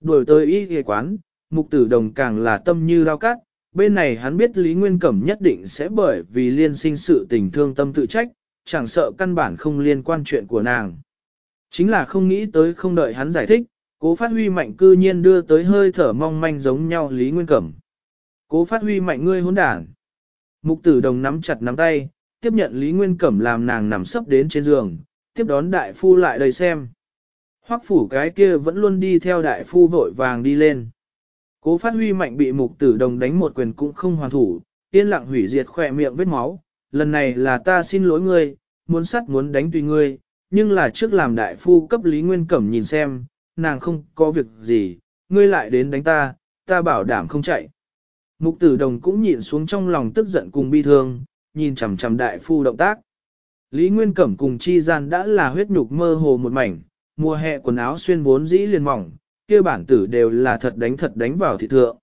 Đuổi tới y ghề quán, mục tử đồng càng là tâm như lao cát, bên này hắn biết Lý Nguyên Cẩm nhất định sẽ bởi vì liên sinh sự tình thương tâm tự trách, chẳng sợ căn bản không liên quan chuyện của nàng. Chính là không nghĩ tới không đợi hắn giải thích, cố phát huy mạnh cư nhiên đưa tới hơi thở mong manh giống nhau Lý Nguyên Cẩm. Cố phát huy mạnh ngươi hôn đản. Mục tử đồng nắm chặt nắm tay, tiếp nhận Lý Nguyên Cẩm làm nàng nằm sấp đến trên giường, tiếp đón đại phu lại đây xem hoắc phủ cái kia vẫn luôn đi theo đại phu vội vàng đi lên. Cố phát huy mạnh bị mục tử đồng đánh một quyền cũng không hoàn thủ, yên lặng hủy diệt khỏe miệng vết máu, lần này là ta xin lỗi ngươi, muốn sắt muốn đánh tùy ngươi, nhưng là trước làm đại phu cấp Lý Nguyên Cẩm nhìn xem, nàng không có việc gì, ngươi lại đến đánh ta, ta bảo đảm không chạy. Mục tử đồng cũng nhịn xuống trong lòng tức giận cùng bi thương, nhìn chằm chằm đại phu động tác. Lý Nguyên Cẩm cùng chi gian đã là huyết nhục mơ hồ một mảnh, mùa hè quần áo xuyên vốn dĩ liền mỏng, kia bản tử đều là thật đánh thật đánh vào thị thượng.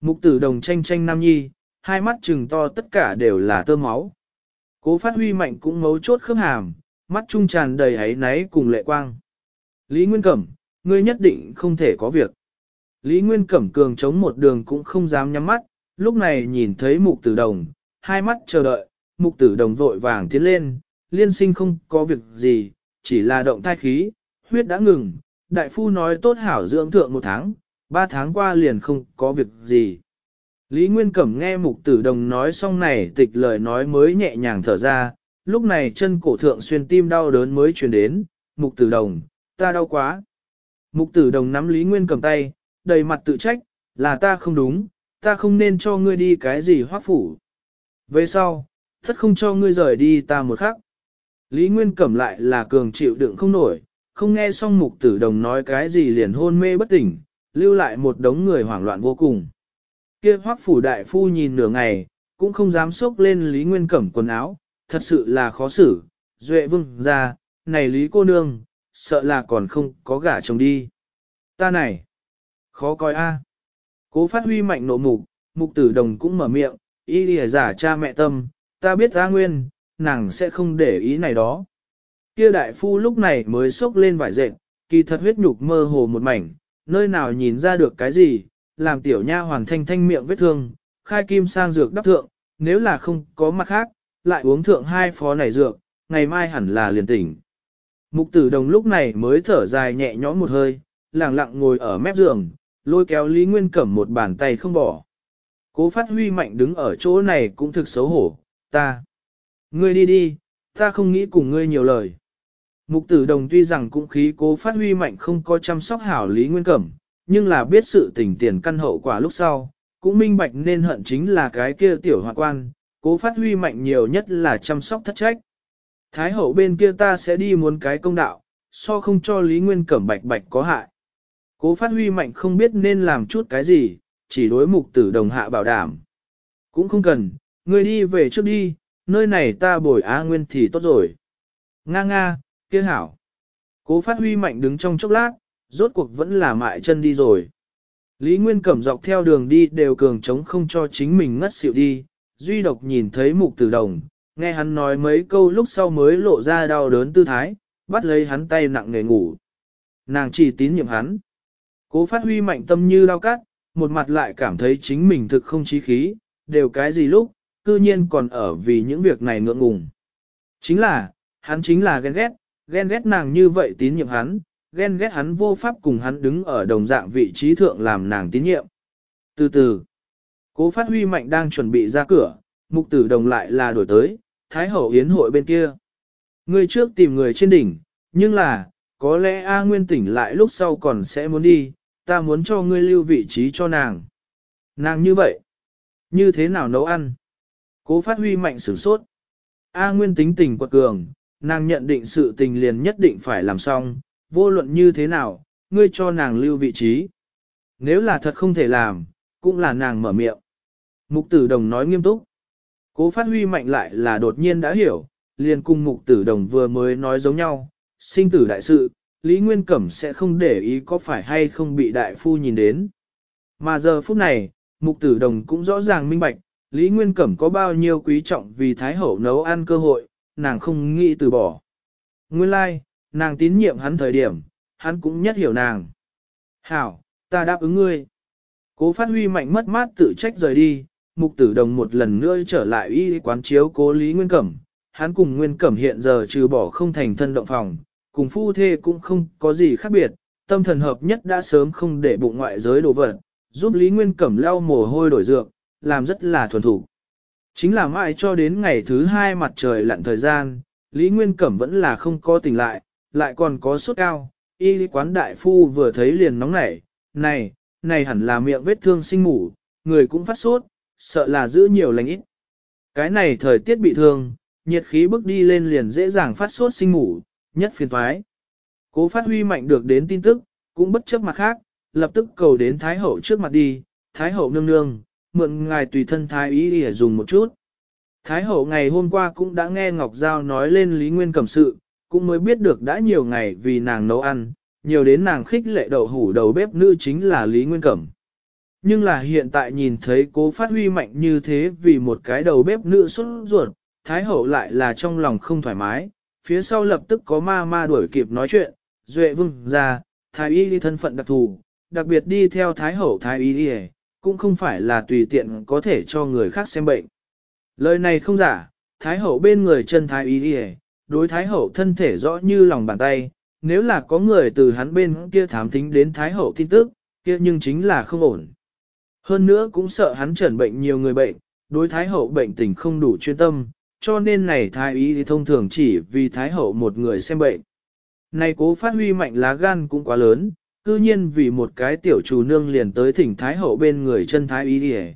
Mục tử đồng tranh tranh nam nhi, hai mắt trừng to tất cả đều là tơ máu. Cố phát huy mạnh cũng mấu chốt khớp hàm, mắt trung tràn đầy ấy náy cùng lệ quang. Lý Nguyên Cẩm, ngươi nhất định không thể có việc. Lý Nguyên Cẩm cường chống một đường cũng không dám nhắm mắt, lúc này nhìn thấy mục tử đồng, hai mắt chờ đợi, mục tử đồng vội vàng tiến lên, liên sinh không có việc gì, chỉ là động thai khí, huyết đã ngừng, đại phu nói tốt hảo dưỡng thượng một tháng, ba tháng qua liền không có việc gì. Lý Nguyên Cẩm nghe mục tử đồng nói xong này tịch lời nói mới nhẹ nhàng thở ra, lúc này chân cổ thượng xuyên tim đau đớn mới chuyển đến, mục tử đồng, ta đau quá. Mục tử đồng nắm Lý Nguyên Cẩm tay, đầy mặt tự trách, là ta không đúng, ta không nên cho ngươi đi cái gì hoác phủ. Về sau, thất không cho ngươi rời đi ta một khắc. Lý Nguyên Cẩm lại là cường chịu đựng không nổi, không nghe xong mục tử đồng nói cái gì liền hôn mê bất tỉnh, lưu lại một đống người hoảng loạn vô cùng. Kia hoắc phủ đại phu nhìn nửa ngày, cũng không dám xốc lên Lý Nguyên Cẩm quần áo, thật sự là khó xử, duệ vương ra, này Lý cô nương, sợ là còn không có gả chồng đi. Ta này, khó coi a. Cố phát huy mạnh nộ mục, mục tử đồng cũng mở miệng, y lìa giả cha mẹ tâm, ta biết ra nguyên, nàng sẽ không để ý này đó. Kia đại phu lúc này mới sốc lên vải dệt, kỳ thật huyết nhục mơ hồ một mảnh, nơi nào nhìn ra được cái gì, làm tiểu nha hoàng thanh thanh miệng vết thương, khai kim sang dược đắp thượng, nếu là không có mặt khác, lại uống thượng hai phó này dược, ngày mai hẳn là liền tỉnh. Mục tử đồng lúc này mới thở dài nhẹ nhõm một hơi, lặng lặng ngồi ở mép giường, lôi kéo Lý Nguyên Cẩm một bàn tay không bỏ. Cố phát huy mạnh đứng ở chỗ này cũng thực xấu hổ, ta. Ngươi đi đi, ta không nghĩ cùng ngươi nhiều lời. Mục tử đồng tuy rằng cũng khí cố phát huy mạnh không có chăm sóc hảo Lý Nguyên Cẩm, nhưng là biết sự tình tiền căn hậu quả lúc sau, cũng minh bạch nên hận chính là cái kia tiểu hòa quan, cố phát huy mạnh nhiều nhất là chăm sóc thất trách. Thái hậu bên kia ta sẽ đi muốn cái công đạo, so không cho Lý Nguyên Cẩm bạch bạch có hại. Cố phát huy mạnh không biết nên làm chút cái gì, chỉ đối mục tử đồng hạ bảo đảm. Cũng không cần, người đi về trước đi, nơi này ta bồi á nguyên thì tốt rồi. Nga nga, kia hảo. Cố phát huy mạnh đứng trong chốc lát, rốt cuộc vẫn là mại chân đi rồi. Lý Nguyên Cẩm dọc theo đường đi đều cường trống không cho chính mình ngất xịu đi, duy độc nhìn thấy mục tử đồng, nghe hắn nói mấy câu lúc sau mới lộ ra đau đớn tư thái, bắt lấy hắn tay nặng nghề ngủ. Nàng chỉ tín nhiệm hắn. Cố phát huy mạnh tâm như lao cắt, một mặt lại cảm thấy chính mình thực không chí khí, đều cái gì lúc, cư nhiên còn ở vì những việc này ngượng ngùng. Chính là, hắn chính là ghen ghét, ghen ghét nàng như vậy tín nhiệm hắn, ghen ghét hắn vô pháp cùng hắn đứng ở đồng dạng vị trí thượng làm nàng tín nhiệm. Từ từ, cố phát huy mạnh đang chuẩn bị ra cửa, mục tử đồng lại là đổi tới, thái hậu hiến hội bên kia. Người trước tìm người trên đỉnh, nhưng là, có lẽ A Nguyên tỉnh lại lúc sau còn sẽ muốn đi, ta muốn cho ngươi lưu vị trí cho nàng. Nàng như vậy, như thế nào nấu ăn? Cố phát huy mạnh sửng sốt. A Nguyên tính tình quật cường, nàng nhận định sự tình liền nhất định phải làm xong, vô luận như thế nào, ngươi cho nàng lưu vị trí. Nếu là thật không thể làm, cũng là nàng mở miệng. Mục tử đồng nói nghiêm túc. Cố phát huy mạnh lại là đột nhiên đã hiểu, liền cùng mục tử đồng vừa mới nói giống nhau, sinh tử đại sự, Lý Nguyên Cẩm sẽ không để ý có phải hay không bị đại phu nhìn đến. Mà giờ phút này, mục tử đồng cũng rõ ràng minh bạch, Lý Nguyên Cẩm có bao nhiêu quý trọng vì Thái Hậu nấu ăn cơ hội, nàng không nghĩ từ bỏ. Nguyên lai, like, nàng tín nhiệm hắn thời điểm, hắn cũng nhất hiểu nàng. Hảo, ta đáp ứng ngươi. Cố phát huy mạnh mất mát tự trách rời đi, mục tử đồng một lần nữa trở lại y quán chiếu cố Lý Nguyên Cẩm. Hắn cùng Nguyên Cẩm hiện giờ trừ bỏ không thành thân động phòng, cùng phu thê cũng không có gì khác biệt, tâm thần hợp nhất đã sớm không để bụng ngoại giới đồ vật, giúp Lý Nguyên Cẩm leo mồ hôi đổi dược, làm rất là thuần thủ. Chính là mãi cho đến ngày thứ hai mặt trời lặn thời gian, Lý Nguyên Cẩm vẫn là không có tỉnh lại, lại còn có sốt cao, y lý quán đại phu vừa thấy liền nóng nảy, này, này hẳn là miệng vết thương sinh ngủ, người cũng phát sốt, sợ là giữ nhiều lành ít. Cái này thời tiết bị thương, nhiệt khí bước đi lên liền dễ dàng phát sốt sinh ngủ, nhất phiền thoái. Cố phát huy mạnh được đến tin tức, cũng bất chấp mặt khác, lập tức cầu đến Thái Hậu trước mặt đi, Thái Hậu nương nương, mượn ngài tùy thân thái ý để dùng một chút. Thái hậu ngày hôm qua cũng đã nghe Ngọc Giao nói lên Lý Nguyên Cẩm sự, cũng mới biết được đã nhiều ngày vì nàng nấu ăn, nhiều đến nàng khích lệ đậu hủ đầu bếp nữ chính là Lý Nguyên Cẩm. Nhưng là hiện tại nhìn thấy cố phát huy mạnh như thế vì một cái đầu bếp nữ xuất ruột, Thái hậu lại là trong lòng không thoải mái, phía sau lập tức có ma ma đuổi kịp nói chuyện, duệ vương ra, Thái y đi thân phận đặc thù, đặc biệt đi theo Thái hậu Thái y đi cũng không phải là tùy tiện có thể cho người khác xem bệnh. Lời này không giả, Thái hậu bên người chân Thái y đi đối Thái hậu thân thể rõ như lòng bàn tay, nếu là có người từ hắn bên kia thám thính đến Thái hậu tin tức, kia nhưng chính là không ổn. Hơn nữa cũng sợ hắn chẩn bệnh nhiều người bệnh, đối Thái hậu bệnh tình không đủ chuyên tâm, cho nên này Thái y thì thông thường chỉ vì Thái hậu một người xem bệnh. Này cố phát huy mạnh lá gan cũng quá lớn, Cư nhiên vì một cái tiểu chủ nương liền tới thỉnh Thái Hậu bên người chân Thái Y Điề.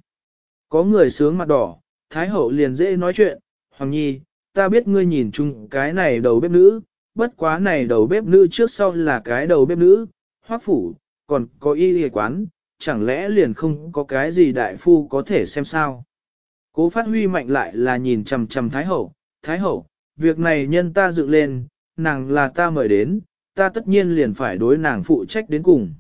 Có người sướng mặt đỏ, Thái Hậu liền dễ nói chuyện, Hoàng Nhi, ta biết ngươi nhìn chung cái này đầu bếp nữ, bất quá này đầu bếp nữ trước sau là cái đầu bếp nữ, hoác phủ, còn có y y quán, chẳng lẽ liền không có cái gì đại phu có thể xem sao. Cố phát huy mạnh lại là nhìn chầm chầm Thái Hậu, Thái Hậu, việc này nhân ta dựng lên, nàng là ta mời đến, ta tất nhiên liền phải đối nàng phụ trách đến cùng.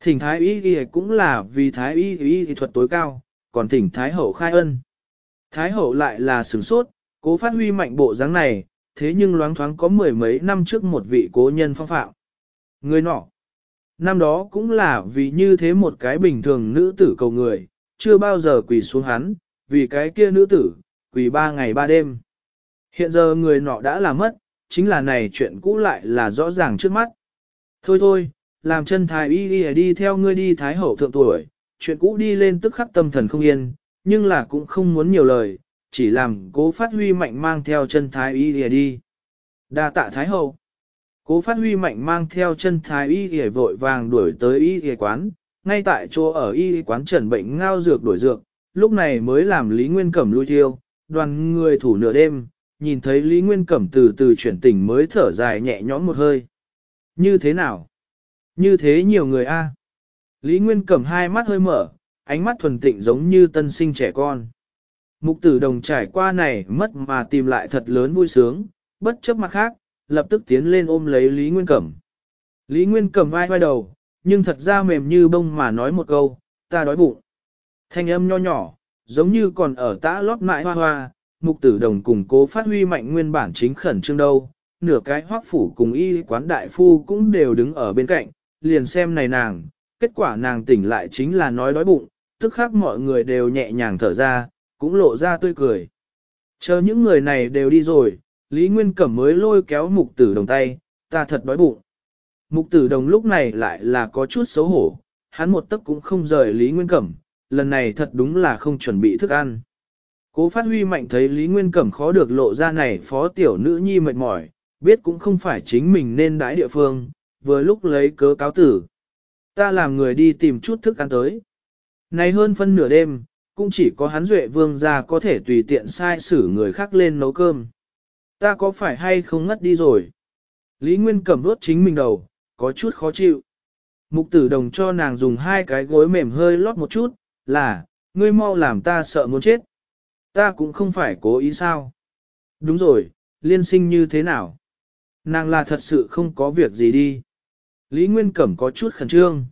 Thỉnh thái y y cũng là vì thái y y thuật tối cao, còn thỉnh thái hậu khai ân. Thái hậu lại là sửng sốt, cố phát huy mạnh bộ dáng này, thế nhưng loáng thoáng có mười mấy năm trước một vị cố nhân phong phạm. Người nọ, năm đó cũng là vì như thế một cái bình thường nữ tử cầu người, chưa bao giờ quỳ xuống hắn, vì cái kia nữ tử, quỳ ba ngày ba đêm. Hiện giờ người nọ đã là mất, chính là này chuyện cũ lại là rõ ràng trước mắt. Thôi thôi, làm chân thái y đi, đi theo ngươi đi thái hậu thượng tuổi, chuyện cũ đi lên tức khắc tâm thần không yên, nhưng là cũng không muốn nhiều lời, chỉ làm cố phát huy mạnh mang theo chân thái y đi. đi. Đa tạ thái hậu. Cố phát huy mạnh mang theo chân thái y y vội vàng đuổi tới y y quán, ngay tại chỗ ở y quán trần bệnh ngao dược đổi dược, lúc này mới làm Lý Nguyên Cẩm lui thiêu, đoàn người thủ nửa đêm, nhìn thấy Lý Nguyên Cẩm từ từ chuyển tỉnh mới thở dài nhẹ nhõm một hơi. Như thế nào? Như thế nhiều người a? Lý Nguyên Cẩm hai mắt hơi mở, ánh mắt thuần tịnh giống như tân sinh trẻ con. Mục tử đồng trải qua này mất mà tìm lại thật lớn vui sướng, bất chấp mặt khác, lập tức tiến lên ôm lấy Lý Nguyên Cẩm. Lý Nguyên Cẩm vai vai đầu, nhưng thật ra mềm như bông mà nói một câu, ta đói bụng. Thanh âm nho nhỏ, giống như còn ở tã lót mại hoa hoa, mục tử đồng cùng cố phát huy mạnh nguyên bản chính khẩn trương đâu, nửa cái hoác phủ cùng y quán đại phu cũng đều đứng ở bên cạnh, liền xem này nàng, kết quả nàng tỉnh lại chính là nói đói bụng, tức khác mọi người đều nhẹ nhàng thở ra, cũng lộ ra tươi cười. Chờ những người này đều đi rồi, Lý Nguyên Cẩm mới lôi kéo mục tử đồng tay, ta thật đói bụng. Mục tử đồng lúc này lại là có chút xấu hổ, hắn một tấc cũng không rời Lý Nguyên Cẩm, lần này thật đúng là không chuẩn bị thức ăn. Cố phát huy mạnh thấy Lý Nguyên Cẩm khó được lộ ra này phó tiểu nữ nhi mệt mỏi, biết cũng không phải chính mình nên đãi địa phương, vừa lúc lấy cớ cáo tử. Ta làm người đi tìm chút thức ăn tới. Này hơn phân nửa đêm, cũng chỉ có hắn duệ vương ra có thể tùy tiện sai xử người khác lên nấu cơm. Ta có phải hay không ngất đi rồi? Lý Nguyên Cẩm đốt chính mình đầu, có chút khó chịu. Mục tử đồng cho nàng dùng hai cái gối mềm hơi lót một chút, là, ngươi mau làm ta sợ muốn chết. Ta cũng không phải cố ý sao. Đúng rồi, liên sinh như thế nào? Nàng là thật sự không có việc gì đi. Lý Nguyên Cẩm có chút khẩn trương.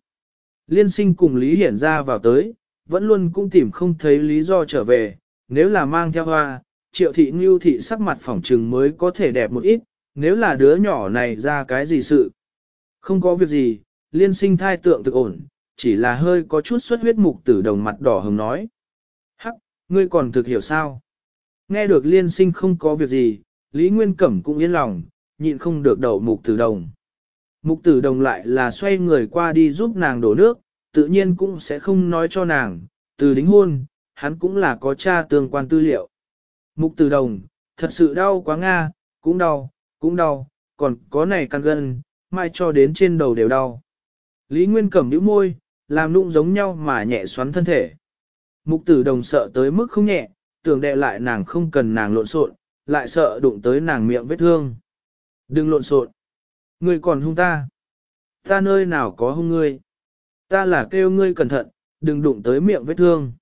Liên sinh cùng Lý Hiển ra vào tới, vẫn luôn cũng tìm không thấy lý do trở về, nếu là mang theo hoa, triệu thị ngưu thị sắc mặt phỏng trừng mới có thể đẹp một ít, nếu là đứa nhỏ này ra cái gì sự. Không có việc gì, liên sinh thai tượng thực ổn, chỉ là hơi có chút xuất huyết mục tử đồng mặt đỏ hồng nói, ngươi còn thực hiểu sao? Nghe được liên sinh không có việc gì, Lý Nguyên Cẩm cũng yên lòng, nhịn không được đầu mục tử đồng. Mục tử đồng lại là xoay người qua đi giúp nàng đổ nước, tự nhiên cũng sẽ không nói cho nàng, từ đính hôn, hắn cũng là có cha tương quan tư liệu. Mục tử đồng, thật sự đau quá Nga, cũng đau, cũng đau, còn có này căn gân, mai cho đến trên đầu đều đau. Lý Nguyên Cẩm nhíu môi, làm nụng giống nhau mà nhẹ xoắn thân thể. Mục tử đồng sợ tới mức không nhẹ, tưởng đệ lại nàng không cần nàng lộn xộn, lại sợ đụng tới nàng miệng vết thương. Đừng lộn xộn. Ngươi còn hung ta. Ta nơi nào có hung ngươi. Ta là kêu ngươi cẩn thận, đừng đụng tới miệng vết thương.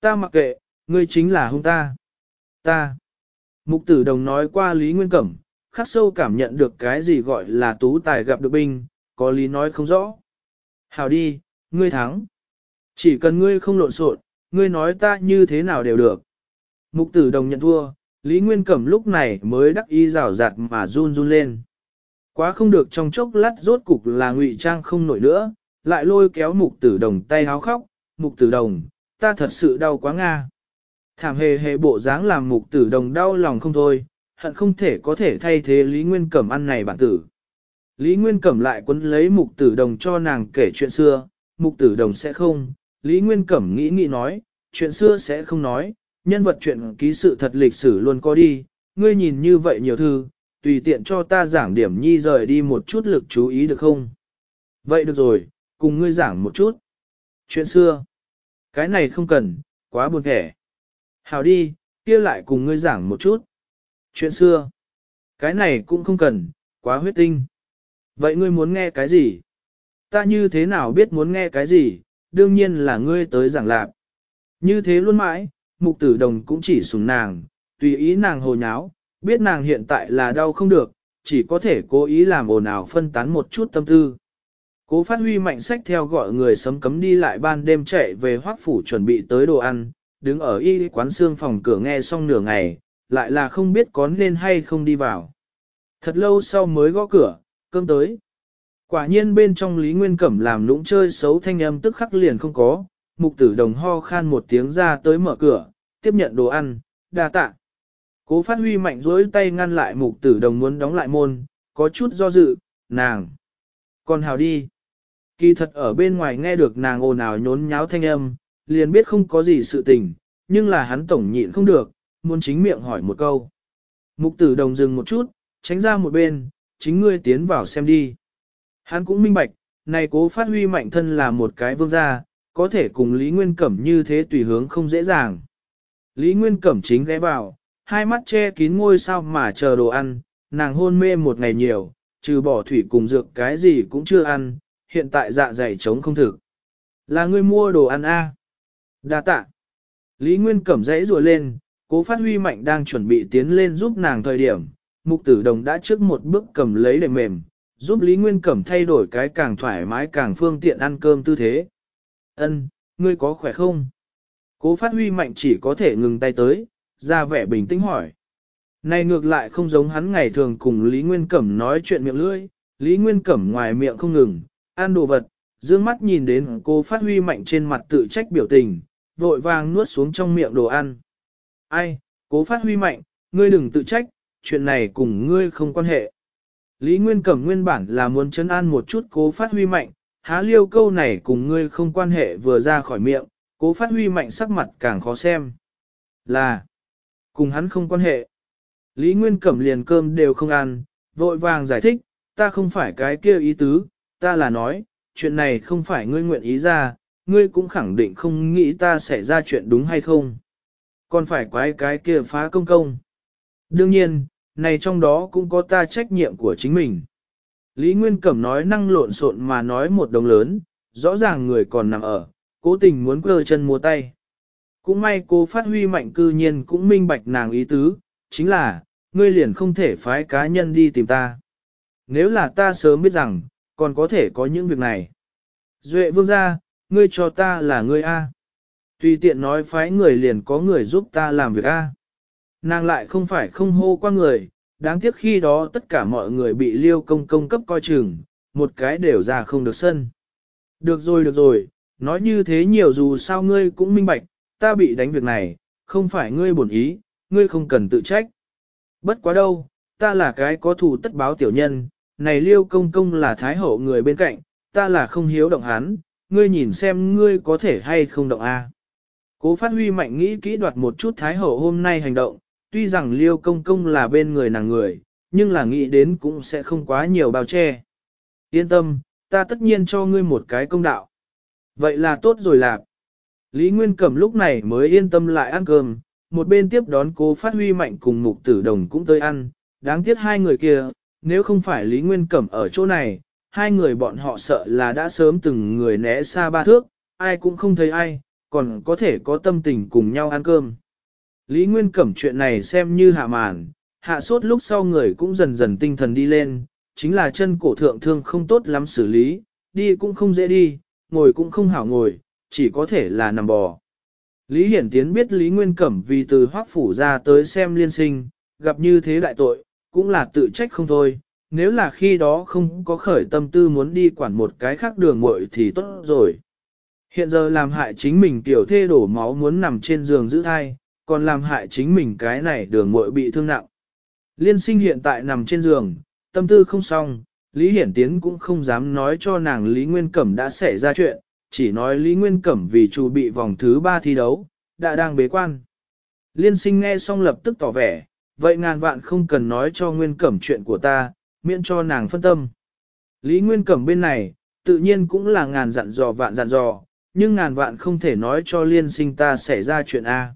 Ta mặc kệ, ngươi chính là hung ta. Ta. Mục tử đồng nói qua Lý Nguyên Cẩm, khắc sâu cảm nhận được cái gì gọi là tú tài gặp được binh, có lý nói không rõ. Hào đi, ngươi thắng. Chỉ cần ngươi không lộn xộn, ngươi nói ta như thế nào đều được. Mục tử đồng nhận thua, Lý Nguyên Cẩm lúc này mới đắc y rào rạt mà run run lên. Quá không được trong chốc lát rốt cục là ngụy trang không nổi nữa, lại lôi kéo mục tử đồng tay háo khóc, mục tử đồng, ta thật sự đau quá Nga. Thảm hề hề bộ dáng làm mục tử đồng đau lòng không thôi, hận không thể có thể thay thế Lý Nguyên Cẩm ăn này bản tử. Lý Nguyên Cẩm lại quấn lấy mục tử đồng cho nàng kể chuyện xưa, mục tử đồng sẽ không, Lý Nguyên Cẩm nghĩ nghĩ nói, chuyện xưa sẽ không nói, nhân vật chuyện ký sự thật lịch sử luôn có đi, ngươi nhìn như vậy nhiều thư, tùy tiện cho ta giảng điểm nhi rời đi một chút lực chú ý được không? Vậy được rồi, cùng ngươi giảng một chút. Chuyện xưa. Cái này không cần, quá buồn kẻ. Hào đi, kia lại cùng ngươi giảng một chút. Chuyện xưa. Cái này cũng không cần, quá huyết tinh. Vậy ngươi muốn nghe cái gì? Ta như thế nào biết muốn nghe cái gì, đương nhiên là ngươi tới giảng lạc. Như thế luôn mãi, mục tử đồng cũng chỉ sùng nàng, tùy ý nàng hồ nháo, biết nàng hiện tại là đau không được, chỉ có thể cố ý làm ồn ào phân tán một chút tâm tư. Cố phát huy mạnh sách theo gọi người sấm cấm đi lại ban đêm chạy về hoác phủ chuẩn bị tới đồ ăn, đứng ở y quán xương phòng cửa nghe xong nửa ngày, lại là không biết có nên hay không đi vào. Thật lâu sau mới gõ cửa, cơm tới. Quả nhiên bên trong Lý Nguyên Cẩm làm lũng chơi xấu thanh âm tức khắc liền không có, mục tử đồng ho khan một tiếng ra tới mở cửa, tiếp nhận đồ ăn, đà tạ. Cố phát huy mạnh dối tay ngăn lại mục tử đồng muốn đóng lại môn, có chút do dự, nàng. Còn hào đi. Kỳ thật ở bên ngoài nghe được nàng ồn ào nhốn nháo thanh âm, liền biết không có gì sự tình, nhưng là hắn tổng nhịn không được, muốn chính miệng hỏi một câu. Mục tử đồng dừng một chút, tránh ra một bên, chính ngươi tiến vào xem đi. Hắn cũng minh bạch, này cố phát huy mạnh thân là một cái vương gia, có thể cùng Lý Nguyên Cẩm như thế tùy hướng không dễ dàng. Lý Nguyên Cẩm chính ghé vào, hai mắt che kín ngôi sao mà chờ đồ ăn, nàng hôn mê một ngày nhiều, trừ bỏ thủy cùng dược cái gì cũng chưa ăn, hiện tại dạ dày trống không thực. Là người mua đồ ăn a à? Đa tạ. Lý Nguyên Cẩm dãy rùa lên, cố phát huy mạnh đang chuẩn bị tiến lên giúp nàng thời điểm, mục tử đồng đã trước một bước cầm lấy để mềm, giúp Lý Nguyên Cẩm thay đổi cái càng thoải mái càng phương tiện ăn cơm tư thế. ân ngươi có khỏe không? Cố phát huy mạnh chỉ có thể ngừng tay tới, ra vẻ bình tĩnh hỏi. Này ngược lại không giống hắn ngày thường cùng Lý Nguyên Cẩm nói chuyện miệng lưỡi, Lý Nguyên Cẩm ngoài miệng không ngừng, ăn đồ vật, dương mắt nhìn đến cô phát huy mạnh trên mặt tự trách biểu tình, vội vàng nuốt xuống trong miệng đồ ăn. Ai, cố phát huy mạnh, ngươi đừng tự trách, chuyện này cùng ngươi không quan hệ. Lý Nguyên Cẩm nguyên bản là muốn chấn an một chút cố phát huy mạnh, há liêu câu này cùng ngươi không quan hệ vừa ra khỏi miệng, cố phát huy mạnh sắc mặt càng khó xem. Là, cùng hắn không quan hệ. Lý Nguyên Cẩm liền cơm đều không ăn, vội vàng giải thích, ta không phải cái kia ý tứ, ta là nói, chuyện này không phải ngươi nguyện ý ra, ngươi cũng khẳng định không nghĩ ta sẽ ra chuyện đúng hay không. Còn phải quái cái kia phá công công. Đương nhiên, này trong đó cũng có ta trách nhiệm của chính mình. Lý Nguyên Cẩm nói năng lộn xộn mà nói một đồng lớn, rõ ràng người còn nằm ở, cố tình muốn cơ chân mua tay. Cũng may cô phát huy mạnh cư nhiên cũng minh bạch nàng ý tứ, chính là, ngươi liền không thể phái cá nhân đi tìm ta. Nếu là ta sớm biết rằng, còn có thể có những việc này. Duệ vương ra, ngươi cho ta là ngươi A. Tùy tiện nói phái người liền có người giúp ta làm việc A. Nàng lại không phải không hô qua người, đáng tiếc khi đó tất cả mọi người bị liêu công công cấp coi chừng, một cái đều ra không được sân. Được rồi được rồi, nói như thế nhiều dù sao ngươi cũng minh bạch, ta bị đánh việc này, không phải ngươi bổn ý, ngươi không cần tự trách. Bất quá đâu, ta là cái có thù tất báo tiểu nhân, này liêu công công là thái hậu người bên cạnh, ta là không hiếu động hắn, ngươi nhìn xem ngươi có thể hay không động a. Cố phát huy mạnh nghĩ kỹ đoạt một chút thái hậu hôm nay hành động, tuy rằng liêu công công là bên người nàng người, nhưng là nghĩ đến cũng sẽ không quá nhiều bao che. Yên tâm, ta tất nhiên cho ngươi một cái công đạo. Vậy là tốt rồi lạp. Lý Nguyên Cẩm lúc này mới yên tâm lại ăn cơm, một bên tiếp đón cô phát huy mạnh cùng mục tử đồng cũng tới ăn, đáng tiếc hai người kia, nếu không phải Lý Nguyên Cẩm ở chỗ này, hai người bọn họ sợ là đã sớm từng người né xa ba thước, ai cũng không thấy ai, còn có thể có tâm tình cùng nhau ăn cơm. Lý Nguyên Cẩm chuyện này xem như hạ màn, hạ sốt lúc sau người cũng dần dần tinh thần đi lên, chính là chân cổ thượng thương không tốt lắm xử lý, đi cũng không dễ đi, ngồi cũng không hảo ngồi, chỉ có thể là nằm bò. Lý Hiển Tiến biết Lý Nguyên Cẩm vì từ hoác phủ ra tới xem liên sinh, gặp như thế đại tội, cũng là tự trách không thôi, nếu là khi đó không có khởi tâm tư muốn đi quản một cái khác đường muội thì tốt rồi. Hiện giờ làm hại chính mình tiểu thê đổ máu muốn nằm trên giường giữ thai, còn làm hại chính mình cái này đường muội bị thương nặng. Liên sinh hiện tại nằm trên giường, tâm tư không xong, Lý Hiển Tiến cũng không dám nói cho nàng Lý Nguyên Cẩm đã xảy ra chuyện, chỉ nói Lý Nguyên Cẩm vì chủ bị vòng thứ ba thi đấu, đã đang bế quan. Liên sinh nghe xong lập tức tỏ vẻ, vậy ngàn vạn không cần nói cho Nguyên Cẩm chuyện của ta, miễn cho nàng phân tâm. Lý Nguyên Cẩm bên này, tự nhiên cũng là ngàn dặn dò vạn dặn dò, nhưng ngàn vạn không thể nói cho liên sinh ta xảy ra chuyện A.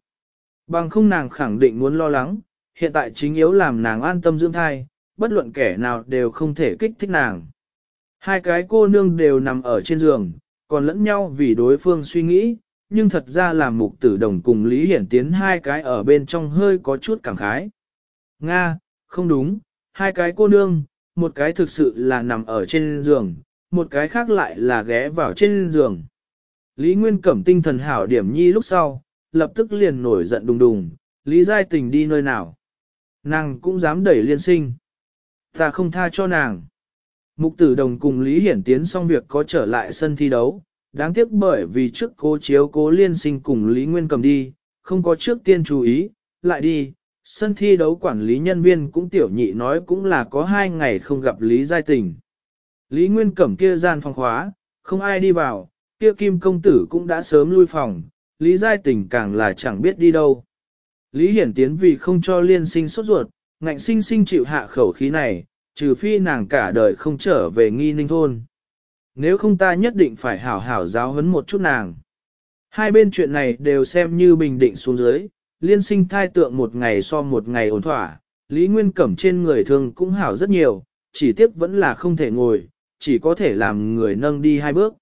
Bằng không nàng khẳng định muốn lo lắng, hiện tại chính yếu làm nàng an tâm dưỡng thai, bất luận kẻ nào đều không thể kích thích nàng. Hai cái cô nương đều nằm ở trên giường, còn lẫn nhau vì đối phương suy nghĩ, nhưng thật ra là mục tử đồng cùng Lý Hiển Tiến hai cái ở bên trong hơi có chút cảm khái. Nga, không đúng, hai cái cô nương, một cái thực sự là nằm ở trên giường, một cái khác lại là ghé vào trên giường. Lý Nguyên Cẩm tinh thần hảo điểm nhi lúc sau, lập tức liền nổi giận đùng đùng, Lý Giai Tình đi nơi nào. Nàng cũng dám đẩy liên sinh. Ta không tha cho nàng. Mục tử đồng cùng Lý Hiển tiến xong việc có trở lại sân thi đấu, đáng tiếc bởi vì trước cố chiếu cố liên sinh cùng Lý Nguyên cầm đi, không có trước tiên chú ý, lại đi, sân thi đấu quản lý nhân viên cũng tiểu nhị nói cũng là có hai ngày không gặp Lý Giai Tình. Lý Nguyên Cẩm kia gian phòng khóa, không ai đi vào, kia Kim Công Tử cũng đã sớm lui phòng, Lý Giai Tình càng là chẳng biết đi đâu. Lý Hiển Tiến vì không cho liên sinh sốt ruột, ngạnh sinh sinh chịu hạ khẩu khí này, trừ phi nàng cả đời không trở về nghi ninh thôn. Nếu không ta nhất định phải hảo hảo giáo huấn một chút nàng. Hai bên chuyện này đều xem như bình định xuống dưới, liên sinh thai tượng một ngày so một ngày ổn thỏa, Lý Nguyên Cẩm trên người thường cũng hảo rất nhiều, chỉ tiếc vẫn là không thể ngồi, chỉ có thể làm người nâng đi hai bước.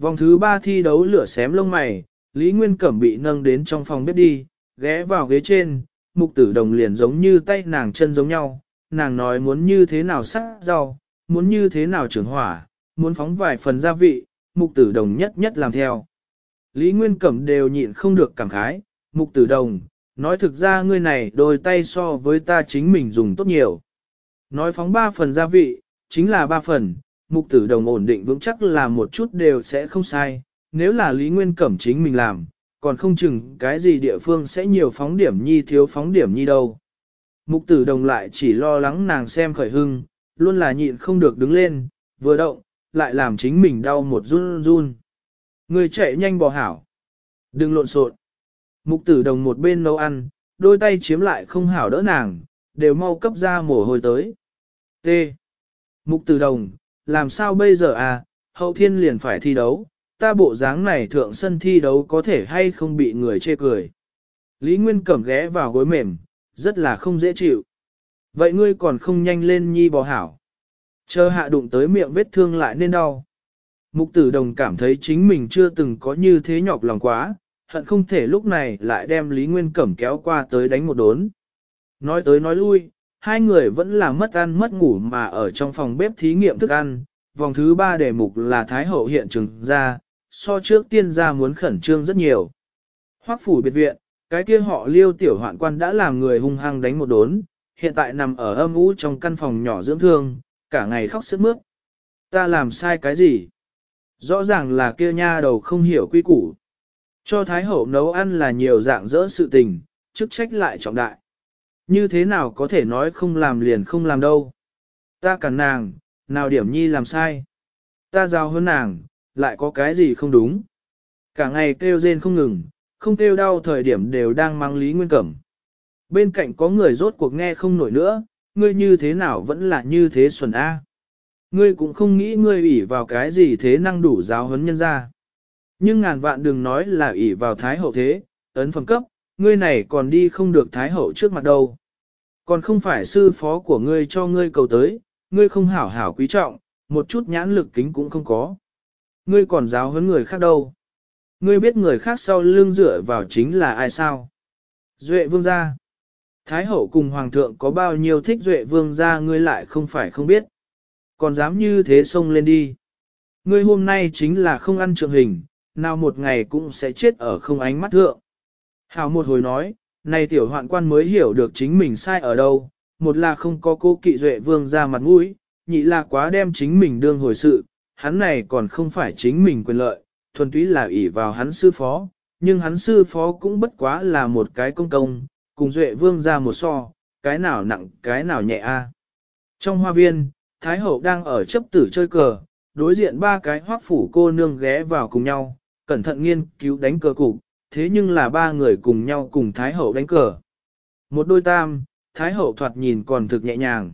Vòng thứ ba thi đấu lửa xém lông mày, Lý Nguyên Cẩm bị nâng đến trong phòng bếp đi, ghé vào ghế trên, mục tử đồng liền giống như tay nàng chân giống nhau, nàng nói muốn như thế nào sắc rau, muốn như thế nào trưởng hỏa, muốn phóng vài phần gia vị, mục tử đồng nhất nhất làm theo. Lý Nguyên Cẩm đều nhịn không được cảm khái, mục tử đồng, nói thực ra ngươi này đôi tay so với ta chính mình dùng tốt nhiều. Nói phóng ba phần gia vị, chính là ba phần, mục tử đồng ổn định vững chắc là một chút đều sẽ không sai, nếu là Lý Nguyên Cẩm chính mình làm, còn không chừng cái gì địa phương sẽ nhiều phóng điểm nhi thiếu phóng điểm nhi đâu. Mục tử đồng lại chỉ lo lắng nàng xem khởi hưng, luôn là nhịn không được đứng lên, vừa động, lại làm chính mình đau một run run. Người chạy nhanh bò hảo. Đừng lộn xộn. Mục tử đồng một bên nấu ăn, đôi tay chiếm lại không hảo đỡ nàng, đều mau cấp ra mồ hôi tới. T. Mục tử đồng, làm sao bây giờ à, hậu thiên liền phải thi đấu, ta bộ dáng này thượng sân thi đấu có thể hay không bị người chê cười. Lý Nguyên Cẩm ghé vào gối mềm, rất là không dễ chịu. Vậy ngươi còn không nhanh lên nhi bò hảo. Chờ hạ đụng tới miệng vết thương lại nên đau. Mục tử đồng cảm thấy chính mình chưa từng có như thế nhọc lòng quá, hận không thể lúc này lại đem Lý Nguyên Cẩm kéo qua tới đánh một đốn. Nói tới nói lui, hai người vẫn là mất ăn mất ngủ mà ở trong phòng bếp thí nghiệm thức ăn, vòng thứ ba đề mục là Thái Hậu hiện trường ra, so trước tiên gia muốn khẩn trương rất nhiều. hoác phủ biệt viện, cái kia họ liêu tiểu hoạn quan đã làm người hung hăng đánh một đốn, hiện tại nằm ở âm u trong căn phòng nhỏ dưỡng thương, cả ngày khóc sướt mướt. Ta làm sai cái gì? Rõ ràng là kia nha đầu không hiểu quy củ. Cho Thái Hậu nấu ăn là nhiều dạng dỡ sự tình, chức trách lại trọng đại. Như thế nào có thể nói không làm liền không làm đâu. Ta cản nàng, nào điểm nhi làm sai. Ta giao hơn nàng, lại có cái gì không đúng. Cả ngày kêu rên không ngừng, không kêu đau thời điểm đều đang mang Lý Nguyên Cẩm. Bên cạnh có người rốt cuộc nghe không nổi nữa, ngươi như thế nào vẫn là như thế xuẩn A. Ngươi cũng không nghĩ ngươi ủy vào cái gì thế năng đủ giáo huấn nhân ra. Nhưng ngàn vạn đừng nói là ủy vào Thái Hậu thế, ấn phẩm cấp, ngươi này còn đi không được Thái Hậu trước mặt đâu. Còn không phải sư phó của ngươi cho ngươi cầu tới, ngươi không hảo hảo quý trọng, một chút nhãn lực kính cũng không có ngươi còn giáo huấn người khác đâu. Ngươi biết người khác sau lưng dựa vào chính là ai sao? Duệ vương gia. Thái hậu cùng hoàng thượng có bao nhiêu thích duệ vương gia ngươi lại không phải không biết. Còn dám như thế xông lên đi. Ngươi hôm nay chính là không ăn trượng hình, nào một ngày cũng sẽ chết ở không ánh mắt thượng. Hào một hồi nói, này tiểu hoạn quan mới hiểu được chính mình sai ở đâu, một là không có cô kỵ duệ vương gia mặt mũi, nhị là quá đem chính mình đương hồi sự, hắn này còn không phải chính mình quyền lợi, thuần túy là ỷ vào hắn sư phó, nhưng hắn sư phó cũng bất quá là một cái công công, cùng duệ vương ra một so, cái nào nặng cái nào nhẹ a. Trong hoa viên, Thái Hậu đang ở chấp tử chơi cờ, đối diện ba cái hoác phủ cô nương ghé vào cùng nhau, cẩn thận nghiên cứu đánh cờ cục, thế nhưng là ba người cùng nhau cùng Thái Hậu đánh cờ. Một đôi tam, Thái Hậu thoạt nhìn còn thực nhẹ nhàng.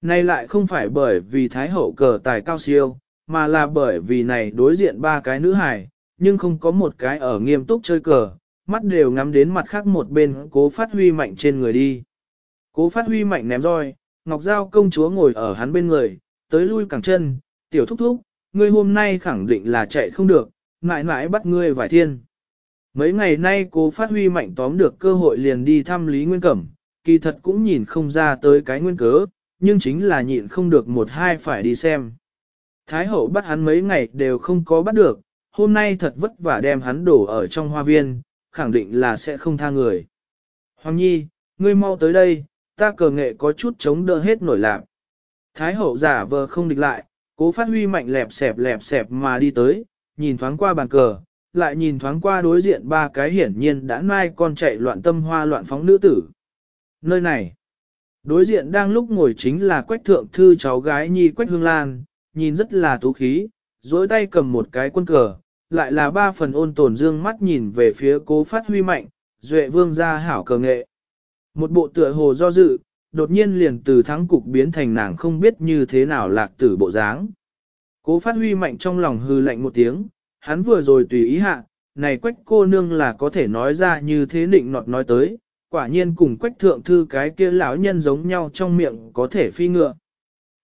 Nay lại không phải bởi vì Thái Hậu cờ tài cao siêu, mà là bởi vì này đối diện ba cái nữ hài, nhưng không có một cái ở nghiêm túc chơi cờ, mắt đều ngắm đến mặt khác một bên cố phát huy mạnh trên người đi. Cố phát huy mạnh ném roi, Ngọc Giao công chúa ngồi ở hắn bên người, tới lui cẳng chân, tiểu thúc thúc, ngươi hôm nay khẳng định là chạy không được, ngại ngại bắt ngươi vài thiên. Mấy ngày nay cố phát huy mạnh tóm được cơ hội liền đi thăm Lý Nguyên Cẩm, kỳ thật cũng nhìn không ra tới cái nguyên cớ, nhưng chính là nhịn không được một hai phải đi xem. Thái hậu bắt hắn mấy ngày đều không có bắt được, hôm nay thật vất vả đem hắn đổ ở trong hoa viên, khẳng định là sẽ không tha người. Hoàng nhi, ngươi mau tới đây, ta cờ nghệ có chút chống đỡ hết nổi lạc. Thái hậu giả vờ không địch lại, cố phát huy mạnh lẹp xẹp lẹp xẹp mà đi tới, nhìn thoáng qua bàn cờ, lại nhìn thoáng qua đối diện ba cái hiển nhiên đã mai con chạy loạn tâm hoa loạn phóng nữ tử. Nơi này, đối diện đang lúc ngồi chính là quách thượng thư cháu gái nhi quách hương lan, nhìn rất là thú khí, dối tay cầm một cái quân cờ, lại là ba phần ôn tồn dương mắt nhìn về phía cố phát huy mạnh, duệ vương ra hảo cờ nghệ. Một bộ tựa hồ do dự, đột nhiên liền từ thắng cục biến thành nàng không biết như thế nào lạc tử bộ dáng. Cố phát huy mạnh trong lòng hư lạnh một tiếng, hắn vừa rồi tùy ý hạ, này quách cô nương là có thể nói ra như thế định nọt nói tới, quả nhiên cùng quách thượng thư cái kia lão nhân giống nhau trong miệng có thể phi ngựa.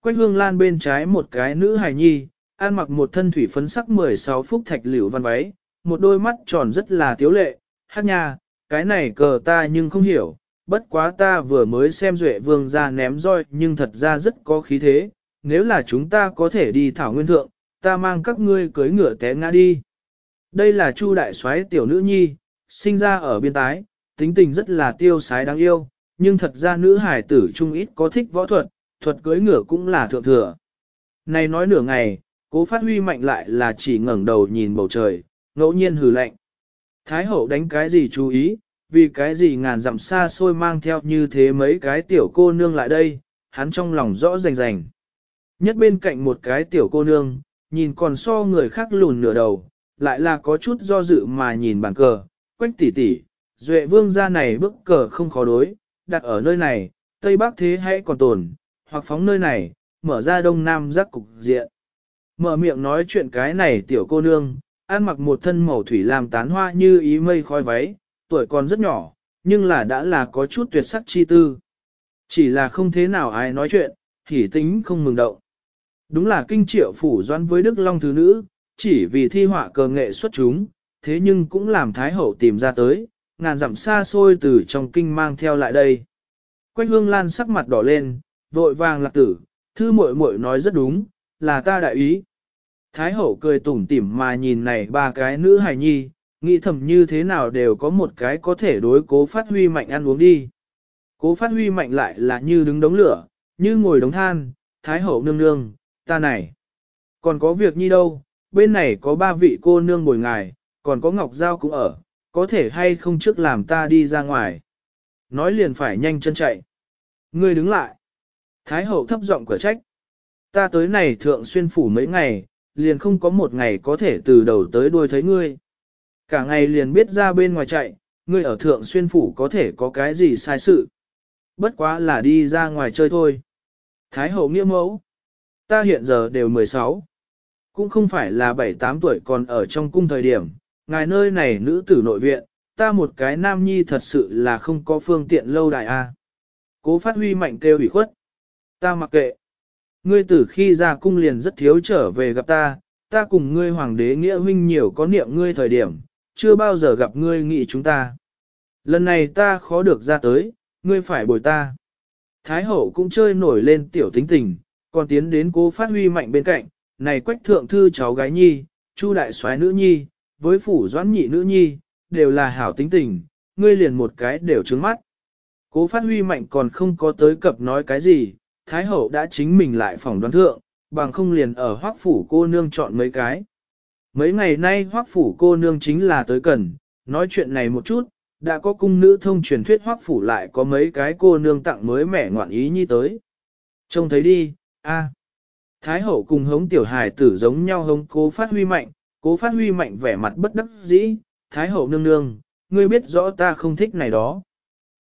Quách hương lan bên trái một cái nữ hài nhi, ăn mặc một thân thủy phấn sắc 16 phúc thạch liễu văn váy, một đôi mắt tròn rất là tiếu lệ, hát nha, cái này cờ ta nhưng không hiểu, bất quá ta vừa mới xem duệ vương ra ném roi nhưng thật ra rất có khí thế, nếu là chúng ta có thể đi thảo nguyên thượng, ta mang các ngươi cưới ngựa té ngã đi. Đây là Chu Đại soái tiểu nữ nhi, sinh ra ở biên tái, tính tình rất là tiêu sái đáng yêu, nhưng thật ra nữ hải tử trung ít có thích võ thuật, thuật cưỡi ngựa cũng là thượng thừa. Này nói nửa ngày, cố phát huy mạnh lại là chỉ ngẩng đầu nhìn bầu trời, ngẫu nhiên hừ lạnh. Thái hậu đánh cái gì chú ý, vì cái gì ngàn dặm xa xôi mang theo như thế mấy cái tiểu cô nương lại đây, hắn trong lòng rõ rành rành. Nhất bên cạnh một cái tiểu cô nương, nhìn còn so người khác lùn nửa đầu, lại là có chút do dự mà nhìn bàn cờ, quách tỉ tỉ, duệ vương ra này bức cờ không khó đối, đặt ở nơi này, Tây Bắc thế hãy còn tồn, hoặc phóng nơi này, mở ra đông nam giác cục diện. Mở miệng nói chuyện cái này tiểu cô nương, ăn mặc một thân màu thủy làm tán hoa như ý mây khói váy, tuổi còn rất nhỏ, nhưng là đã là có chút tuyệt sắc chi tư. Chỉ là không thế nào ai nói chuyện, thì tính không mừng động. Đúng là kinh triệu phủ doan với Đức Long Thứ Nữ, chỉ vì thi họa cờ nghệ xuất chúng, thế nhưng cũng làm Thái Hậu tìm ra tới, ngàn dặm xa xôi từ trong kinh mang theo lại đây. Quách hương lan sắc mặt đỏ lên, vội vàng lạc tử, thư muội muội nói rất đúng, là ta đại ý. Thái hậu cười tủm tỉm mà nhìn này ba cái nữ hài nhi, nghĩ thầm như thế nào đều có một cái có thể đối cố phát huy mạnh ăn uống đi. Cố phát huy mạnh lại là như đứng đống lửa, như ngồi đống than, thái hậu nương nương, ta này. Còn có việc nhi đâu, bên này có ba vị cô nương bồi ngài, còn có ngọc giao cũng ở, có thể hay không trước làm ta đi ra ngoài. Nói liền phải nhanh chân chạy. Ngươi đứng lại. Thái hậu thấp giọng cửa trách. Ta tới này thượng xuyên phủ mấy ngày, liền không có một ngày có thể từ đầu tới đuôi thấy ngươi. Cả ngày liền biết ra bên ngoài chạy, ngươi ở thượng xuyên phủ có thể có cái gì sai sự. Bất quá là đi ra ngoài chơi thôi. Thái hậu nghĩa mẫu. Ta hiện giờ đều 16. Cũng không phải là 7-8 tuổi còn ở trong cung thời điểm. Ngài nơi này nữ tử nội viện, ta một cái nam nhi thật sự là không có phương tiện lâu đại a. Cố phát huy mạnh kêu ủy khuất. Ta mặc kệ. Ngươi từ khi ra cung liền rất thiếu trở về gặp ta, ta cùng ngươi hoàng đế nghĩa huynh nhiều có niệm ngươi thời điểm, chưa bao giờ gặp ngươi nghị chúng ta. Lần này ta khó được ra tới, ngươi phải bồi ta. Thái hậu cũng chơi nổi lên tiểu tính tình, còn tiến đến cố phát huy mạnh bên cạnh, này quách thượng thư cháu gái nhi, chu đại soái nữ nhi, với phủ doãn nhị nữ nhi, đều là hảo tính tình, ngươi liền một cái đều trứng mắt. Cố phát huy mạnh còn không có tới cập nói cái gì, Thái Hậu đã chính mình lại phòng đoán thượng, bằng không liền ở hoác phủ cô nương chọn mấy cái. Mấy ngày nay hoác phủ cô nương chính là tới cần, nói chuyện này một chút, đã có cung nữ thông truyền thuyết hoác phủ lại có mấy cái cô nương tặng mới mẻ ngoạn ý nhi tới. Trông thấy đi, a. Thái hậu cùng hống tiểu hài tử giống nhau hống cố phát huy mạnh, cố phát huy mạnh vẻ mặt bất đắc dĩ, thái hậu nương nương, ngươi biết rõ ta không thích này đó.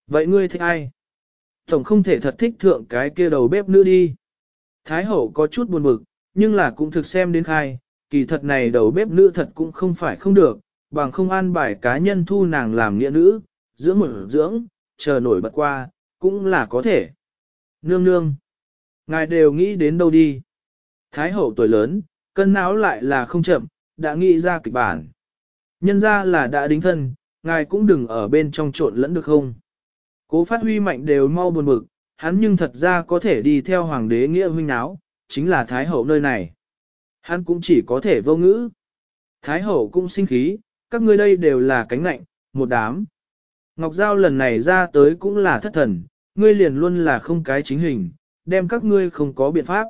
Vậy ngươi thích ai? tổng không thể thật thích thượng cái kia đầu bếp nữ đi. Thái hậu có chút buồn bực, nhưng là cũng thực xem đến khai, kỳ thật này đầu bếp nữ thật cũng không phải không được, bằng không an bài cá nhân thu nàng làm nghĩa nữ, dưỡng một dưỡng, chờ nổi bật qua, cũng là có thể. Nương nương, ngài đều nghĩ đến đâu đi. Thái hậu tuổi lớn, cân não lại là không chậm, đã nghĩ ra kịch bản. Nhân ra là đã đính thân, ngài cũng đừng ở bên trong trộn lẫn được không. Cố phát huy mạnh đều mau buồn bực, hắn nhưng thật ra có thể đi theo hoàng đế nghĩa huynh áo, chính là Thái Hậu nơi này. Hắn cũng chỉ có thể vô ngữ. Thái Hậu cũng sinh khí, các ngươi đây đều là cánh lạnh, một đám. Ngọc Giao lần này ra tới cũng là thất thần, ngươi liền luôn là không cái chính hình, đem các ngươi không có biện pháp.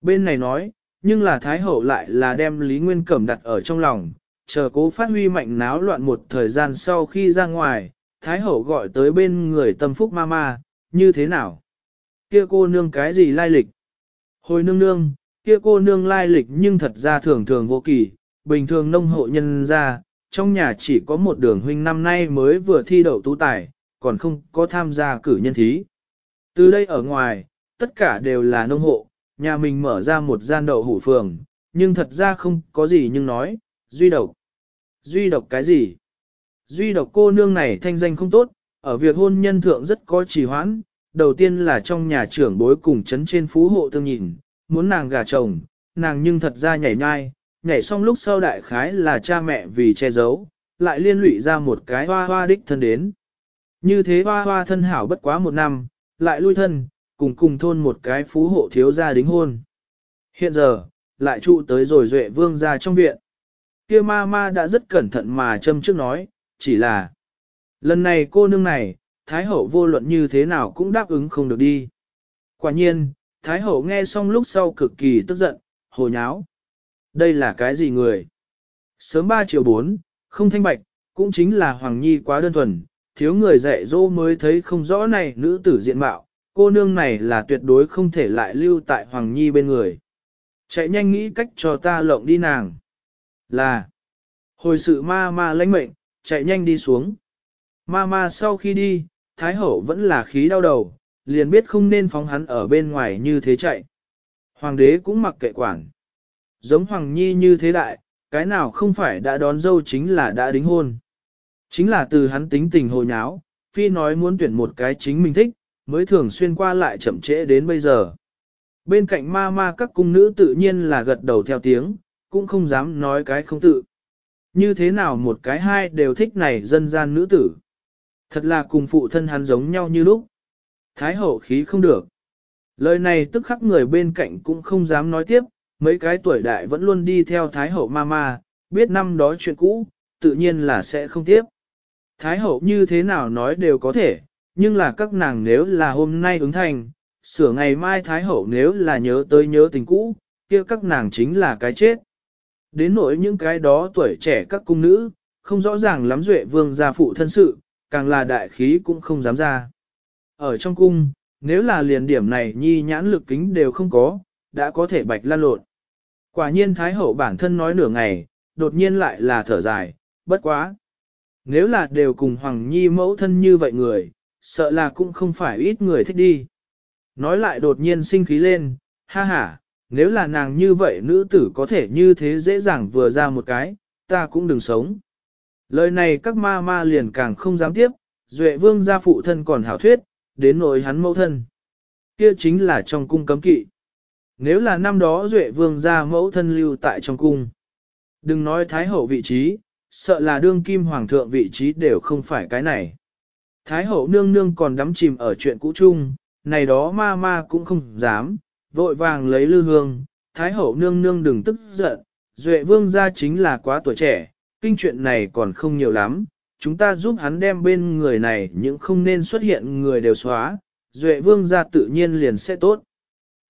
Bên này nói, nhưng là Thái Hậu lại là đem Lý Nguyên Cẩm đặt ở trong lòng, chờ cố phát huy mạnh náo loạn một thời gian sau khi ra ngoài, Thái Hậu gọi tới bên người tâm phúc mama, như thế nào? Kia cô nương cái gì lai lịch? Hồi nương nương, kia cô nương lai lịch nhưng thật ra thường thường vô kỳ, bình thường nông hộ nhân ra, trong nhà chỉ có một đường huynh năm nay mới vừa thi đậu tú tài, còn không có tham gia cử nhân thí. Từ đây ở ngoài, tất cả đều là nông hộ, nhà mình mở ra một gian đậu hủ phường, nhưng thật ra không có gì nhưng nói, duy độc. Duy độc cái gì? duy độc cô nương này thanh danh không tốt, ở việc hôn nhân thượng rất có trì hoãn, đầu tiên là trong nhà trưởng bối cùng chấn trên phú hộ tương nhìn, muốn nàng gả chồng, nàng nhưng thật ra nhảy nhai, nhảy xong lúc sau đại khái là cha mẹ vì che giấu, lại liên lụy ra một cái hoa hoa đích thân đến. Như thế hoa hoa thân hảo bất quá một năm, lại lui thân, cùng cùng thôn một cái phú hộ thiếu gia đính hôn. Hiện giờ, lại trụ tới rồi duệ vương ra trong viện. kia ma ma đã rất cẩn thận mà châm trước nói, chỉ là lần này cô nương này, Thái Hậu vô luận như thế nào cũng đáp ứng không được đi. Quả nhiên, Thái Hậu nghe xong lúc sau cực kỳ tức giận, hồ nháo. Đây là cái gì người? Sớm 3 triệu 4, không thanh bạch, cũng chính là Hoàng Nhi quá đơn thuần, thiếu người dạy dỗ mới thấy không rõ này nữ tử diện mạo, cô nương này là tuyệt đối không thể lại lưu tại Hoàng Nhi bên người. Chạy nhanh nghĩ cách cho ta lộng đi nàng. Là, hồi sự ma ma lãnh mệnh, chạy nhanh đi xuống. Mama sau khi đi, Thái Hậu vẫn là khí đau đầu, liền biết không nên phóng hắn ở bên ngoài như thế chạy. Hoàng đế cũng mặc kệ quản. Giống Hoàng Nhi như thế đại, cái nào không phải đã đón dâu chính là đã đính hôn. Chính là từ hắn tính tình hồi nháo, Phi nói muốn tuyển một cái chính mình thích, mới thường xuyên qua lại chậm trễ đến bây giờ. Bên cạnh ma ma các cung nữ tự nhiên là gật đầu theo tiếng, cũng không dám nói cái không tự. Như thế nào một cái hai đều thích này dân gian nữ tử. Thật là cùng phụ thân hắn giống nhau như lúc. Thái hậu khí không được. Lời này tức khắc người bên cạnh cũng không dám nói tiếp, mấy cái tuổi đại vẫn luôn đi theo Thái hậu mama, biết năm đó chuyện cũ, tự nhiên là sẽ không tiếp. Thái hậu như thế nào nói đều có thể, nhưng là các nàng nếu là hôm nay ứng thành, sửa ngày mai Thái hậu nếu là nhớ tới nhớ tình cũ, kia các nàng chính là cái chết. Đến nỗi những cái đó tuổi trẻ các cung nữ, không rõ ràng lắm duệ vương gia phụ thân sự, càng là đại khí cũng không dám ra. Ở trong cung, nếu là liền điểm này nhi nhãn lực kính đều không có, đã có thể bạch lan lộn. Quả nhiên Thái Hậu bản thân nói nửa ngày, đột nhiên lại là thở dài, bất quá. Nếu là đều cùng Hoàng Nhi mẫu thân như vậy người, sợ là cũng không phải ít người thích đi. Nói lại đột nhiên sinh khí lên, ha ha, nếu là nàng như vậy nữ tử có thể như thế dễ dàng vừa ra một cái, ta cũng đừng sống. Lời này các ma ma liền càng không dám tiếp, Duệ Vương gia phụ thân còn hảo thuyết, đến nỗi hắn mẫu thân. Kia chính là trong cung cấm kỵ. Nếu là năm đó Duệ Vương gia mẫu thân lưu tại trong cung. Đừng nói Thái Hậu vị trí, sợ là đương kim hoàng thượng vị trí đều không phải cái này. Thái Hậu nương nương còn đắm chìm ở chuyện cũ chung, này đó ma ma cũng không dám, vội vàng lấy lư hương, thái hậu nương nương đừng tức giận, duệ vương gia chính là quá tuổi trẻ, kinh chuyện này còn không nhiều lắm, chúng ta giúp hắn đem bên người này những không nên xuất hiện người đều xóa, duệ vương gia tự nhiên liền sẽ tốt.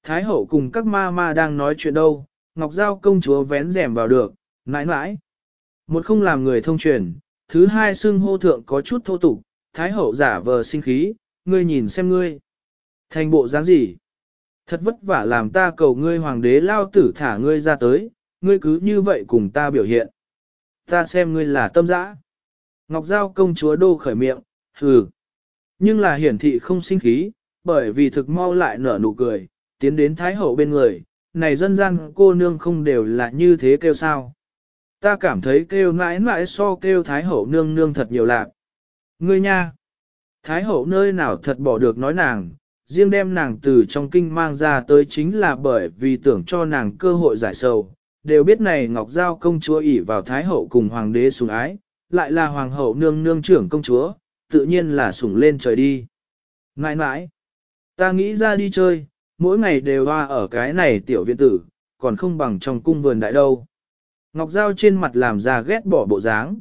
Thái hậu cùng các ma ma đang nói chuyện đâu, Ngọc Giao công chúa vén rèm vào được, nãi nãi. Một không làm người thông truyền, thứ hai xưng hô thượng có chút thô tục, Thái hậu giả vờ sinh khí, ngươi nhìn xem ngươi. Thành bộ dáng gì? Thật vất vả làm ta cầu ngươi hoàng đế lao tử thả ngươi ra tới, ngươi cứ như vậy cùng ta biểu hiện. Ta xem ngươi là tâm dã. Ngọc Giao công chúa đô khởi miệng, hừ. Nhưng là hiển thị không sinh khí, bởi vì thực mau lại nở nụ cười, tiến đến Thái Hậu bên người, này dân gian cô nương không đều là như thế kêu sao. Ta cảm thấy kêu mãi mãi so kêu Thái Hậu nương nương thật nhiều lạc. Ngươi nha! Thái Hậu nơi nào thật bỏ được nói nàng, riêng đem nàng từ trong kinh mang ra tới chính là bởi vì tưởng cho nàng cơ hội giải sầu. Đều biết này Ngọc Giao công chúa ỷ vào Thái Hậu cùng Hoàng đế sủng ái, lại là Hoàng hậu nương nương trưởng công chúa, tự nhiên là sủng lên trời đi. Ngãi ngãi, ta nghĩ ra đi chơi, mỗi ngày đều hoa ở cái này tiểu viện tử, còn không bằng trong cung vườn đại đâu. Ngọc Giao trên mặt làm ra ghét bỏ bộ dáng.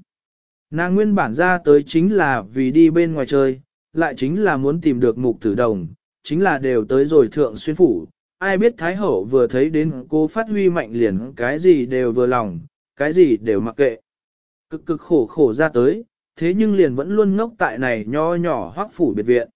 Nàng nguyên bản ra tới chính là vì đi bên ngoài chơi, lại chính là muốn tìm được mục tử đồng, chính là đều tới rồi thượng xuyên phủ. Ai biết Thái Hậu vừa thấy đến cô phát huy mạnh liền cái gì đều vừa lòng, cái gì đều mặc kệ. Cực cực khổ khổ ra tới, thế nhưng liền vẫn luôn ngốc tại này nho nhỏ hoác phủ biệt viện.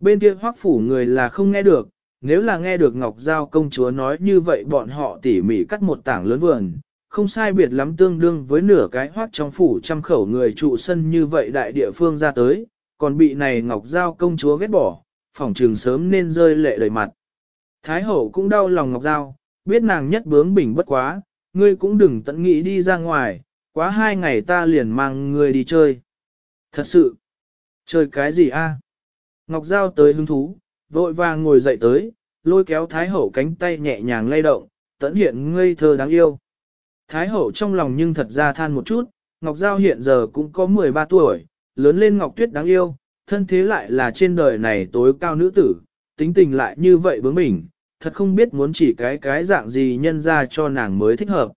Bên kia hoác phủ người là không nghe được, nếu là nghe được Ngọc Giao công chúa nói như vậy bọn họ tỉ mỉ cắt một tảng lớn vườn, không sai biệt lắm tương đương với nửa cái hoác trong phủ trăm khẩu người trụ sân như vậy đại địa phương ra tới, còn bị này Ngọc Giao công chúa ghét bỏ, phỏng trường sớm nên rơi lệ đầy mặt. Thái hậu cũng đau lòng Ngọc Giao, biết nàng nhất bướng bình bất quá, ngươi cũng đừng tận nghĩ đi ra ngoài, quá hai ngày ta liền mang ngươi đi chơi. Thật sự, chơi cái gì a? Ngọc Giao tới hứng thú, vội vàng ngồi dậy tới, lôi kéo Thái hậu cánh tay nhẹ nhàng lay động, tận hiện ngây thơ đáng yêu. Thái hậu trong lòng nhưng thật ra than một chút, Ngọc Giao hiện giờ cũng có 13 tuổi, lớn lên Ngọc Tuyết đáng yêu, thân thế lại là trên đời này tối cao nữ tử, tính tình lại như vậy bướng bỉnh, thật không biết muốn chỉ cái cái dạng gì nhân ra cho nàng mới thích hợp.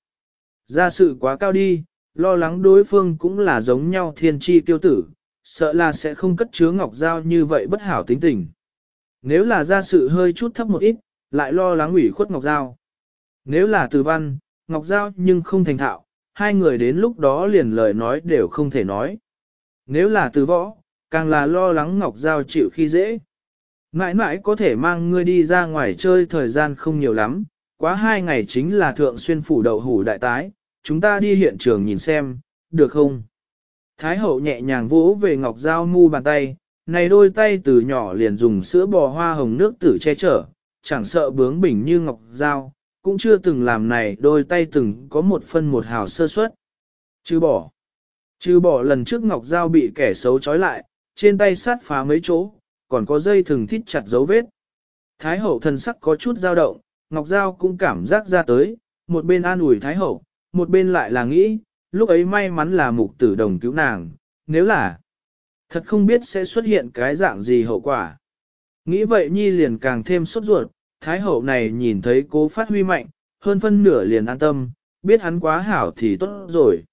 Gia sự quá cao đi, lo lắng đối phương cũng là giống nhau thiên tri tiêu tử, sợ là sẽ không cất chứa ngọc dao như vậy bất hảo tính tình. Nếu là gia sự hơi chút thấp một ít, lại lo lắng ủy khuất ngọc dao. Nếu là từ văn, ngọc dao nhưng không thành thạo, hai người đến lúc đó liền lời nói đều không thể nói. Nếu là từ võ, càng là lo lắng Ngọc Giao chịu khi dễ. Mãi mãi có thể mang ngươi đi ra ngoài chơi thời gian không nhiều lắm, quá hai ngày chính là thượng xuyên phủ đậu hủ đại tái, chúng ta đi hiện trường nhìn xem, được không? Thái hậu nhẹ nhàng vỗ về Ngọc Giao mu bàn tay, này đôi tay từ nhỏ liền dùng sữa bò hoa hồng nước tử che chở, chẳng sợ bướng bỉnh như Ngọc Giao, cũng chưa từng làm này đôi tay từng có một phân một hào sơ suất. Chứ bỏ. Chứ bỏ lần trước Ngọc Giao bị kẻ xấu trói lại, trên tay sát phá mấy chỗ, còn có dây thừng thít chặt dấu vết. Thái hậu thần sắc có chút dao động, Ngọc Giao cũng cảm giác ra tới, một bên an ủi Thái hậu, một bên lại là nghĩ, lúc ấy may mắn là mục tử đồng cứu nàng, nếu là thật không biết sẽ xuất hiện cái dạng gì hậu quả. Nghĩ vậy Nhi liền càng thêm sốt ruột, Thái hậu này nhìn thấy cố phát huy mạnh, hơn phân nửa liền an tâm, biết hắn quá hảo thì tốt rồi.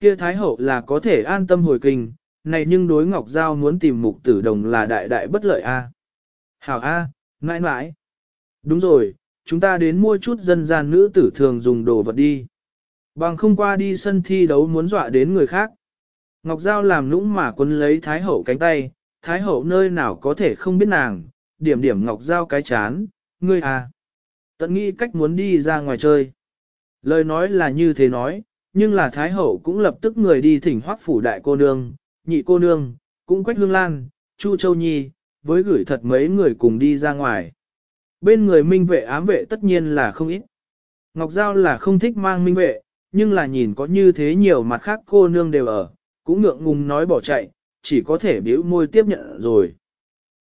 Kia Thái hậu là có thể an tâm hồi kinh, này nhưng đối Ngọc Giao muốn tìm mục tử đồng là đại đại bất lợi a. Hảo a, à, mãi mãi. Đúng rồi, chúng ta đến mua chút dân gian nữ tử thường dùng đồ vật đi. Bằng không qua đi sân thi đấu muốn dọa đến người khác. Ngọc Giao làm lũng mà quân lấy Thái Hậu cánh tay, Thái Hậu nơi nào có thể không biết nàng, điểm điểm Ngọc Giao cái chán, ngươi à. Tận nghĩ cách muốn đi ra ngoài chơi. Lời nói là như thế nói, nhưng là Thái Hậu cũng lập tức người đi thỉnh hoắc phủ đại cô nương, nhị cô nương, cũng quách hương lan, chu châu nhi, với gửi thật mấy người cùng đi ra ngoài. Bên người minh vệ ám vệ tất nhiên là không ít. Ngọc Giao là không thích mang minh vệ, nhưng là nhìn có như thế nhiều mặt khác cô nương đều ở, cũng ngượng ngùng nói bỏ chạy, chỉ có thể biểu môi tiếp nhận rồi.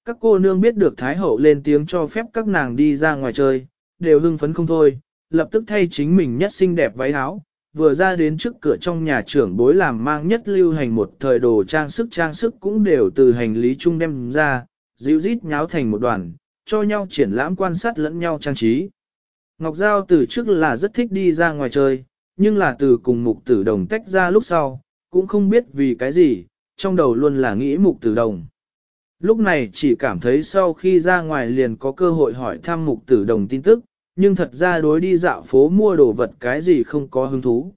Các cô nương biết được Thái Hậu lên tiếng cho phép các nàng đi ra ngoài chơi, đều hưng phấn không thôi, lập tức thay chính mình nhất xinh đẹp váy áo, vừa ra đến trước cửa trong nhà trưởng bối làm mang nhất lưu hành một thời đồ trang sức trang sức cũng đều từ hành lý chung đem ra, dịu rít nháo thành một đoàn, cho nhau triển lãm quan sát lẫn nhau trang trí. Ngọc Giao từ trước là rất thích đi ra ngoài chơi, nhưng là từ cùng mục tử đồng tách ra lúc sau, cũng không biết vì cái gì, trong đầu luôn là nghĩ mục tử đồng. Lúc này chỉ cảm thấy sau khi ra ngoài liền có cơ hội hỏi thăm mục tử đồng tin tức, nhưng thật ra đối đi dạo phố mua đồ vật cái gì không có hứng thú.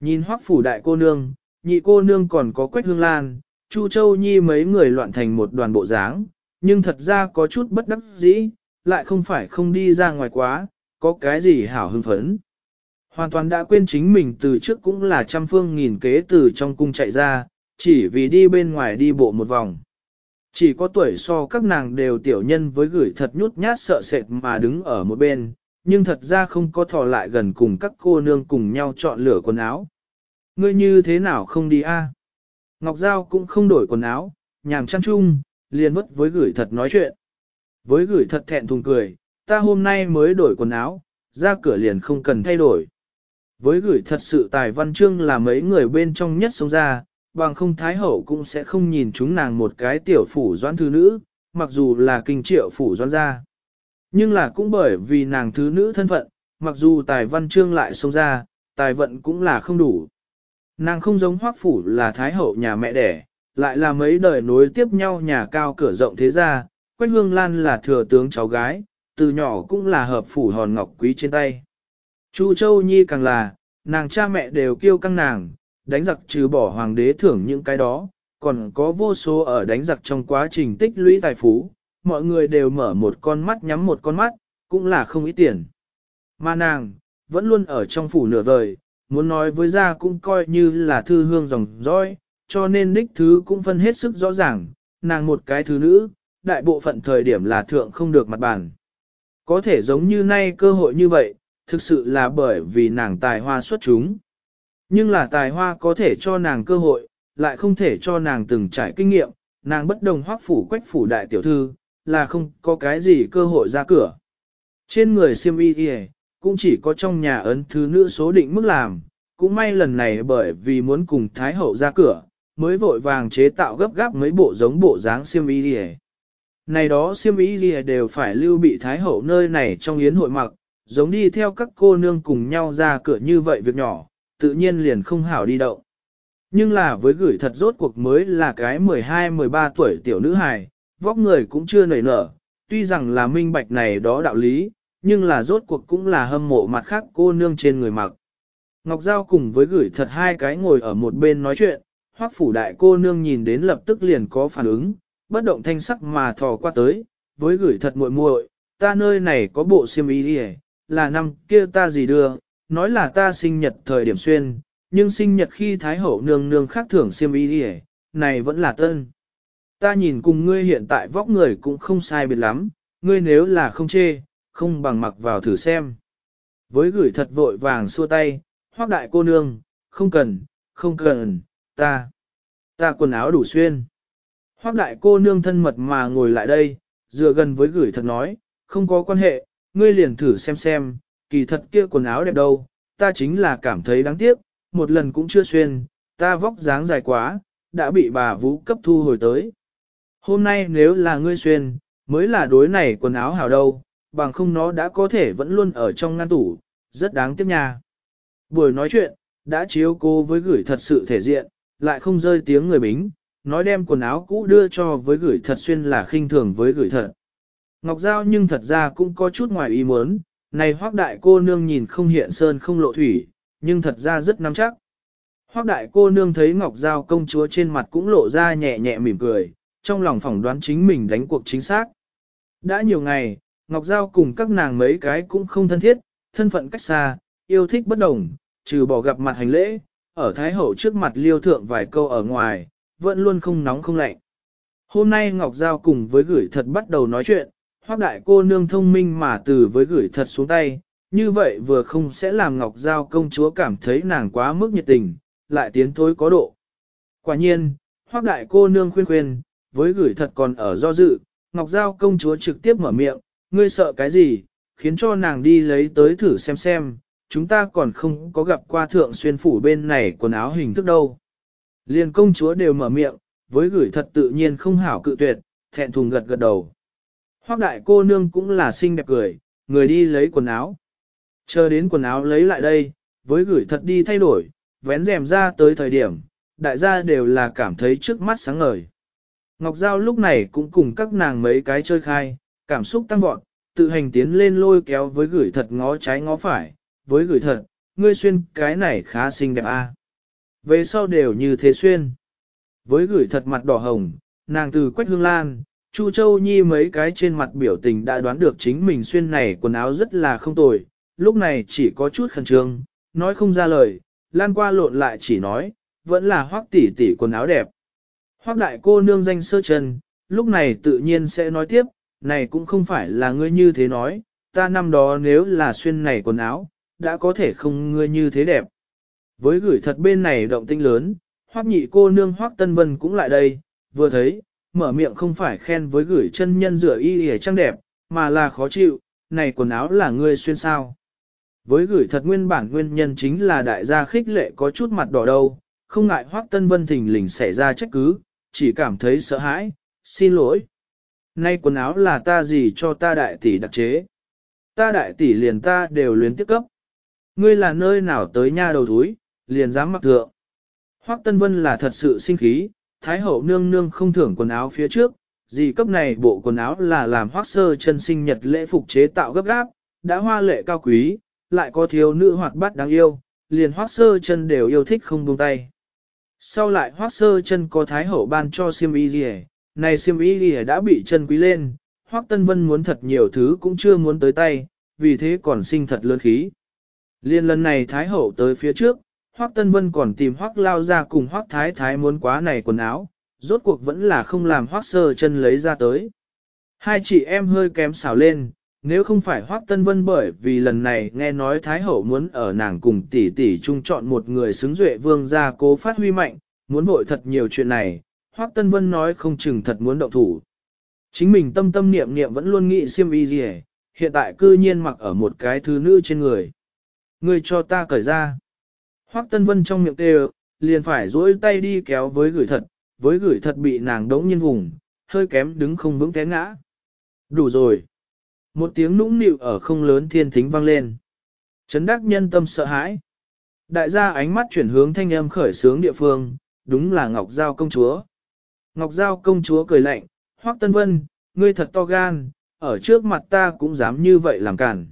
Nhìn hoắc phủ đại cô nương, nhị cô nương còn có quách hương lan, Chu Châu Nhi mấy người loạn thành một đoàn bộ dáng, nhưng thật ra có chút bất đắc dĩ, lại không phải không đi ra ngoài quá, có cái gì hảo hưng phấn. Hoàn toàn đã quên chính mình từ trước cũng là trăm phương nghìn kế từ trong cung chạy ra, chỉ vì đi bên ngoài đi bộ một vòng. Chỉ có tuổi so các nàng đều tiểu nhân với gửi thật nhút nhát sợ sệt mà đứng ở một bên, nhưng thật ra không có thò lại gần cùng các cô nương cùng nhau chọn lửa quần áo. Ngươi như thế nào không đi a? Ngọc Giao cũng không đổi quần áo, nhàm chăn chung, liền vất với gửi thật nói chuyện. Với gửi thật thẹn thùng cười, ta hôm nay mới đổi quần áo, ra cửa liền không cần thay đổi. Với gửi thật sự tài văn chương là mấy người bên trong nhất sống ra, bằng không thái hậu cũng sẽ không nhìn chúng nàng một cái tiểu phủ doãn thư nữ, mặc dù là kinh triệu phủ doãn gia. Nhưng là cũng bởi vì nàng thứ nữ thân phận, mặc dù tài văn chương lại xông ra, tài vận cũng là không đủ. Nàng không giống hoác phủ là thái hậu nhà mẹ đẻ, lại là mấy đời nối tiếp nhau nhà cao cửa rộng thế gia, Quách Hương Lan là thừa tướng cháu gái, từ nhỏ cũng là hợp phủ hòn ngọc quý trên tay. Chu Châu Nhi càng là, nàng cha mẹ đều kêu căng nàng, đánh giặc trừ bỏ hoàng đế thưởng những cái đó, còn có vô số ở đánh giặc trong quá trình tích lũy tài phú, mọi người đều mở một con mắt nhắm một con mắt, cũng là không ít tiền. Mà nàng, vẫn luôn ở trong phủ nửa vời, muốn nói với gia cũng coi như là thư hương dòng dõi, cho nên đích thứ cũng phân hết sức rõ ràng, nàng một cái thứ nữ, đại bộ phận thời điểm là thượng không được mặt bàn. Có thể giống như nay cơ hội như vậy, thực sự là bởi vì nàng tài hoa xuất chúng. Nhưng là tài hoa có thể cho nàng cơ hội, lại không thể cho nàng từng trải kinh nghiệm, nàng bất đồng hoác phủ quách phủ đại tiểu thư, là không có cái gì cơ hội ra cửa. Trên người siêm y kìa, cũng chỉ có trong nhà ấn thứ nữ số định mức làm, cũng may lần này bởi vì muốn cùng Thái Hậu ra cửa, mới vội vàng chế tạo gấp gáp mấy bộ giống bộ dáng siêm y kìa. Này đó siêm y kìa đều phải lưu bị Thái Hậu nơi này trong yến hội mặc, giống đi theo các cô nương cùng nhau ra cửa như vậy việc nhỏ, tự nhiên liền không hảo đi động. Nhưng là với gửi thật rốt cuộc mới là cái 12-13 tuổi tiểu nữ hài, vóc người cũng chưa nảy nở, tuy rằng là minh bạch này đó đạo lý, nhưng là rốt cuộc cũng là hâm mộ mặt khác cô nương trên người mặc. Ngọc Giao cùng với gửi thật hai cái ngồi ở một bên nói chuyện, hoắc phủ đại cô nương nhìn đến lập tức liền có phản ứng, bất động thanh sắc mà thò qua tới, với gửi thật muội muội, ta nơi này có bộ xiêm y đi là năm kia ta gì đưa, nói là ta sinh nhật thời điểm xuyên, nhưng sinh nhật khi Thái Hậu nương nương khác thưởng xiêm y đi này vẫn là tân. Ta nhìn cùng ngươi hiện tại vóc người cũng không sai biệt lắm, ngươi nếu là không chê, không bằng mặc vào thử xem. Với gửi thật vội vàng xua tay, hoác đại cô nương, không cần, không cần, ta, ta quần áo đủ xuyên. Hoác đại cô nương thân mật mà ngồi lại đây, dựa gần với gửi thật nói, không có quan hệ, ngươi liền thử xem xem, kỳ thật kia quần áo đẹp đâu, ta chính là cảm thấy đáng tiếc, một lần cũng chưa xuyên, ta vóc dáng dài quá, đã bị bà vũ cấp thu hồi tới. Hôm nay nếu là ngươi xuyên, mới là đối này quần áo hảo đâu, bằng không nó đã có thể vẫn luôn ở trong ngăn tủ, rất đáng tiếc nha. Buổi nói chuyện, đã chiếu cô với gửi thật sự thể diện, lại không rơi tiếng người bính, nói đem quần áo cũ đưa cho với gửi thật xuyên là khinh thường với gửi thật. Ngọc Giao nhưng thật ra cũng có chút ngoài ý muốn, này hoác đại cô nương nhìn không hiện sơn không lộ thủy, nhưng thật ra rất nắm chắc. Hoác đại cô nương thấy Ngọc Giao công chúa trên mặt cũng lộ ra nhẹ nhẹ mỉm cười, trong lòng phỏng đoán chính mình đánh cuộc chính xác. Đã nhiều ngày, Ngọc Giao cùng các nàng mấy cái cũng không thân thiết, thân phận cách xa, yêu thích bất đồng, trừ bỏ gặp mặt hành lễ, ở Thái Hậu trước mặt liêu thượng vài câu ở ngoài, vẫn luôn không nóng không lạnh. Hôm nay Ngọc Giao cùng với gửi thật bắt đầu nói chuyện, hoác đại cô nương thông minh mà từ với gửi thật xuống tay, như vậy vừa không sẽ làm Ngọc Giao công chúa cảm thấy nàng quá mức nhiệt tình, lại tiến thối có độ. Quả nhiên, hoác đại cô nương khuyên khuyên, với gửi thật còn ở do dự, Ngọc Giao công chúa trực tiếp mở miệng, ngươi sợ cái gì, khiến cho nàng đi lấy tới thử xem xem, chúng ta còn không có gặp qua thượng xuyên phủ bên này quần áo hình thức đâu. liền công chúa đều mở miệng, với gửi thật tự nhiên không hảo cự tuyệt, thẹn thùng gật gật đầu. Hoác đại cô nương cũng là xinh đẹp cười, người đi lấy quần áo. Chờ đến quần áo lấy lại đây, với gửi thật đi thay đổi, vén rèm ra tới thời điểm, đại gia đều là cảm thấy trước mắt sáng ngời. Ngọc Giao lúc này cũng cùng các nàng mấy cái chơi khai, cảm xúc tăng vọt, tự hành tiến lên lôi kéo với gửi thật ngó trái ngó phải, với gửi thật, ngươi xuyên cái này khá xinh đẹp a. À. Về sau đều như thế xuyên. Với gửi thật mặt đỏ hồng, nàng từ Quách Hương Lan, Chu Châu Nhi mấy cái trên mặt biểu tình đã đoán được chính mình xuyên này quần áo rất là không tồi, lúc này chỉ có chút khẩn trương, nói không ra lời, Lan qua lộn lại chỉ nói, vẫn là hoắc tỷ tỷ quần áo đẹp hoác đại cô nương danh sơ trần, lúc này tự nhiên sẽ nói tiếp, này cũng không phải là ngươi như thế nói, ta năm đó nếu là xuyên này quần áo, đã có thể không ngươi như thế đẹp. Với gửi thật bên này động tinh lớn, hoác nhị cô nương hoác tân vân cũng lại đây, vừa thấy, mở miệng không phải khen với gửi chân nhân rửa y hề trang đẹp, mà là khó chịu, này quần áo là ngươi xuyên sao. Với gửi thật nguyên bản nguyên nhân chính là đại gia khích lệ có chút mặt đỏ đâu, không ngại hoác tân vân thình lình xảy ra trách cứ, chỉ cảm thấy sợ hãi, xin lỗi. Nay quần áo là ta gì cho ta đại tỷ đặc chế. Ta đại tỷ liền ta đều luyến tiếp cấp. Ngươi là nơi nào tới nha đầu thúi, liền dám mặc thượng. Hoắc Tân Vân là thật sự sinh khí, Thái hậu nương nương không thưởng quần áo phía trước, dì cấp này bộ quần áo là làm Hoắc sơ chân sinh nhật lễ phục chế tạo gấp gáp, đã hoa lệ cao quý, lại có thiếu nữ hoạt bát đáng yêu, liền Hoắc sơ chân đều yêu thích không buông tay. Sau lại hoác sơ chân có thái hậu ban cho siêm y gì này siêm y gì đã bị chân quý lên, hoác tân vân muốn thật nhiều thứ cũng chưa muốn tới tay, vì thế còn sinh thật lớn khí. Liên lần này thái hậu tới phía trước, hoác tân vân còn tìm hoác lao ra cùng hoác thái thái muốn quá này quần áo, rốt cuộc vẫn là không làm hoác sơ chân lấy ra tới. Hai chị em hơi kém xảo lên, nếu không phải Hoắc Tân Vân bởi vì lần này nghe nói Thái Hậu muốn ở nàng cùng tỷ tỷ chung chọn một người xứng duệ vương gia cố phát huy mạnh, muốn vội thật nhiều chuyện này, Hoắc Tân Vân nói không chừng thật muốn động thủ. Chính mình tâm tâm niệm niệm vẫn luôn nghĩ siêm y gì hiện tại cư nhiên mặc ở một cái thứ nữ trên người. Người cho ta cởi ra. Hoắc Tân Vân trong miệng kêu, liền phải duỗi tay đi kéo với gửi thật, với gửi thật bị nàng đống nhiên vùng, hơi kém đứng không vững té ngã. Đủ rồi. Một tiếng nũng nịu ở không lớn thiên thính vang lên. Chấn đắc nhân tâm sợ hãi. Đại gia ánh mắt chuyển hướng thanh âm khởi sướng địa phương, đúng là Ngọc Giao công chúa. Ngọc Giao công chúa cười lạnh, Hoắc Tân Vân, ngươi thật to gan, ở trước mặt ta cũng dám như vậy làm cản.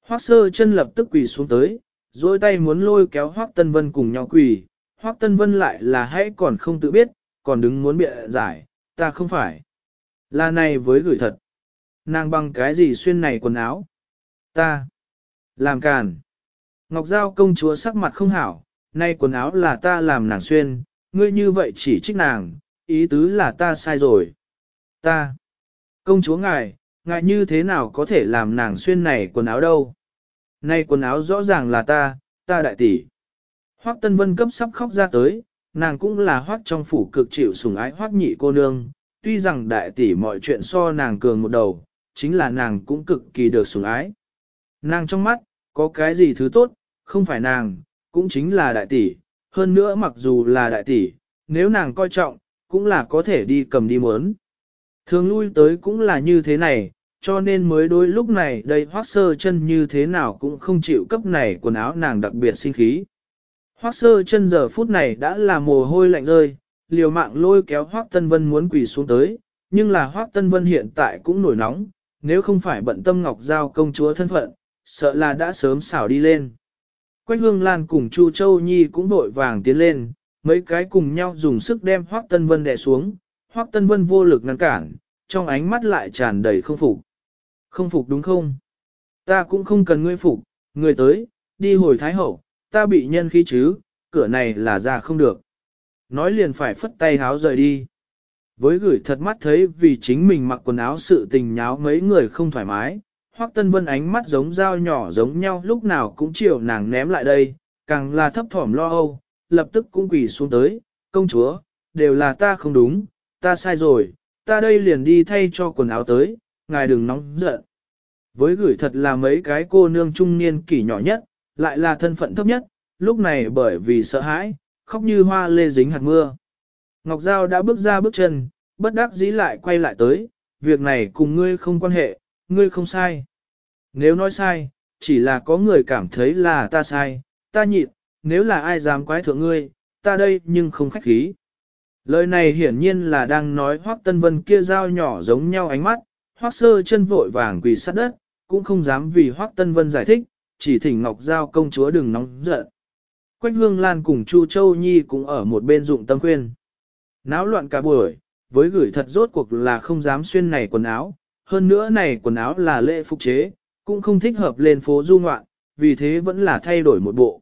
Hoắc Sơ chân lập tức quỳ xuống tới, dối tay muốn lôi kéo Hoắc Tân Vân cùng nhau quỳ, Hoắc Tân Vân lại là hãy còn không tự biết, còn đứng muốn bịa giải, ta không phải. Là này với gửi thật. Nàng bằng cái gì xuyên này quần áo? Ta. Làm càn. Ngọc Giao công chúa sắc mặt không hảo, nay quần áo là ta làm nàng xuyên, ngươi như vậy chỉ trích nàng, ý tứ là ta sai rồi. Ta. Công chúa ngài, ngài như thế nào có thể làm nàng xuyên này quần áo đâu? Nay quần áo rõ ràng là ta, ta đại tỷ. Hoắc Tân Vân cấp sắp khóc ra tới, nàng cũng là hoắc trong phủ cực chịu sùng ái hoắc nhị cô nương, tuy rằng đại tỷ mọi chuyện so nàng cường một đầu, chính là nàng cũng cực kỳ được sủng ái. Nàng trong mắt, có cái gì thứ tốt, không phải nàng, cũng chính là đại tỷ, hơn nữa mặc dù là đại tỷ, nếu nàng coi trọng, cũng là có thể đi cầm đi muốn. Thường lui tới cũng là như thế này, cho nên mới đôi lúc này đây hoác sơ chân như thế nào cũng không chịu cấp này quần áo nàng đặc biệt sinh khí. Hoác sơ chân giờ phút này đã là mồ hôi lạnh rơi, liều mạng lôi kéo hoác tân vân muốn quỳ xuống tới, nhưng là hoác tân vân hiện tại cũng nổi nóng, nếu không phải bận tâm Ngọc Giao công chúa thân phận, sợ là đã sớm xảo đi lên. Quách Hương Lan cùng Chu Châu Nhi cũng vội vàng tiến lên, mấy cái cùng nhau dùng sức đem Hoắc Tân Vân đè xuống, Hoắc Tân Vân vô lực ngăn cản, trong ánh mắt lại tràn đầy không phục. Không phục đúng không? Ta cũng không cần ngươi phục, người tới, đi hồi Thái Hậu, ta bị nhân khí chứ, cửa này là ra không được. Nói liền phải phất tay háo rời đi. Với gửi thật mắt thấy vì chính mình mặc quần áo sự tình nháo mấy người không thoải mái, Hoắc Tân Vân ánh mắt giống dao nhỏ giống nhau lúc nào cũng chiều nàng ném lại đây, càng là thấp thỏm lo âu, lập tức cũng quỳ xuống tới, công chúa, đều là ta không đúng, ta sai rồi, ta đây liền đi thay cho quần áo tới, ngài đừng nóng giận. Với gửi thật là mấy cái cô nương trung niên kỷ nhỏ nhất, lại là thân phận thấp nhất, lúc này bởi vì sợ hãi, khóc như hoa lê dính hạt mưa. Ngọc Giao đã bước ra bước chân, bất đắc dĩ lại quay lại tới, việc này cùng ngươi không quan hệ, ngươi không sai. Nếu nói sai, chỉ là có người cảm thấy là ta sai, ta nhịn, nếu là ai dám quái thượng ngươi, ta đây nhưng không khách khí. Lời này hiển nhiên là đang nói Hoắc Tân Vân kia giao nhỏ giống nhau ánh mắt, Hoắc Sơ chân vội vàng quỳ sát đất, cũng không dám vì Hoắc Tân Vân giải thích, chỉ thỉnh Ngọc Giao công chúa đừng nóng giận. Quách Hương Lan cùng Chu Châu Nhi cũng ở một bên dụng tâm khuyên. Náo loạn cả buổi, với gửi thật rốt cuộc là không dám xuyên này quần áo, hơn nữa này quần áo là lễ phục chế, cũng không thích hợp lên phố du ngoạn, vì thế vẫn là thay đổi một bộ.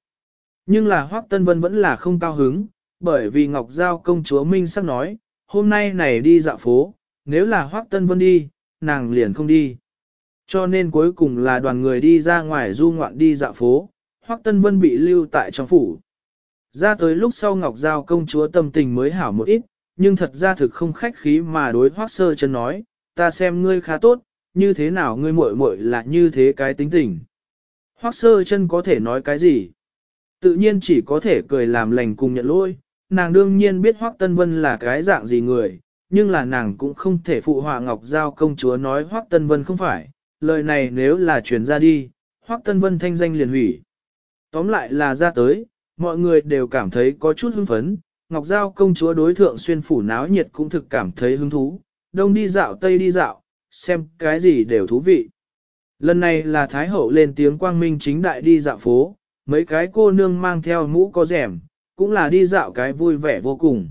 Nhưng là Hoắc Tân Vân vẫn là không cao hứng, bởi vì Ngọc Giao công chúa Minh sắc nói, hôm nay này đi dạo phố, nếu là Hoắc Tân Vân đi, nàng liền không đi. Cho nên cuối cùng là đoàn người đi ra ngoài du ngoạn đi dạo phố, Hoắc Tân Vân bị lưu tại trong phủ. Ra tới lúc sau Ngọc Giao công chúa tâm tình mới hảo một ít, nhưng thật ra thực không khách khí mà đối Hoắc sơ chân nói, ta xem ngươi khá tốt, như thế nào ngươi muội muội là như thế cái tính tình. Hoắc sơ chân có thể nói cái gì? Tự nhiên chỉ có thể cười làm lành cùng nhận lỗi, nàng đương nhiên biết Hoắc Tân Vân là cái dạng gì người, nhưng là nàng cũng không thể phụ họa Ngọc Giao công chúa nói Hoắc Tân Vân không phải, lời này nếu là truyền ra đi, Hoắc Tân Vân thanh danh liền hủy. Tóm lại là ra tới, mọi người đều cảm thấy có chút hưng phấn, Ngọc Giao công chúa đối thượng xuyên phủ náo nhiệt cũng thực cảm thấy hứng thú, đông đi dạo tây đi dạo, xem cái gì đều thú vị. Lần này là Thái Hậu lên tiếng quang minh chính đại đi dạo phố, mấy cái cô nương mang theo mũ có rẻm, cũng là đi dạo cái vui vẻ vô cùng.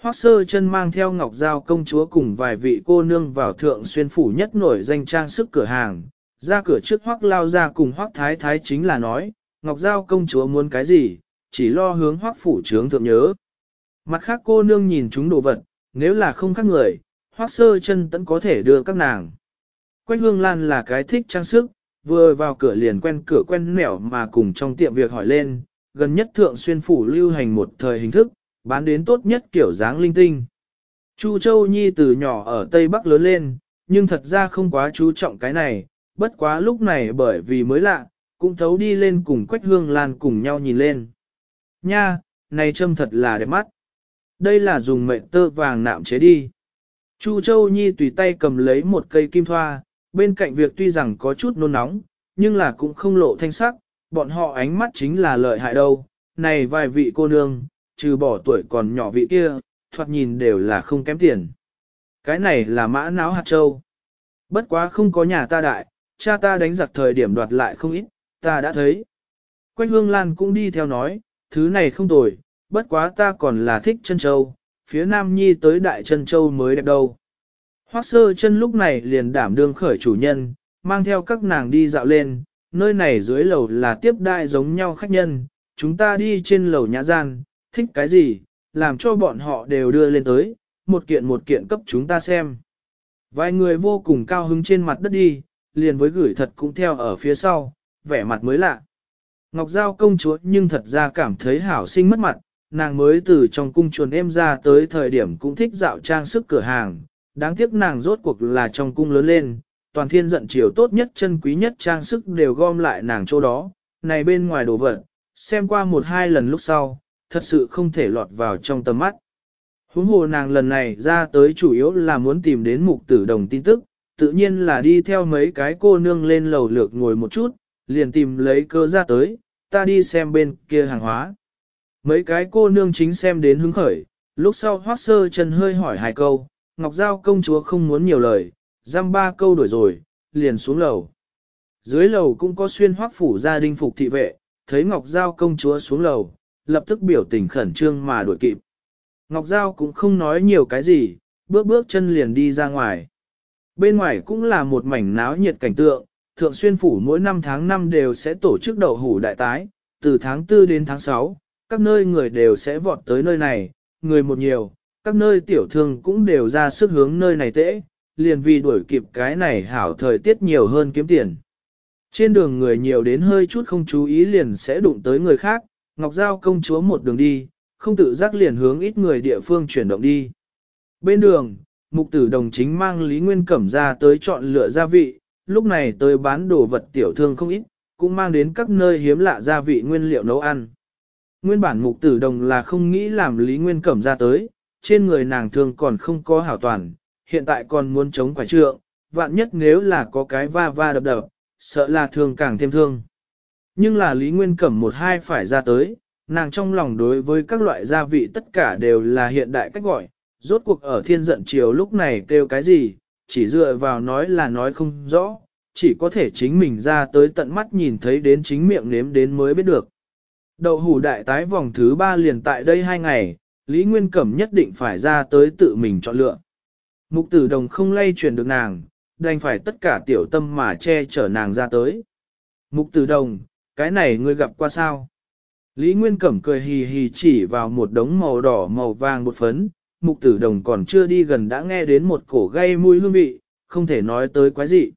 Hoác sơ chân mang theo Ngọc Giao công chúa cùng vài vị cô nương vào thượng xuyên phủ nhất nổi danh trang sức cửa hàng, ra cửa trước hoác lao ra cùng hoác thái thái chính là nói, Ngọc Giao công chúa muốn cái gì, chỉ lo hướng hoác phủ trướng thượng nhớ. Mặt khác cô nương nhìn chúng đồ vật, nếu là không khác người, hoác sơ chân tẫn có thể đưa các nàng. Quách hương lan là cái thích trang sức, vừa vào cửa liền quen cửa quen mẻo mà cùng trong tiệm việc hỏi lên, gần nhất thượng xuyên phủ lưu hành một thời hình thức, bán đến tốt nhất kiểu dáng linh tinh. Chu Châu Nhi từ nhỏ ở Tây Bắc lớn lên, nhưng thật ra không quá chú trọng cái này, bất quá lúc này bởi vì mới lạ, cũng thấu đi lên cùng Quách Hương Lan cùng nhau nhìn lên. Nha, này châm thật là đẹp mắt. Đây là dùng mệnh tơ vàng nạm chế đi. Chu Châu Nhi tùy tay cầm lấy một cây kim thoa, bên cạnh việc tuy rằng có chút nôn nóng, nhưng là cũng không lộ thanh sắc, bọn họ ánh mắt chính là lợi hại đâu. Này vài vị cô nương, trừ bỏ tuổi còn nhỏ vị kia, thoạt nhìn đều là không kém tiền. Cái này là mã não hạt châu. Bất quá không có nhà ta đại, cha ta đánh giặc thời điểm đoạt lại không ít, ta đã thấy. Quách Hương Lan cũng đi theo nói, thứ này không tồi, bất quá ta còn là thích chân châu, phía Nam Nhi tới Đại chân châu mới đẹp đâu. Hoác sơ chân lúc này liền đảm đương khởi chủ nhân, mang theo các nàng đi dạo lên, nơi này dưới lầu là tiếp đại giống nhau khách nhân, chúng ta đi trên lầu nhã gian, thích cái gì, làm cho bọn họ đều đưa lên tới, một kiện một kiện cấp chúng ta xem. Vài người vô cùng cao hứng trên mặt đất đi, liền với gửi thật cũng theo ở phía sau, vẻ mặt mới lạ. Ngọc Giao công chúa nhưng thật ra cảm thấy hảo sinh mất mặt, nàng mới từ trong cung chuồn em ra tới thời điểm cũng thích dạo trang sức cửa hàng, đáng tiếc nàng rốt cuộc là trong cung lớn lên, toàn thiên giận chiều tốt nhất chân quý nhất trang sức đều gom lại nàng chỗ đó, này bên ngoài đồ vật, xem qua một hai lần lúc sau, thật sự không thể lọt vào trong tầm mắt. Huống hồ nàng lần này ra tới chủ yếu là muốn tìm đến mục tử đồng tin tức, tự nhiên là đi theo mấy cái cô nương lên lầu lược ngồi một chút, liền tìm lấy cơ ra tới, ta đi xem bên kia hàng hóa. Mấy cái cô nương chính xem đến hứng khởi, lúc sau hoác sơ chân hơi hỏi hai câu, Ngọc Giao công chúa không muốn nhiều lời, giam ba câu đuổi rồi, liền xuống lầu. Dưới lầu cũng có xuyên hoác phủ gia đình phục thị vệ, thấy Ngọc Giao công chúa xuống lầu, lập tức biểu tình khẩn trương mà đuổi kịp. Ngọc Giao cũng không nói nhiều cái gì, bước bước chân liền đi ra ngoài. Bên ngoài cũng là một mảnh náo nhiệt cảnh tượng, thượng xuyên phủ mỗi năm tháng năm đều sẽ tổ chức đậu hủ đại tái, từ tháng 4 đến tháng 6, các nơi người đều sẽ vọt tới nơi này, người một nhiều, các nơi tiểu thương cũng đều ra sức hướng nơi này tễ, liền vì đuổi kịp cái này hảo thời tiết nhiều hơn kiếm tiền. Trên đường người nhiều đến hơi chút không chú ý liền sẽ đụng tới người khác, Ngọc Giao công chúa một đường đi, không tự giác liền hướng ít người địa phương chuyển động đi. Bên đường, mục tử đồng chính mang Lý Nguyên Cẩm ra tới chọn lựa gia vị, lúc này tới bán đồ vật tiểu thương không ít, cũng mang đến các nơi hiếm lạ gia vị nguyên liệu nấu ăn. Nguyên bản mục tử đồng là không nghĩ làm Lý Nguyên Cẩm ra tới, trên người nàng thường còn không có hảo toàn, hiện tại còn muốn chống quả trượng, vạn nhất nếu là có cái va va đập đập, sợ là thường càng thêm thương. Nhưng là Lý Nguyên Cẩm một hai phải ra tới, nàng trong lòng đối với các loại gia vị tất cả đều là hiện đại cách gọi, rốt cuộc ở thiên giận chiều lúc này kêu cái gì, chỉ dựa vào nói là nói không rõ, chỉ có thể chính mình ra tới tận mắt nhìn thấy đến chính miệng nếm đến mới biết được. Đậu hủ đại tái vòng thứ ba liền tại đây hai ngày, Lý Nguyên Cẩm nhất định phải ra tới tự mình chọn lựa. Mục tử đồng không lay chuyển được nàng, đành phải tất cả tiểu tâm mà che chở nàng ra tới. Mục tử đồng, cái này ngươi gặp qua sao? Lý Nguyên Cẩm cười hì hì chỉ vào một đống màu đỏ màu vàng bột phấn, mục tử đồng còn chưa đi gần đã nghe đến một cổ gây mùi hương vị, không thể nói tới quái gì.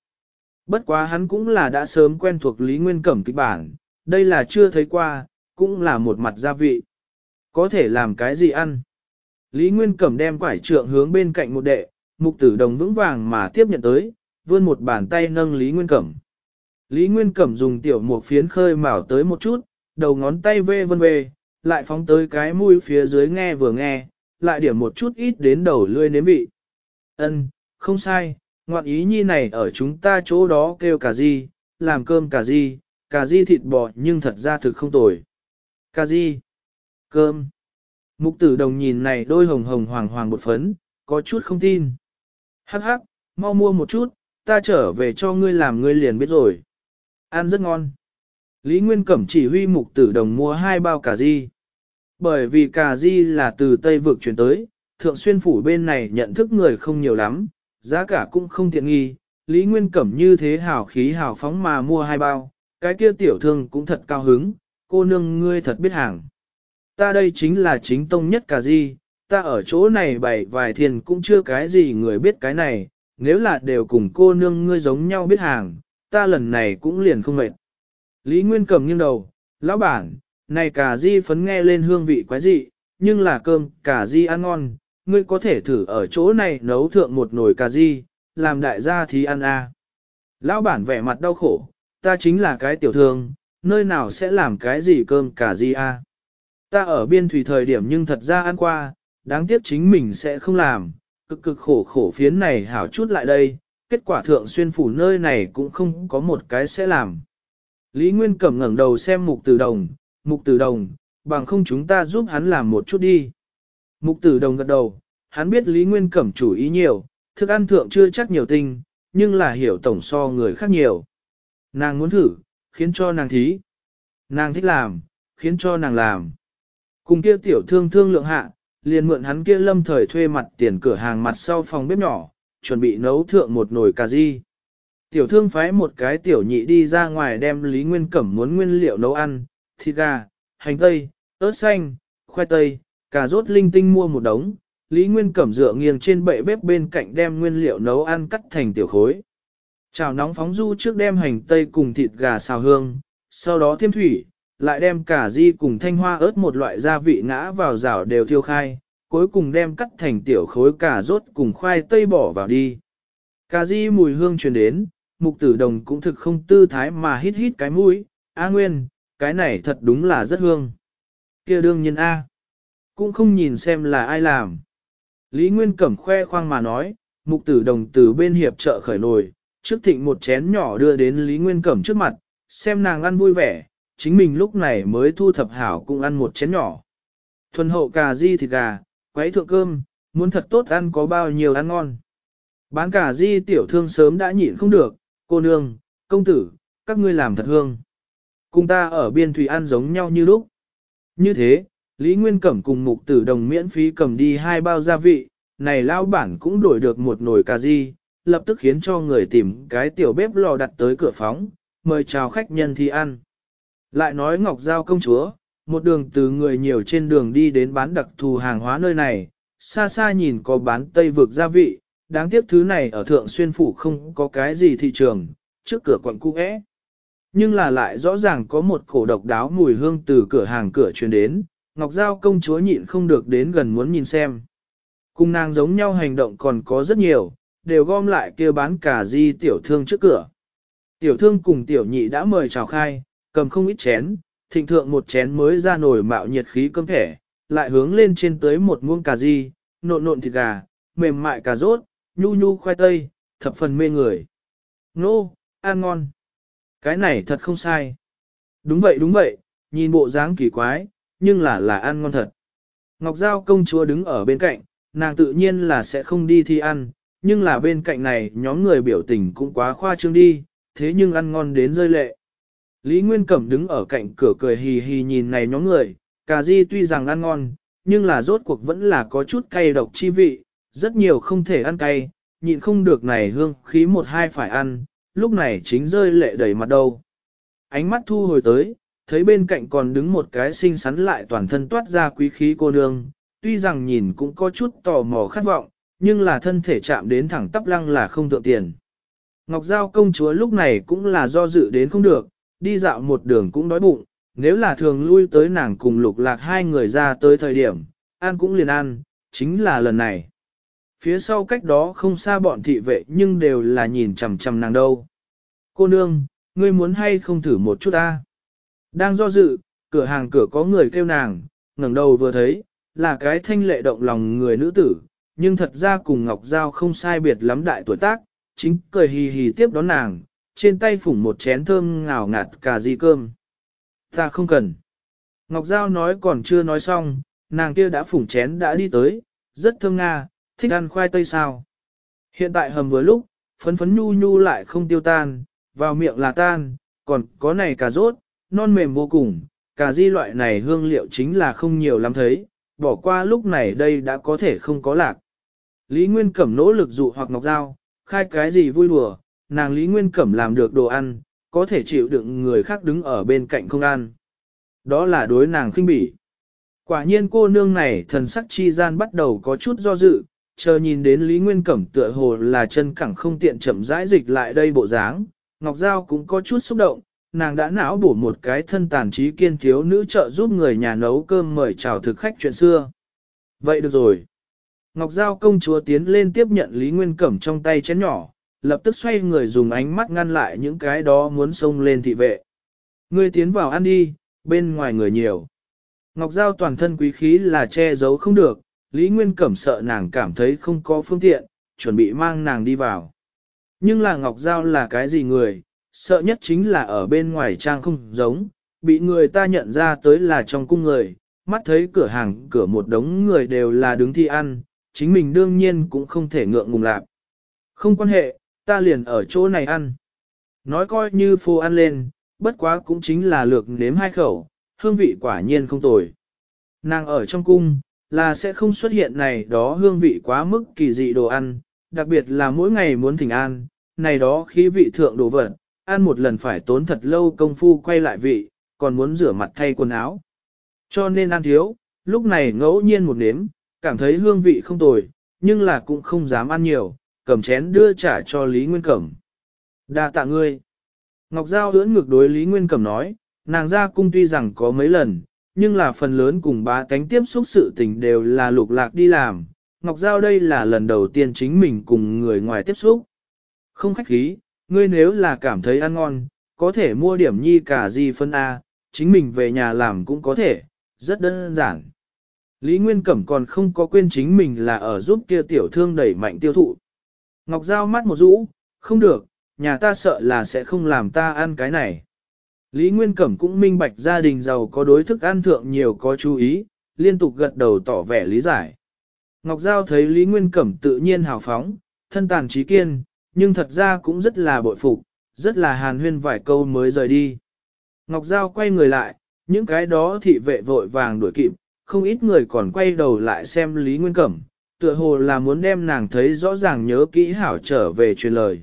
Bất quá hắn cũng là đã sớm quen thuộc Lý Nguyên Cẩm kịch bản, đây là chưa thấy qua, cũng là một mặt gia vị. Có thể làm cái gì ăn? Lý Nguyên Cẩm đem quải trượng hướng bên cạnh một đệ, mục tử đồng vững vàng mà tiếp nhận tới, vươn một bàn tay nâng Lý Nguyên Cẩm. Lý Nguyên Cẩm dùng tiểu mục phiến khơi mào tới một chút, đầu ngón tay vê vân vê, lại phóng tới cái mũi phía dưới nghe vừa nghe, lại điểm một chút ít đến đầu lươi nếm vị. ân không sai, ngoạn ý nhi này ở chúng ta chỗ đó kêu cả gì, làm cơm cả gì, cả gì thịt bò nhưng thật ra thực không tồi. Cà gì? Cơm. Mục tử đồng nhìn này đôi hồng hồng hoàng hoàng bột phấn, có chút không tin. Hắc hắc, mau mua một chút, ta trở về cho ngươi làm ngươi liền biết rồi. Ăn rất ngon. Lý Nguyên Cẩm chỉ huy mục tử đồng mua hai bao cà ri. Bởi vì cà ri là từ Tây vực chuyển tới, thượng xuyên phủ bên này nhận thức người không nhiều lắm, giá cả cũng không tiện nghi. Lý Nguyên Cẩm như thế hào khí hào phóng mà mua hai bao, cái kia tiểu thương cũng thật cao hứng, cô nương ngươi thật biết hàng. Ta đây chính là chính tông nhất cả gì, ta ở chỗ này bảy vài thiền cũng chưa cái gì người biết cái này, nếu là đều cùng cô nương ngươi giống nhau biết hàng, ta lần này cũng liền không mệt. Lý Nguyên cầm nghiêng đầu, lão bản, này cà di phấn nghe lên hương vị quái dị, nhưng là cơm cà di ăn ngon, ngươi có thể thử ở chỗ này nấu thượng một nồi cà di, làm đại gia thì ăn a à. Lão bản vẻ mặt đau khổ, ta chính là cái tiểu thương, nơi nào sẽ làm cái gì cơm cả gì? À? Ta ở biên thủy thời điểm nhưng thật ra ăn qua, đáng tiếc chính mình sẽ không làm, cực cực khổ khổ phiến này hảo chút lại đây, kết quả thượng xuyên phủ nơi này cũng không có một cái sẽ làm. Lý Nguyên Cẩm ngẩng đầu xem mục tử đồng, mục tử đồng, bằng không chúng ta giúp hắn làm một chút đi. Mục tử đồng gật đầu, hắn biết Lý Nguyên Cẩm chủ ý nhiều, thức ăn thượng chưa chắc nhiều tinh, nhưng là hiểu tổng so người khác nhiều. Nàng muốn thử, khiến cho nàng thí. Nàng thích làm, khiến cho nàng làm. Cùng kia tiểu thương thương lượng hạ, liền mượn hắn kia lâm thời thuê mặt tiền cửa hàng mặt sau phòng bếp nhỏ, chuẩn bị nấu thượng một nồi cà ri. Tiểu thương phái một cái tiểu nhị đi ra ngoài đem Lý Nguyên Cẩm muốn nguyên liệu nấu ăn, thịt gà, hành tây, ớt xanh, khoai tây, cà rốt linh tinh mua một đống. Lý Nguyên Cẩm dựa nghiêng trên bệ bếp bên cạnh đem nguyên liệu nấu ăn cắt thành tiểu khối. Chảo nóng phóng du trước đem hành tây cùng thịt gà xào hương, sau đó thêm thủy, lại đem cả di cùng thanh hoa ớt một loại gia vị ngã vào rảo đều thiêu khai, cuối cùng đem cắt thành tiểu khối cà rốt cùng khoai tây bỏ vào đi. Cà di mùi hương truyền đến, mục tử đồng cũng thực không tư thái mà hít hít cái mũi, A Nguyên, cái này thật đúng là rất hương. kia đương nhiên A. Cũng không nhìn xem là ai làm. Lý Nguyên cẩm khoe khoang mà nói, mục tử đồng từ bên hiệp trợ khởi nổi, trước thịnh một chén nhỏ đưa đến Lý Nguyên Cẩm trước mặt, xem nàng ăn vui vẻ, chính mình lúc này mới thu thập hảo cũng ăn một chén nhỏ. Thuần hậu cà di thịt gà, quấy thượng cơm, muốn thật tốt ăn có bao nhiêu ăn ngon. Bán cà di tiểu thương sớm đã nhịn không được, cô nương, công tử, các ngươi làm thật hương. Cùng ta ở biên thủy ăn giống nhau như lúc. Như thế, Lý Nguyên Cẩm cùng mục tử đồng miễn phí cầm đi hai bao gia vị, này lao bản cũng đổi được một nồi cà di, lập tức khiến cho người tìm cái tiểu bếp lò đặt tới cửa phóng, mời chào khách nhân thì ăn. Lại nói Ngọc Giao công chúa, một đường từ người nhiều trên đường đi đến bán đặc thù hàng hóa nơi này, xa xa nhìn có bán tây vực gia vị, đáng tiếc thứ này ở Thượng Xuyên Phủ không có cái gì thị trường, trước cửa quận cũ é. Nhưng là lại rõ ràng có một cổ độc đáo mùi hương từ cửa hàng cửa truyền đến, Ngọc Giao công chúa nhịn không được đến gần muốn nhìn xem. Cùng nàng giống nhau hành động còn có rất nhiều, đều gom lại kia bán cà di tiểu thương trước cửa. Tiểu thương cùng tiểu nhị đã mời chào khai, cầm không ít chén, thịnh thượng một chén mới ra nổi mạo nhiệt khí cơm thẻ, lại hướng lên trên tới một muông cà di, nộn nộn thịt gà, mềm mại cà rốt, nhu nhu khoai tây, thập phần mê người. Nô, ăn ngon. Cái này thật không sai. Đúng vậy đúng vậy, nhìn bộ dáng kỳ quái, nhưng là là ăn ngon thật. Ngọc Giao công chúa đứng ở bên cạnh, nàng tự nhiên là sẽ không đi thi ăn, nhưng là bên cạnh này nhóm người biểu tình cũng quá khoa trương đi, thế nhưng ăn ngon đến rơi lệ. Lý Nguyên Cẩm đứng ở cạnh cửa cười hì hì nhìn này nhóm người, cà di tuy rằng ăn ngon, nhưng là rốt cuộc vẫn là có chút cay độc chi vị, rất nhiều không thể ăn cay, nhịn không được này hương khí một hai phải ăn, lúc này chính rơi lệ đầy mặt đầu. Ánh mắt thu hồi tới, thấy bên cạnh còn đứng một cái xinh xắn lại toàn thân toát ra quý khí cô nương, tuy rằng nhìn cũng có chút tò mò khát vọng, nhưng là thân thể chạm đến thẳng tắp lăng là không tượng tiền. Ngọc Giao công chúa lúc này cũng là do dự đến không được, đi dạo một đường cũng đói bụng, nếu là thường lui tới nàng cùng lục lạc hai người ra tới thời điểm, ăn cũng liền ăn, chính là lần này. Phía sau cách đó không xa bọn thị vệ nhưng đều là nhìn chằm chằm nàng đâu. Cô nương, ngươi muốn hay không thử một chút ta? Đang do dự, cửa hàng cửa có người kêu nàng, ngẩng đầu vừa thấy, là cái thanh lệ động lòng người nữ tử, nhưng thật ra cùng Ngọc Giao không sai biệt lắm đại tuổi tác, chính cười hì hì tiếp đón nàng, trên tay phủng một chén thơm ngào ngạt cà ri cơm. Ta không cần. Ngọc Giao nói còn chưa nói xong, nàng kia đã phủng chén đã đi tới, rất thơm nga, thích ăn khoai tây sao. Hiện tại hầm vừa lúc, phấn phấn nhu nhu lại không tiêu tan, vào miệng là tan, còn có này cà rốt, non mềm vô cùng, cà ri loại này hương liệu chính là không nhiều lắm thấy, bỏ qua lúc này đây đã có thể không có lạc. Lý Nguyên Cẩm nỗ lực dụ hoặc ngọc Giao khai cái gì vui đùa, nàng Lý Nguyên Cẩm làm được đồ ăn, có thể chịu đựng người khác đứng ở bên cạnh không ăn. Đó là đối nàng khinh bỉ. Quả nhiên cô nương này thần sắc chi gian bắt đầu có chút do dự, chờ nhìn đến Lý Nguyên Cẩm tựa hồ là chân cẳng không tiện chậm rãi dịch lại đây bộ dáng, Ngọc Giao cũng có chút xúc động, nàng đã não bổ một cái thân tàn trí kiên thiếu nữ trợ giúp người nhà nấu cơm mời chào thực khách chuyện xưa. Vậy được rồi. Ngọc Giao công chúa tiến lên tiếp nhận Lý Nguyên Cẩm trong tay chén nhỏ, lập tức xoay người dùng ánh mắt ngăn lại những cái đó muốn xông lên thị vệ. Ngươi tiến vào ăn đi, bên ngoài người nhiều. Ngọc Giao toàn thân quý khí là che giấu không được, Lý Nguyên Cẩm sợ nàng cảm thấy không có phương tiện, chuẩn bị mang nàng đi vào. Nhưng là Ngọc Giao là cái gì người, sợ nhất chính là ở bên ngoài trang không giống, bị người ta nhận ra tới là trong cung người, mắt thấy cửa hàng cửa một đống người đều là đứng thi ăn, chính mình đương nhiên cũng không thể ngượng ngùng lạc. Không quan hệ, ta liền ở chỗ này ăn. Nói coi như phô ăn lên, bất quá cũng chính là lược nếm hai khẩu, hương vị quả nhiên không tồi. Nàng ở trong cung, là sẽ không xuất hiện này đó hương vị quá mức kỳ dị đồ ăn, đặc biệt là mỗi ngày muốn thỉnh an, này đó khí vị thượng đồ vật, ăn một lần phải tốn thật lâu công phu quay lại vị, còn muốn rửa mặt thay quần áo. Cho nên ăn thiếu, lúc này ngẫu nhiên một nếm, cảm thấy hương vị không tồi, nhưng là cũng không dám ăn nhiều, cầm chén đưa trả cho Lý Nguyên Cẩm. Đa tạ ngươi. Ngọc Giao ưỡn ngược đối Lý Nguyên Cẩm nói, nàng ra cung tuy rằng có mấy lần, nhưng là phần lớn cùng bá cánh tiếp xúc sự tình đều là lục lạc đi làm. Ngọc Giao đây là lần đầu tiên chính mình cùng người ngoài tiếp xúc. Không khách khí, ngươi nếu là cảm thấy ăn ngon, có thể mua điểm nhi cả gì phân A, chính mình về nhà làm cũng có thể, rất đơn giản. Lý Nguyên Cẩm còn không có quên chính mình là ở giúp kia tiểu thương đẩy mạnh tiêu thụ. Ngọc Giao mắt một rũ, không được, nhà ta sợ là sẽ không làm ta ăn cái này. Lý Nguyên Cẩm cũng minh bạch gia đình giàu có đối thức ăn thượng nhiều có chú ý, liên tục gật đầu tỏ vẻ lý giải. Ngọc Giao thấy Lý Nguyên Cẩm tự nhiên hào phóng, thân tàn trí kiên, nhưng thật ra cũng rất là bội phục, rất là hàn huyên vài câu mới rời đi. Ngọc Giao quay người lại, những cái đó thị vệ vội vàng đuổi kịp, không ít người còn quay đầu lại xem Lý Nguyên Cẩm, tựa hồ là muốn đem nàng thấy rõ ràng nhớ kỹ hảo trở về truyền lời.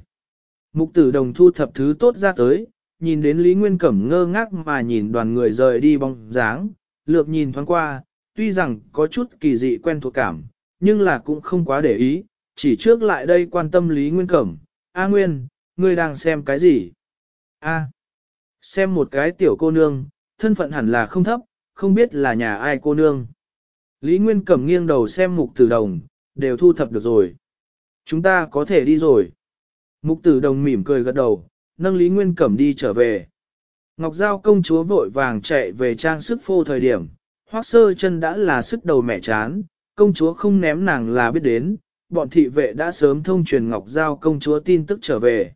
Mục tử đồng thu thập thứ tốt ra tới, nhìn đến Lý Nguyên Cẩm ngơ ngác mà nhìn đoàn người rời đi bóng dáng, lược nhìn thoáng qua, tuy rằng có chút kỳ dị quen thuộc cảm, nhưng là cũng không quá để ý, chỉ trước lại đây quan tâm Lý Nguyên Cẩm, A Nguyên, ngươi đang xem cái gì? A. Xem một cái tiểu cô nương, thân phận hẳn là không thấp, không biết là nhà ai cô nương. Lý Nguyên Cẩm nghiêng đầu xem mục tử đồng, đều thu thập được rồi. Chúng ta có thể đi rồi. Mục tử đồng mỉm cười gật đầu, nâng Lý Nguyên Cẩm đi trở về. Ngọc Giao công chúa vội vàng chạy về trang sức phô thời điểm, hoác sơ chân đã là sức đầu mẹ chán, công chúa không ném nàng là biết đến, bọn thị vệ đã sớm thông truyền Ngọc Giao công chúa tin tức trở về.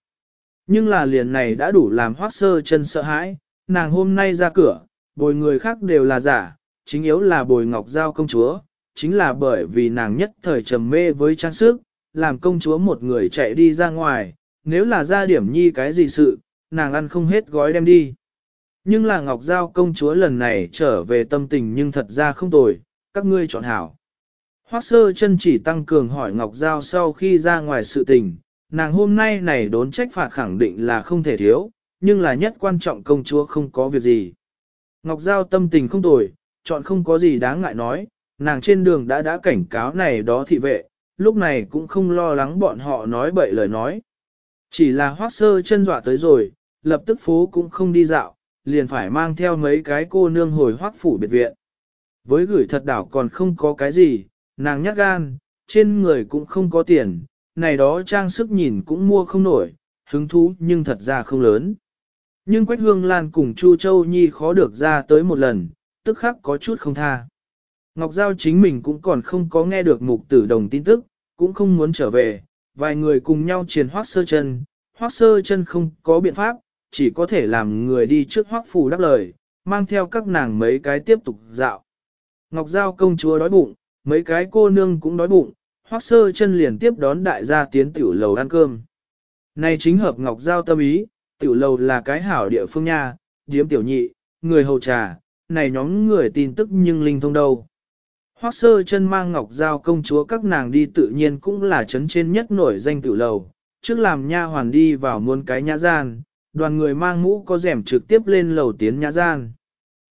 Nhưng là liền này đã đủ làm hoác sơ chân sợ hãi, nàng hôm nay ra cửa, bồi người khác đều là giả, chính yếu là bồi ngọc giao công chúa, chính là bởi vì nàng nhất thời trầm mê với trang sức, làm công chúa một người chạy đi ra ngoài, nếu là ra điểm nhi cái gì sự, nàng ăn không hết gói đem đi. Nhưng là Ngọc Giao công chúa lần này trở về tâm tình nhưng thật ra không tồi, các ngươi chọn hảo. Hoác sơ chân chỉ tăng cường hỏi Ngọc Giao sau khi ra ngoài sự tình, nàng hôm nay này đốn trách phạt khẳng định là không thể thiếu, nhưng là nhất quan trọng công chúa không có việc gì. Ngọc Giao tâm tình không tồi, chọn không có gì đáng ngại nói, nàng trên đường đã đã cảnh cáo này đó thị vệ, lúc này cũng không lo lắng bọn họ nói bậy lời nói. Chỉ là hoác sơ chân dọa tới rồi, lập tức phố cũng không đi dạo, liền phải mang theo mấy cái cô nương hồi hoác phủ biệt viện. Với gửi thật đảo còn không có cái gì, nàng nhát gan, trên người cũng không có tiền, này đó trang sức nhìn cũng mua không nổi, hứng thú nhưng thật ra không lớn. Nhưng Quách Hương Lan cùng Chu Châu Nhi khó được ra tới một lần, tức khắc có chút không tha. Ngọc Giao chính mình cũng còn không có nghe được mục tử đồng tin tức, cũng không muốn trở về, vài người cùng nhau triền hoác sơ chân, hoác sơ chân không có biện pháp, chỉ có thể làm người đi trước hoác phủ đáp lời, mang theo các nàng mấy cái tiếp tục dạo. Ngọc Giao công chúa đói bụng, mấy cái cô nương cũng đói bụng, hoác sơ chân liền tiếp đón đại gia tiến tiểu lầu ăn cơm. Này chính hợp Ngọc Giao tâm ý, tiểu lầu là cái hảo địa phương nha, điếm tiểu nhị, người hầu trà, này nhóm người tin tức nhưng linh thông đâu. Hoắc sơ chân mang ngọc giao công chúa các nàng đi tự nhiên cũng là chấn trên nhất nổi danh tiểu lầu, trước làm nha hoàn đi vào muôn cái nhã gian, đoàn người mang mũ có rèm trực tiếp lên lầu tiến nhã gian.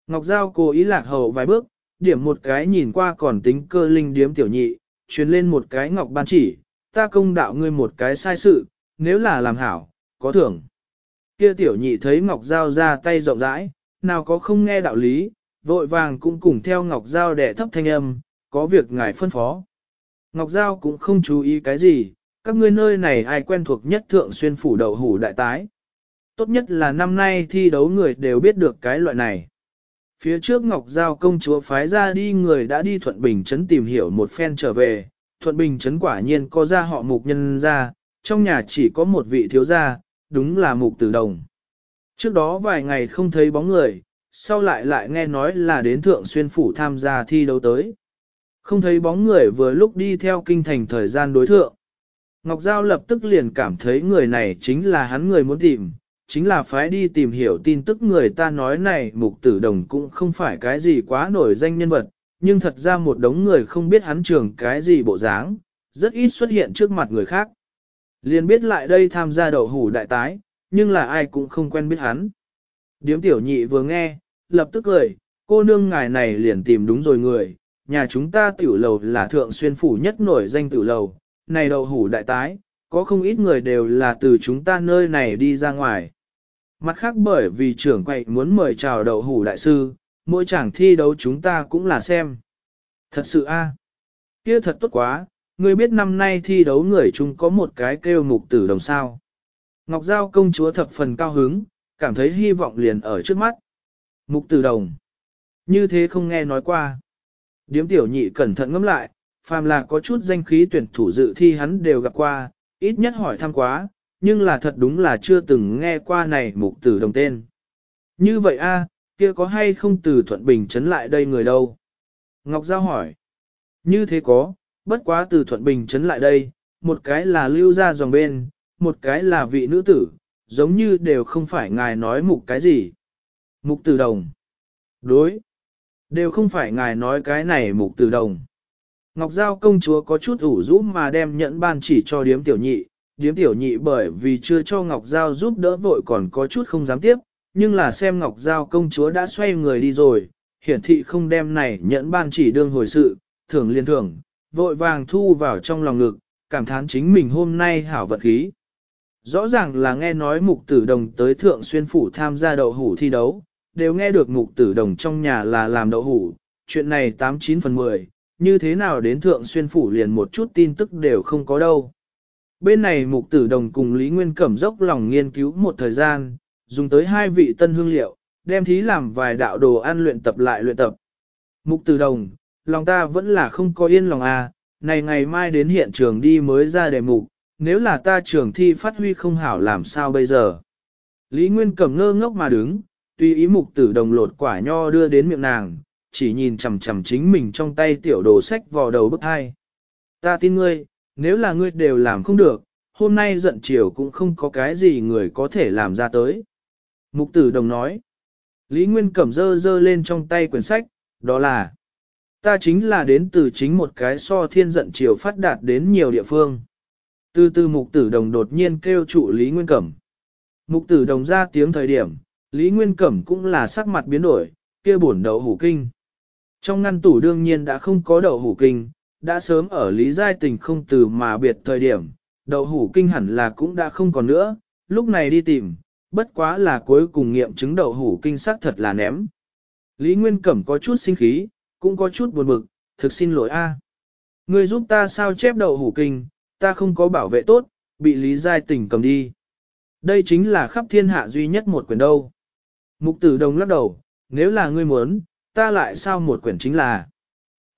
Ngọc Giao cố ý lạc hậu vài bước, điểm một cái nhìn qua còn tính cơ linh điếm tiểu nhị, truyền lên một cái ngọc ban chỉ, ta công đạo ngươi một cái sai sự, nếu là làm hảo, có thưởng. Kia tiểu nhị thấy Ngọc Giao ra tay rộng rãi, nào có không nghe đạo lý, vội vàng cũng cùng theo Ngọc Giao đẻ thấp thanh âm, có việc ngài phân phó. Ngọc Giao cũng không chú ý cái gì, các ngươi nơi này ai quen thuộc nhất thượng xuyên phủ đầu hủ đại tái. Tốt nhất là năm nay thi đấu người đều biết được cái loại này. Phía trước Ngọc Giao công chúa phái ra đi người đã đi Thuận Bình Trấn tìm hiểu một phen trở về, Thuận Bình Trấn quả nhiên có ra họ mục nhân ra, trong nhà chỉ có một vị thiếu gia, đúng là mục tử đồng. Trước đó vài ngày không thấy bóng người, sau lại lại nghe nói là đến thượng xuyên phủ tham gia thi đấu tới. Không thấy bóng người vừa lúc đi theo kinh thành thời gian đối thượng. Ngọc Giao lập tức liền cảm thấy người này chính là hắn người muốn tìm, chính là phái đi tìm hiểu tin tức người ta nói này mục tử đồng cũng không phải cái gì quá nổi danh nhân vật, nhưng thật ra một đống người không biết hắn trường cái gì bộ dáng, rất ít xuất hiện trước mặt người khác. Liền biết lại đây tham gia đậu hủ đại tái, nhưng là ai cũng không quen biết hắn. Điếm tiểu nhị vừa nghe, lập tức cười, cô nương ngài này liền tìm đúng rồi người, nhà chúng ta tiểu lầu là thượng xuyên phủ nhất nổi danh tiểu lầu, này đậu hủ đại tái, có không ít người đều là từ chúng ta nơi này đi ra ngoài. Mặt khác bởi vì trưởng quậy muốn mời chào đậu hủ đại sư, mỗi chàng thi đấu chúng ta cũng là xem. Thật sự a kia thật tốt quá, ngươi biết năm nay thi đấu người chúng có một cái kêu mục tử đồng sao. Ngọc Giao công chúa thập phần cao hứng, cảm thấy hy vọng liền ở trước mắt. Mục tử đồng. Như thế không nghe nói qua. Điếm tiểu nhị cẩn thận ngẫm lại, phàm là có chút danh khí tuyển thủ dự thi hắn đều gặp qua, ít nhất hỏi thăm quá, nhưng là thật đúng là chưa từng nghe qua này mục tử đồng tên. Như vậy a, kia có hay không từ Thuận Bình chấn lại đây người đâu? Ngọc Giao hỏi. Như thế có, bất quá từ Thuận Bình chấn lại đây, một cái là lưu ra dòng bên, một cái là vị nữ tử, giống như đều không phải ngài nói mục cái gì. Mục tử đồng. Đối. Đều không phải ngài nói cái này mục tử đồng. Ngọc Giao công chúa có chút ủ rũ mà đem nhẫn ban chỉ cho điếm tiểu nhị, điếm tiểu nhị bởi vì chưa cho Ngọc Giao giúp đỡ vội còn có chút không dám tiếp, nhưng là xem Ngọc Giao công chúa đã xoay người đi rồi, hiển thị không đem này nhẫn ban chỉ đương hồi sự, thưởng liên thưởng, vội vàng thu vào trong lòng ngực, cảm thán chính mình hôm nay hảo vật khí. Rõ ràng là nghe nói mục tử đồng tới thượng xuyên phủ tham gia đậu hủ thi đấu, đều nghe được mục tử đồng trong nhà là làm đậu hủ, chuyện này 89 phần 10, như thế nào đến thượng xuyên phủ liền một chút tin tức đều không có đâu. Bên này mục tử đồng cùng Lý Nguyên Cẩm dốc lòng nghiên cứu một thời gian, dùng tới hai vị tân hương liệu, đem thí làm vài đạo đồ ăn luyện tập lại luyện tập. Mục tử đồng, lòng ta vẫn là không có yên lòng à, này ngày mai đến hiện trường đi mới ra đề mục, nếu là ta trường thi phát huy không hảo làm sao bây giờ. Lý Nguyên cầm ngơ ngốc mà đứng, tùy ý mục tử đồng lột quả nho đưa đến miệng nàng, chỉ nhìn chầm chầm chính mình trong tay tiểu đồ sách vò đầu bức hai. Ta tin ngươi, nếu là ngươi đều làm không được, hôm nay giận chiều cũng không có cái gì người có thể làm ra tới. Mục tử đồng nói, Lý Nguyên cầm dơ dơ lên trong tay quyển sách, đó là ta chính là đến từ chính một cái so thiên giận chiều phát đạt đến nhiều địa phương. Từ từ mục tử đồng đột nhiên kêu trụ Lý Nguyên Cẩm. Mục tử đồng ra tiếng thời điểm, Lý Nguyên Cẩm cũng là sắc mặt biến đổi, kia bổn đậu hủ kinh. Trong ngăn tủ đương nhiên đã không có đậu hủ kinh, đã sớm ở Lý Giai Tình không từ mà biệt thời điểm, đậu hủ kinh hẳn là cũng đã không còn nữa, lúc này đi tìm, bất quá là cuối cùng nghiệm chứng đậu hủ kinh xác thật là ném. Lý Nguyên Cẩm có chút sinh khí, cũng có chút buồn bực, thực xin lỗi a. À. Ngươi giúp ta sao chép đậu hủ kinh, ta không có bảo vệ tốt, bị Lý Giai Tình cầm đi. Đây chính là khắp thiên hạ duy nhất một quyển đâu. Mục tử đồng lắc đầu, nếu là ngươi muốn, ta lại sao một quyển chính là.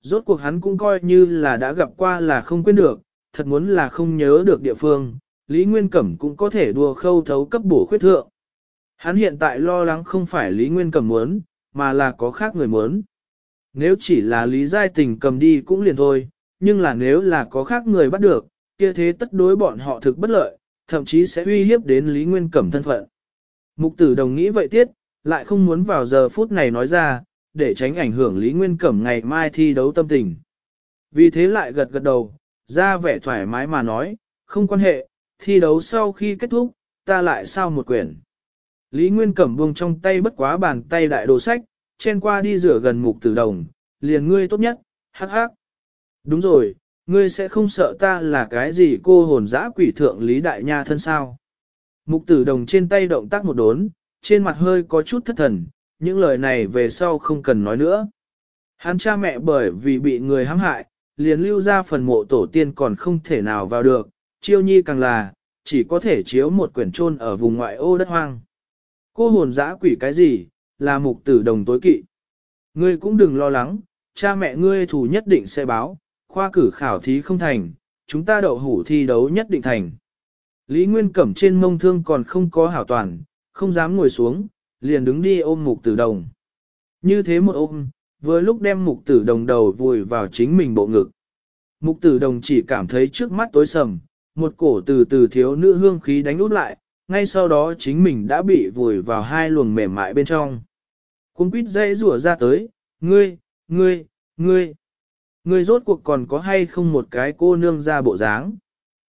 Rốt cuộc hắn cũng coi như là đã gặp qua là không quên được, thật muốn là không nhớ được địa phương, Lý Nguyên Cẩm cũng có thể đùa khâu thấu cấp bổ khuyết thượng. Hắn hiện tại lo lắng không phải Lý Nguyên Cẩm muốn, mà là có khác người muốn nếu chỉ là lý giai tình cầm đi cũng liền thôi, nhưng là nếu là có khác người bắt được, kia thế tất đối bọn họ thực bất lợi, thậm chí sẽ uy hiếp đến Lý Nguyên Cẩm thân phận. Mục tử đồng nghĩ vậy tiết, lại không muốn vào giờ phút này nói ra, để tránh ảnh hưởng Lý Nguyên Cẩm ngày mai thi đấu tâm tình. Vì thế lại gật gật đầu, ra vẻ thoải mái mà nói, không quan hệ, thi đấu sau khi kết thúc, ta lại sao một quyển. Lý Nguyên Cẩm buông trong tay bất quá bàn tay đại đồ sách, chen qua đi rửa gần mục tử đồng, liền ngươi tốt nhất, hắc hắc. Đúng rồi, ngươi sẽ không sợ ta là cái gì cô hồn dã quỷ thượng Lý Đại Nha thân sao. Mục tử đồng trên tay động tác một đốn, trên mặt hơi có chút thất thần, những lời này về sau không cần nói nữa. Hắn cha mẹ bởi vì bị người hãm hại, liền lưu ra phần mộ tổ tiên còn không thể nào vào được, chiêu nhi càng là, chỉ có thể chiếu một quyển trôn ở vùng ngoại ô đất hoang. Cô hồn dã quỷ cái gì, là mục tử đồng tối kỵ. Ngươi cũng đừng lo lắng, cha mẹ ngươi thủ nhất định sẽ báo, khoa cử khảo thí không thành, chúng ta đậu hủ thi đấu nhất định thành. Lý Nguyên Cẩm trên mông thương còn không có hảo toàn, không dám ngồi xuống, liền đứng đi ôm mục tử đồng. Như thế một ôm, vừa lúc đem mục tử đồng đầu vùi vào chính mình bộ ngực. Mục tử đồng chỉ cảm thấy trước mắt tối sầm, một cổ từ từ thiếu nữ hương khí đánh út lại, ngay sau đó chính mình đã bị vùi vào hai luồng mềm mại bên trong. Cuốn quýt dây rủa ra tới, ngươi, ngươi, ngươi, ngươi rốt cuộc còn có hay không một cái cô nương ra bộ dáng.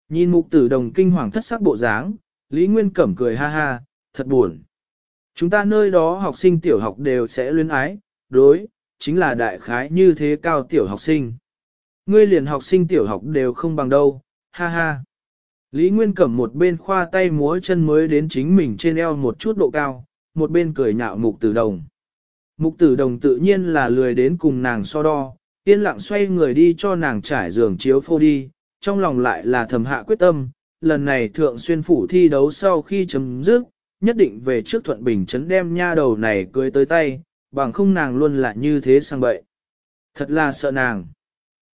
Nhìn mục tử đồng kinh hoàng thất sắc bộ dáng, Lý Nguyên Cẩm cười ha ha, thật buồn. Chúng ta nơi đó học sinh tiểu học đều sẽ luyến ái, đối, chính là đại khái như thế cao tiểu học sinh. Ngươi liền học sinh tiểu học đều không bằng đâu, ha ha. Lý Nguyên Cẩm một bên khoa tay múa chân mới đến chính mình trên eo một chút độ cao, một bên cười nhạo mục tử đồng. Mục tử đồng tự nhiên là lười đến cùng nàng so đo, yên lặng xoay người đi cho nàng trải giường chiếu phô đi, trong lòng lại là thầm hạ quyết tâm, lần này thượng xuyên phủ thi đấu sau khi chấm dứt, nhất định về trước thuận bình chấn đem nha đầu này cưới tới tay, bằng không nàng luôn là như thế sang bậy. Thật là sợ nàng.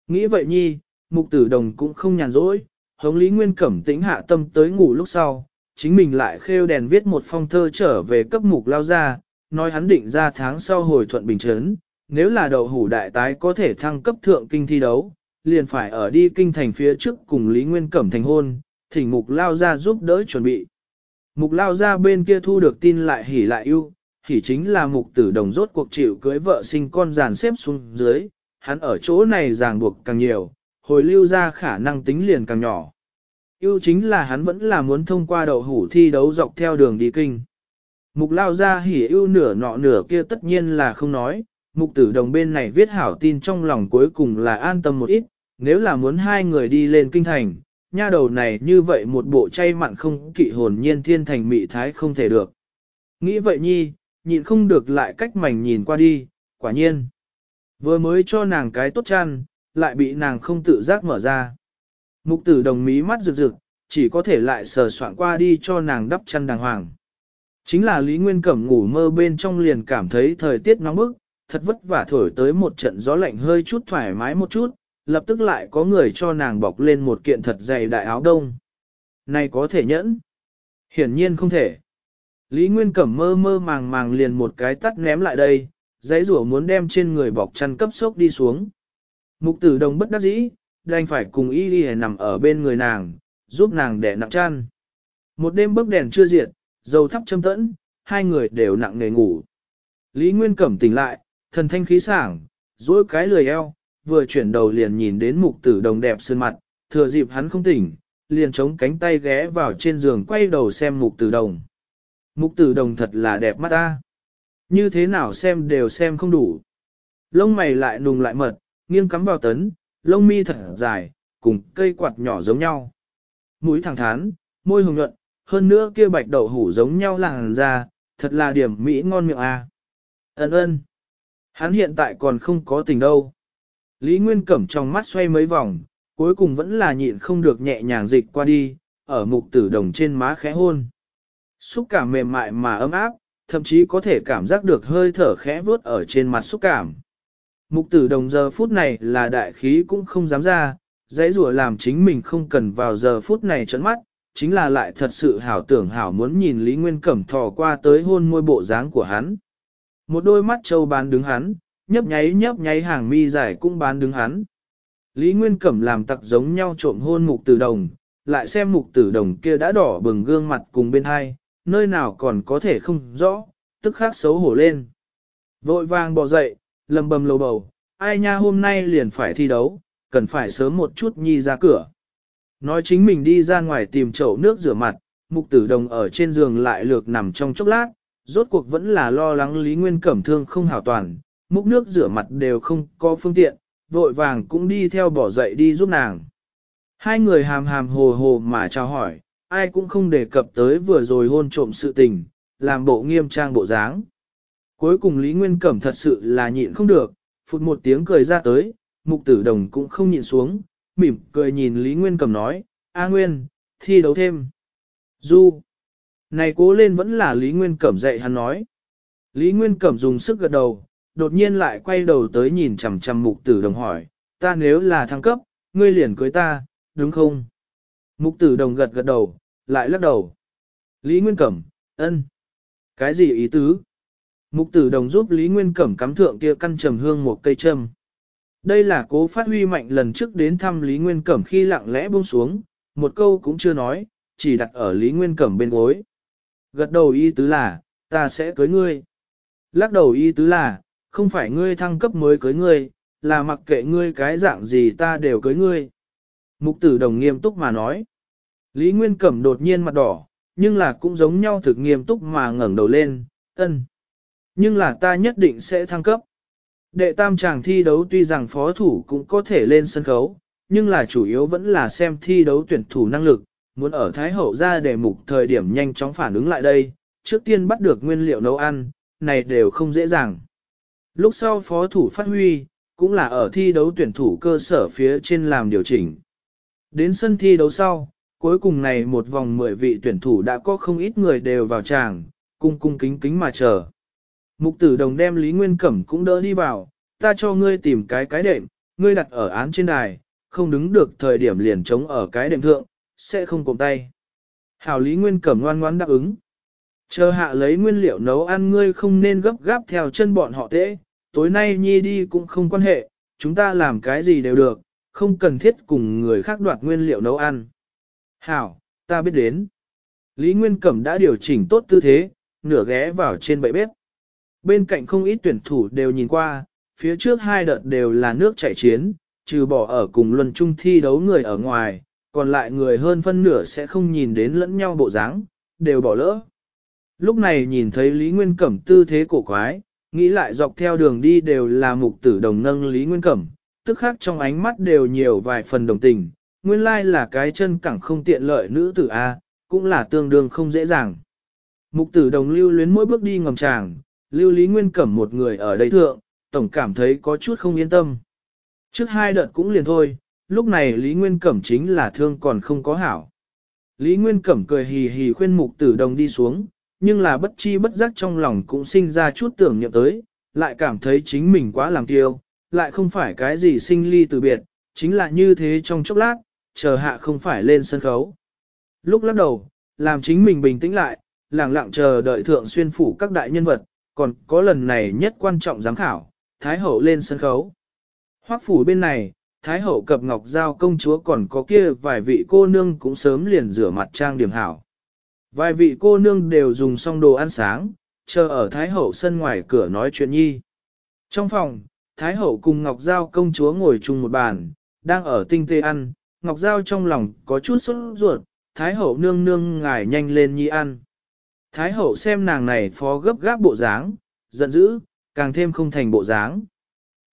Nghĩ vậy nhi, mục tử đồng cũng không nhàn rỗi, hống lý nguyên cẩm tĩnh hạ tâm tới ngủ lúc sau, chính mình lại khêu đèn viết một phong thơ trở về cấp mục lao ra, nói hắn định ra tháng sau hồi thuận bình chấn, nếu là đậu hủ đại tái có thể thăng cấp thượng kinh thi đấu, liền phải ở đi kinh thành phía trước cùng Lý Nguyên Cẩm thành hôn, thỉnh mục lao ra giúp đỡ chuẩn bị. Mục lao ra bên kia thu được tin lại hỉ lại yêu, hỉ chính là mục tử đồng rốt cuộc chịu cưới vợ sinh con giàn xếp xuống dưới, hắn ở chỗ này ràng buộc càng nhiều, hồi lưu ra khả năng tính liền càng nhỏ. Yêu chính là hắn vẫn là muốn thông qua đậu hủ thi đấu dọc theo đường đi kinh mục lao ra hỉ ưu nửa nọ nửa kia tất nhiên là không nói, mục tử đồng bên này viết hảo tin trong lòng cuối cùng là an tâm một ít, nếu là muốn hai người đi lên kinh thành, nha đầu này như vậy một bộ chay mặn không kỵ hồn nhiên thiên thành mị thái không thể được. Nghĩ vậy nhi, nhịn không được lại cách mảnh nhìn qua đi, quả nhiên. Vừa mới cho nàng cái tốt chăn, lại bị nàng không tự giác mở ra. Mục tử đồng mí mắt rực rực, chỉ có thể lại sờ soạn qua đi cho nàng đắp chăn đàng hoàng. Chính là Lý Nguyên Cẩm ngủ mơ bên trong liền cảm thấy thời tiết nóng bức, thật vất vả thổi tới một trận gió lạnh hơi chút thoải mái một chút, lập tức lại có người cho nàng bọc lên một kiện thật dày đại áo đông. Này có thể nhẫn? Hiển nhiên không thể. Lý Nguyên Cẩm mơ mơ màng màng liền một cái tắt ném lại đây, giấy rủa muốn đem trên người bọc chăn cấp sốc đi xuống. Mục tử đồng bất đắc dĩ, đành phải cùng y đi nằm ở bên người nàng, giúp nàng đẻ nặng chăn. Một đêm bức đèn chưa diệt, dầu thắp châm tẫn, hai người đều nặng nề ngủ. Lý Nguyên Cẩm tỉnh lại, thần thanh khí sảng, dối cái lười eo, vừa chuyển đầu liền nhìn đến mục tử đồng đẹp sơn mặt, thừa dịp hắn không tỉnh, liền chống cánh tay ghé vào trên giường quay đầu xem mục tử đồng. Mục tử đồng thật là đẹp mắt ta. Như thế nào xem đều xem không đủ. Lông mày lại nùng lại mật, nghiêng cắm vào tấn, lông mi thật dài, cùng cây quạt nhỏ giống nhau. Mũi thẳng thán, môi hồng nhuận, hơn nữa kia bạch đậu hủ giống nhau làng ra, thật là điểm mỹ ngon miệng à. Ấn ơn. Hắn hiện tại còn không có tình đâu. Lý Nguyên Cẩm trong mắt xoay mấy vòng, cuối cùng vẫn là nhịn không được nhẹ nhàng dịch qua đi, ở mục tử đồng trên má khẽ hôn. Xúc cảm mềm mại mà ấm áp, thậm chí có thể cảm giác được hơi thở khẽ vướt ở trên mặt xúc cảm. Mục tử đồng giờ phút này là đại khí cũng không dám ra, dãy rủa làm chính mình không cần vào giờ phút này trấn mắt, chính là lại thật sự hảo tưởng hảo muốn nhìn Lý Nguyên Cẩm thò qua tới hôn môi bộ dáng của hắn. Một đôi mắt châu bán đứng hắn, nhấp nháy nhấp nháy hàng mi dài cũng bán đứng hắn. Lý Nguyên Cẩm làm tặc giống nhau trộm hôn mục tử đồng, lại xem mục tử đồng kia đã đỏ bừng gương mặt cùng bên hai, nơi nào còn có thể không rõ, tức khắc xấu hổ lên. Vội vàng bỏ dậy, lầm bầm lầu bầu, ai nha hôm nay liền phải thi đấu, cần phải sớm một chút nhi ra cửa. Nói chính mình đi ra ngoài tìm chậu nước rửa mặt, mục tử đồng ở trên giường lại lược nằm trong chốc lát, rốt cuộc vẫn là lo lắng Lý Nguyên Cẩm thương không hảo toàn, múc nước rửa mặt đều không có phương tiện, vội vàng cũng đi theo bỏ dậy đi giúp nàng. Hai người hàm hàm hồ hồ mà chào hỏi, ai cũng không đề cập tới vừa rồi hôn trộm sự tình, làm bộ nghiêm trang bộ dáng. Cuối cùng Lý Nguyên Cẩm thật sự là nhịn không được, phụt một tiếng cười ra tới, mục tử đồng cũng không nhịn xuống, mỉm cười nhìn Lý Nguyên Cẩm nói, A Nguyên, thi đấu thêm. Du. Này cố lên vẫn là Lý Nguyên Cẩm dạy hắn nói. Lý Nguyên Cẩm dùng sức gật đầu, đột nhiên lại quay đầu tới nhìn chằm chằm mục tử đồng hỏi, ta nếu là thăng cấp, ngươi liền cưới ta, đúng không? Mục tử đồng gật gật đầu, lại lắc đầu. Lý Nguyên Cẩm, ân. Cái gì ý tứ? Mục tử đồng giúp Lý Nguyên Cẩm cắm thượng kia căn trầm hương một cây trầm. Đây là cố phát huy mạnh lần trước đến thăm Lý Nguyên Cẩm khi lặng lẽ buông xuống, một câu cũng chưa nói, chỉ đặt ở Lý Nguyên Cẩm bên gối. Gật đầu y tứ là, ta sẽ cưới ngươi. Lắc đầu y tứ là, không phải ngươi thăng cấp mới cưới ngươi, là mặc kệ ngươi cái dạng gì ta đều cưới ngươi. Mục tử đồng nghiêm túc mà nói. Lý Nguyên Cẩm đột nhiên mặt đỏ, nhưng là cũng giống nhau thực nghiêm túc mà ngẩn đầu lên, ân. Nhưng là ta nhất định sẽ thăng cấp. Đệ tam chàng thi đấu tuy rằng phó thủ cũng có thể lên sân khấu, nhưng là chủ yếu vẫn là xem thi đấu tuyển thủ năng lực, muốn ở Thái Hậu ra để mục thời điểm nhanh chóng phản ứng lại đây, trước tiên bắt được nguyên liệu nấu ăn, này đều không dễ dàng. Lúc sau phó thủ phát huy, cũng là ở thi đấu tuyển thủ cơ sở phía trên làm điều chỉnh. Đến sân thi đấu sau, cuối cùng này một vòng 10 vị tuyển thủ đã có không ít người đều vào tràng, cung cung kính kính mà chờ. Mục tử đồng đem Lý Nguyên Cẩm cũng đỡ đi vào, ta cho ngươi tìm cái cái đệm, ngươi đặt ở án trên đài, không đứng được thời điểm liền trống ở cái đệm thượng, sẽ không cùng tay. Hảo Lý Nguyên Cẩm ngoan ngoan đáp ứng. Chờ hạ lấy nguyên liệu nấu ăn ngươi không nên gấp gáp theo chân bọn họ tễ, tối nay nhi đi cũng không quan hệ, chúng ta làm cái gì đều được, không cần thiết cùng người khác đoạt nguyên liệu nấu ăn. Hảo, ta biết đến. Lý Nguyên Cẩm đã điều chỉnh tốt tư thế, nửa ghé vào trên bậy bếp bên cạnh không ít tuyển thủ đều nhìn qua, phía trước hai đợt đều là nước chảy chiến, trừ bỏ ở cùng luân chung thi đấu người ở ngoài, còn lại người hơn phân nửa sẽ không nhìn đến lẫn nhau bộ dáng, đều bỏ lỡ. Lúc này nhìn thấy Lý Nguyên Cẩm tư thế cổ quái, nghĩ lại dọc theo đường đi đều là mục tử đồng nâng Lý Nguyên Cẩm, tức khác trong ánh mắt đều nhiều vài phần đồng tình, nguyên lai là cái chân cẳng không tiện lợi nữ tử A, cũng là tương đương không dễ dàng. Mục tử đồng lưu luyến mỗi bước đi ngầm tràng, Lưu Lý Nguyên Cẩm một người ở đây thượng, tổng cảm thấy có chút không yên tâm. Trước hai đợt cũng liền thôi, lúc này Lý Nguyên Cẩm chính là thương còn không có hảo. Lý Nguyên Cẩm cười hì hì khuyên mục tử đồng đi xuống, nhưng là bất chi bất giác trong lòng cũng sinh ra chút tưởng nhậm tới, lại cảm thấy chính mình quá làm tiêu, lại không phải cái gì sinh ly từ biệt, chính là như thế trong chốc lát, chờ hạ không phải lên sân khấu. Lúc lắc đầu, làm chính mình bình tĩnh lại, lặng lặng chờ đợi thượng xuyên phủ các đại nhân vật, còn có lần này nhất quan trọng giám khảo, Thái Hậu lên sân khấu. Hoắc phủ bên này, Thái Hậu cập Ngọc Giao công chúa còn có kia vài vị cô nương cũng sớm liền rửa mặt trang điểm hảo. Vài vị cô nương đều dùng xong đồ ăn sáng, chờ ở Thái Hậu sân ngoài cửa nói chuyện nhi. Trong phòng, Thái Hậu cùng Ngọc Giao công chúa ngồi chung một bàn, đang ở tinh tế ăn, Ngọc Giao trong lòng có chút sốt ruột, Thái Hậu nương nương ngài nhanh lên nhi ăn. Thái hậu xem nàng này phó gấp gáp bộ dáng, giận dữ, càng thêm không thành bộ dáng.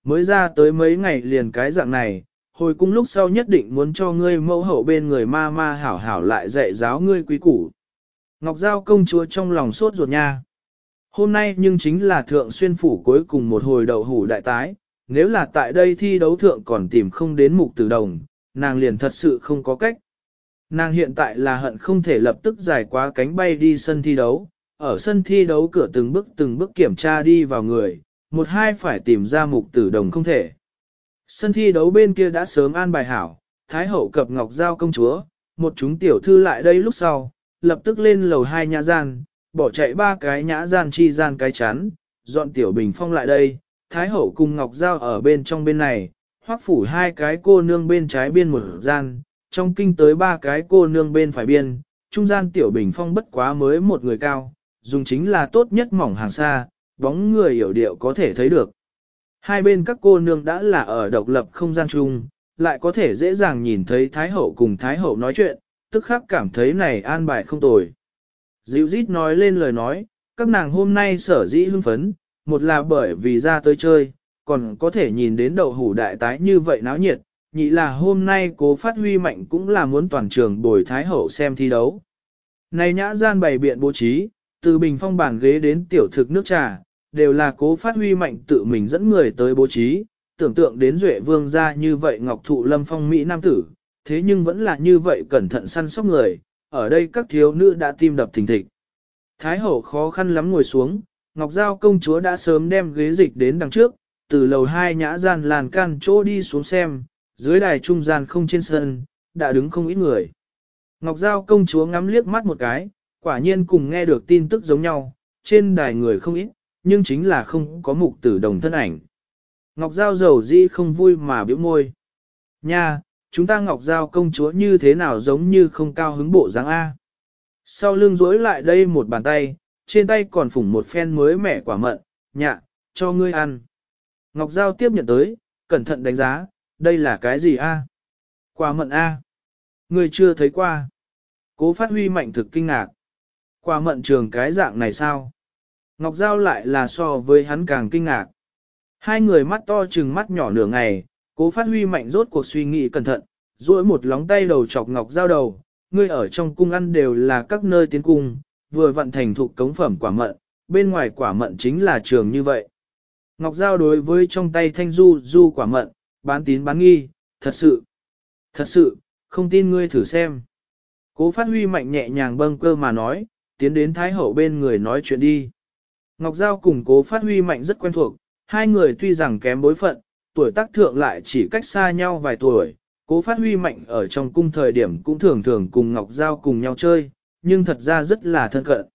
Mới ra tới mấy ngày liền cái dạng này, hồi cung lúc sau nhất định muốn cho ngươi mẫu hậu bên người ma ma hảo hảo lại dạy giáo ngươi quý củ. Ngọc Giao công chúa trong lòng sốt ruột nha. Hôm nay nhưng chính là thượng xuyên phủ cuối cùng một hồi đầu hủ đại tái, nếu là tại đây thi đấu thượng còn tìm không đến mục tử đồng, nàng liền thật sự không có cách. Nàng hiện tại là hận không thể lập tức giải quá cánh bay đi sân thi đấu, ở sân thi đấu cửa từng bước từng bước kiểm tra đi vào người, một hai phải tìm ra mục tử đồng không thể. Sân thi đấu bên kia đã sớm an bài hảo, Thái hậu cập Ngọc Giao công chúa, một chúng tiểu thư lại đây lúc sau, lập tức lên lầu hai nhã gian, bỏ chạy ba cái nhã gian chi gian cái chắn, dọn tiểu bình phong lại đây, Thái hậu cùng Ngọc Giao ở bên trong bên này, hoác phủ hai cái cô nương bên trái biên một gian, trong kinh tới ba cái cô nương bên phải biên, trung gian tiểu bình phong bất quá mới một người cao, dùng chính là tốt nhất mỏng hàng xa, bóng người hiểu điệu có thể thấy được. Hai bên các cô nương đã là ở độc lập không gian chung, lại có thể dễ dàng nhìn thấy Thái Hậu cùng Thái Hậu nói chuyện, tức khắc cảm thấy này an bài không tồi. Dịu dít nói lên lời nói, các nàng hôm nay sở dĩ hưng phấn, một là bởi vì ra tới chơi, còn có thể nhìn đến đầu hủ đại tái như vậy náo nhiệt, nhị là hôm nay cố phát huy mạnh cũng là muốn toàn trường bồi Thái Hậu xem thi đấu. Này nhã gian bày biện bố trí, từ bình phong bàn ghế đến tiểu thực nước trà, đều là cố phát huy mạnh tự mình dẫn người tới bố trí, tưởng tượng đến Duệ Vương ra như vậy Ngọc Thụ Lâm Phong Mỹ Nam Tử, thế nhưng vẫn là như vậy cẩn thận săn sóc người, ở đây các thiếu nữ đã tim đập thình thịch. Thái Hậu khó khăn lắm ngồi xuống, Ngọc Giao công chúa đã sớm đem ghế dịch đến đằng trước, từ lầu hai nhã gian làn can chỗ đi xuống xem, dưới đài trung gian không trên sân, đã đứng không ít người. Ngọc Giao công chúa ngắm liếc mắt một cái, quả nhiên cùng nghe được tin tức giống nhau, trên đài người không ít, nhưng chính là không có mục tử đồng thân ảnh. Ngọc Giao giàu dĩ không vui mà biểu môi. Nha, chúng ta Ngọc Giao công chúa như thế nào giống như không cao hứng bộ dáng A. Sau lưng rối lại đây một bàn tay, trên tay còn phủng một phen mới mẻ quả mận, nhạ, cho ngươi ăn. Ngọc Giao tiếp nhận tới, cẩn thận đánh giá, đây là cái gì a? Quả mận a? Người chưa thấy qua. Cố phát huy mạnh thực kinh ngạc. Quả mận trường cái dạng này sao? Ngọc Giao lại là so với hắn càng kinh ngạc. Hai người mắt to chừng mắt nhỏ nửa ngày, cố phát huy mạnh rốt cuộc suy nghĩ cẩn thận, duỗi một lóng tay đầu chọc Ngọc Giao đầu, ngươi ở trong cung ăn đều là các nơi tiến cung, vừa vận thành thuộc cống phẩm quả mận, bên ngoài quả mận chính là trường như vậy. Ngọc Giao đối với trong tay thanh du du quả mận, bán tín bán nghi, thật sự, thật sự, không tin ngươi thử xem. Cố phát huy mạnh nhẹ nhàng bâng cơ mà nói, tiến đến Thái Hậu bên người nói chuyện đi. Ngọc Giao cùng cố phát huy mạnh rất quen thuộc, hai người tuy rằng kém bối phận, tuổi tác thượng lại chỉ cách xa nhau vài tuổi, cố phát huy mạnh ở trong cung thời điểm cũng thường thường cùng Ngọc Giao cùng nhau chơi, nhưng thật ra rất là thân cận.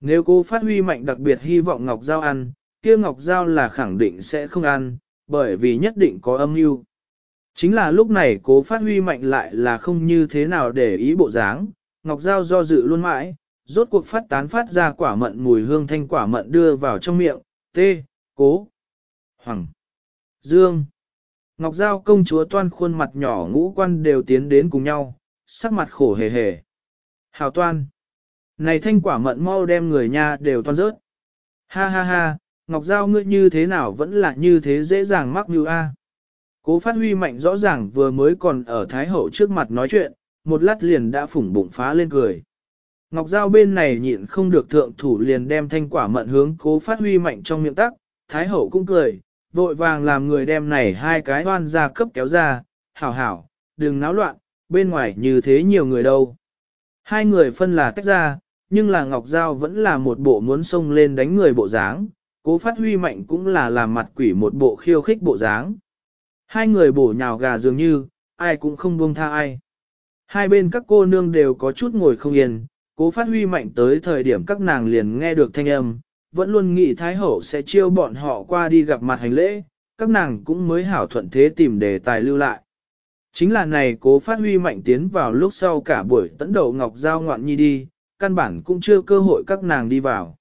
Nếu cố phát huy mạnh đặc biệt hy vọng Ngọc Giao ăn, kia Ngọc Giao là khẳng định sẽ không ăn, bởi vì nhất định có âm mưu. Chính là lúc này cố phát huy mạnh lại là không như thế nào để ý bộ dáng, Ngọc Giao do dự luôn mãi, rốt cuộc phát tán phát ra quả mận mùi hương thanh quả mận đưa vào trong miệng, tê, cố, hoàng, dương. Ngọc Giao công chúa toan khuôn mặt nhỏ ngũ quan đều tiến đến cùng nhau, sắc mặt khổ hề hề. Hào toan. Này thanh quả mận mau đem người nha đều toan rớt. Ha ha ha, Ngọc Giao ngươi như thế nào vẫn là như thế dễ dàng mắc như A. Cố phát huy mạnh rõ ràng vừa mới còn ở Thái Hậu trước mặt nói chuyện, một lát liền đã phủng bụng phá lên cười. Ngọc Giao bên này nhịn không được thượng thủ liền đem thanh quả mận hướng cố phát huy mạnh trong miệng tắc, Thái Hậu cũng cười, vội vàng làm người đem này hai cái hoan ra cấp kéo ra, hảo hảo, đừng náo loạn, bên ngoài như thế nhiều người đâu. Hai người phân là tách ra, nhưng là Ngọc Giao vẫn là một bộ muốn xông lên đánh người bộ dáng, cố phát huy mạnh cũng là làm mặt quỷ một bộ khiêu khích bộ dáng. Hai người bổ nhào gà dường như, ai cũng không buông tha ai. Hai bên các cô nương đều có chút ngồi không yên, cố phát huy mạnh tới thời điểm các nàng liền nghe được thanh âm, vẫn luôn nghĩ Thái Hậu sẽ chiêu bọn họ qua đi gặp mặt hành lễ, các nàng cũng mới hảo thuận thế tìm đề tài lưu lại. Chính là này cố phát huy mạnh tiến vào lúc sau cả buổi tấn đầu Ngọc Giao ngoạn nhi đi, căn bản cũng chưa cơ hội các nàng đi vào.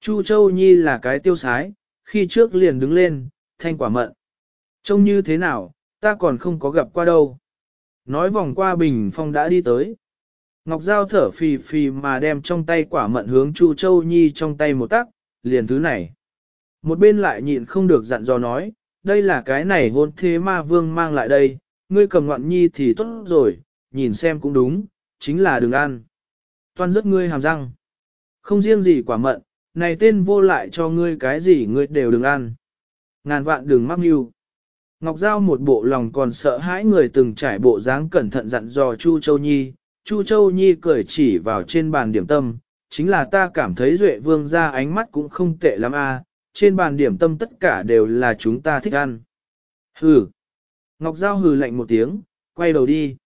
Chu Châu Nhi là cái tiêu sái, khi trước liền đứng lên, thanh quả mận. Trông như thế nào, ta còn không có gặp qua đâu. Nói vòng qua bình phong đã đi tới. Ngọc Giao thở phì phì mà đem trong tay quả mận hướng Chu Châu Nhi trong tay một tắc, liền thứ này. Một bên lại nhịn không được dặn dò nói, đây là cái này hôn thế ma vương mang lại đây, ngươi cầm ngoạn nhi thì tốt rồi, nhìn xem cũng đúng, chính là đừng ăn. Toàn rất ngươi hàm răng. Không riêng gì quả mận, này tên vô lại cho ngươi cái gì ngươi đều đừng ăn. Ngàn vạn đừng mắc mưu. Ngọc Giao một bộ lòng còn sợ hãi người từng trải bộ dáng cẩn thận dặn dò Chu Châu Nhi, Chu Châu Nhi cười chỉ vào trên bàn điểm tâm, chính là ta cảm thấy Duệ Vương ra ánh mắt cũng không tệ lắm a. Trên bàn điểm tâm tất cả đều là chúng ta thích ăn. Hừ! Ngọc Giao hừ lạnh một tiếng, quay đầu đi.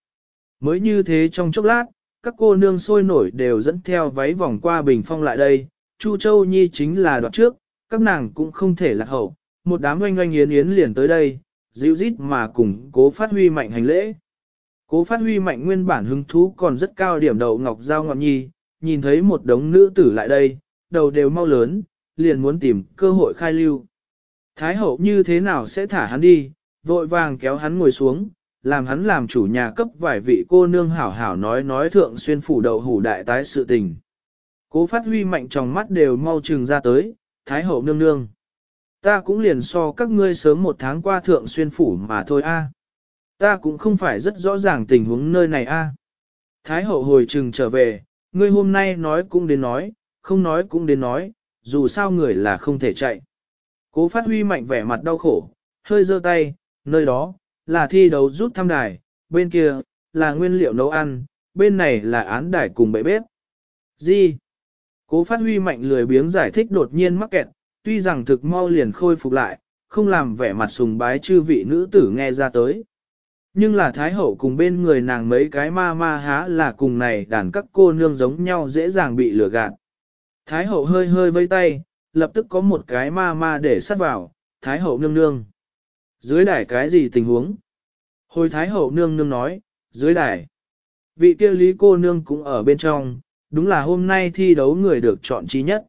Mới như thế trong chốc lát, các cô nương sôi nổi đều dẫn theo váy vòng qua bình phong lại đây, Chu Châu Nhi chính là đoạn trước, các nàng cũng không thể lạc hậu, một đám oanh oanh yến yến liền tới đây, dịu rít mà cùng cố phát huy mạnh hành lễ. Cố phát huy mạnh nguyên bản hứng thú còn rất cao điểm đầu Ngọc Giao Ngọc Nhi, nhìn thấy một đống nữ tử lại đây, đầu đều mau lớn, liền muốn tìm cơ hội khai lưu. Thái hậu như thế nào sẽ thả hắn đi, vội vàng kéo hắn ngồi xuống, làm hắn làm chủ nhà cấp vài vị cô nương hảo hảo nói nói thượng xuyên phủ đầu hủ đại tái sự tình. Cố phát huy mạnh trong mắt đều mau trừng ra tới, thái hậu nương nương. Ta cũng liền so các ngươi sớm một tháng qua thượng xuyên phủ mà thôi a. Ta cũng không phải rất rõ ràng tình huống nơi này a. Thái hậu hồi trừng trở về, ngươi hôm nay nói cũng đến nói, không nói cũng đến nói, dù sao người là không thể chạy. Cố phát huy mạnh vẻ mặt đau khổ, hơi dơ tay, nơi đó, là thi đấu rút thăm đài, bên kia, là nguyên liệu nấu ăn, bên này là án đài cùng bệ bếp. Gì? Cố phát huy mạnh lười biếng giải thích đột nhiên mắc kẹt, tuy rằng thực mau liền khôi phục lại, không làm vẻ mặt sùng bái chư vị nữ tử nghe ra tới. Nhưng là Thái Hậu cùng bên người nàng mấy cái ma ma há là cùng này đàn các cô nương giống nhau dễ dàng bị lừa gạt. Thái Hậu hơi hơi vây tay, lập tức có một cái ma ma để sát vào, Thái Hậu nương nương. Dưới đài cái gì tình huống? Hồi Thái Hậu nương nương nói, dưới đài. Vị kia lý cô nương cũng ở bên trong, đúng là hôm nay thi đấu người được chọn trí nhất.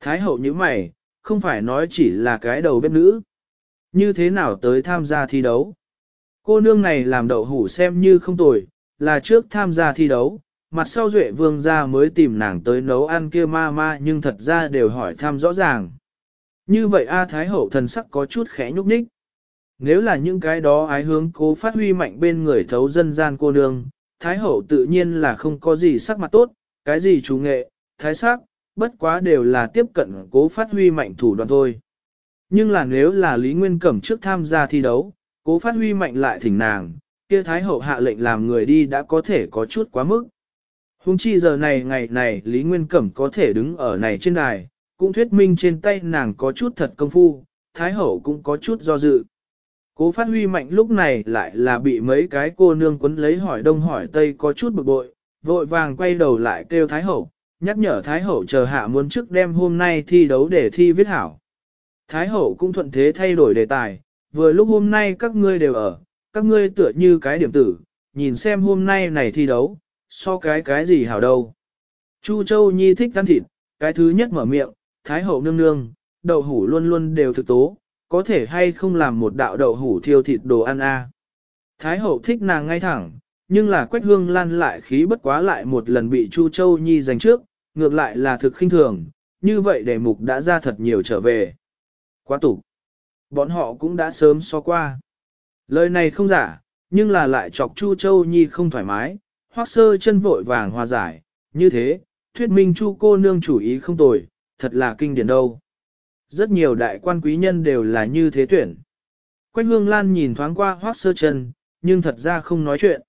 Thái hậu như mày, không phải nói chỉ là cái đầu bếp nữ. Như thế nào tới tham gia thi đấu? Cô nương này làm đậu hủ xem như không tồi, là trước tham gia thi đấu, mặt sau duệ vương gia mới tìm nàng tới nấu ăn kia ma ma nhưng thật ra đều hỏi thăm rõ ràng. Như vậy A Thái Hậu thần sắc có chút khẽ nhúc nhích. Nếu là những cái đó ái hướng cố phát huy mạnh bên người thấu dân gian cô nương, Thái Hậu tự nhiên là không có gì sắc mặt tốt, cái gì chú nghệ, thái sắc, bất quá đều là tiếp cận cố phát huy mạnh thủ đoạn thôi. Nhưng là nếu là Lý Nguyên Cẩm trước tham gia thi đấu, cố phát huy mạnh lại thỉnh nàng, kia thái hậu hạ lệnh làm người đi đã có thể có chút quá mức. Hùng chi giờ này ngày này Lý Nguyên Cẩm có thể đứng ở này trên đài, cũng thuyết minh trên tay nàng có chút thật công phu, thái hậu cũng có chút do dự. Cố phát huy mạnh lúc này lại là bị mấy cái cô nương quấn lấy hỏi đông hỏi tây có chút bực bội, vội vàng quay đầu lại kêu Thái Hậu, nhắc nhở Thái Hậu chờ hạ muốn trước đêm hôm nay thi đấu để thi viết hảo. Thái Hậu cũng thuận thế thay đổi đề tài, vừa lúc hôm nay các ngươi đều ở, các ngươi tựa như cái điểm tử, nhìn xem hôm nay này thi đấu, so cái cái gì hảo đâu. Chu Châu Nhi thích ăn thịt, cái thứ nhất mở miệng, Thái Hậu nương nương, đậu hủ luôn luôn đều thực tố, có thể hay không làm một đạo đậu hủ thiêu thịt đồ ăn a. Thái Hậu thích nàng ngay thẳng, nhưng là Quách Hương Lan lại khí bất quá lại một lần bị Chu Châu Nhi giành trước, ngược lại là thực khinh thường, như vậy đề mục đã ra thật nhiều trở về. Quá tủ, Bọn họ cũng đã sớm so qua. Lời này không giả, nhưng là lại chọc Chu Châu Nhi không thoải mái, hoác sơ chân vội vàng hòa giải, như thế, thuyết minh Chu cô nương chủ ý không tồi, thật là kinh điển đâu. Rất nhiều đại quan quý nhân đều là như thế tuyển. Quách Hương Lan nhìn thoáng qua hoác sơ chân, nhưng thật ra không nói chuyện.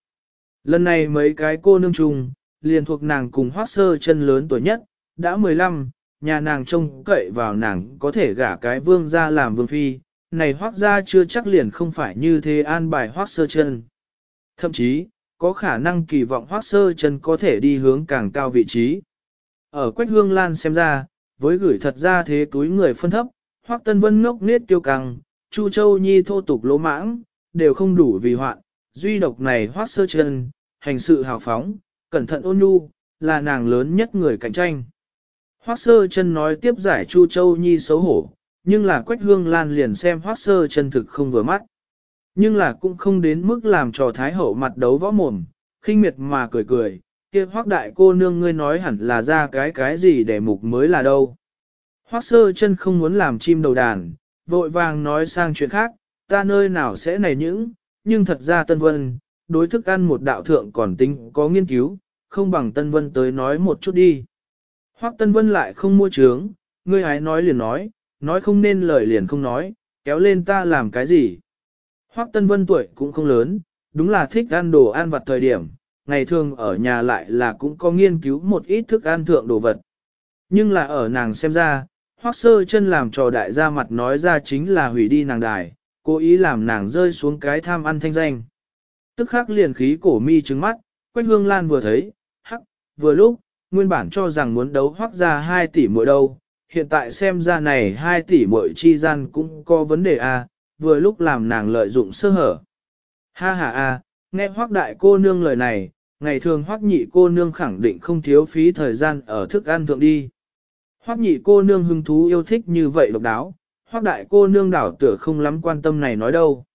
Lần này mấy cái cô nương trùng, liền thuộc nàng cùng hoác sơ chân lớn tuổi nhất, đã 15, nhà nàng trông cậy vào nàng có thể gả cái vương ra làm vương phi, này hoác ra chưa chắc liền không phải như thế an bài hoác sơ chân. Thậm chí, có khả năng kỳ vọng hoác sơ chân có thể đi hướng càng cao vị trí. Ở Quách Hương Lan xem ra, với gửi thật ra thế túi người phân thấp, hoác tân vân ngốc nết tiêu căng, Chu Châu Nhi thô tục lỗ mãng, đều không đủ vì hoạn, duy độc này hoác sơ chân, hành sự hào phóng, cẩn thận ôn nhu, là nàng lớn nhất người cạnh tranh. Hoác sơ chân nói tiếp giải Chu Châu Nhi xấu hổ, nhưng là Quách Hương Lan liền xem Hoác sơ chân thực không vừa mắt. Nhưng là cũng không đến mức làm trò Thái Hậu mặt đấu võ mồm, khinh miệt mà cười cười, kia Hoác đại cô nương ngươi nói hẳn là ra cái cái gì để mục mới là đâu. Hoác sơ chân không muốn làm chim đầu đàn, vội vàng nói sang chuyện khác, ta nơi nào sẽ này những, nhưng thật ra Tân Vân, đối thức ăn một đạo thượng còn tính có nghiên cứu, không bằng Tân Vân tới nói một chút đi. Hoắc Tân Vân lại không mua trướng, ngươi hái nói liền nói, nói không nên lời liền không nói, kéo lên ta làm cái gì. Hoắc Tân Vân tuổi cũng không lớn, đúng là thích ăn đồ ăn vặt thời điểm, ngày thường ở nhà lại là cũng có nghiên cứu một ít thức ăn thượng đồ vật. Nhưng là ở nàng xem ra, Hoắc Sơ chân làm trò đại gia mặt nói ra chính là hủy đi nàng đài, cố ý làm nàng rơi xuống cái tham ăn thanh danh tức khắc liền khí cổ mi trứng mắt, Quách Hương Lan vừa thấy, hắc, vừa lúc, nguyên bản cho rằng muốn đấu hoác ra 2 tỷ mỗi đâu, hiện tại xem ra này 2 tỷ mỗi chi gian cũng có vấn đề à, vừa lúc làm nàng lợi dụng sơ hở. Ha ha a, nghe hoác đại cô nương lời này, ngày thường hoác nhị cô nương khẳng định không thiếu phí thời gian ở thức ăn thượng đi. Hoác nhị cô nương hứng thú yêu thích như vậy độc đáo, hoác đại cô nương đảo tựa không lắm quan tâm này nói đâu.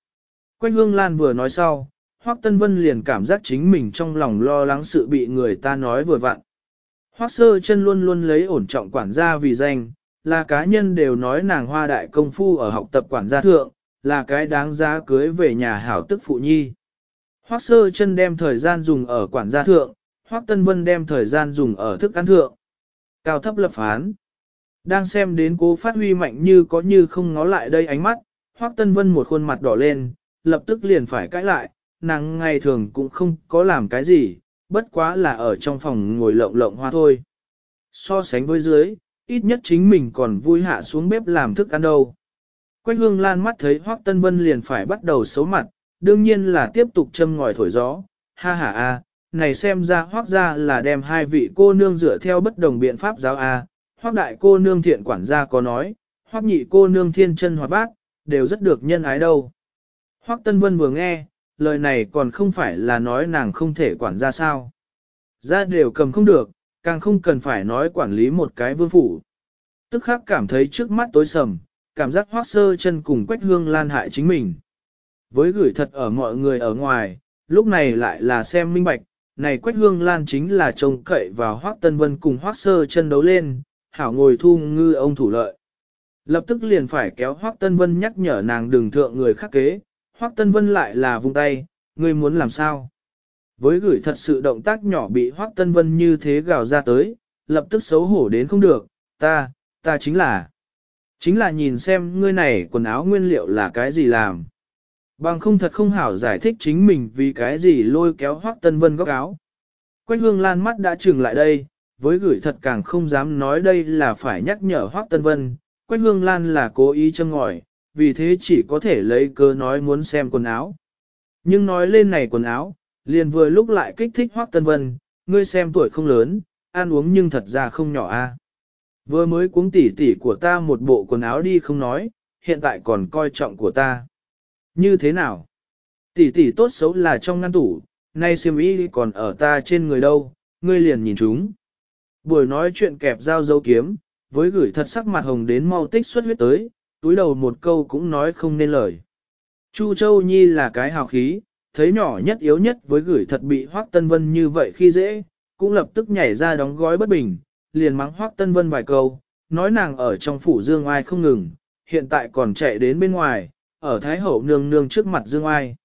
Quách hương lan vừa nói sau, Hoắc Tân Vân liền cảm giác chính mình trong lòng lo lắng sự bị người ta nói vừa vặn. Hoắc Sơ Chân luôn luôn lấy ổn trọng quản gia vì danh, là cá nhân đều nói nàng hoa đại công phu ở học tập quản gia thượng, là cái đáng giá cưới về nhà hảo tức phụ nhi. Hoắc Sơ Chân đem thời gian dùng ở quản gia thượng, Hoắc Tân Vân đem thời gian dùng ở thức ăn thượng. Cao thấp lập phán. Đang xem đến cố phát huy mạnh như có như không ngó lại đây ánh mắt, Hoắc Tân Vân một khuôn mặt đỏ lên, lập tức liền phải cãi lại, nàng ngày thường cũng không có làm cái gì, bất quá là ở trong phòng ngồi lộng lộng hoa thôi. So sánh với dưới, ít nhất chính mình còn vui hạ xuống bếp làm thức ăn đâu. Quách hương lan mắt thấy Hoác Tân Vân liền phải bắt đầu xấu mặt, đương nhiên là tiếp tục châm ngòi thổi gió, ha ha a, này xem ra Hoác ra là đem hai vị cô nương dựa theo bất đồng biện pháp giáo a. Hoác đại cô nương thiện quản gia có nói, Hoác nhị cô nương thiên chân hoạt bác, đều rất được nhân ái đâu. Hoác Tân Vân vừa nghe, lời này còn không phải là nói nàng không thể quản ra sao. Ra đều cầm không được, càng không cần phải nói quản lý một cái vương phủ. Tức khắc cảm thấy trước mắt tối sầm, cảm giác hoác sơ chân cùng quách hương lan hại chính mình. Với gửi thật ở mọi người ở ngoài, lúc này lại là xem minh bạch, này quách hương lan chính là trông cậy và hoác tân vân cùng hoác sơ chân đấu lên, hảo ngồi thu ngư ông thủ lợi. Lập tức liền phải kéo hoác tân vân nhắc nhở nàng đừng thượng người khác kế, Hoắc Tân Vân lại là vùng tay, ngươi muốn làm sao? Với gửi thật sự động tác nhỏ bị Hoắc Tân Vân như thế gào ra tới, lập tức xấu hổ đến không được, ta, ta chính là, chính là nhìn xem ngươi này quần áo nguyên liệu là cái gì làm. Bằng không thật không hảo giải thích chính mình vì cái gì lôi kéo Hoắc Tân Vân góc áo. Quách hương lan mắt đã trừng lại đây, với gửi thật càng không dám nói đây là phải nhắc nhở Hoắc Tân Vân, Quách hương lan là cố ý châm ngòi, vì thế chỉ có thể lấy cớ nói muốn xem quần áo. Nhưng nói lên này quần áo, liền vừa lúc lại kích thích Hoắc Tân Vân, ngươi xem tuổi không lớn, ăn uống nhưng thật ra không nhỏ a. Vừa mới cuống tỉ tỉ của ta một bộ quần áo đi không nói, hiện tại còn coi trọng của ta. Như thế nào? Tỉ tỉ tốt xấu là trong ngăn tủ, nay xiêm y còn ở ta trên người đâu, ngươi liền nhìn chúng. Buổi nói chuyện kẹp dao dấu kiếm, với gửi thật sắc mặt hồng đến mau tích xuất huyết tới, túi đầu một câu cũng nói không nên lời. Chu Châu Nhi là cái hào khí, thấy nhỏ nhất yếu nhất với gửi thật bị Hoác Tân Vân như vậy khi dễ, cũng lập tức nhảy ra đóng gói bất bình, liền mắng Hoác Tân Vân vài câu, nói nàng ở trong phủ Dương Ai không ngừng, hiện tại còn chạy đến bên ngoài, ở Thái Hậu nương nương trước mặt Dương Ai.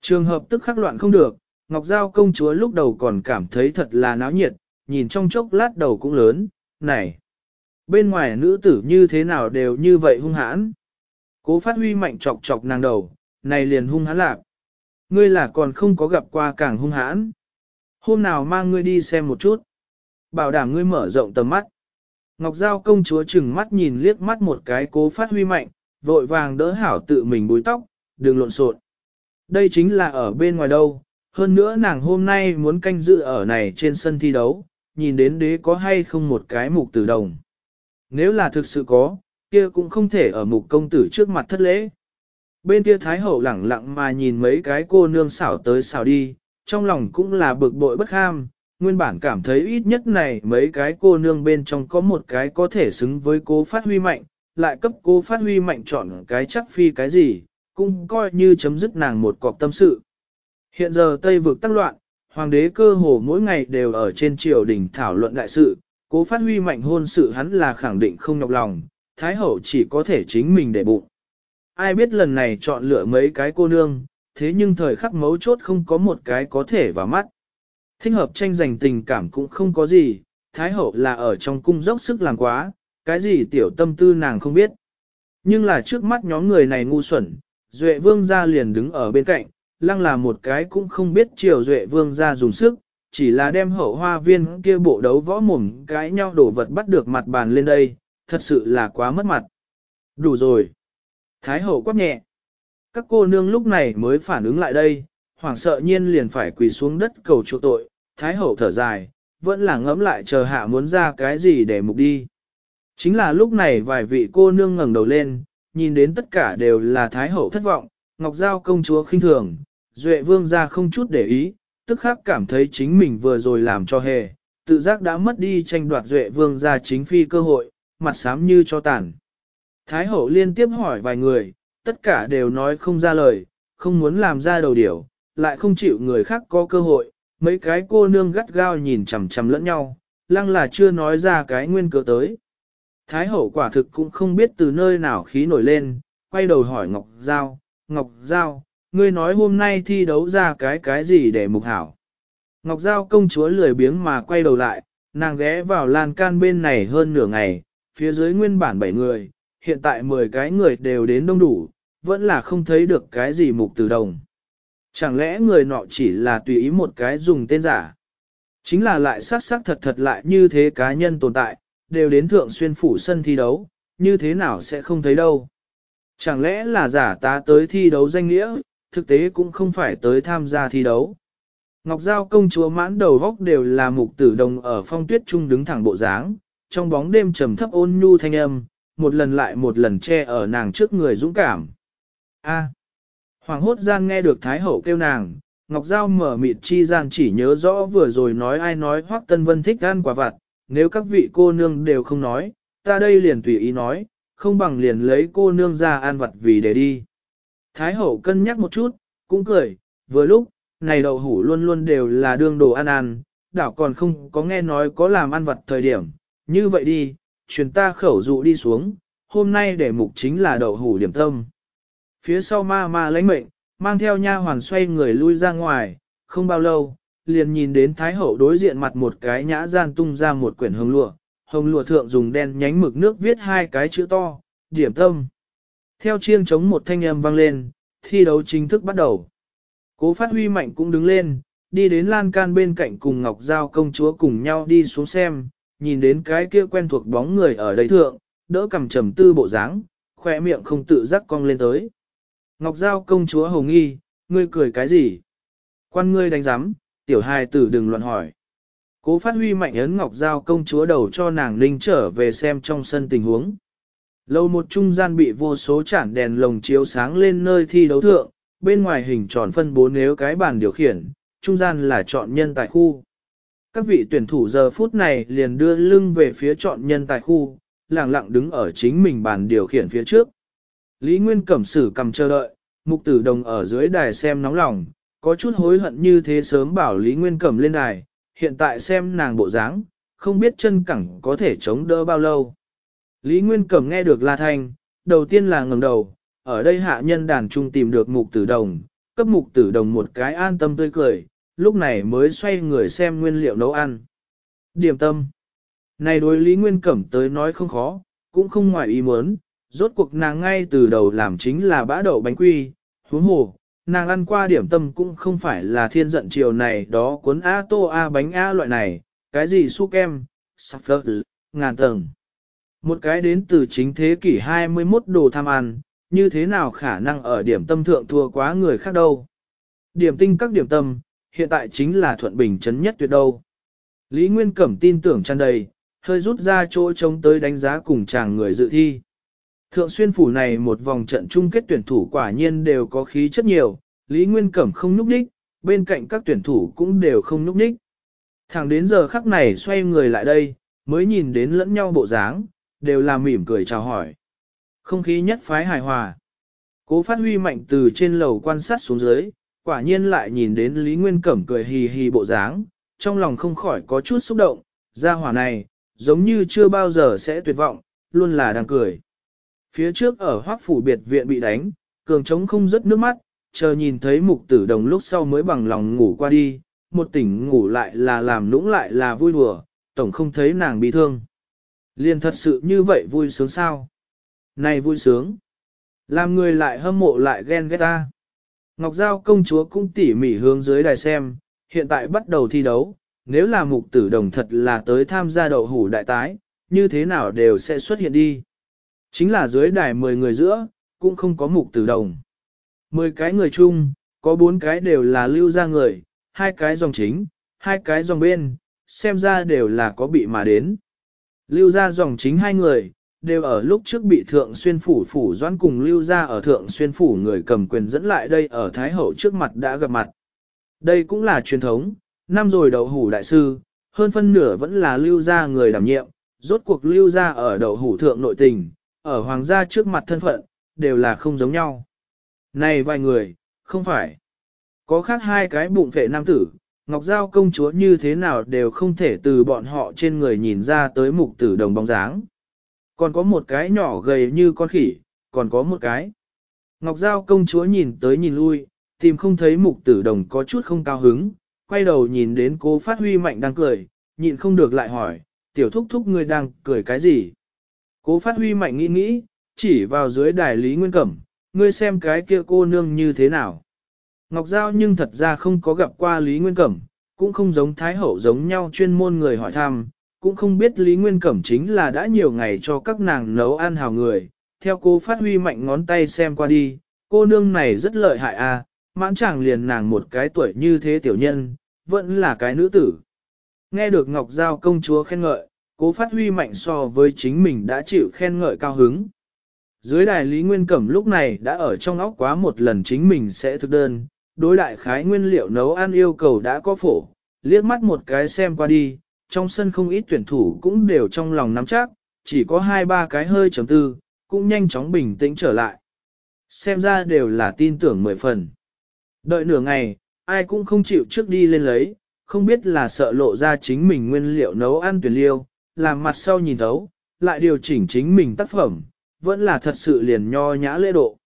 Trường hợp tức khắc loạn không được, Ngọc Giao công chúa lúc đầu còn cảm thấy thật là náo nhiệt, nhìn trong chốc lát đầu cũng lớn, này bên ngoài nữ tử như thế nào đều như vậy hung hãn. Cố phát huy mạnh chọc chọc nàng đầu, này liền hung hãn lạc. Ngươi là còn không có gặp qua càng hung hãn. Hôm nào mang ngươi đi xem một chút. Bảo đảm ngươi mở rộng tầm mắt. Ngọc Giao công chúa chừng mắt nhìn liếc mắt một cái cố phát huy mạnh, vội vàng đỡ hảo tự mình búi tóc, đừng lộn xộn. Đây chính là ở bên ngoài đâu, hơn nữa nàng hôm nay muốn canh dự ở này trên sân thi đấu, nhìn đến đế có hay không một cái mục tử đồng nếu là thực sự có, kia cũng không thể ở mục công tử trước mặt thất lễ. Bên kia Thái Hậu lẳng lặng mà nhìn mấy cái cô nương xảo tới xảo đi, trong lòng cũng là bực bội bất ham, nguyên bản cảm thấy ít nhất này mấy cái cô nương bên trong có một cái có thể xứng với cô phát huy mạnh, lại cấp cô phát huy mạnh chọn cái chắc phi cái gì, cũng coi như chấm dứt nàng một cọc tâm sự. Hiện giờ Tây vực tắc loạn, hoàng đế cơ hồ mỗi ngày đều ở trên triều đình thảo luận đại sự, Cố phát huy mạnh hôn sự hắn là khẳng định không nhọc lòng, Thái Hậu chỉ có thể chính mình để bụng. Ai biết lần này chọn lựa mấy cái cô nương, thế nhưng thời khắc mấu chốt không có một cái có thể vào mắt. Thích hợp tranh giành tình cảm cũng không có gì, Thái Hậu là ở trong cung dốc sức làm quá, cái gì tiểu tâm tư nàng không biết. Nhưng là trước mắt nhóm người này ngu xuẩn, Duệ Vương ra liền đứng ở bên cạnh, lăng là một cái cũng không biết chiều Duệ Vương ra dùng sức, chỉ là đem hậu hoa viên kia bộ đấu võ mồm cãi nhau đổ vật bắt được mặt bàn lên đây, thật sự là quá mất mặt. Đủ rồi. Thái hậu quát nhẹ. Các cô nương lúc này mới phản ứng lại đây, hoảng sợ nhiên liền phải quỳ xuống đất cầu chỗ tội, thái hậu thở dài, vẫn là ngẫm lại chờ hạ muốn ra cái gì để mục đi. Chính là lúc này vài vị cô nương ngẩng đầu lên, nhìn đến tất cả đều là thái hậu thất vọng, ngọc giao công chúa khinh thường, duệ vương ra không chút để ý, tức khắc cảm thấy chính mình vừa rồi làm cho hề, tự giác đã mất đi tranh đoạt duệ vương gia chính phi cơ hội, mặt xám như cho tàn. Thái hậu liên tiếp hỏi vài người, tất cả đều nói không ra lời, không muốn làm ra đầu điểu, lại không chịu người khác có cơ hội, mấy cái cô nương gắt gao nhìn chằm chằm lẫn nhau, lăng là chưa nói ra cái nguyên cớ tới. Thái hậu quả thực cũng không biết từ nơi nào khí nổi lên, quay đầu hỏi Ngọc Giao, Ngọc Giao, ngươi nói hôm nay thi đấu ra cái cái gì để mục hảo. Ngọc Giao công chúa lười biếng mà quay đầu lại, nàng ghé vào lan can bên này hơn nửa ngày, phía dưới nguyên bản 7 người, hiện tại 10 cái người đều đến đông đủ, vẫn là không thấy được cái gì mục từ đồng. Chẳng lẽ người nọ chỉ là tùy ý một cái dùng tên giả? Chính là lại sắc sắc thật thật lại như thế cá nhân tồn tại, đều đến thượng xuyên phủ sân thi đấu, như thế nào sẽ không thấy đâu. Chẳng lẽ là giả ta tới thi đấu danh nghĩa, thực tế cũng không phải tới tham gia thi đấu. Ngọc Giao công chúa mãn đầu góc đều là mục tử đồng ở phong tuyết trung đứng thẳng bộ dáng, trong bóng đêm trầm thấp ôn nhu thanh âm, một lần lại một lần che ở nàng trước người dũng cảm. A. Hoàng hốt gian nghe được Thái Hậu kêu nàng, Ngọc Giao mở mịt chi gian chỉ nhớ rõ vừa rồi nói ai nói Hoắc Tân Vân thích ăn quả vặt, nếu các vị cô nương đều không nói, ta đây liền tùy ý nói, không bằng liền lấy cô nương ra ăn vặt vì để đi. Thái hậu cân nhắc một chút, cũng cười, vừa lúc, này đậu hủ luôn luôn đều là đương đồ ăn ăn, đảo còn không có nghe nói có làm ăn vật thời điểm, như vậy đi, truyền ta khẩu dụ đi xuống, hôm nay để mục chính là đậu hủ điểm tâm. Phía sau ma ma lãnh mệnh, mang theo nha hoàn xoay người lui ra ngoài, không bao lâu, liền nhìn đến Thái hậu đối diện mặt một cái nhã gian tung ra một quyển hồng lụa, hồng lụa thượng dùng đen nhánh mực nước viết hai cái chữ to, điểm tâm. Theo chiêng chống một thanh âm vang lên, thi đấu chính thức bắt đầu. Cố phát huy mạnh cũng đứng lên, đi đến lan can bên cạnh cùng Ngọc Giao công chúa cùng nhau đi xuống xem, nhìn đến cái kia quen thuộc bóng người ở đây thượng, đỡ cầm trầm tư bộ dáng khỏe miệng không tự giác cong lên tới. Ngọc Giao công chúa hồng nghi, ngươi cười cái gì? Quan ngươi đánh giám, tiểu hài tử đừng loạn hỏi. Cố phát huy mạnh ấn Ngọc Giao công chúa đầu cho nàng ninh trở về xem trong sân tình huống. Lầu một trung gian bị vô số chản đèn lồng chiếu sáng lên nơi thi đấu thượng, bên ngoài hình tròn phân bố nếu cái bàn điều khiển, trung gian là chọn nhân tài khu. Các vị tuyển thủ giờ phút này liền đưa lưng về phía chọn nhân tài khu, lặng lặng đứng ở chính mình bàn điều khiển phía trước. Lý Nguyên cẩm sử cầm chờ đợi, mục tử đồng ở dưới đài xem nóng lòng, có chút hối hận như thế sớm bảo Lý Nguyên cẩm lên đài, hiện tại xem nàng bộ dáng không biết chân cẳng có thể chống đỡ bao lâu. Lý Nguyên Cẩm nghe được La Thanh, đầu tiên là ngẩng đầu, ở đây hạ nhân đàn trung tìm được mục tử đồng, cấp mục tử đồng một cái an tâm tươi cười, lúc này mới xoay người xem nguyên liệu nấu ăn. Điểm tâm. Này đối Lý Nguyên Cẩm tới nói không khó, cũng không ngoài ý muốn, rốt cuộc nàng ngay từ đầu làm chính là bã đậu bánh quy, huống hồ, nàng ăn qua điểm tâm cũng không phải là thiên giận chiều này đó cuốn A tô A bánh A loại này, cái gì su kem, sắp ngàn tầng. Một cái đến từ chính thế kỷ 21 đồ tham ăn, như thế nào khả năng ở điểm tâm thượng thua quá người khác đâu. Điểm tinh các điểm tâm, hiện tại chính là thuận bình chấn nhất tuyệt đâu. Lý Nguyên Cẩm tin tưởng tràn đầy, hơi rút ra chỗ trống tới đánh giá cùng chàng người dự thi. Thượng xuyên phủ này một vòng trận chung kết tuyển thủ quả nhiên đều có khí chất nhiều, Lý Nguyên Cẩm không núp đích, bên cạnh các tuyển thủ cũng đều không núp đích. Thẳng đến giờ khắc này xoay người lại đây, mới nhìn đến lẫn nhau bộ dáng, đều là mỉm cười chào hỏi. Không khí nhất phái hài hòa. Cố phát huy mạnh từ trên lầu quan sát xuống dưới, quả nhiên lại nhìn đến Lý Nguyên Cẩm cười hì hì bộ dáng, trong lòng không khỏi có chút xúc động, ra hỏa này, giống như chưa bao giờ sẽ tuyệt vọng, luôn là đang cười. Phía trước ở hoác phủ biệt viện bị đánh, cường trống không rớt nước mắt, chờ nhìn thấy mục tử đồng lúc sau mới bằng lòng ngủ qua đi, một tỉnh ngủ lại là làm nũng lại là vui đùa, tổng không thấy nàng bị thương. Liền thật sự như vậy vui sướng sao? Này vui sướng! Làm người lại hâm mộ lại ghen ghét ta. Ngọc Giao công chúa cũng tỉ mỉ hướng dưới đài xem, hiện tại bắt đầu thi đấu, nếu là mục tử đồng thật là tới tham gia đậu hủ đại tái, như thế nào đều sẽ xuất hiện đi. Chính là dưới đài 10 người giữa, cũng không có mục tử đồng. 10 cái người chung, có 4 cái đều là lưu ra người, hai cái dòng chính, hai cái dòng bên, xem ra đều là có bị mà đến. Lưu ra dòng chính hai người, đều ở lúc trước bị thượng xuyên phủ phủ doãn cùng lưu ra ở thượng xuyên phủ người cầm quyền dẫn lại đây ở Thái Hậu trước mặt đã gặp mặt. Đây cũng là truyền thống, năm rồi đậu hủ đại sư, hơn phân nửa vẫn là lưu ra người đảm nhiệm, rốt cuộc lưu ra ở đậu hủ thượng nội tình, ở hoàng gia trước mặt thân phận, đều là không giống nhau. Này vài người, không phải. Có khác hai cái bụng phệ nam tử, Ngọc Giao công chúa như thế nào đều không thể từ bọn họ trên người nhìn ra tới mục tử đồng bóng dáng. Còn có một cái nhỏ gầy như con khỉ, còn có một cái. Ngọc Giao công chúa nhìn tới nhìn lui, tìm không thấy mục tử đồng có chút không cao hứng, quay đầu nhìn đến cô phát huy mạnh đang cười, nhịn không được lại hỏi, tiểu thúc thúc người đang cười cái gì? Cố phát huy mạnh nghĩ nghĩ, chỉ vào dưới đài Lý Nguyên Cẩm, ngươi xem cái kia cô nương như thế nào? Ngọc Giao nhưng thật ra không có gặp qua Lý Nguyên Cẩm, cũng không giống Thái Hậu giống nhau chuyên môn người hỏi thăm, cũng không biết Lý Nguyên Cẩm chính là đã nhiều ngày cho các nàng nấu ăn hào người. Theo cô phát huy mạnh ngón tay xem qua đi, cô nương này rất lợi hại à, mãn chàng liền nàng một cái tuổi như thế tiểu nhân, vẫn là cái nữ tử. Nghe được Ngọc Giao công chúa khen ngợi, cố phát huy mạnh so với chính mình đã chịu khen ngợi cao hứng. Dưới đài Lý Nguyên Cẩm lúc này đã ở trong óc quá một lần chính mình sẽ thức đơn, đối đại khái nguyên liệu nấu ăn yêu cầu đã có phổ, liếc mắt một cái xem qua đi, trong sân không ít tuyển thủ cũng đều trong lòng nắm chắc, chỉ có hai ba cái hơi chấm tư, cũng nhanh chóng bình tĩnh trở lại. Xem ra đều là tin tưởng mười phần. Đợi nửa ngày, ai cũng không chịu trước đi lên lấy, không biết là sợ lộ ra chính mình nguyên liệu nấu ăn tuyển liêu, làm mặt sau nhìn thấu, lại điều chỉnh chính mình tác phẩm, vẫn là thật sự liền nho nhã lễ độ.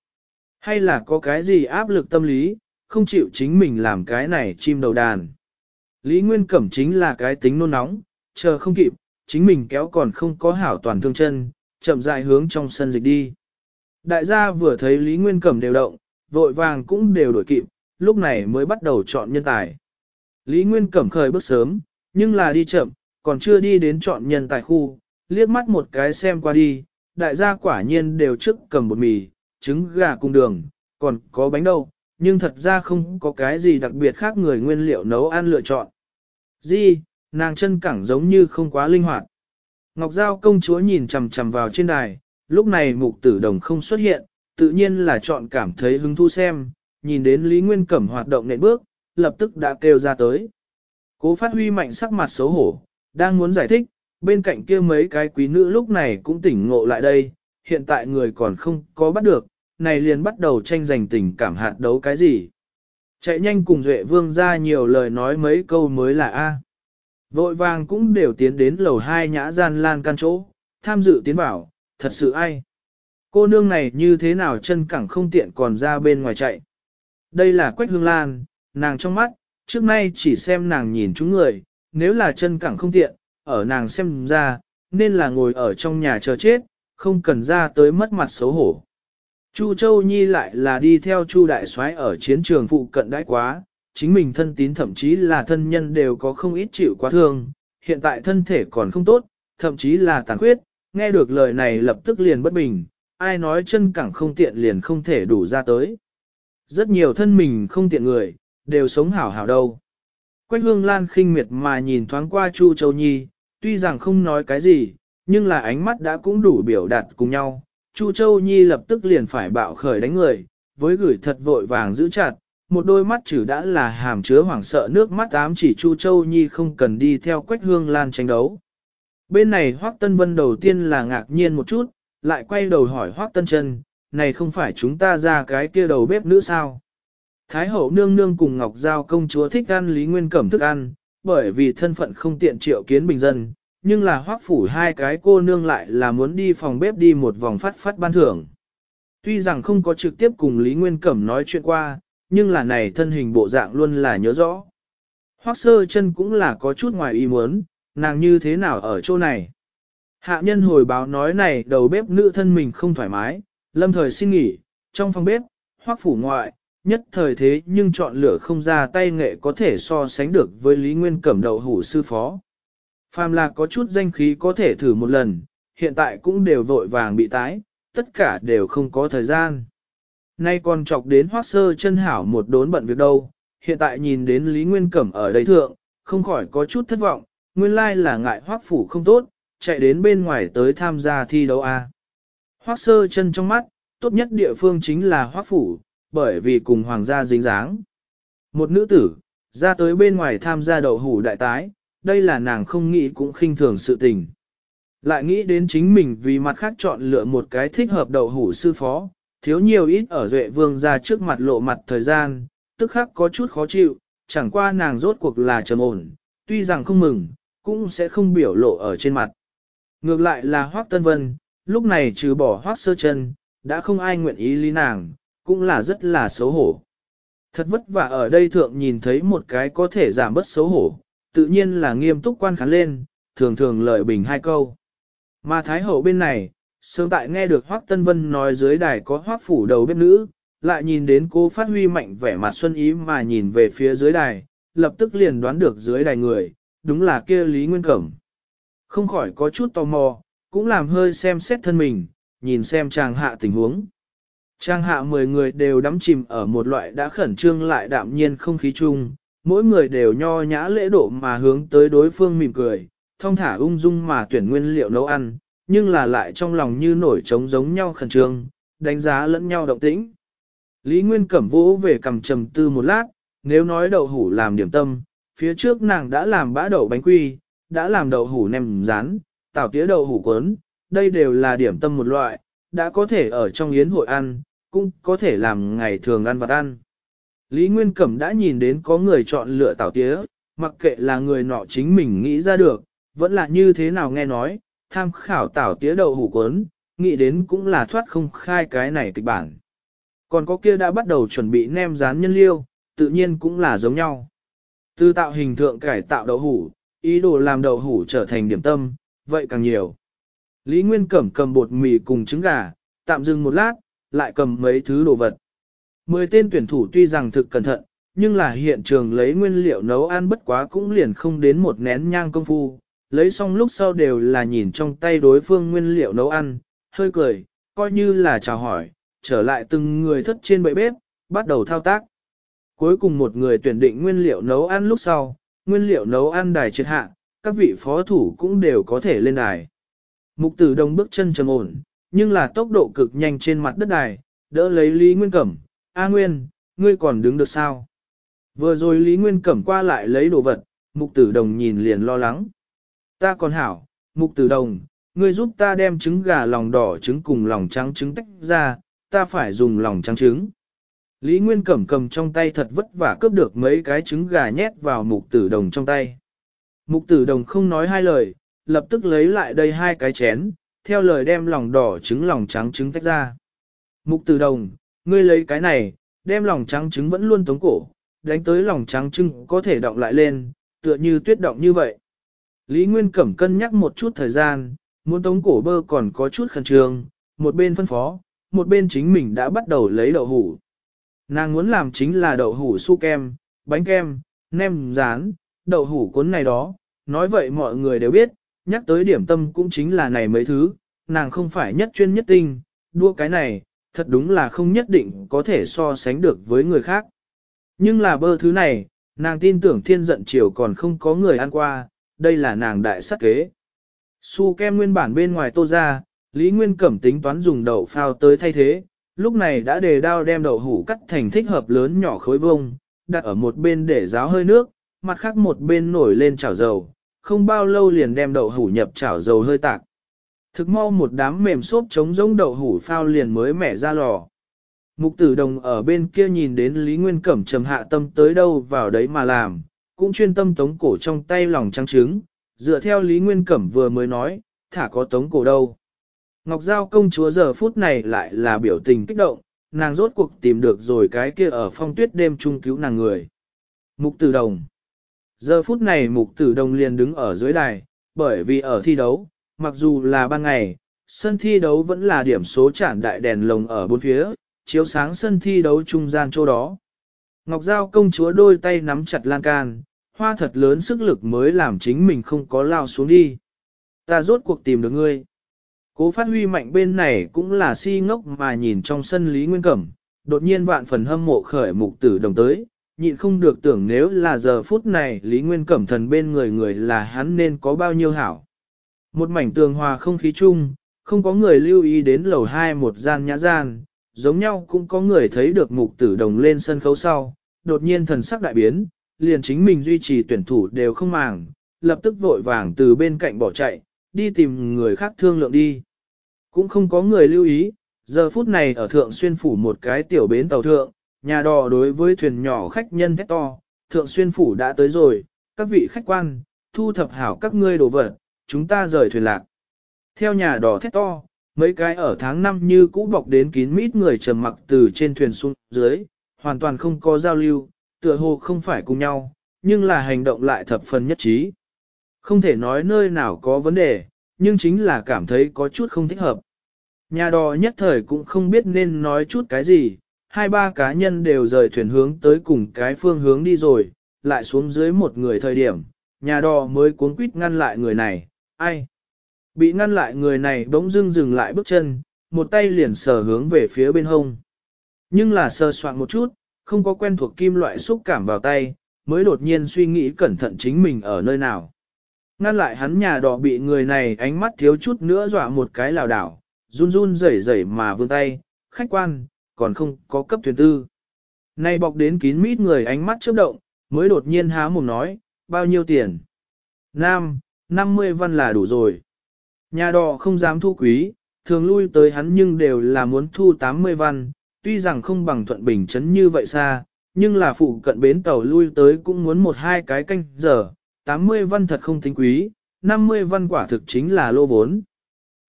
Hay là có cái gì áp lực tâm lý, không chịu chính mình làm cái này chim đầu đàn. Lý Nguyên Cẩm chính là cái tính nôn nóng, chờ không kịp, chính mình kéo còn không có hảo toàn thương chân, chậm dại hướng trong sân dịch đi. Đại gia vừa thấy Lý Nguyên Cẩm đều động, vội vàng cũng đều đổi kịp, lúc này mới bắt đầu chọn nhân tài. Lý Nguyên Cẩm khởi bước sớm, nhưng là đi chậm, còn chưa đi đến chọn nhân tài khu, liếc mắt một cái xem qua đi, đại gia quả nhiên đều trước cầm bột mì, trứng gà cùng đường, còn có bánh đâu, nhưng thật ra không có cái gì đặc biệt khác người nguyên liệu nấu ăn lựa chọn. Di, nàng chân cẳng giống như không quá linh hoạt. Ngọc Giao công chúa nhìn chằm chằm vào trên đài, lúc này mục tử đồng không xuất hiện, tự nhiên là chọn cảm thấy hứng thu xem, nhìn đến Lý Nguyên Cẩm hoạt động nệm bước, lập tức đã kêu ra tới. Cố phát huy mạnh sắc mặt xấu hổ, đang muốn giải thích, bên cạnh kia mấy cái quý nữ lúc này cũng tỉnh ngộ lại đây, hiện tại người còn không có bắt được, này liền bắt đầu tranh giành tình cảm hạt đấu cái gì. Chạy nhanh cùng Duệ Vương ra nhiều lời nói mấy câu mới là A. Vội vàng cũng đều tiến đến lầu hai nhã gian lan can chỗ, tham dự tiến bảo, thật sự ai. Cô nương này như thế nào chân cẳng không tiện còn ra bên ngoài chạy. Đây là Quách Hương Lan, nàng trong mắt, trước nay chỉ xem nàng nhìn chúng người, nếu là chân cẳng không tiện, ở nàng xem ra, nên là ngồi ở trong nhà chờ chết, không cần ra tới mất mặt xấu hổ. Chu Châu Nhi lại là đi theo Chu Đại Soái ở chiến trường phụ cận đãi quá, chính mình thân tín thậm chí là thân nhân đều có không ít chịu quá thương, hiện tại thân thể còn không tốt, thậm chí là tàn khuyết, nghe được lời này lập tức liền bất bình, ai nói chân cẳng không tiện liền không thể đủ ra tới. Rất nhiều thân mình không tiện người, đều sống hảo hảo đâu. Quách hương lan khinh miệt mà nhìn thoáng qua Chu Châu Nhi, tuy rằng không nói cái gì, nhưng là ánh mắt đã cũng đủ biểu đạt cùng nhau, Chu Châu Nhi lập tức liền phải bạo khởi đánh người, với gửi thật vội vàng giữ chặt, một đôi mắt chữ đã là hàm chứa hoảng sợ nước mắt ám chỉ Chu Châu Nhi không cần đi theo Quách Hương Lan tranh đấu. Bên này Hoắc Tân Vân đầu tiên là ngạc nhiên một chút, lại quay đầu hỏi Hoắc Tân Trân, này không phải chúng ta ra cái kia đầu bếp nữ sao? Thái hậu nương nương cùng Ngọc Giao công chúa thích ăn Lý Nguyên Cẩm thức ăn, bởi vì thân phận không tiện triệu kiến bình dân, nhưng là hoác phủ hai cái cô nương lại là muốn đi phòng bếp đi một vòng phát phát ban thưởng. Tuy rằng không có trực tiếp cùng Lý Nguyên Cẩm nói chuyện qua, nhưng là này thân hình bộ dạng luôn là nhớ rõ. Hoác sơ chân cũng là có chút ngoài ý muốn, nàng như thế nào ở chỗ này. Hạ nhân hồi báo nói này đầu bếp nữ thân mình không thoải mái, lâm thời xin nghỉ, trong phòng bếp, hoác phủ ngoại, nhất thời thế nhưng chọn lựa không ra tay nghệ có thể so sánh được với Lý Nguyên Cẩm đầu hủ sư phó. Phàm là có chút danh khí có thể thử một lần, hiện tại cũng đều vội vàng bị tái, tất cả đều không có thời gian. Nay còn chọc đến hoác sơ chân hảo một đốn bận việc đâu, hiện tại nhìn đến Lý Nguyên Cẩm ở đây thượng, không khỏi có chút thất vọng, nguyên lai là ngại hoác phủ không tốt, chạy đến bên ngoài tới tham gia thi đấu A. À. Hoác sơ chân trong mắt, tốt nhất địa phương chính là hoác phủ, bởi vì cùng hoàng gia dính dáng. Một nữ tử, ra tới bên ngoài tham gia đậu hủ đại tái, đây là nàng không nghĩ cũng khinh thường sự tình. Lại nghĩ đến chính mình vì mặt khác chọn lựa một cái thích hợp đậu hủ sư phó, thiếu nhiều ít ở duệ vương ra trước mặt lộ mặt thời gian, tức khắc có chút khó chịu, chẳng qua nàng rốt cuộc là trầm ổn, tuy rằng không mừng, cũng sẽ không biểu lộ ở trên mặt. Ngược lại là Hoác Tân Vân, lúc này trừ bỏ Hoác Sơ chân, đã không ai nguyện ý lý nàng, cũng là rất là xấu hổ. Thật vất vả ở đây thượng nhìn thấy một cái có thể giảm bớt xấu hổ, tự nhiên là nghiêm túc quan khán lên, thường thường lợi bình hai câu. Mà Thái Hậu bên này, sớm tại nghe được Hoác Tân Vân nói dưới đài có Hoác phủ đầu bếp nữ, lại nhìn đến cô phát huy mạnh vẻ mặt xuân ý mà nhìn về phía dưới đài, lập tức liền đoán được dưới đài người, đúng là kia Lý Nguyên Cẩm. Không khỏi có chút tò mò, cũng làm hơi xem xét thân mình, nhìn xem chàng hạ tình huống. Trang hạ 10 người đều đắm chìm ở một loại đã khẩn trương lại đạm nhiên không khí chung, mỗi người đều nho nhã lễ độ mà hướng tới đối phương mỉm cười, thông thả ung dung mà tuyển nguyên liệu nấu ăn, nhưng là lại trong lòng như nổi trống giống nhau khẩn trương, đánh giá lẫn nhau động tĩnh. Lý Nguyên Cẩm vũ về cầm trầm tư một lát, nếu nói đậu hủ làm điểm tâm, phía trước nàng đã làm bã đậu bánh quy, đã làm đậu hủ nem rán, tạo tía đậu hủ quấn, đây đều là điểm tâm một loại, đã có thể ở trong yến hội ăn, cũng có thể làm ngày thường ăn vặt ăn. Lý Nguyên Cẩm đã nhìn đến có người chọn lựa tảo tía, mặc kệ là người nọ chính mình nghĩ ra được, vẫn là như thế nào nghe nói, tham khảo tảo tía đầu hủ quấn, nghĩ đến cũng là thoát không khai cái này kịch bản. Còn có kia đã bắt đầu chuẩn bị nem rán nhân liêu, tự nhiên cũng là giống nhau. Từ tạo hình thượng cải tạo đậu hủ, ý đồ làm đậu hủ trở thành điểm tâm, vậy càng nhiều. Lý Nguyên Cẩm cầm bột mì cùng trứng gà, tạm dừng một lát, lại cầm mấy thứ đồ vật. Mười tên tuyển thủ tuy rằng thực cẩn thận, nhưng là hiện trường lấy nguyên liệu nấu ăn bất quá cũng liền không đến một nén nhang công phu, lấy xong lúc sau đều là nhìn trong tay đối phương nguyên liệu nấu ăn, hơi cười, coi như là chào hỏi, trở lại từng người thất trên bệ bếp, bắt đầu thao tác. Cuối cùng một người tuyển định nguyên liệu nấu ăn lúc sau, nguyên liệu nấu ăn đài triệt hạ, các vị phó thủ cũng đều có thể lên đài. Mục tử đông bước chân trầm ổn, nhưng là tốc độ cực nhanh trên mặt đất đài, đỡ lấy Lý Nguyên Cẩm, A Nguyên, ngươi còn đứng được sao? Vừa rồi Lý Nguyên cẩm qua lại lấy đồ vật, mục tử đồng nhìn liền lo lắng. Ta còn hảo, mục tử đồng, ngươi giúp ta đem trứng gà lòng đỏ trứng cùng lòng trắng trứng tách ra, ta phải dùng lòng trắng trứng. Lý Nguyên cẩm cầm trong tay thật vất vả cướp được mấy cái trứng gà nhét vào mục tử đồng trong tay. Mục tử đồng không nói hai lời, lập tức lấy lại đây hai cái chén, theo lời đem lòng đỏ trứng lòng trắng trứng tách ra. Mục tử đồng, ngươi lấy cái này, đem lòng trắng trứng vẫn luôn tống cổ, đánh tới lòng trắng trứng có thể động lại lên, tựa như tuyết động như vậy. Lý Nguyên Cẩm cân nhắc một chút thời gian, muốn tống cổ bơ còn có chút khẩn trương, một bên phân phó, một bên chính mình đã bắt đầu lấy đậu hủ. Nàng muốn làm chính là đậu hủ su kem, bánh kem, nem rán, đậu hủ cuốn này đó, nói vậy mọi người đều biết, nhắc tới điểm tâm cũng chính là này mấy thứ, nàng không phải nhất chuyên nhất tinh, đua cái này, thật đúng là không nhất định có thể so sánh được với người khác. Nhưng là bơ thứ này, nàng tin tưởng thiên giận chiều còn không có người ăn qua, đây là nàng đại sắc kế. Su kem nguyên bản bên ngoài tô ra, Lý Nguyên Cẩm tính toán dùng đậu phao tới thay thế, lúc này đã đề đao đem đậu hủ cắt thành thích hợp lớn nhỏ khối vông, đặt ở một bên để ráo hơi nước, mặt khác một bên nổi lên chảo dầu, không bao lâu liền đem đậu hủ nhập chảo dầu hơi tạc. Thực mau một đám mềm xốp trống giống đậu hủ phao liền mới mẻ ra lò. Mục tử đồng ở bên kia nhìn đến Lý Nguyên Cẩm trầm hạ tâm tới đâu vào đấy mà làm, cũng chuyên tâm tống cổ trong tay lòng trắng trứng, dựa theo Lý Nguyên Cẩm vừa mới nói, thả có tống cổ đâu. Ngọc Giao công chúa giờ phút này lại là biểu tình kích động, nàng rốt cuộc tìm được rồi cái kia ở phong tuyết đêm trung cứu nàng người. Mục tử đồng Giờ phút này mục tử đồng liền đứng ở dưới đài, bởi vì ở thi đấu, mặc dù là ban ngày, sân thi đấu vẫn là điểm số chản đại đèn lồng ở bốn phía, chiếu sáng sân thi đấu trung gian chỗ đó. Ngọc Giao công chúa đôi tay nắm chặt lan can, hoa thật lớn sức lực mới làm chính mình không có lao xuống đi. Ta rốt cuộc tìm được ngươi. Cố phát huy mạnh bên này cũng là si ngốc mà nhìn trong sân Lý Nguyên Cẩm, đột nhiên vạn phần hâm mộ khởi mục tử đồng tới, nhịn không được tưởng nếu là giờ phút này Lý Nguyên Cẩm thần bên người người là hắn nên có bao nhiêu hảo. Một mảnh tường hòa không khí chung, không có người lưu ý đến lầu hai một gian nhã gian, giống nhau cũng có người thấy được mục tử đồng lên sân khấu sau, đột nhiên thần sắc đại biến, liền chính mình duy trì tuyển thủ đều không màng, lập tức vội vàng từ bên cạnh bỏ chạy, đi tìm người khác thương lượng đi. Cũng không có người lưu ý, giờ phút này ở thượng xuyên phủ một cái tiểu bến tàu thượng, nhà đò đối với thuyền nhỏ khách nhân thét to, thượng xuyên phủ đã tới rồi, các vị khách quan, thu thập hảo các ngươi đồ vật, chúng ta rời thuyền lạc. Theo nhà đỏ thét to, mấy cái ở tháng năm như cũ bọc đến kín mít người trầm mặc từ trên thuyền xuống dưới, hoàn toàn không có giao lưu, tựa hồ không phải cùng nhau, nhưng là hành động lại thập phần nhất trí. Không thể nói nơi nào có vấn đề, nhưng chính là cảm thấy có chút không thích hợp. Nhà đò nhất thời cũng không biết nên nói chút cái gì, hai ba cá nhân đều rời thuyền hướng tới cùng cái phương hướng đi rồi, lại xuống dưới một người thời điểm, nhà đò mới cuốn quýt ngăn lại người này ai? Bị ngăn lại người này bỗng dưng dừng lại bước chân, một tay liền sờ hướng về phía bên hông. Nhưng là sờ soạn một chút, không có quen thuộc kim loại xúc cảm vào tay, mới đột nhiên suy nghĩ cẩn thận chính mình ở nơi nào. Ngăn lại hắn nhà đỏ bị người này ánh mắt thiếu chút nữa dọa một cái lào đảo, run run rẩy rẩy mà vươn tay, khách quan, còn không có cấp thuyền tư. Này bọc đến kín mít người ánh mắt chớp động, mới đột nhiên há mồm nói, bao nhiêu tiền? Nam, 50 văn là đủ rồi. Nhà đỏ không dám thu quý, thường lui tới hắn nhưng đều là muốn thu 80 văn, tuy rằng không bằng thuận bình chấn như vậy xa, nhưng là phụ cận bến tàu lui tới cũng muốn một hai cái canh giờ, 80 văn thật không tính quý, 50 văn quả thực chính là lô vốn.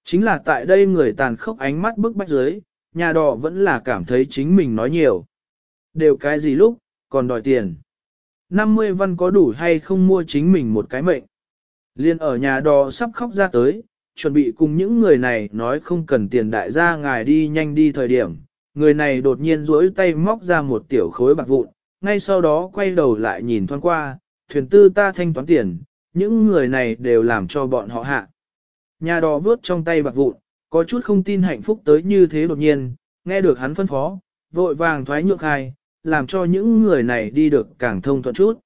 Chính là tại đây người tàn khốc ánh mắt bức bách dưới, nhà đỏ vẫn là cảm thấy chính mình nói nhiều. Đều cái gì lúc, còn đòi tiền. 50 văn có đủ hay không mua chính mình một cái mệnh. Liên ở nhà đò sắp khóc ra tới, chuẩn bị cùng những người này nói không cần tiền đại gia ngài đi nhanh đi thời điểm. Người này đột nhiên duỗi tay móc ra một tiểu khối bạc vụn, ngay sau đó quay đầu lại nhìn thoáng qua, thuyền tư ta thanh toán tiền, những người này đều làm cho bọn họ hạ. Nhà đò vớt trong tay bạc vụn, có chút không tin hạnh phúc tới như thế đột nhiên, nghe được hắn phân phó, vội vàng thoái nhượng hai, làm cho những người này đi được càng thông thuận chút.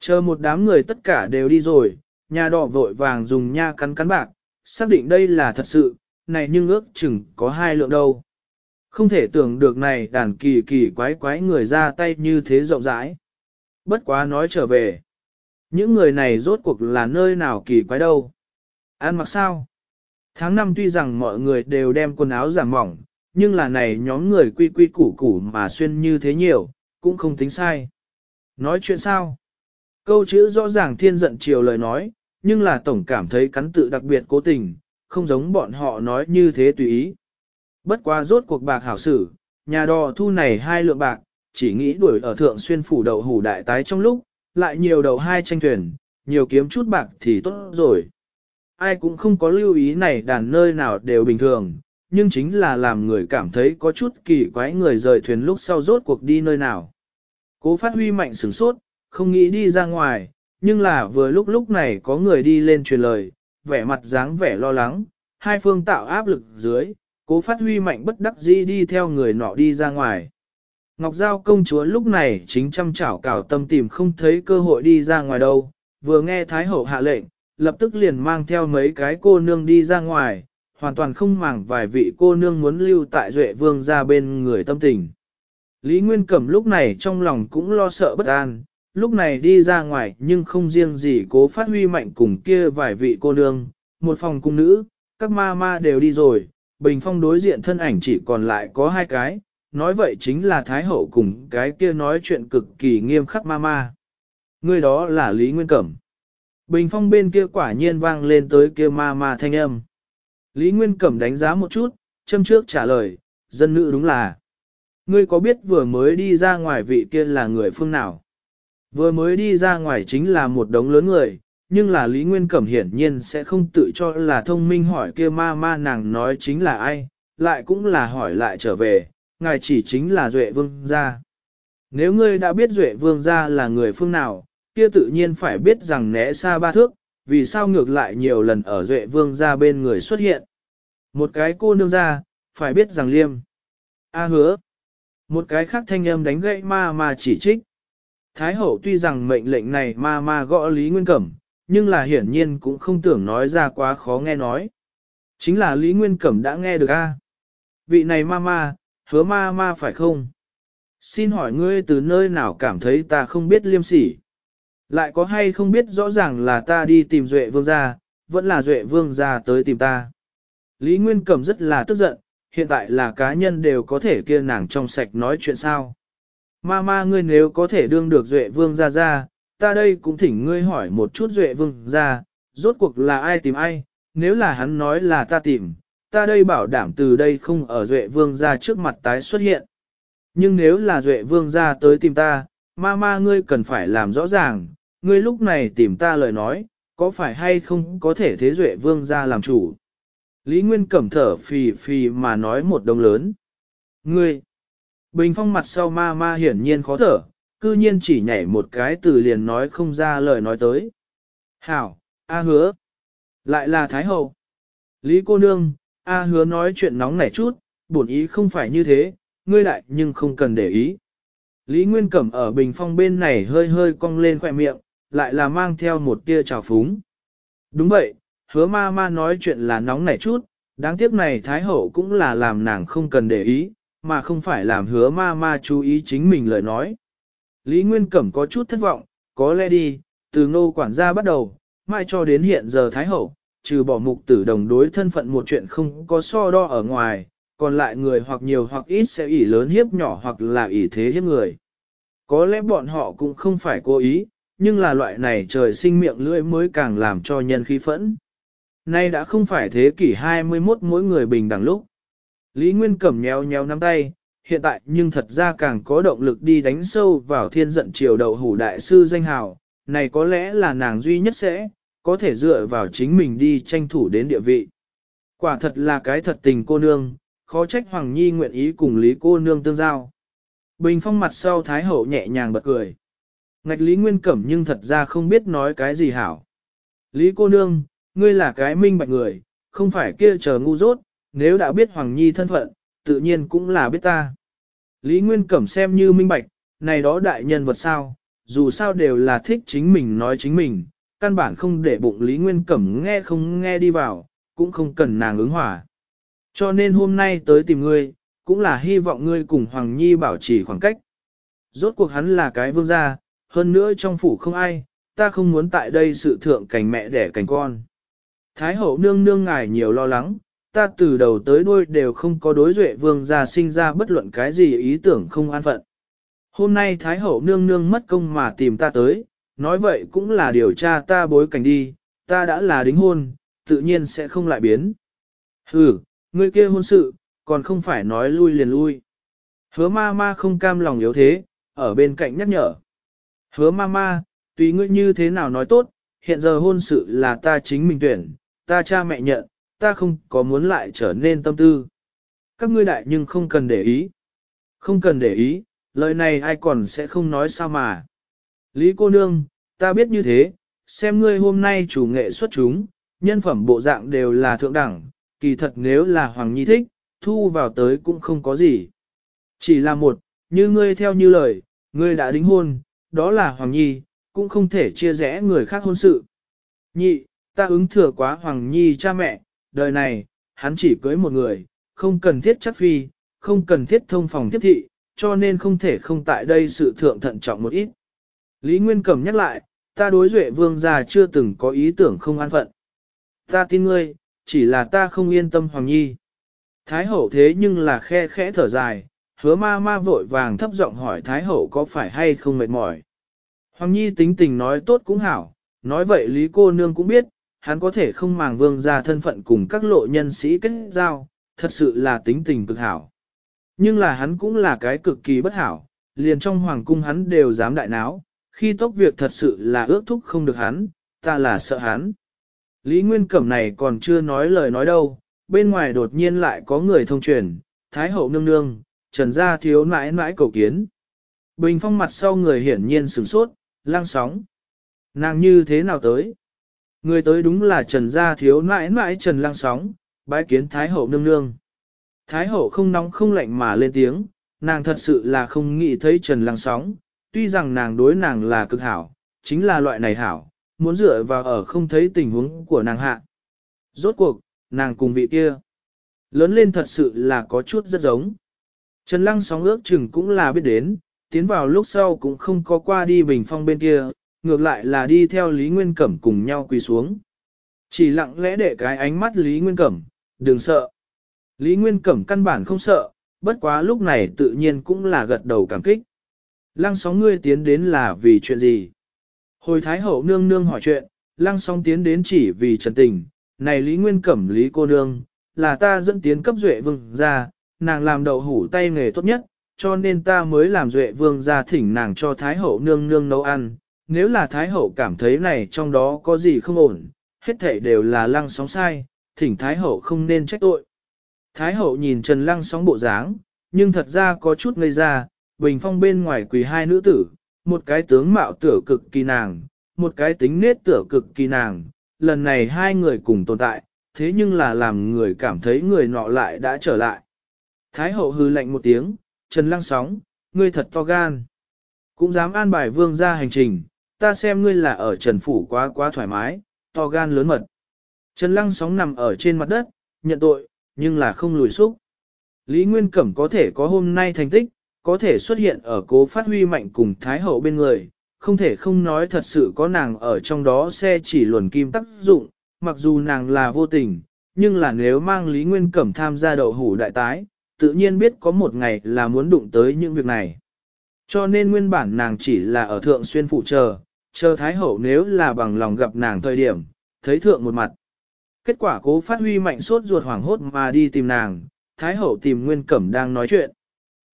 Chờ một đám người tất cả đều đi rồi, nhà đỏ vội vàng dùng nha cắn cắn bạc, xác định đây là thật sự, này nhưng ước chừng có hai lượng đâu. Không thể tưởng được này đàn kỳ kỳ quái quái người ra tay như thế rộng rãi. Bất quá nói trở về. Những người này rốt cuộc là nơi nào kỳ quái đâu. Ăn mặc sao? Tháng năm tuy rằng mọi người đều đem quần áo giảm mỏng, nhưng là này nhóm người quy quy củ củ mà xuyên như thế nhiều, cũng không tính sai. Nói chuyện sao? Câu chữ rõ ràng thiên giận chiều lời nói, nhưng là tổng cảm thấy cắn tự đặc biệt cố tình, không giống bọn họ nói như thế tùy ý. Bất quá rốt cuộc bạc hảo sử, nhà đò thu này hai lượng bạc, chỉ nghĩ đuổi ở thượng xuyên phủ đậu hủ đại tái trong lúc, lại nhiều đầu hai tranh thuyền, nhiều kiếm chút bạc thì tốt rồi. Ai cũng không có lưu ý này đàn nơi nào đều bình thường, nhưng chính là làm người cảm thấy có chút kỳ quái người rời thuyền lúc sau rốt cuộc đi nơi nào. Cố phát huy mạnh sửng sốt, không nghĩ đi ra ngoài, nhưng là vừa lúc lúc này có người đi lên truyền lời, vẻ mặt dáng vẻ lo lắng, hai phương tạo áp lực dưới, cố phát huy mạnh bất đắc dĩ đi theo người nọ đi ra ngoài. Ngọc Giao công chúa lúc này chính chăm chảo cảo tâm tìm không thấy cơ hội đi ra ngoài đâu, vừa nghe Thái Hậu hạ lệnh, lập tức liền mang theo mấy cái cô nương đi ra ngoài, hoàn toàn không màng vài vị cô nương muốn lưu tại Duệ Vương ra bên người tâm tình. Lý Nguyên Cẩm lúc này trong lòng cũng lo sợ bất an, lúc này đi ra ngoài nhưng không riêng gì cố phát huy mạnh cùng kia vài vị cô nương, một phòng cung nữ, các ma ma đều đi rồi, bình phong đối diện thân ảnh chỉ còn lại có hai cái, nói vậy chính là Thái Hậu cùng cái kia nói chuyện cực kỳ nghiêm khắc ma ma. Người đó là Lý Nguyên Cẩm. Bình phong bên kia quả nhiên vang lên tới kia ma ma thanh âm. Lý Nguyên Cẩm đánh giá một chút, châm trước trả lời, dân nữ đúng là. Ngươi có biết vừa mới đi ra ngoài vị kia là người phương nào? Vừa mới đi ra ngoài chính là một đống lớn người, nhưng là Lý Nguyên Cẩm hiển nhiên sẽ không tự cho là thông minh hỏi kia ma ma nàng nói chính là ai, lại cũng là hỏi lại trở về, ngài chỉ chính là Duệ Vương gia. Nếu ngươi đã biết Duệ Vương gia là người phương nào, kia tự nhiên phải biết rằng né xa ba thước, vì sao ngược lại nhiều lần ở Duệ Vương gia bên người xuất hiện. Một cái cô nương gia, phải biết rằng liêm. A hứa. Một cái khác thanh âm đánh gãy ma ma chỉ trích. Thái hậu tuy rằng mệnh lệnh này ma ma gõ Lý Nguyên Cẩm, nhưng là hiển nhiên cũng không tưởng nói ra quá khó nghe nói. Chính là Lý Nguyên Cẩm đã nghe được a? Vị này ma ma, hứa ma ma phải không? Xin hỏi ngươi từ nơi nào cảm thấy ta không biết liêm sỉ? Lại có hay không biết rõ ràng là ta đi tìm Duệ Vương gia, vẫn là Duệ Vương gia tới tìm ta? Lý Nguyên Cẩm rất là tức giận, hiện tại là cá nhân đều có thể kia nàng trong sạch nói chuyện sao? ma ma ngươi nếu có thể đương được Duệ Vương ra ra, ta đây cũng thỉnh ngươi hỏi một chút Duệ Vương ra, rốt cuộc là ai tìm ai, nếu là hắn nói là ta tìm, ta đây bảo đảm từ đây không ở Duệ Vương ra trước mặt tái xuất hiện. Nhưng nếu là Duệ Vương ra tới tìm ta, ma ma ngươi cần phải làm rõ ràng, ngươi lúc này tìm ta lời nói, có phải hay không có thể thế Duệ Vương ra làm chủ. Lý Nguyên cẩm thở phì phì mà nói một đồng lớn. Ngươi! Bình phong mặt sau ma ma hiển nhiên khó thở, cư nhiên chỉ nhảy một cái từ liền nói không ra lời nói tới. Hảo, A hứa. Lại là Thái Hậu. Lý cô nương, A hứa nói chuyện nóng nảy chút, bổn ý không phải như thế, ngươi lại nhưng không cần để ý. Lý Nguyên Cẩm ở bình phong bên này hơi hơi cong lên khỏe miệng, lại là mang theo một tia trào phúng. Đúng vậy, hứa ma ma nói chuyện là nóng nảy chút, đáng tiếc này Thái Hậu cũng là làm nàng không cần để ý, mà không phải làm hứa ma ma chú ý chính mình lời nói. Lý Nguyên Cẩm có chút thất vọng, có lẽ đi, từ ngô quản gia bắt đầu, mai cho đến hiện giờ Thái Hậu, trừ bỏ mục tử đồng đối thân phận một chuyện không có so đo ở ngoài, còn lại người hoặc nhiều hoặc ít sẽ ỷ lớn hiếp nhỏ hoặc là ỷ thế hiếp người. Có lẽ bọn họ cũng không phải cố ý, nhưng là loại này trời sinh miệng lưỡi mới càng làm cho nhân khí phẫn. Nay đã không phải thế kỷ 21 mỗi người bình đẳng lúc. Lý Nguyên Cẩm nhéo nhéo nắm tay, hiện tại nhưng thật ra càng có động lực đi đánh sâu vào thiên giận triều đầu hủ đại sư danh hào, này có lẽ là nàng duy nhất sẽ, có thể dựa vào chính mình đi tranh thủ đến địa vị. Quả thật là cái thật tình cô nương, khó trách Hoàng Nhi nguyện ý cùng Lý cô nương tương giao. Bình phong mặt sau Thái Hậu nhẹ nhàng bật cười. Ngạch Lý Nguyên Cẩm nhưng thật ra không biết nói cái gì hảo. Lý cô nương, ngươi là cái minh bạch người, không phải kia chờ ngu dốt, nếu đã biết Hoàng Nhi thân phận, tự nhiên cũng là biết ta. Lý Nguyên Cẩm xem như minh bạch, này đó đại nhân vật sao, dù sao đều là thích chính mình nói chính mình, căn bản không để bụng Lý Nguyên Cẩm nghe không nghe đi vào, cũng không cần nàng ứng hỏa. Cho nên hôm nay tới tìm ngươi, cũng là hy vọng ngươi cùng Hoàng Nhi bảo trì khoảng cách. Rốt cuộc hắn là cái vương gia, hơn nữa trong phủ không ai, ta không muốn tại đây sự thượng cảnh mẹ đẻ cảnh con. Thái hậu nương nương ngài nhiều lo lắng, ta từ đầu tới đuôi đều không có đối duệ vương gia sinh ra bất luận cái gì ý tưởng không an phận. Hôm nay Thái Hậu nương nương mất công mà tìm ta tới, nói vậy cũng là điều tra ta bối cảnh đi, ta đã là đính hôn, tự nhiên sẽ không lại biến. Ừ, người kia hôn sự, còn không phải nói lui liền lui. Hứa ma ma không cam lòng yếu thế, ở bên cạnh nhắc nhở. Hứa ma ma, tùy ngươi như thế nào nói tốt, hiện giờ hôn sự là ta chính mình tuyển, ta cha mẹ nhận, ta không có muốn lại trở nên tâm tư. Các ngươi đại nhưng không cần để ý. Không cần để ý, lời này ai còn sẽ không nói sao mà. Lý cô nương, ta biết như thế, xem ngươi hôm nay chủ nghệ xuất chúng, nhân phẩm bộ dạng đều là thượng đẳng, kỳ thật nếu là Hoàng Nhi thích, thu vào tới cũng không có gì. Chỉ là một, như ngươi theo như lời, ngươi đã đính hôn, đó là Hoàng Nhi, cũng không thể chia rẽ người khác hôn sự. Nhị, ta ứng thừa quá Hoàng Nhi cha mẹ, đời này, hắn chỉ cưới một người, không cần thiết chắc phi, không cần thiết thông phòng tiếp thị, cho nên không thể không tại đây sự thượng thận trọng một ít. Lý Nguyên Cẩm nhắc lại, ta đối duệ vương gia chưa từng có ý tưởng không an phận. Ta tin ngươi, chỉ là ta không yên tâm Hoàng Nhi. Thái hậu thế nhưng là khe khẽ thở dài, hứa ma ma vội vàng thấp giọng hỏi Thái hậu có phải hay không mệt mỏi. Hoàng Nhi tính tình nói tốt cũng hảo, nói vậy Lý cô nương cũng biết, hắn có thể không màng vương ra thân phận cùng các lộ nhân sĩ kết giao, thật sự là tính tình cực hảo. Nhưng là hắn cũng là cái cực kỳ bất hảo, liền trong hoàng cung hắn đều dám đại náo, khi tốc việc thật sự là ước thúc không được hắn, ta là sợ hắn. Lý Nguyên Cẩm này còn chưa nói lời nói đâu, bên ngoài đột nhiên lại có người thông truyền, Thái hậu nương nương, trần gia thiếu nãi nãi cầu kiến. Bình phong mặt sau người hiển nhiên sửng sốt, lang sóng. Nàng như thế nào tới? Người tới đúng là Trần Gia Thiếu nãi nãi Trần Lang Sóng, bái kiến Thái Hậu nương nương. Thái Hậu không nóng không lạnh mà lên tiếng, nàng thật sự là không nghĩ thấy Trần Lang Sóng, tuy rằng nàng đối nàng là cực hảo, chính là loại này hảo, muốn dựa vào ở không thấy tình huống của nàng hạ. Rốt cuộc, nàng cùng vị kia, lớn lên thật sự là có chút rất giống. Trần Lăng Sóng ước chừng cũng là biết đến, tiến vào lúc sau cũng không có qua đi bình phong bên kia, ngược lại là đi theo Lý Nguyên Cẩm cùng nhau quỳ xuống. Chỉ lặng lẽ để cái ánh mắt Lý Nguyên Cẩm, đừng sợ. Lý Nguyên Cẩm căn bản không sợ, bất quá lúc này tự nhiên cũng là gật đầu cảm kích. Lăng sóng ngươi tiến đến là vì chuyện gì? Hồi Thái Hậu nương nương hỏi chuyện, lăng sóng tiến đến chỉ vì trần tình, này Lý Nguyên Cẩm Lý cô nương, là ta dẫn tiến cấp duệ vương ra, nàng làm đậu hủ tay nghề tốt nhất, cho nên ta mới làm duệ vương ra thỉnh nàng cho Thái Hậu nương nương nấu ăn, nếu là Thái Hậu cảm thấy này trong đó có gì không ổn, hết thảy đều là lăng sóng sai, thỉnh Thái Hậu không nên trách tội. Thái Hậu nhìn Trần Lăng sóng bộ dáng, nhưng thật ra có chút ngây ra, bình phong bên ngoài quỳ hai nữ tử, một cái tướng mạo tửa cực kỳ nàng, một cái tính nết tửa cực kỳ nàng, lần này hai người cùng tồn tại, thế nhưng là làm người cảm thấy người nọ lại đã trở lại. Thái Hậu hư lạnh một tiếng, Trần Lăng sóng, ngươi thật to gan. Cũng dám an bài vương ra hành trình, ta xem ngươi là ở trần phủ quá quá thoải mái, to gan lớn mật. Trần lăng sóng nằm ở trên mặt đất, nhận tội, nhưng là không lùi xúc. Lý Nguyên Cẩm có thể có hôm nay thành tích, có thể xuất hiện ở cố phát huy mạnh cùng Thái Hậu bên người, không thể không nói thật sự có nàng ở trong đó xe chỉ luồn kim tác dụng, mặc dù nàng là vô tình, nhưng là nếu mang Lý Nguyên Cẩm tham gia đậu hủ đại tái, tự nhiên biết có một ngày là muốn đụng tới những việc này. Cho nên nguyên bản nàng chỉ là ở thượng xuyên phụ chờ, chờ Thái Hậu nếu là bằng lòng gặp nàng thời điểm, thấy thượng một mặt. Kết quả cố phát huy mạnh sốt ruột hoảng hốt mà đi tìm nàng, Thái Hậu tìm Nguyên Cẩm đang nói chuyện.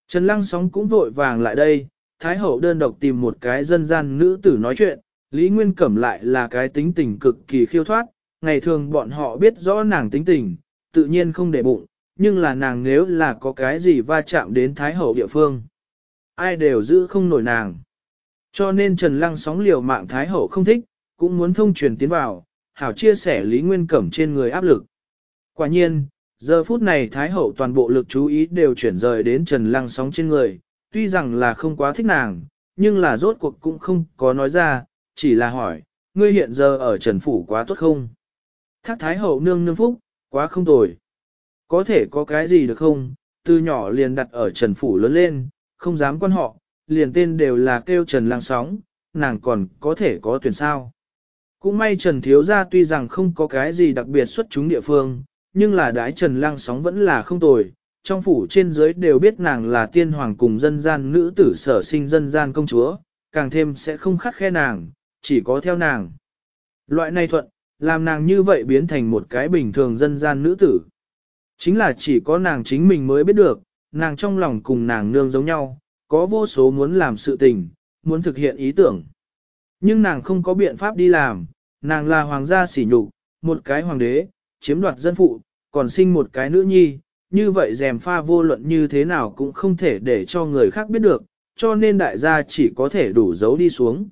Trần Lăng Sóng cũng vội vàng lại đây, Thái Hậu đơn độc tìm một cái dân gian nữ tử nói chuyện, Lý Nguyên Cẩm lại là cái tính tình cực kỳ khiêu thoát, ngày thường bọn họ biết rõ nàng tính tình, tự nhiên không để bụng, nhưng là nàng nếu là có cái gì va chạm đến Thái Hậu địa phương ai đều giữ không nổi nàng. Cho nên Trần Lăng sóng liều mạng Thái Hậu không thích, cũng muốn thông truyền tiến vào, hảo chia sẻ Lý Nguyên Cẩm trên người áp lực. Quả nhiên, giờ phút này Thái Hậu toàn bộ lực chú ý đều chuyển rời đến Trần Lăng sóng trên người, tuy rằng là không quá thích nàng, nhưng là rốt cuộc cũng không có nói ra, chỉ là hỏi, ngươi hiện giờ ở Trần Phủ quá tốt không? Thác Thái Hậu nương nương phúc, quá không tồi. Có thể có cái gì được không? Từ nhỏ liền đặt ở Trần Phủ lớn lên, không dám quan họ, liền tên đều là kêu Trần Lang Sóng, nàng còn có thể có tuyển sao. Cũng may Trần Thiếu Gia tuy rằng không có cái gì đặc biệt xuất chúng địa phương, nhưng là đái Trần Lang Sóng vẫn là không tồi, trong phủ trên dưới đều biết nàng là tiên hoàng cùng dân gian nữ tử sở sinh dân gian công chúa, càng thêm sẽ không khắc khe nàng, chỉ có theo nàng. Loại này thuận, làm nàng như vậy biến thành một cái bình thường dân gian nữ tử. Chính là chỉ có nàng chính mình mới biết được, nàng trong lòng cùng nàng nương giống nhau, có vô số muốn làm sự tình, muốn thực hiện ý tưởng. Nhưng nàng không có biện pháp đi làm, nàng là hoàng gia sỉ nhục, một cái hoàng đế, chiếm đoạt dân phụ, còn sinh một cái nữ nhi, như vậy dèm pha vô luận như thế nào cũng không thể để cho người khác biết được, cho nên đại gia chỉ có thể đủ giấu đi xuống.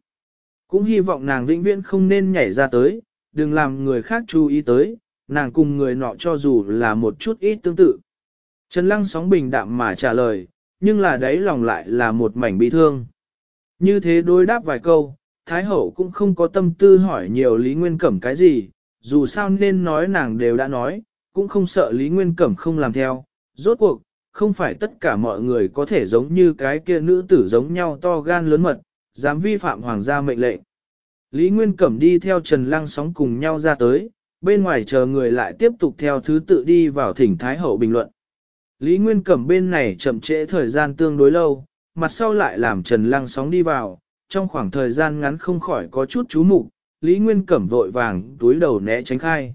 Cũng hy vọng nàng vĩnh viễn không nên nhảy ra tới, đừng làm người khác chú ý tới, nàng cùng người nọ cho dù là một chút ít tương tự. Trần Lăng sóng bình đạm mà trả lời, nhưng là đấy lòng lại là một mảnh bị thương. Như thế đối đáp vài câu, Thái Hậu cũng không có tâm tư hỏi nhiều Lý Nguyên Cẩm cái gì, dù sao nên nói nàng đều đã nói, cũng không sợ Lý Nguyên Cẩm không làm theo. Rốt cuộc, không phải tất cả mọi người có thể giống như cái kia nữ tử giống nhau to gan lớn mật, dám vi phạm hoàng gia mệnh lệnh. Lý Nguyên Cẩm đi theo Trần Lăng sóng cùng nhau ra tới, bên ngoài chờ người lại tiếp tục theo thứ tự đi vào thỉnh Thái Hậu bình luận. Lý Nguyên Cẩm bên này chậm trễ thời gian tương đối lâu, mặt sau lại làm Trần Lăng sóng đi vào, trong khoảng thời gian ngắn không khỏi có chút chú mục Lý Nguyên Cẩm vội vàng túi đầu né tránh khai.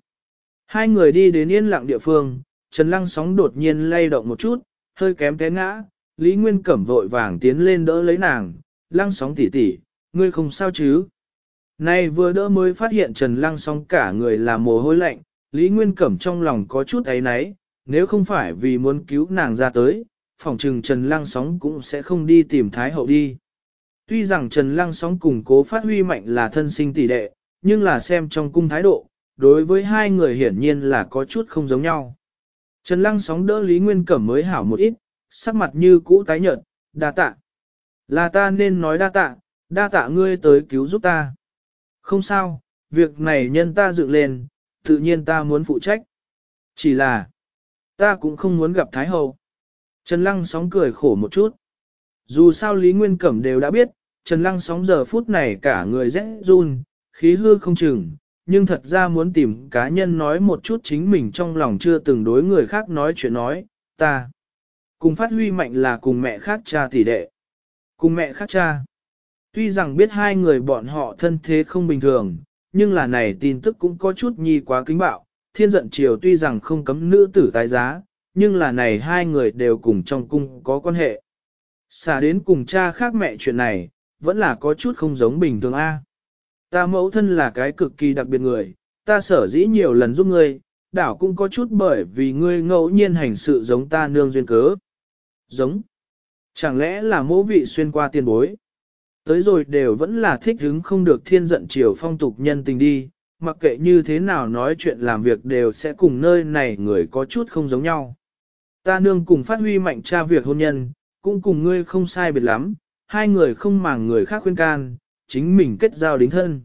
Hai người đi đến yên lặng địa phương, Trần Lăng sóng đột nhiên lay động một chút, hơi kém té ngã, Lý Nguyên Cẩm vội vàng tiến lên đỡ lấy nàng, Lăng sóng tỉ tỉ, ngươi không sao chứ? Nay vừa đỡ mới phát hiện Trần Lăng sóng cả người là mồ hôi lạnh, Lý Nguyên Cẩm trong lòng có chút ấy náy, nếu không phải vì muốn cứu nàng ra tới, phỏng trừng Trần Lăng Sóng cũng sẽ không đi tìm Thái Hậu đi. Tuy rằng Trần Lăng Sóng cùng cố phát huy mạnh là thân sinh tỷ đệ, nhưng là xem trong cung thái độ, đối với hai người hiển nhiên là có chút không giống nhau. Trần Lăng Sóng đỡ Lý Nguyên Cẩm mới hảo một ít, sắc mặt như cũ tái nhợt, đa tạ. Là ta nên nói đa tạ, đa tạ ngươi tới cứu giúp ta. Không sao, việc này nhân ta dựng lên, tự nhiên ta muốn phụ trách. Chỉ là, Ta cũng không muốn gặp Thái Hậu. Trần Lăng sóng cười khổ một chút. Dù sao Lý Nguyên Cẩm đều đã biết, Trần Lăng sóng giờ phút này cả người rẽ run, khí hư không chừng, nhưng thật ra muốn tìm cá nhân nói một chút chính mình trong lòng chưa từng đối người khác nói chuyện nói, ta. Cùng phát huy mạnh là cùng mẹ khác cha tỷ đệ. Cùng mẹ khác cha. Tuy rằng biết hai người bọn họ thân thế không bình thường, nhưng là này tin tức cũng có chút nhi quá kính bạo, thiên giận triều tuy rằng không cấm nữ tử tái giá, nhưng là này hai người đều cùng trong cung có quan hệ. Xả đến cùng cha khác mẹ chuyện này, vẫn là có chút không giống bình thường a. Ta mẫu thân là cái cực kỳ đặc biệt người, ta sở dĩ nhiều lần giúp ngươi, đảo cũng có chút bởi vì ngươi ngẫu nhiên hành sự giống ta nương duyên cớ. Giống. Chẳng lẽ là mẫu vị xuyên qua tiền bối? Tới rồi đều vẫn là thích hứng không được thiên giận triều phong tục nhân tình đi, mặc kệ như thế nào nói chuyện làm việc đều sẽ cùng nơi này người có chút không giống nhau. Ta nương cùng phát huy mạnh cha việc hôn nhân, cũng cùng ngươi không sai biệt lắm, hai người không màng người khác khuyên can, chính mình kết giao đính thân.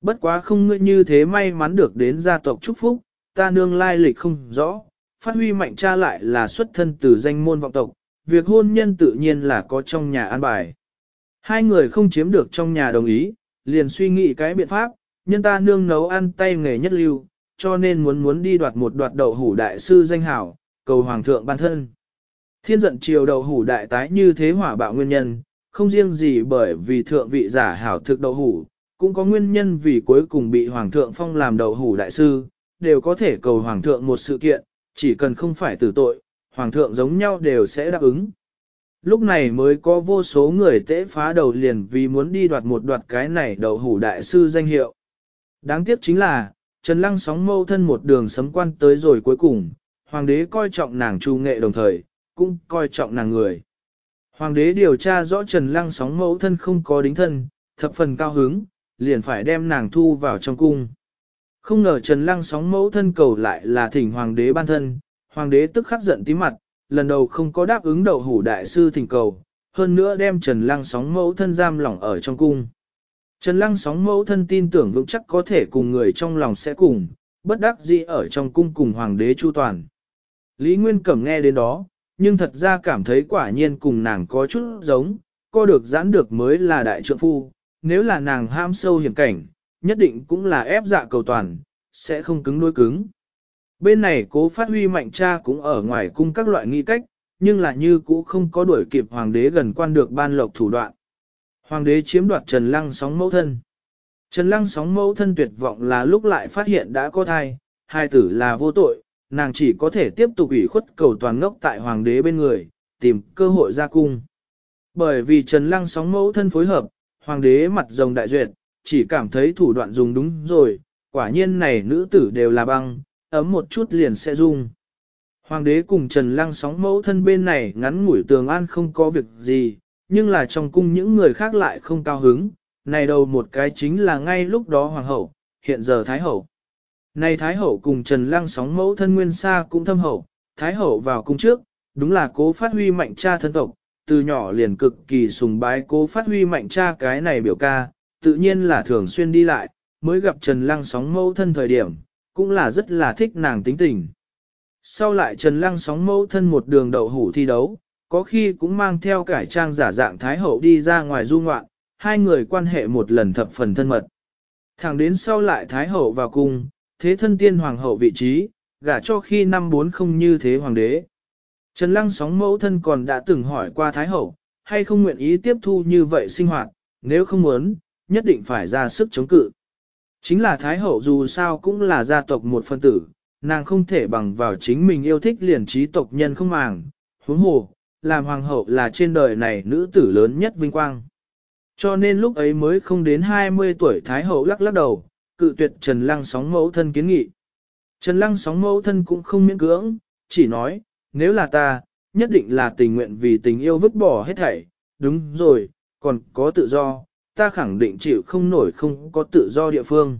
Bất quá không ngươi như thế may mắn được đến gia tộc chúc phúc, ta nương lai lịch không rõ, phát huy mạnh cha lại là xuất thân từ danh môn vọng tộc, việc hôn nhân tự nhiên là có trong nhà an bài. Hai người không chiếm được trong nhà đồng ý, liền suy nghĩ cái biện pháp, nhân ta nương nấu ăn tay nghề nhất lưu, cho nên muốn muốn đi đoạt một đoạt đậu hủ đại sư danh hảo, cầu hoàng thượng ban thân. Thiên giận triều đậu hủ đại tái như thế hỏa bạo nguyên nhân, không riêng gì bởi vì thượng vị giả hảo thực đậu hủ, cũng có nguyên nhân vì cuối cùng bị hoàng thượng phong làm đậu hủ đại sư, đều có thể cầu hoàng thượng một sự kiện, chỉ cần không phải tử tội, hoàng thượng giống nhau đều sẽ đáp ứng. Lúc này mới có vô số người tễ phá đầu liền vì muốn đi đoạt một đoạt cái này đậu hủ đại sư danh hiệu. Đáng tiếc chính là, Trần Lăng sóng mâu thân một đường sấm quan tới rồi cuối cùng, hoàng đế coi trọng nàng trù nghệ đồng thời, cũng coi trọng nàng người. Hoàng đế điều tra rõ Trần Lăng sóng mẫu thân không có đính thân, thập phần cao hứng, liền phải đem nàng thu vào trong cung. Không ngờ Trần Lăng sóng mẫu thân cầu lại là thỉnh hoàng đế ban thân, hoàng đế tức khắc giận tí mặt, lần đầu không có đáp ứng đầu hủ đại sư thỉnh cầu, hơn nữa đem Trần Lăng sóng mẫu thân giam lỏng ở trong cung. Trần Lăng sóng mẫu thân tin tưởng vững chắc có thể cùng người trong lòng sẽ cùng, bất đắc dĩ ở trong cung cùng hoàng đế chu toàn. Lý Nguyên Cẩm nghe đến đó, nhưng thật ra cảm thấy quả nhiên cùng nàng có chút giống, co được giãn được mới là đại trượng phu, nếu là nàng ham sâu hiểm cảnh, nhất định cũng là ép dạ cầu toàn, sẽ không cứng đuôi cứng. Bên này cố phát huy mạnh cha cũng ở ngoài cung các loại nghi cách, nhưng là như cũ không có đuổi kịp hoàng đế gần quan được ban lộc thủ đoạn. Hoàng đế chiếm đoạt Trần Lăng sóng mẫu thân. Trần Lăng sóng mẫu thân tuyệt vọng là lúc lại phát hiện đã có thai, hai tử là vô tội, nàng chỉ có thể tiếp tục ủy khuất cầu toàn ngốc tại hoàng đế bên người, tìm cơ hội ra cung. Bởi vì Trần Lăng sóng mẫu thân phối hợp, hoàng đế mặt rồng đại duyệt, chỉ cảm thấy thủ đoạn dùng đúng rồi, quả nhiên này nữ tử đều là băng, ấm một chút liền sẽ dung. Hoàng đế cùng Trần Lăng sóng mẫu thân bên này ngắn ngủi tường an không có việc gì, nhưng là trong cung những người khác lại không cao hứng, này đầu một cái chính là ngay lúc đó hoàng hậu, hiện giờ thái hậu. Này thái hậu cùng Trần Lăng sóng mẫu thân nguyên xa cũng thâm hậu, thái hậu vào cung trước, đúng là cố phát huy mạnh cha thân tộc, từ nhỏ liền cực kỳ sùng bái cố phát huy mạnh cha cái này biểu ca, tự nhiên là thường xuyên đi lại, mới gặp Trần Lăng sóng mẫu thân thời điểm, cũng là rất là thích nàng tính tình. Sau lại Trần Lăng sóng mẫu thân một đường đậu hủ thi đấu, có khi cũng mang theo cải trang giả dạng Thái Hậu đi ra ngoài du ngoạn, hai người quan hệ một lần thập phần thân mật. Thẳng đến sau lại Thái Hậu vào cung, thế thân tiên Hoàng Hậu vị trí, gả cho khi năm bốn không như thế Hoàng đế. Trần Lăng sóng mẫu thân còn đã từng hỏi qua Thái Hậu, hay không nguyện ý tiếp thu như vậy sinh hoạt, nếu không muốn, nhất định phải ra sức chống cự. Chính là Thái Hậu dù sao cũng là gia tộc một phân tử, nàng không thể bằng vào chính mình yêu thích liền trí tộc nhân không màng, huống hồ, làm hoàng hậu là trên đời này nữ tử lớn nhất vinh quang. Cho nên lúc ấy mới không đến 20 tuổi Thái hậu lắc lắc đầu, cự tuyệt Trần Lăng sóng mẫu thân kiến nghị. Trần Lăng sóng mẫu thân cũng không miễn cưỡng, chỉ nói, nếu là ta, nhất định là tình nguyện vì tình yêu vứt bỏ hết thảy, đúng rồi, còn có tự do, ta khẳng định chịu không nổi không có tự do địa phương.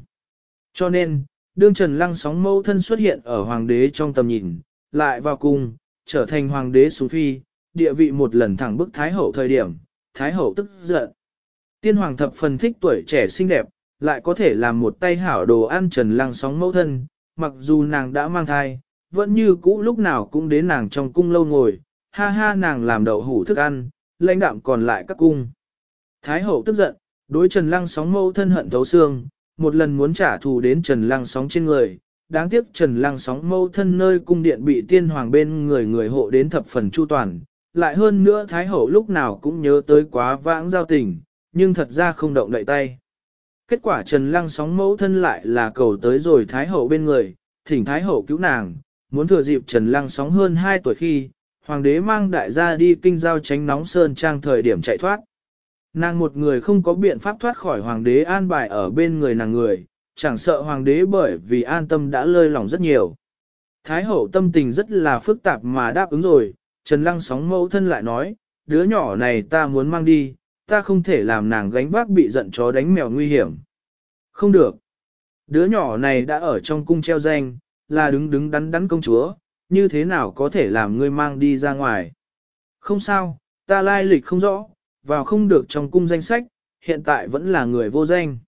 Cho nên, đương Trần Lăng sóng mẫu thân xuất hiện ở hoàng đế trong tầm nhìn, lại vào cung trở thành hoàng đế xuống phi, địa vị một lần thẳng bức Thái Hậu thời điểm, Thái Hậu tức giận. Tiên Hoàng thập phần thích tuổi trẻ xinh đẹp, lại có thể làm một tay hảo đồ ăn trần lăng sóng mẫu thân, mặc dù nàng đã mang thai, vẫn như cũ lúc nào cũng đến nàng trong cung lâu ngồi, ha ha nàng làm đậu hủ thức ăn, lãnh đạm còn lại các cung. Thái Hậu tức giận, đối trần lăng sóng mẫu thân hận thấu xương, một lần muốn trả thù đến trần lăng sóng trên người đáng tiếc Trần Lăng sóng mâu thân nơi cung điện bị tiên hoàng bên người người hộ đến thập phần chu toàn, lại hơn nữa Thái Hậu lúc nào cũng nhớ tới quá vãng giao tình, nhưng thật ra không động đậy tay. Kết quả Trần Lăng sóng mẫu thân lại là cầu tới rồi Thái Hậu bên người, thỉnh Thái Hậu cứu nàng, muốn thừa dịp Trần Lăng sóng hơn 2 tuổi khi, Hoàng đế mang đại gia đi kinh giao tránh nóng sơn trang thời điểm chạy thoát. Nàng một người không có biện pháp thoát khỏi Hoàng đế an bài ở bên người nàng người, chẳng sợ Hoàng đế bởi vì an tâm đã lơi lòng rất nhiều. Thái Hậu tâm tình rất là phức tạp mà đáp ứng rồi, Trần Lăng sóng mẫu thân lại nói, đứa nhỏ này ta muốn mang đi, ta không thể làm nàng gánh vác bị giận chó đánh mèo nguy hiểm. Không được. Đứa nhỏ này đã ở trong cung treo danh, là đứng đứng đắn đắn công chúa, như thế nào có thể làm ngươi mang đi ra ngoài. Không sao, ta lai lịch không rõ, vào không được trong cung danh sách, hiện tại vẫn là người vô danh.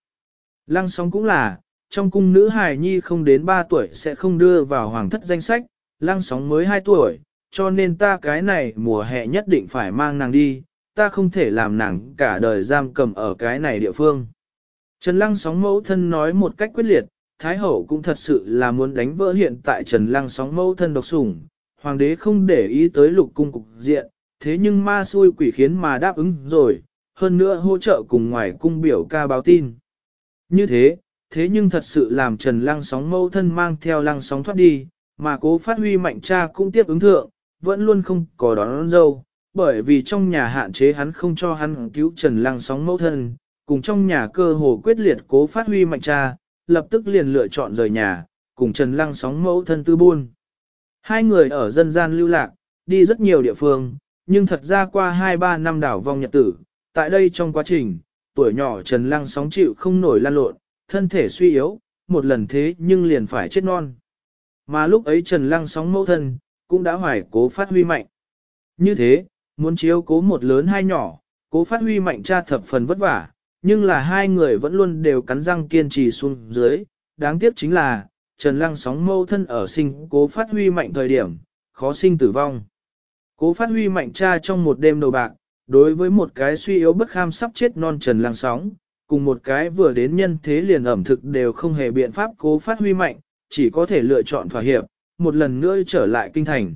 Lăng sóng cũng là, trong cung nữ hài nhi không đến 3 tuổi sẽ không đưa vào hoàng thất danh sách, lăng sóng mới 2 tuổi, cho nên ta cái này mùa hè nhất định phải mang nàng đi, ta không thể làm nàng cả đời giam cầm ở cái này địa phương. Trần Lăng sóng mẫu thân nói một cách quyết liệt, Thái Hậu cũng thật sự là muốn đánh vỡ hiện tại Trần Lăng sóng mẫu thân độc sủng, Hoàng đế không để ý tới lục cung cục diện, thế nhưng ma xui quỷ khiến mà đáp ứng rồi, hơn nữa hỗ trợ cùng ngoài cung biểu ca báo tin. Như thế, thế nhưng thật sự làm Trần Lăng sóng mẫu thân mang theo Lăng sóng thoát đi, mà cố phát huy mạnh cha cũng tiếp ứng thượng, vẫn luôn không có đón dâu, bởi vì trong nhà hạn chế hắn không cho hắn cứu Trần Lăng sóng mẫu thân, cùng trong nhà cơ hồ quyết liệt cố phát huy mạnh cha, lập tức liền lựa chọn rời nhà, cùng Trần Lăng sóng mẫu thân tư buôn. Hai người ở dân gian lưu lạc, đi rất nhiều địa phương, nhưng thật ra qua 2-3 năm đảo vong nhật tử, tại đây trong quá trình, tuổi nhỏ Trần Lăng sóng chịu không nổi lan lộn, thân thể suy yếu, một lần thế nhưng liền phải chết non. Mà lúc ấy Trần Lăng sóng mẫu thân, cũng đã hoài cố phát huy mạnh. Như thế, muốn chiếu cố một lớn hai nhỏ, cố phát huy mạnh cha thập phần vất vả, nhưng là hai người vẫn luôn đều cắn răng kiên trì xuống dưới, đáng tiếc chính là, Trần Lăng sóng mâu thân ở sinh cố phát huy mạnh thời điểm, khó sinh tử vong. Cố phát huy mạnh cha trong một đêm đầu bạc, đối với một cái suy yếu bất kham sắp chết non Trần Lăng sóng, cùng một cái vừa đến nhân thế liền ẩm thực đều không hề biện pháp cố phát huy mạnh, chỉ có thể lựa chọn thỏa hiệp, một lần nữa trở lại kinh thành.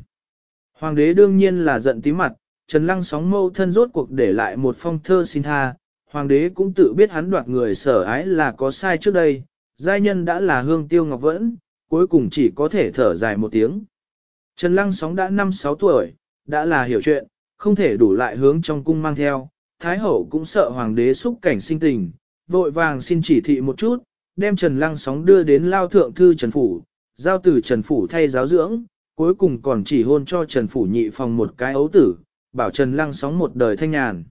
Hoàng đế đương nhiên là giận tím mặt, Trần Lăng sóng mâu thân rốt cuộc để lại một phong thơ xin tha, hoàng đế cũng tự biết hắn đoạt người sở ái là có sai trước đây, giai nhân đã là hương tiêu ngọc vẫn, cuối cùng chỉ có thể thở dài một tiếng. Trần Lăng sóng đã 5-6 tuổi, đã là hiểu chuyện, không thể đủ lại hướng trong cung mang theo, Thái Hậu cũng sợ hoàng đế xúc cảnh sinh tình, vội vàng xin chỉ thị một chút, đem Trần Lăng sóng đưa đến lao thượng thư Trần Phủ, giao tử Trần Phủ thay giáo dưỡng, cuối cùng còn chỉ hôn cho Trần Phủ nhị phòng một cái ấu tử, bảo Trần Lăng sóng một đời thanh nhàn.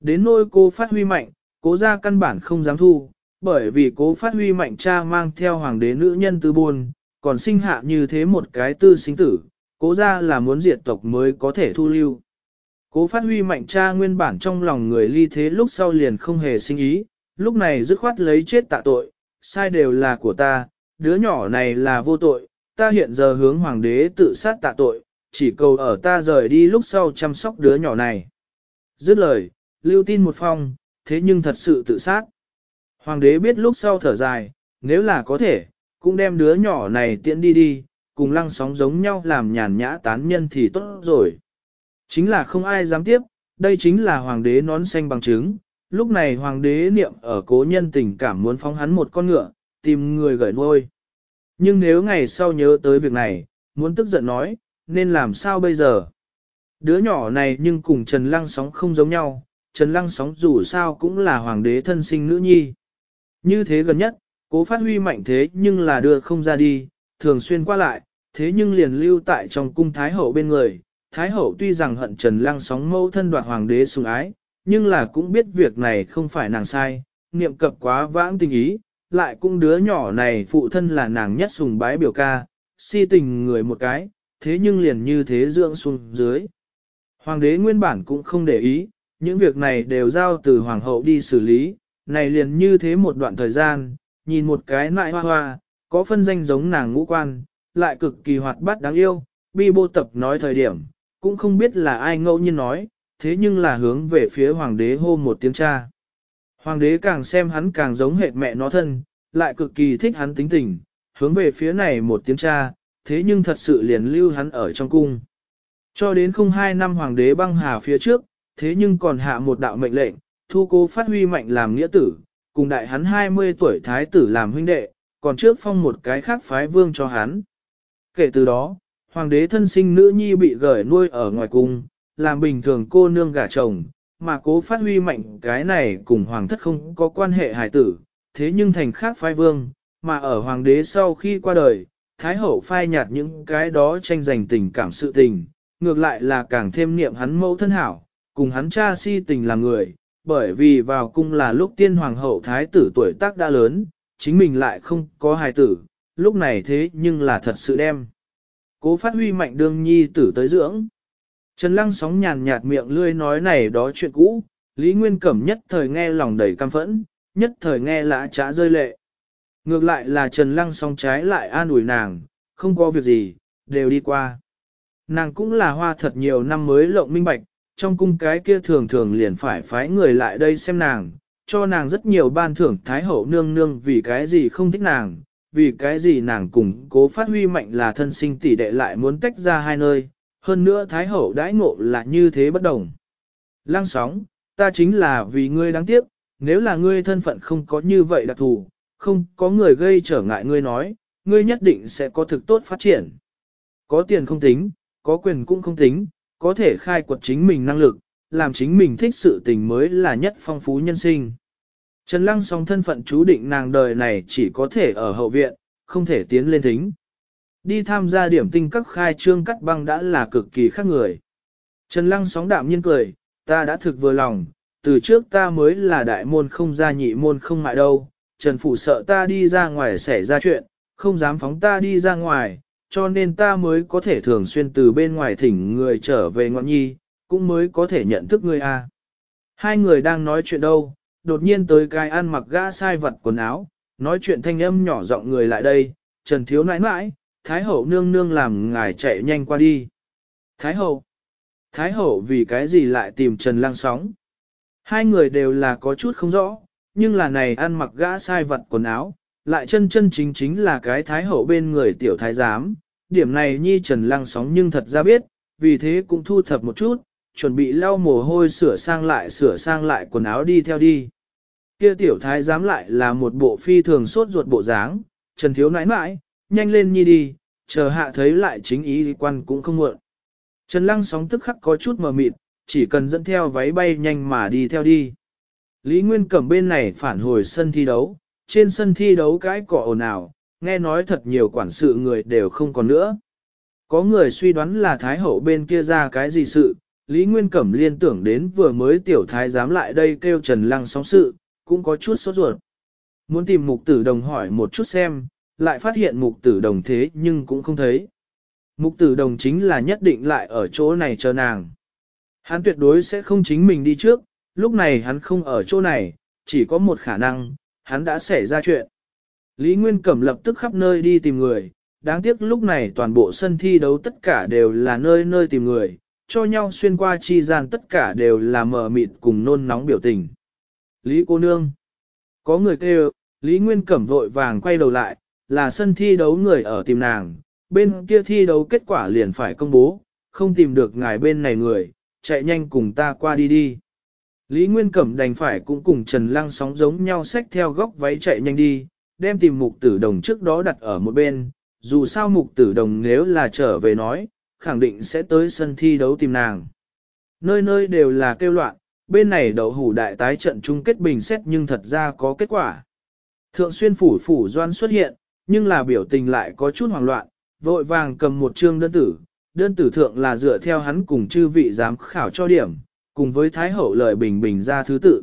Đến nôi cô phát huy mạnh, cố ra căn bản không dám thu, bởi vì cố phát huy mạnh cha mang theo hoàng đế nữ nhân tư buồn, còn sinh hạ như thế một cái tư sinh tử, cố ra là muốn diệt tộc mới có thể thu lưu. Cố phát huy mạnh cha nguyên bản trong lòng người ly thế lúc sau liền không hề sinh ý, lúc này dứt khoát lấy chết tạ tội, sai đều là của ta, đứa nhỏ này là vô tội, ta hiện giờ hướng hoàng đế tự sát tạ tội, chỉ cầu ở ta rời đi lúc sau chăm sóc đứa nhỏ này. Dứt lời, lưu tin một phong, thế nhưng thật sự tự sát. Hoàng đế biết lúc sau thở dài, nếu là có thể, cũng đem đứa nhỏ này tiễn đi đi, cùng lăng sóng giống nhau làm nhàn nhã tán nhân thì tốt rồi. Chính là không ai dám tiếp, đây chính là hoàng đế nón xanh bằng chứng. Lúc này hoàng đế niệm ở cố nhân tình cảm muốn phóng hắn một con ngựa, tìm người gửi nuôi. Nhưng nếu ngày sau nhớ tới việc này, muốn tức giận nói, nên làm sao bây giờ? Đứa nhỏ này nhưng cùng Trần Lăng Sóng không giống nhau, Trần Lăng Sóng dù sao cũng là hoàng đế thân sinh nữ nhi. Như thế gần nhất, cố phát huy mạnh thế nhưng là đưa không ra đi, thường xuyên qua lại, thế nhưng liền lưu tại trong cung Thái Hậu bên người. Thái Hậu tuy rằng hận Trần Lăng Sóng mâu thân đoạt hoàng đế sùng ái, nhưng là cũng biết việc này không phải nàng sai, niệm cập quá vãng tình ý, lại cũng đứa nhỏ này phụ thân là nàng nhất sùng bái biểu ca, si tình người một cái, thế nhưng liền như thế dưỡng xuống dưới. Hoàng đế nguyên bản cũng không để ý, những việc này đều giao từ hoàng hậu đi xử lý, này liền như thế một đoạn thời gian, nhìn một cái nại hoa hoa, có phân danh giống nàng ngũ quan, lại cực kỳ hoạt bát đáng yêu, bi bô tập nói thời điểm, cũng không biết là ai ngẫu nhiên nói, thế nhưng là hướng về phía hoàng đế hô một tiếng cha. Hoàng đế càng xem hắn càng giống hệt mẹ nó thân, lại cực kỳ thích hắn tính tình, hướng về phía này một tiếng cha, thế nhưng thật sự liền lưu hắn ở trong cung. Cho đến không hai năm hoàng đế băng hà phía trước, thế nhưng còn hạ một đạo mệnh lệnh, thu cố phát huy mạnh làm nghĩa tử, cùng đại hắn 20 tuổi thái tử làm huynh đệ, còn trước phong một cái khác phái vương cho hắn. Kể từ đó, hoàng đế thân sinh nữ nhi bị gởi nuôi ở ngoài cung, làm bình thường cô nương gả chồng, mà cố phát huy mạnh cái này cùng hoàng thất không có quan hệ hài tử, thế nhưng thành khác phai vương, mà ở hoàng đế sau khi qua đời, thái hậu phai nhạt những cái đó tranh giành tình cảm sự tình, ngược lại là càng thêm niệm hắn mẫu thân hảo, cùng hắn cha si tình là người, bởi vì vào cung là lúc tiên hoàng hậu thái tử tuổi tác đã lớn, chính mình lại không có hài tử, lúc này thế nhưng là thật sự đem. Cố phát huy mạnh đương nhi tử tới dưỡng. Trần Lăng sóng nhàn nhạt miệng lươi nói này đó chuyện cũ, Lý Nguyên Cẩm nhất thời nghe lòng đầy cam phẫn, nhất thời nghe lã trả rơi lệ. Ngược lại là Trần Lăng sóng trái lại an ủi nàng, không có việc gì, đều đi qua. Nàng cũng là hoa thật nhiều năm mới lộng minh bạch, trong cung cái kia thường thường liền phải phái người lại đây xem nàng, cho nàng rất nhiều ban thưởng Thái Hậu nương nương vì cái gì không thích nàng, vì cái gì nàng cùng cố phát huy mạnh là thân sinh tỷ đệ lại muốn tách ra hai nơi, hơn nữa Thái Hậu đãi ngộ là như thế bất đồng. Lăng sóng, ta chính là vì ngươi đáng tiếc, nếu là ngươi thân phận không có như vậy đặc thù, không có người gây trở ngại ngươi nói, ngươi nhất định sẽ có thực tốt phát triển. Có tiền không tính, có quyền cũng không tính, có thể khai quật chính mình năng lực, làm chính mình thích sự tình mới là nhất phong phú nhân sinh. Trần Lăng sóng thân phận chú định nàng đời này chỉ có thể ở hậu viện, không thể tiến lên thính đi tham gia điểm tinh các khai trương cắt băng đã là cực kỳ khác người. Trần Lăng sóng đạm nhiên cười, ta đã thực vừa lòng, từ trước ta mới là đại môn không ra nhị môn không mại đâu, Trần Phủ sợ ta đi ra ngoài xảy ra chuyện, không dám phóng ta đi ra ngoài, cho nên ta mới có thể thường xuyên từ bên ngoài thỉnh người trở về ngọn nhi, cũng mới có thể nhận thức ngươi a. À. Hai người đang nói chuyện đâu, đột nhiên tới cái ăn mặc gã sai vật quần áo, nói chuyện thanh âm nhỏ giọng người lại đây, Trần Thiếu nãi nãi, Thái hậu nương nương làm ngài chạy nhanh qua đi. Thái hậu. Thái hậu vì cái gì lại tìm Trần Lang sóng. Hai người đều là có chút không rõ, nhưng là này ăn mặc gã sai vật quần áo, lại chân chân chính chính là cái thái hậu bên người tiểu thái giám. Điểm này nhi Trần Lang sóng nhưng thật ra biết, vì thế cũng thu thập một chút, chuẩn bị lau mồ hôi sửa sang lại sửa sang lại quần áo đi theo đi. Kia tiểu thái giám lại là một bộ phi thường sốt ruột bộ dáng, Trần Thiếu nãi nãi, nhanh lên nhi đi, chờ hạ thấy lại chính ý quan cũng không muộn. Trần Lăng sóng tức khắc có chút mờ mịt, chỉ cần dẫn theo váy bay nhanh mà đi theo đi. Lý Nguyên Cẩm bên này phản hồi sân thi đấu, trên sân thi đấu cái cỏ ồn ào, nghe nói thật nhiều quản sự người đều không còn nữa. Có người suy đoán là Thái Hậu bên kia ra cái gì sự, Lý Nguyên Cẩm liên tưởng đến vừa mới tiểu thái dám lại đây kêu Trần Lăng sóng sự, cũng có chút sốt ruột. Muốn tìm mục tử đồng hỏi một chút xem, lại phát hiện mục tử đồng thế nhưng cũng không thấy. Mục tử đồng chính là nhất định lại ở chỗ này chờ nàng. Hắn tuyệt đối sẽ không chính mình đi trước, lúc này hắn không ở chỗ này, chỉ có một khả năng, hắn đã xảy ra chuyện. Lý Nguyên Cẩm lập tức khắp nơi đi tìm người, đáng tiếc lúc này toàn bộ sân thi đấu tất cả đều là nơi nơi tìm người, cho nhau xuyên qua chi gian tất cả đều là mờ mịt cùng nôn nóng biểu tình. Lý cô nương. Có người kêu, Lý Nguyên Cẩm vội vàng quay đầu lại, là sân thi đấu người ở tìm nàng, bên kia thi đấu kết quả liền phải công bố, không tìm được ngài bên này người, chạy nhanh cùng ta qua đi đi. Lý Nguyên Cẩm đành phải cũng cùng Trần Lăng sóng giống nhau xách theo góc váy chạy nhanh đi, đem tìm mục tử đồng trước đó đặt ở một bên, dù sao mục tử đồng nếu là trở về nói, khẳng định sẽ tới sân thi đấu tìm nàng. Nơi nơi đều là kêu loạn, bên này đậu hủ đại tái trận chung kết bình xét nhưng thật ra có kết quả. Thượng xuyên phủ phủ doan xuất hiện, nhưng là biểu tình lại có chút hoảng loạn, vội vàng cầm một chương đơn tử, đơn tử thượng là dựa theo hắn cùng chư vị giám khảo cho điểm, cùng với thái hậu lời bình bình ra thứ tự.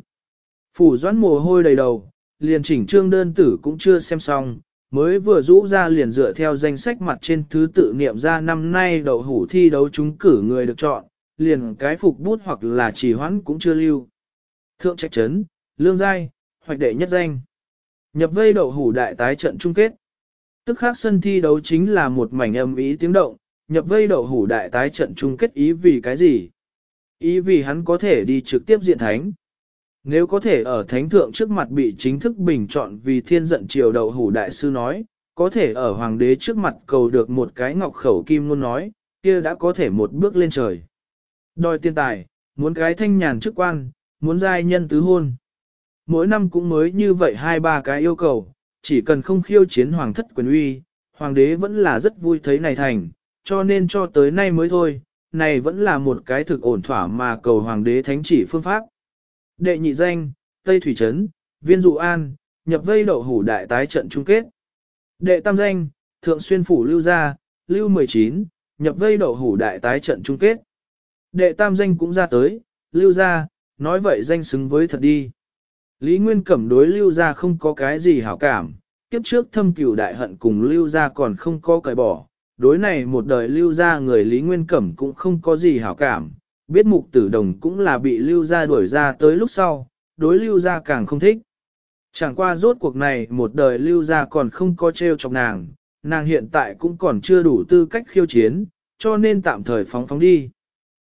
Phủ doãn mồ hôi đầy đầu, liền chỉnh trương đơn tử cũng chưa xem xong, mới vừa rũ ra liền dựa theo danh sách mặt trên thứ tự niệm ra năm nay đậu hủ thi đấu trúng cử người được chọn, liền cái phục bút hoặc là chỉ hoãn cũng chưa lưu. Thượng trạch chấn, lương giai, hoạch đệ nhất danh. Nhập vây đậu hủ đại tái trận chung kết. Tức khác sân thi đấu chính là một mảnh âm ý tiếng động, nhập vây đậu hủ đại tái trận chung kết ý vì cái gì? Ý vì hắn có thể đi trực tiếp diện thánh. Nếu có thể ở thánh thượng trước mặt bị chính thức bình chọn vì thiên giận triều đậu hủ đại sư nói, có thể ở hoàng đế trước mặt cầu được một cái ngọc khẩu kim ngôn nói, kia đã có thể một bước lên trời. Đòi tiên tài, muốn cái thanh nhàn chức quan, muốn giai nhân tứ hôn. Mỗi năm cũng mới như vậy hai ba cái yêu cầu, chỉ cần không khiêu chiến hoàng thất quyền uy, hoàng đế vẫn là rất vui thấy này thành, cho nên cho tới nay mới thôi, này vẫn là một cái thực ổn thỏa mà cầu hoàng đế thánh chỉ phương pháp. Đệ nhị danh, Tây Thủy Trấn, Viên Dụ An, nhập vây đậu hủ đại tái trận chung kết. Đệ tam danh, Thượng Xuyên Phủ Lưu Gia, Lưu 19, nhập vây đậu hủ đại tái trận chung kết. Đệ tam danh cũng ra tới, Lưu Gia, nói vậy danh xứng với thật đi. Lý Nguyên Cẩm đối lưu gia không có cái gì hảo cảm, kiếp trước thâm cửu đại hận cùng lưu gia còn không có cởi bỏ, đối này một đời lưu gia người Lý Nguyên Cẩm cũng không có gì hảo cảm, biết mục tử đồng cũng là bị lưu gia đuổi ra tới lúc sau, đối lưu gia càng không thích. Chẳng qua rốt cuộc này một đời lưu gia còn không có trêu chọc nàng, nàng hiện tại cũng còn chưa đủ tư cách khiêu chiến, cho nên tạm thời phóng phóng đi.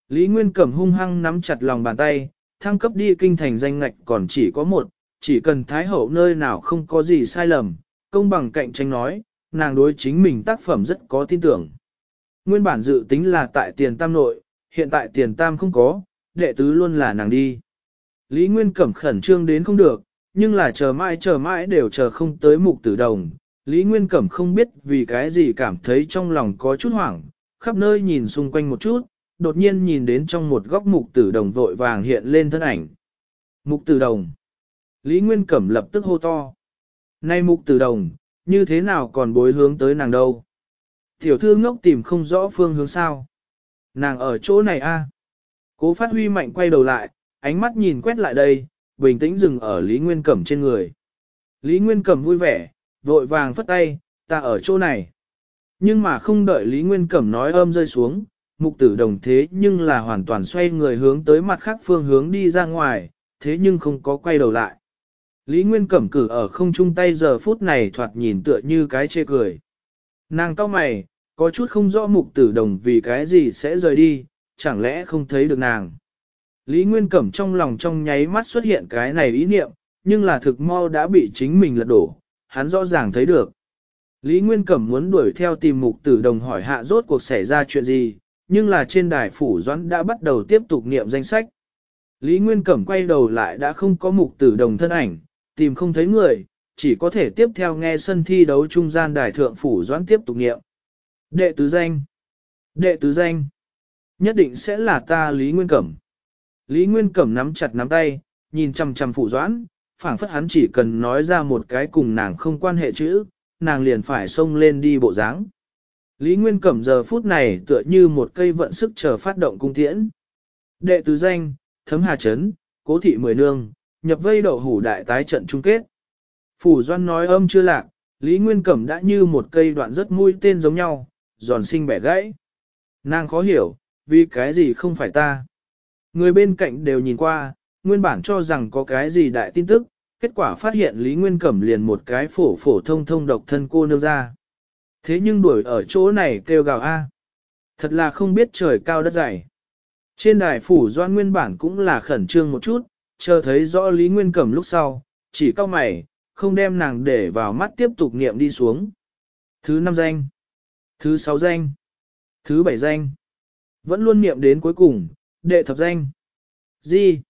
Lý Nguyên Cẩm hung hăng nắm chặt lòng bàn tay, thăng cấp đi kinh thành danh ngạch còn chỉ có một, chỉ cần Thái Hậu nơi nào không có gì sai lầm, công bằng cạnh tranh nói, nàng đối chính mình tác phẩm rất có tin tưởng. Nguyên bản dự tính là tại tiền tam nội, hiện tại tiền tam không có, đệ tứ luôn là nàng đi. Lý Nguyên Cẩm khẩn trương đến không được, nhưng là chờ mãi chờ mãi đều chờ không tới mục tử đồng. Lý Nguyên Cẩm không biết vì cái gì cảm thấy trong lòng có chút hoảng, khắp nơi nhìn xung quanh một chút, đột nhiên nhìn đến trong một góc mục tử đồng vội vàng hiện lên thân ảnh. Mục tử đồng. Lý Nguyên Cẩm lập tức hô to. Nay mục tử đồng, như thế nào còn bối hướng tới nàng đâu? Tiểu thư ngốc tìm không rõ phương hướng sao. Nàng ở chỗ này a? Cố phát huy mạnh quay đầu lại, ánh mắt nhìn quét lại đây, bình tĩnh dừng ở Lý Nguyên Cẩm trên người. Lý Nguyên Cẩm vui vẻ, vội vàng phất tay, ta ở chỗ này. Nhưng mà không đợi Lý Nguyên Cẩm nói ôm rơi xuống, mục tử đồng thế nhưng là hoàn toàn xoay người hướng tới mặt khác phương hướng đi ra ngoài, thế nhưng không có quay đầu lại. Lý Nguyên cẩm cử ở không chung tay giờ phút này thoạt nhìn tựa như cái chê cười. Nàng cao mày, có chút không rõ mục tử đồng vì cái gì sẽ rời đi, chẳng lẽ không thấy được nàng. Lý Nguyên cẩm trong lòng trong nháy mắt xuất hiện cái này ý niệm, nhưng là thực mau đã bị chính mình lật đổ, hắn rõ ràng thấy được. Lý Nguyên cẩm muốn đuổi theo tìm mục tử đồng hỏi hạ rốt cuộc xảy ra chuyện gì, nhưng là trên đài phủ doãn đã bắt đầu tiếp tục niệm danh sách. Lý Nguyên Cẩm quay đầu lại đã không có mục tử đồng thân ảnh, tìm không thấy người, chỉ có thể tiếp theo nghe sân thi đấu trung gian đài thượng phủ doãn tiếp tục niệm. Đệ tứ danh. Đệ tứ danh. Nhất định sẽ là ta Lý Nguyên Cẩm. Lý Nguyên Cẩm nắm chặt nắm tay, nhìn chằm chằm phủ doãn, phản phất hắn chỉ cần nói ra một cái cùng nàng không quan hệ chữ, nàng liền phải xông lên đi bộ dáng Lý Nguyên Cẩm giờ phút này tựa như một cây vận sức chờ phát động cung tiễn. Đệ tứ danh, Thấm Hà Trấn, Cố Thị Mười Nương, nhập vây đậu hủ đại tái trận chung kết. Phủ Doan nói âm chưa lạc, Lý Nguyên Cẩm đã như một cây đoạn rất mũi tên giống nhau, giòn sinh bẻ gãy. Nàng khó hiểu, vì cái gì không phải ta. Người bên cạnh đều nhìn qua, nguyên bản cho rằng có cái gì đại tin tức, kết quả phát hiện Lý Nguyên Cẩm liền một cái phổ phổ thông thông độc thân cô nương ra. Thế nhưng đuổi ở chỗ này kêu gào a. Thật là không biết trời cao đất dày. Trên đài phủ doan nguyên bản cũng là khẩn trương một chút, chờ thấy rõ Lý Nguyên Cẩm lúc sau, chỉ cao mày, không đem nàng để vào mắt tiếp tục nghiệm đi xuống. Thứ năm danh, thứ sáu danh, thứ bảy danh, vẫn luôn niệm đến cuối cùng, đệ thập danh. Gì?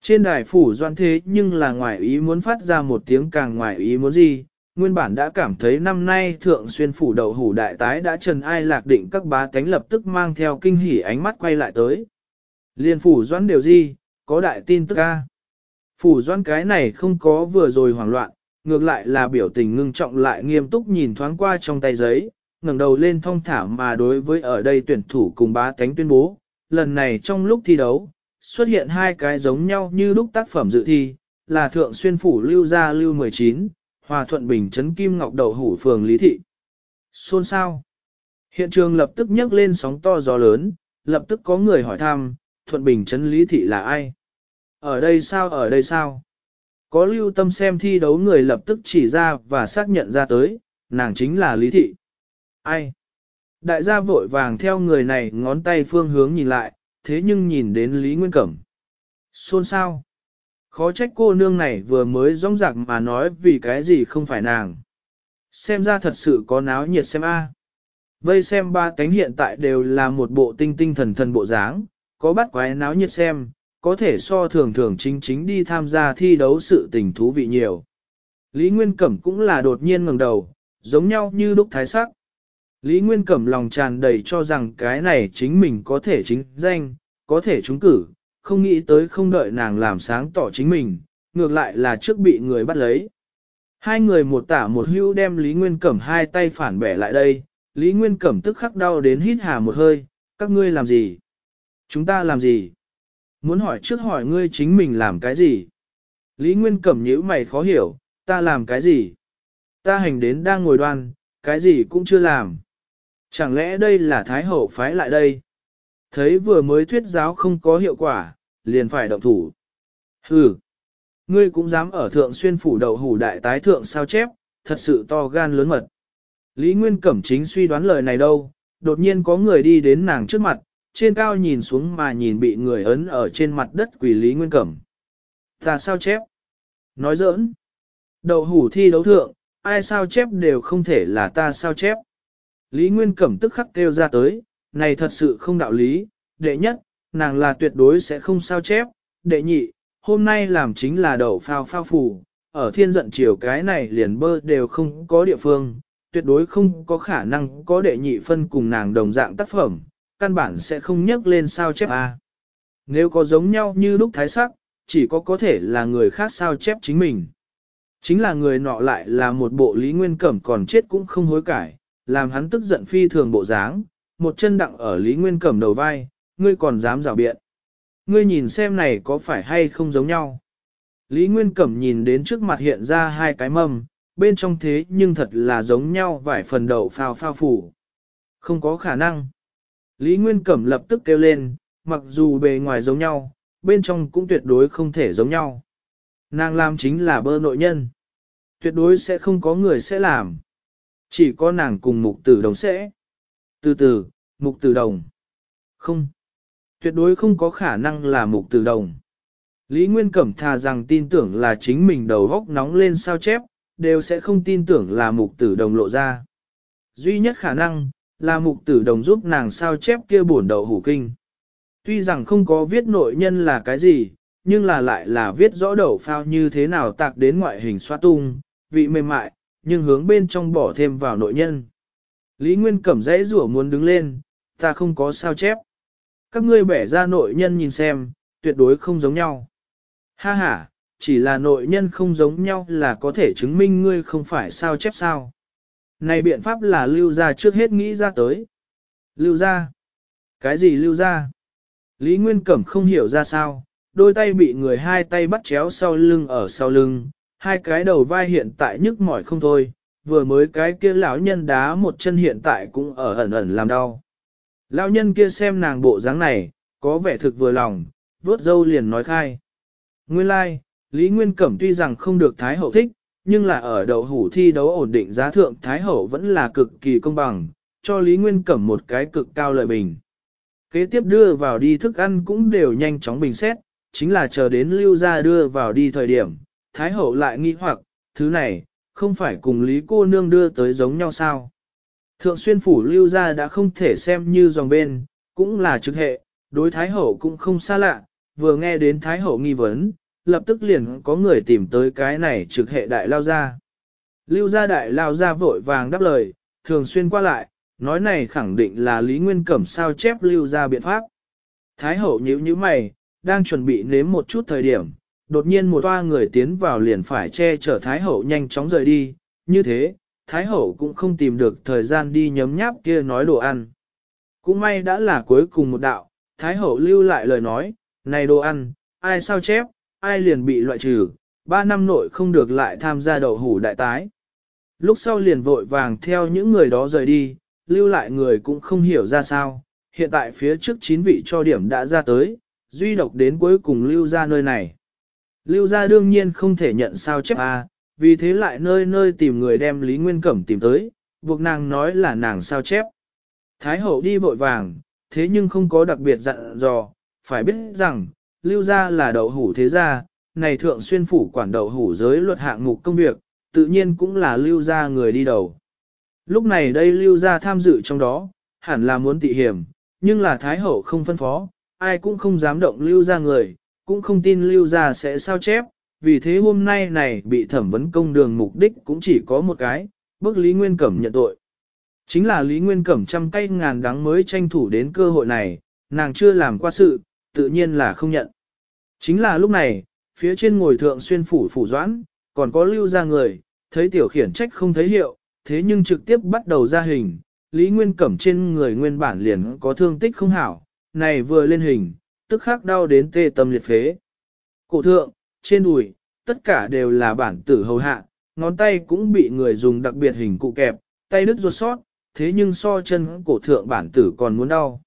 Trên đài phủ doan thế nhưng là ngoại ý muốn phát ra một tiếng càng ngoại ý muốn gì, nguyên bản đã cảm thấy năm nay thượng xuyên phủ đậu hủ đại tái đã trần ai lạc định các bá tánh lập tức mang theo kinh hỉ ánh mắt quay lại tới. Liên phủ doãn điều gì, có đại tin tức ca. Phủ doãn cái này không có vừa rồi hoảng loạn, ngược lại là biểu tình ngưng trọng lại nghiêm túc nhìn thoáng qua trong tay giấy, ngẩng đầu lên thong thả mà đối với ở đây tuyển thủ cùng bá tánh tuyên bố, lần này trong lúc thi đấu, xuất hiện hai cái giống nhau như lúc tác phẩm dự thi, là thượng xuyên phủ lưu gia lưu 19, Hòa Thuận Bình Trấn Kim Ngọc Đầu Hủ Phường Lý Thị. Xôn sao? Hiện trường lập tức nhấc lên sóng to gió lớn, lập tức có người hỏi thăm, Thuận Bình Trấn Lý Thị là ai? Ở đây sao ở đây sao? Có lưu tâm xem thi đấu người lập tức chỉ ra và xác nhận ra tới, nàng chính là Lý Thị. Ai? Đại gia vội vàng theo người này ngón tay phương hướng nhìn lại, thế nhưng nhìn đến Lý Nguyên Cẩm. Xôn sao? khó trách cô nương này vừa mới rong rạc mà nói vì cái gì không phải nàng. Xem ra thật sự có náo nhiệt xem a. À. Vây xem ba cánh hiện tại đều là một bộ tinh tinh thần thần bộ dáng, có bắt quái náo nhiệt xem, có thể so thường thường chính chính đi tham gia thi đấu sự tình thú vị nhiều. Lý Nguyên Cẩm cũng là đột nhiên ngẩng đầu, giống nhau như đúc thái sắc. Lý Nguyên Cẩm lòng tràn đầy cho rằng cái này chính mình có thể chính danh, có thể trúng cử, không nghĩ tới không đợi nàng làm sáng tỏ chính mình, ngược lại là trước bị người bắt lấy. Hai người một tả một hữu đem Lý Nguyên Cẩm hai tay phản bẻ lại đây, Lý Nguyên Cẩm tức khắc đau đến hít hà một hơi, các ngươi làm gì? Chúng ta làm gì? Muốn hỏi trước hỏi ngươi chính mình làm cái gì? Lý Nguyên Cẩm nhữ mày khó hiểu, ta làm cái gì? Ta hành đến đang ngồi đoan, cái gì cũng chưa làm. Chẳng lẽ đây là Thái Hậu phái lại đây? thấy vừa mới thuyết giáo không có hiệu quả, liền phải động thủ. Hừ, ngươi cũng dám ở thượng xuyên phủ đầu hủ đại tái thượng sao chép, thật sự to gan lớn mật. Lý Nguyên Cẩm chính suy đoán lời này đâu, đột nhiên có người đi đến nàng trước mặt, trên cao nhìn xuống mà nhìn bị người ấn ở trên mặt đất quỷ Lý Nguyên Cẩm. Ta sao chép? Nói giỡn. Đầu hủ thi đấu thượng, ai sao chép đều không thể là ta sao chép. Lý Nguyên Cẩm tức khắc kêu ra tới, này thật sự không đạo lý, đệ nhất, nàng là tuyệt đối sẽ không sao chép, đệ nhị, hôm nay làm chính là đậu phao phao phủ, ở thiên giận chiều cái này liền bơ đều không có địa phương, tuyệt đối không có khả năng có đệ nhị phân cùng nàng đồng dạng tác phẩm, căn bản sẽ không nhắc lên sao chép a. À, nếu có giống nhau như lúc thái sắc, chỉ có có thể là người khác sao chép chính mình. Chính là người nọ lại là một bộ lý nguyên cẩm còn chết cũng không hối cải, làm hắn tức giận phi thường bộ dáng, một chân đặng ở Lý Nguyên Cẩm đầu vai, ngươi còn dám rào biện. Ngươi nhìn xem này có phải hay không giống nhau. Lý Nguyên Cẩm nhìn đến trước mặt hiện ra hai cái mâm, bên trong thế nhưng thật là giống nhau vài phần đầu phao phao phủ. Không có khả năng. Lý Nguyên Cẩm lập tức kêu lên, mặc dù bề ngoài giống nhau, bên trong cũng tuyệt đối không thể giống nhau. Nàng làm chính là bơ nội nhân. Tuyệt đối sẽ không có người sẽ làm. Chỉ có nàng cùng mục tử đồng sẽ. Từ từ, mục tử đồng. Không. Tuyệt đối không có khả năng là mục tử đồng. Lý Nguyên Cẩm thà rằng tin tưởng là chính mình đầu góc nóng lên sao chép, đều sẽ không tin tưởng là mục tử đồng lộ ra. Duy nhất khả năng, là mục tử đồng giúp nàng sao chép kia bổn đầu hủ kinh. Tuy rằng không có viết nội nhân là cái gì, nhưng là lại là viết rõ đầu phao như thế nào tạc đến ngoại hình xoa tung, vị mềm mại, nhưng hướng bên trong bỏ thêm vào nội nhân. Lý Nguyên Cẩm dãy rủa muốn đứng lên, ta không có sao chép. Các ngươi bẻ ra nội nhân nhìn xem, tuyệt đối không giống nhau. Ha ha, chỉ là nội nhân không giống nhau là có thể chứng minh ngươi không phải sao chép sao. Này biện pháp là lưu ra trước hết nghĩ ra tới. Lưu ra? Cái gì lưu ra? Lý Nguyên Cẩm không hiểu ra sao, đôi tay bị người hai tay bắt chéo sau lưng ở sau lưng, hai cái đầu vai hiện tại nhức mỏi không thôi, vừa mới cái kia lão nhân đá một chân hiện tại cũng ở ẩn ẩn làm đau. Lão nhân kia xem nàng bộ dáng này, có vẻ thực vừa lòng, vớt dâu liền nói khai. Nguyên lai, like, Lý Nguyên Cẩm tuy rằng không được Thái Hậu thích, nhưng là ở đầu hủ thi đấu ổn định giá thượng Thái Hậu vẫn là cực kỳ công bằng, cho Lý Nguyên Cẩm một cái cực cao lợi bình. Kế tiếp đưa vào đi thức ăn cũng đều nhanh chóng bình xét, chính là chờ đến lưu ra đưa vào đi thời điểm, Thái Hậu lại nghi hoặc, thứ này, không phải cùng Lý cô nương đưa tới giống nhau sao. Thượng xuyên phủ lưu ra đã không thể xem như dòng bên, cũng là trực hệ, đối Thái Hậu cũng không xa lạ, vừa nghe đến Thái Hậu nghi vấn, lập tức liền có người tìm tới cái này trực hệ đại lao ra. Lưu gia đại lao ra vội vàng đáp lời, thường xuyên qua lại, nói này khẳng định là Lý Nguyên Cẩm sao chép lưu ra biện pháp. Thái hậu nhíu như mày, đang chuẩn bị nếm một chút thời điểm, đột nhiên một toa người tiến vào liền phải che chở Thái Hậu nhanh chóng rời đi, như thế, Thái Hậu cũng không tìm được thời gian đi nhấm nháp kia nói đồ ăn. Cũng may đã là cuối cùng một đạo, Thái Hậu lưu lại lời nói, này đồ ăn, ai sao chép, ai liền bị loại trừ, ba năm nội không được lại tham gia đậu hủ đại tái. Lúc sau liền vội vàng theo những người đó rời đi, lưu lại người cũng không hiểu ra sao, hiện tại phía trước chín vị cho điểm đã ra tới, duy độc đến cuối cùng lưu ra nơi này. Lưu gia đương nhiên không thể nhận sao chép a, à, vì thế lại nơi nơi tìm người đem Lý Nguyên Cẩm tìm tới, buộc nàng nói là nàng sao chép. Thái hậu đi vội vàng, thế nhưng không có đặc biệt dặn dò, phải biết rằng, lưu gia là đậu hủ thế gia, này thượng xuyên phủ quản đậu hủ giới luật hạng mục công việc, tự nhiên cũng là lưu gia người đi đầu. Lúc này đây lưu gia tham dự trong đó, hẳn là muốn tị hiểm, nhưng là thái hậu không phân phó, ai cũng không dám động lưu gia người, cũng không tin lưu ra sẽ sao chép, vì thế hôm nay này bị thẩm vấn công đường mục đích cũng chỉ có một cái, bức Lý Nguyên Cẩm nhận tội. Chính là Lý Nguyên Cẩm trăm cây ngàn đắng mới tranh thủ đến cơ hội này, nàng chưa làm qua sự, tự nhiên là không nhận. Chính là lúc này, phía trên ngồi thượng xuyên phủ phủ doãn, còn có lưu ra người, thấy tiểu khiển trách không thấy hiệu, thế nhưng trực tiếp bắt đầu ra hình, Lý Nguyên Cẩm trên người nguyên bản liền có thương tích không hảo, này vừa lên hình, tức khắc đau đến tê tâm liệt phế. Cổ thượng, trên đùi, tất cả đều là bản tử hầu hạ, ngón tay cũng bị người dùng đặc biệt hình cụ kẹp, tay đứt ruột sót, thế nhưng so chân cổ thượng bản tử còn muốn đau.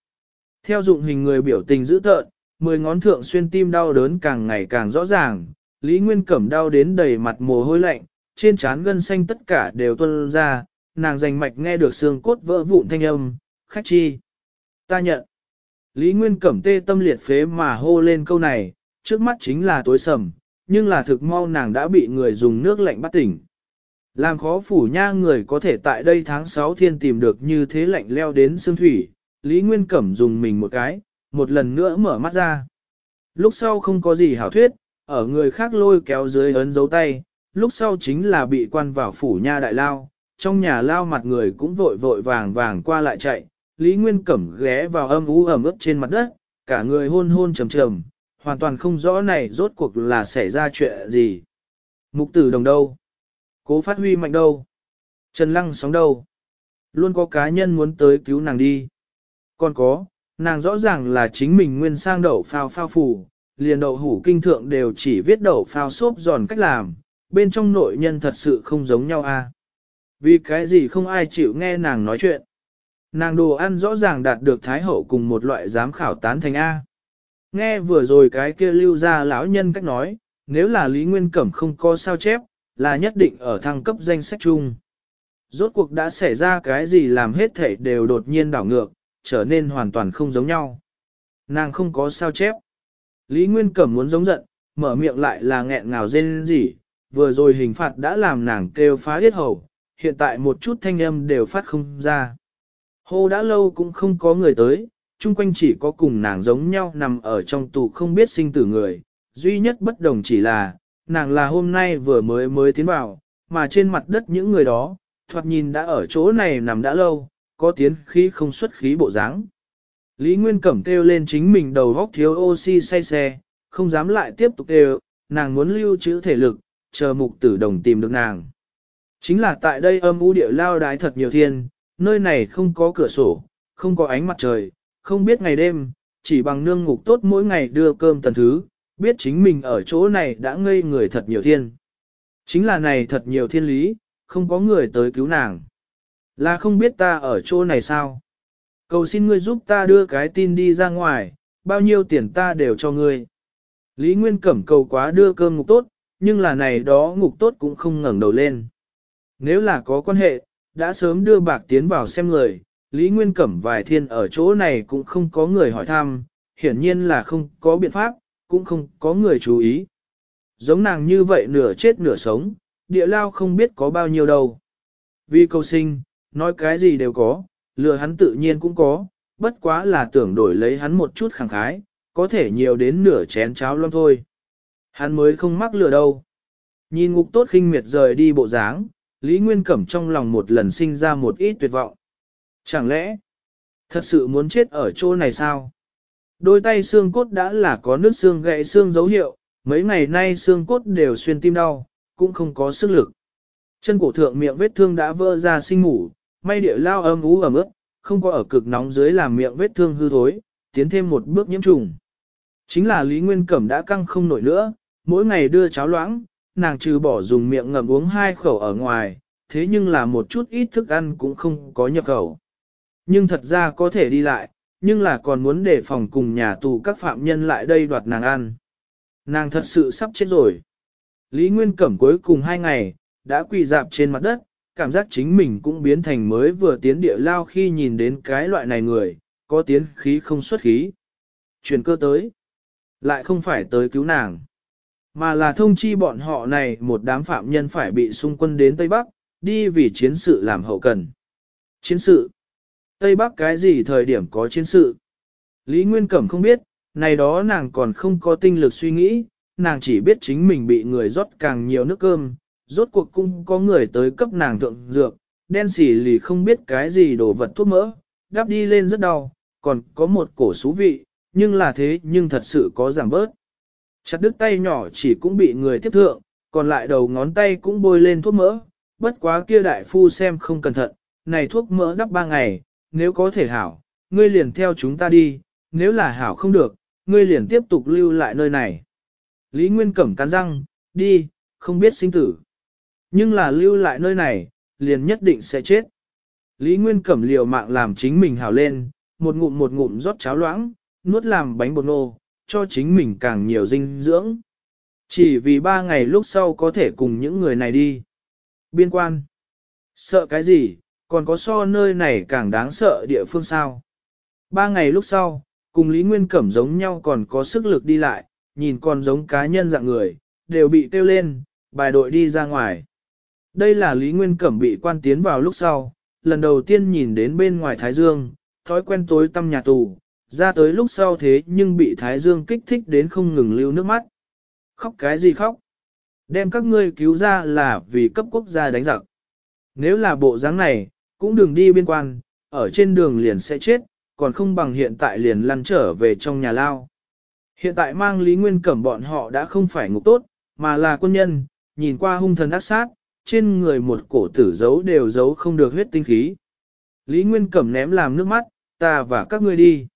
Theo dụng hình người biểu tình dữ tợn, mười ngón thượng xuyên tim đau đớn càng ngày càng rõ ràng, Lý Nguyên Cẩm đau đến đầy mặt mồ hôi lạnh, trên trán gân xanh tất cả đều tuôn ra, nàng rành mạch nghe được xương cốt vỡ vụn thanh âm, khách chi. Ta nhận. Lý Nguyên Cẩm tê tâm liệt phế mà hô lên câu này, trước mắt chính là tối sầm, nhưng là thực mau nàng đã bị người dùng nước lạnh bắt tỉnh. Làm khó phủ nha người có thể tại đây tháng 6 thiên tìm được như thế lạnh leo đến xương thủy, Lý Nguyên Cẩm dùng mình một cái, một lần nữa mở mắt ra. Lúc sau không có gì hảo thuyết, ở người khác lôi kéo dưới ấn dấu tay, lúc sau chính là bị quan vào phủ nha đại lao, trong nhà lao mặt người cũng vội vội vàng vàng qua lại chạy, Lý Nguyên Cẩm ghé vào âm ú ẩm ướt trên mặt đất, cả người hôn hôn trầm trầm, hoàn toàn không rõ này rốt cuộc là xảy ra chuyện gì. Mục tử đồng đâu? Cố phát huy mạnh đâu? Trần lăng sóng đâu? Luôn có cá nhân muốn tới cứu nàng đi. Còn có, nàng rõ ràng là chính mình nguyên sang đậu phao phao phủ, liền đậu hủ kinh thượng đều chỉ viết đậu phao xốp giòn cách làm, bên trong nội nhân thật sự không giống nhau a à? Vì cái gì không ai chịu nghe nàng nói chuyện? Nàng đồ ăn rõ ràng đạt được Thái Hậu cùng một loại giám khảo tán thành A. Nghe vừa rồi cái kia lưu ra lão nhân cách nói, nếu là Lý Nguyên Cẩm không có sao chép, là nhất định ở thăng cấp danh sách chung. Rốt cuộc đã xảy ra cái gì làm hết thể đều đột nhiên đảo ngược, trở nên hoàn toàn không giống nhau. Nàng không có sao chép. Lý Nguyên Cẩm muốn giống giận, mở miệng lại là nghẹn ngào dên gì, vừa rồi hình phạt đã làm nàng kêu phá hết hầu, hiện tại một chút thanh âm đều phát không ra. Hô đã lâu cũng không có người tới, chung quanh chỉ có cùng nàng giống nhau nằm ở trong tù không biết sinh tử người, duy nhất bất đồng chỉ là, nàng là hôm nay vừa mới mới tiến vào, mà trên mặt đất những người đó, thoạt nhìn đã ở chỗ này nằm đã lâu, có tiến khí không xuất khí bộ dáng. Lý Nguyên Cẩm kêu lên chính mình đầu góc thiếu oxy say xe, không dám lại tiếp tục kêu, nàng muốn lưu trữ thể lực, chờ mục tử đồng tìm được nàng. Chính là tại đây âm u địa lao đái thật nhiều thiên, nơi này không có cửa sổ, không có ánh mặt trời, không biết ngày đêm, chỉ bằng nương ngục tốt mỗi ngày đưa cơm tần thứ, biết chính mình ở chỗ này đã ngây người thật nhiều thiên. Chính là này thật nhiều thiên lý, không có người tới cứu nàng. Là không biết ta ở chỗ này sao? Cầu xin ngươi giúp ta đưa cái tin đi ra ngoài, bao nhiêu tiền ta đều cho ngươi. Lý Nguyên Cẩm cầu quá đưa cơm ngục tốt, nhưng là này đó ngục tốt cũng không ngẩng đầu lên. Nếu là có quan hệ, đã sớm đưa bạc tiến vào xem người, Lý Nguyên Cẩm vài thiên ở chỗ này cũng không có người hỏi thăm, hiển nhiên là không có biện pháp, cũng không có người chú ý. Giống nàng như vậy nửa chết nửa sống, địa lao không biết có bao nhiêu đâu. Vì Câu sinh, nói cái gì đều có, lừa hắn tự nhiên cũng có, bất quá là tưởng đổi lấy hắn một chút khẳng khái, có thể nhiều đến nửa chén cháo loang thôi. Hắn mới không mắc lừa đâu. Nhìn ngục tốt khinh miệt rời đi bộ dáng, Lý Nguyên Cẩm trong lòng một lần sinh ra một ít tuyệt vọng. Chẳng lẽ, thật sự muốn chết ở chỗ này sao? Đôi tay xương cốt đã là có nước xương gãy xương dấu hiệu, mấy ngày nay xương cốt đều xuyên tim đau, cũng không có sức lực. Chân cổ thượng miệng vết thương đã vỡ ra sinh ngủ, may địa lao âm ú ẩm ướt, không có ở cực nóng dưới làm miệng vết thương hư thối, tiến thêm một bước nhiễm trùng. Chính là Lý Nguyên Cẩm đã căng không nổi nữa, mỗi ngày đưa cháo loãng, nàng trừ bỏ dùng miệng ngậm uống hai khẩu ở ngoài, thế nhưng là một chút ít thức ăn cũng không có nhập khẩu. Nhưng thật ra có thể đi lại, nhưng là còn muốn để phòng cùng nhà tù các phạm nhân lại đây đoạt nàng ăn. Nàng thật sự sắp chết rồi. Lý Nguyên Cẩm cuối cùng hai ngày, đã quỳ dạp trên mặt đất, cảm giác chính mình cũng biến thành mới vừa tiến địa lao khi nhìn đến cái loại này người, có tiến khí không xuất khí. Chuyển cơ tới, lại không phải tới cứu nàng mà là thông chi bọn họ này một đám phạm nhân phải bị xung quân đến Tây Bắc, đi vì chiến sự làm hậu cần. Chiến sự? Tây Bắc cái gì thời điểm có chiến sự? Lý Nguyên Cẩm không biết, này đó nàng còn không có tinh lực suy nghĩ, nàng chỉ biết chính mình bị người rót càng nhiều nước cơm, rốt cuộc cũng có người tới cấp nàng thượng dược, đen xỉ lì không biết cái gì đồ vật thuốc mỡ, gắp đi lên rất đau, còn có một cổ xú vị, nhưng là thế nhưng thật sự có giảm bớt. Chặt đứt tay nhỏ chỉ cũng bị người tiếp thượng, còn lại đầu ngón tay cũng bôi lên thuốc mỡ, bất quá kia đại phu xem không cẩn thận, này thuốc mỡ đắp ba ngày, nếu có thể hảo, ngươi liền theo chúng ta đi, nếu là hảo không được, ngươi liền tiếp tục lưu lại nơi này. Lý Nguyên Cẩm cắn răng, đi, không biết sinh tử. Nhưng là lưu lại nơi này, liền nhất định sẽ chết. Lý Nguyên Cẩm liều mạng làm chính mình hảo lên, một ngụm một ngụm rót cháo loãng, nuốt làm bánh bột nô, cho chính mình càng nhiều dinh dưỡng. Chỉ vì ba ngày lúc sau có thể cùng những người này đi. Biên quan. Sợ cái gì, còn có so nơi này càng đáng sợ địa phương sao. Ba ngày lúc sau, cùng Lý Nguyên Cẩm giống nhau còn có sức lực đi lại, nhìn còn giống cá nhân dạng người, đều bị kêu lên, bài đội đi ra ngoài. Đây là Lý Nguyên Cẩm bị quan tiến vào lúc sau, lần đầu tiên nhìn đến bên ngoài Thái Dương, thói quen tối tăm nhà tù, ra tới lúc sau thế nhưng bị Thái Dương kích thích đến không ngừng lưu nước mắt. Khóc cái gì khóc? Đem các ngươi cứu ra là vì cấp quốc gia đánh giặc. Nếu là bộ dáng này, cũng đừng đi biên quan, ở trên đường liền sẽ chết, còn không bằng hiện tại liền lăn trở về trong nhà lao. Hiện tại mang Lý Nguyên Cẩm bọn họ đã không phải ngục tốt, mà là quân nhân, nhìn qua hung thần ác sát, trên người một cổ tử giấu đều giấu không được huyết tinh khí. Lý Nguyên Cẩm ném làm nước mắt, ta và các ngươi đi.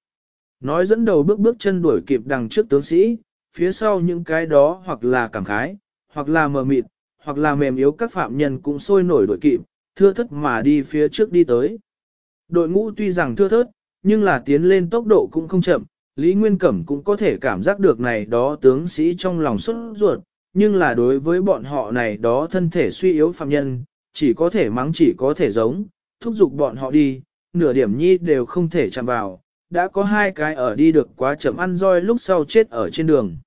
Nói dẫn đầu bước bước chân đuổi kịp đằng trước tướng sĩ, phía sau những cái đó hoặc là cảm khái, hoặc là mờ mịt, hoặc là mềm yếu các phạm nhân cũng sôi nổi đuổi kịp, thưa thất mà đi phía trước đi tới. Đội ngũ tuy rằng thưa thớt, nhưng là tiến lên tốc độ cũng không chậm, Lý Nguyên Cẩm cũng có thể cảm giác được này đó tướng sĩ trong lòng xuất ruột, nhưng là đối với bọn họ này đó thân thể suy yếu phạm nhân, chỉ có thể mắng chỉ có thể giống, thúc giục bọn họ đi, nửa điểm nhi đều không thể chạm vào, đã có hai cái ở đi được quá chậm ăn roi lúc sau chết ở trên đường.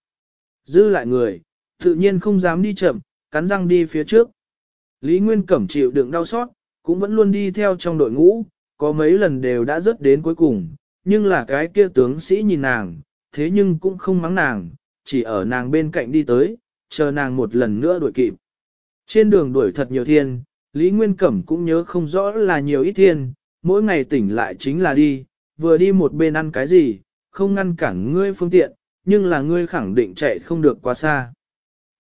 Dư lại người, tự nhiên không dám đi chậm, cắn răng đi phía trước. Lý Nguyên Cẩm chịu đựng đau xót, cũng vẫn luôn đi theo trong đội ngũ, có mấy lần đều đã rớt đến cuối cùng, nhưng là cái kia tướng sĩ nhìn nàng, thế nhưng cũng không mắng nàng, chỉ ở nàng bên cạnh đi tới, chờ nàng một lần nữa đuổi kịp. Trên đường đuổi thật nhiều thiên, Lý Nguyên Cẩm cũng nhớ không rõ là nhiều ít thiên, mỗi ngày tỉnh lại chính là đi, vừa đi một bên ăn cái gì, không ngăn cản ngươi phương tiện, nhưng là ngươi khẳng định chạy không được quá xa.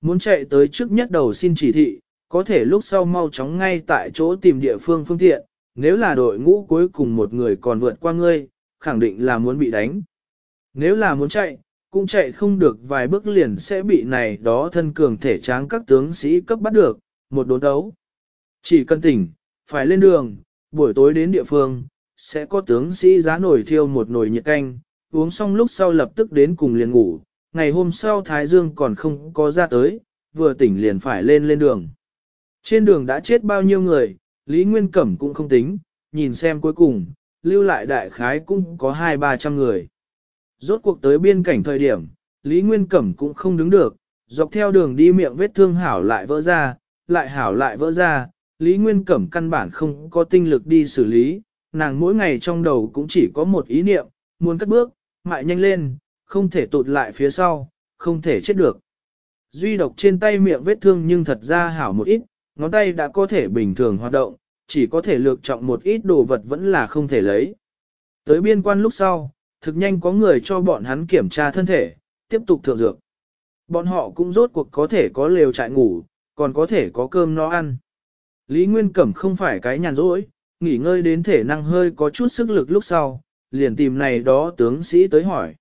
Muốn chạy tới trước nhất đầu xin chỉ thị, có thể lúc sau mau chóng ngay tại chỗ tìm địa phương phương tiện, nếu là đội ngũ cuối cùng một người còn vượt qua ngươi, khẳng định là muốn bị đánh. Nếu là muốn chạy, cũng chạy không được vài bước liền sẽ bị này đó thân cường thể tráng các tướng sĩ cấp bắt được, một đốn đấu. Chỉ cần tỉnh, phải lên đường, buổi tối đến địa phương, sẽ có tướng sĩ giá nổi thiêu một nồi nhiệt canh, uống xong lúc sau lập tức đến cùng liền ngủ, ngày hôm sau Thái Dương còn không có ra tới, vừa tỉnh liền phải lên lên đường. Trên đường đã chết bao nhiêu người, Lý Nguyên Cẩm cũng không tính, nhìn xem cuối cùng, lưu lại đại khái cũng có hai ba trăm người. Rốt cuộc tới biên cảnh thời điểm, Lý Nguyên Cẩm cũng không đứng được, dọc theo đường đi miệng vết thương hảo lại vỡ ra, lại hảo lại vỡ ra, Lý Nguyên Cẩm căn bản không có tinh lực đi xử lý, nàng mỗi ngày trong đầu cũng chỉ có một ý niệm, muốn cất bước, mại nhanh lên, không thể tụt lại phía sau, không thể chết được. Duy độc trên tay miệng vết thương nhưng thật ra hảo một ít, ngón tay đã có thể bình thường hoạt động, chỉ có thể lược trọng một ít đồ vật vẫn là không thể lấy. Tới biên quan lúc sau, thực nhanh có người cho bọn hắn kiểm tra thân thể, tiếp tục thượng dược. Bọn họ cũng rốt cuộc có thể có lều trại ngủ, còn có thể có cơm no ăn. Lý Nguyên Cẩm không phải cái nhàn rỗi, nghỉ ngơi đến thể năng hơi có chút sức lực lúc sau, liền tìm này đó tướng sĩ tới hỏi.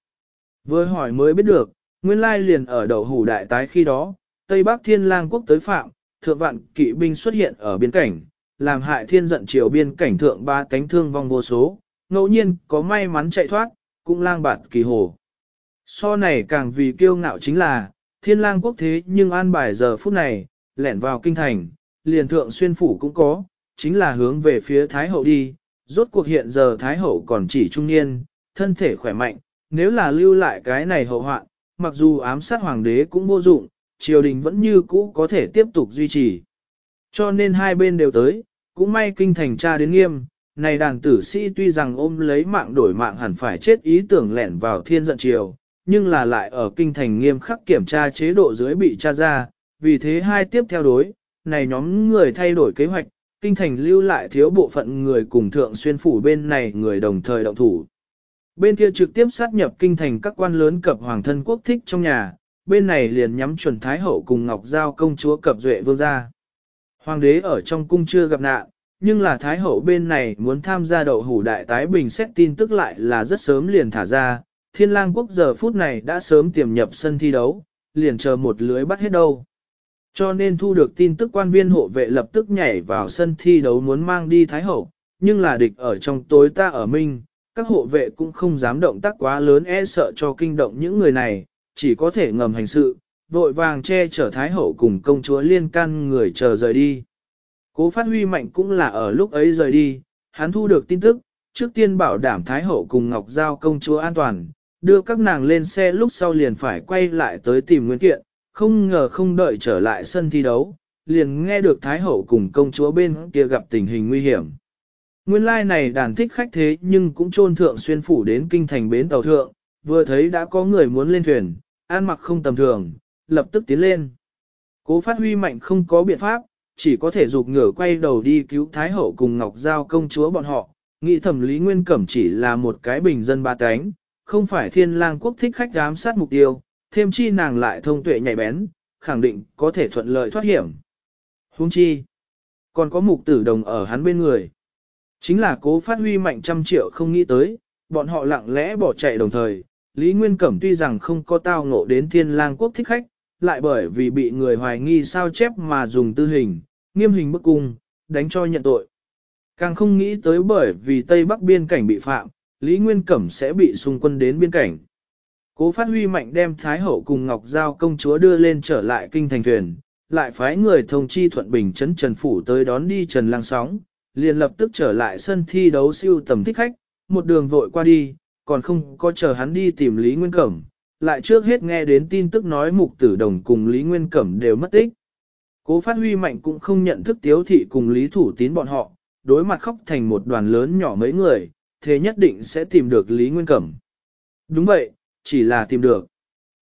Vừa hỏi mới biết được, nguyên lai liền ở đầu hủ đại tái khi đó, Tây Bắc Thiên Lang quốc tới phạm, thượng vạn kỵ binh xuất hiện ở biên cảnh, làm hại thiên giận triều biên cảnh thượng ba tánh thương vong vô số, ngẫu nhiên có may mắn chạy thoát, cũng lang bạt kỳ hồ. So này càng vì kiêu ngạo chính là, thiên lang quốc thế nhưng an bài giờ phút này, lẻn vào kinh thành, liền thượng xuyên phủ cũng có, chính là hướng về phía Thái Hậu đi, rốt cuộc hiện giờ Thái Hậu còn chỉ trung niên, thân thể khỏe mạnh, nếu là lưu lại cái này hậu hoạn, mặc dù ám sát hoàng đế cũng vô dụng, triều đình vẫn như cũ có thể tiếp tục duy trì. Cho nên hai bên đều tới, cũng may kinh thành tra đến nghiêm, này đàn tử sĩ tuy rằng ôm lấy mạng đổi mạng hẳn phải chết ý tưởng lẻn vào thiên giận triều, nhưng là lại ở kinh thành nghiêm khắc kiểm tra chế độ dưới bị tra ra, vì thế hai tiếp theo đối, này nhóm người thay đổi kế hoạch, kinh thành lưu lại thiếu bộ phận người cùng thượng xuyên phủ bên này người đồng thời động thủ. Bên kia trực tiếp sát nhập kinh thành các quan lớn cập hoàng thân quốc thích trong nhà, bên này liền nhắm chuẩn Thái Hậu cùng Ngọc Giao công chúa cập duệ vương gia. Hoàng đế ở trong cung chưa gặp nạn, nhưng là Thái Hậu bên này muốn tham gia đậu hủ đại tái bình xét tin tức lại là rất sớm liền thả ra, thiên lang quốc giờ phút này đã sớm tiềm nhập sân thi đấu, liền chờ một lưới bắt hết đâu. Cho nên thu được tin tức quan viên hộ vệ lập tức nhảy vào sân thi đấu muốn mang đi Thái Hậu, nhưng là địch ở trong tối ta ở Minh, các hộ vệ cũng không dám động tác quá lớn e sợ cho kinh động những người này, chỉ có thể ngầm hành sự, vội vàng che chở Thái Hậu cùng công chúa liên can người chờ rời đi. Cố phát huy mạnh cũng là ở lúc ấy rời đi, hắn thu được tin tức, trước tiên bảo đảm Thái Hậu cùng Ngọc Giao công chúa an toàn, đưa các nàng lên xe lúc sau liền phải quay lại tới tìm nguyên kiện, không ngờ không đợi trở lại sân thi đấu, liền nghe được Thái Hậu cùng công chúa bên kia gặp tình hình nguy hiểm. Nguyên lai like này đàn thích khách thế nhưng cũng trôn thượng xuyên phủ đến kinh thành bến tàu thượng, vừa thấy đã có người muốn lên thuyền, an mặc không tầm thường, lập tức tiến lên. Cố phát huy mạnh không có biện pháp, chỉ có thể rụt ngửa quay đầu đi cứu Thái Hậu cùng Ngọc Giao công chúa bọn họ, nghĩ thẩm lý nguyên cẩm chỉ là một cái bình dân ba tánh không phải thiên lang quốc thích khách giám sát mục tiêu, thêm chi nàng lại thông tuệ nhạy bén, khẳng định có thể thuận lợi thoát hiểm. Huống chi, còn có mục tử đồng ở hắn bên người. Chính là cố phát huy mạnh trăm triệu không nghĩ tới, bọn họ lặng lẽ bỏ chạy đồng thời. Lý Nguyên Cẩm tuy rằng không có tao ngộ đến thiên lang quốc thích khách, lại bởi vì bị người hoài nghi sao chép mà dùng tư hình, nghiêm hình bức cung, đánh cho nhận tội. Càng không nghĩ tới bởi vì Tây Bắc biên cảnh bị phạm, Lý Nguyên Cẩm sẽ bị xung quân đến biên cảnh. Cố phát huy mạnh đem Thái Hậu cùng Ngọc Giao công chúa đưa lên trở lại kinh thành thuyền, lại phái người thông chi Thuận Bình chấn Trần Phủ tới đón đi Trần Lang Sóng, liền lập tức trở lại sân thi đấu siêu tầm thích khách, một đường vội qua đi, còn không có chờ hắn đi tìm Lý Nguyên Cẩm, lại trước hết nghe đến tin tức nói mục tử đồng cùng Lý Nguyên Cẩm đều mất tích. Cố phát huy mạnh cũng không nhận thức tiếu thị cùng Lý Thủ Tín bọn họ, đối mặt khóc thành một đoàn lớn nhỏ mấy người, thế nhất định sẽ tìm được Lý Nguyên Cẩm. Đúng vậy, chỉ là tìm được.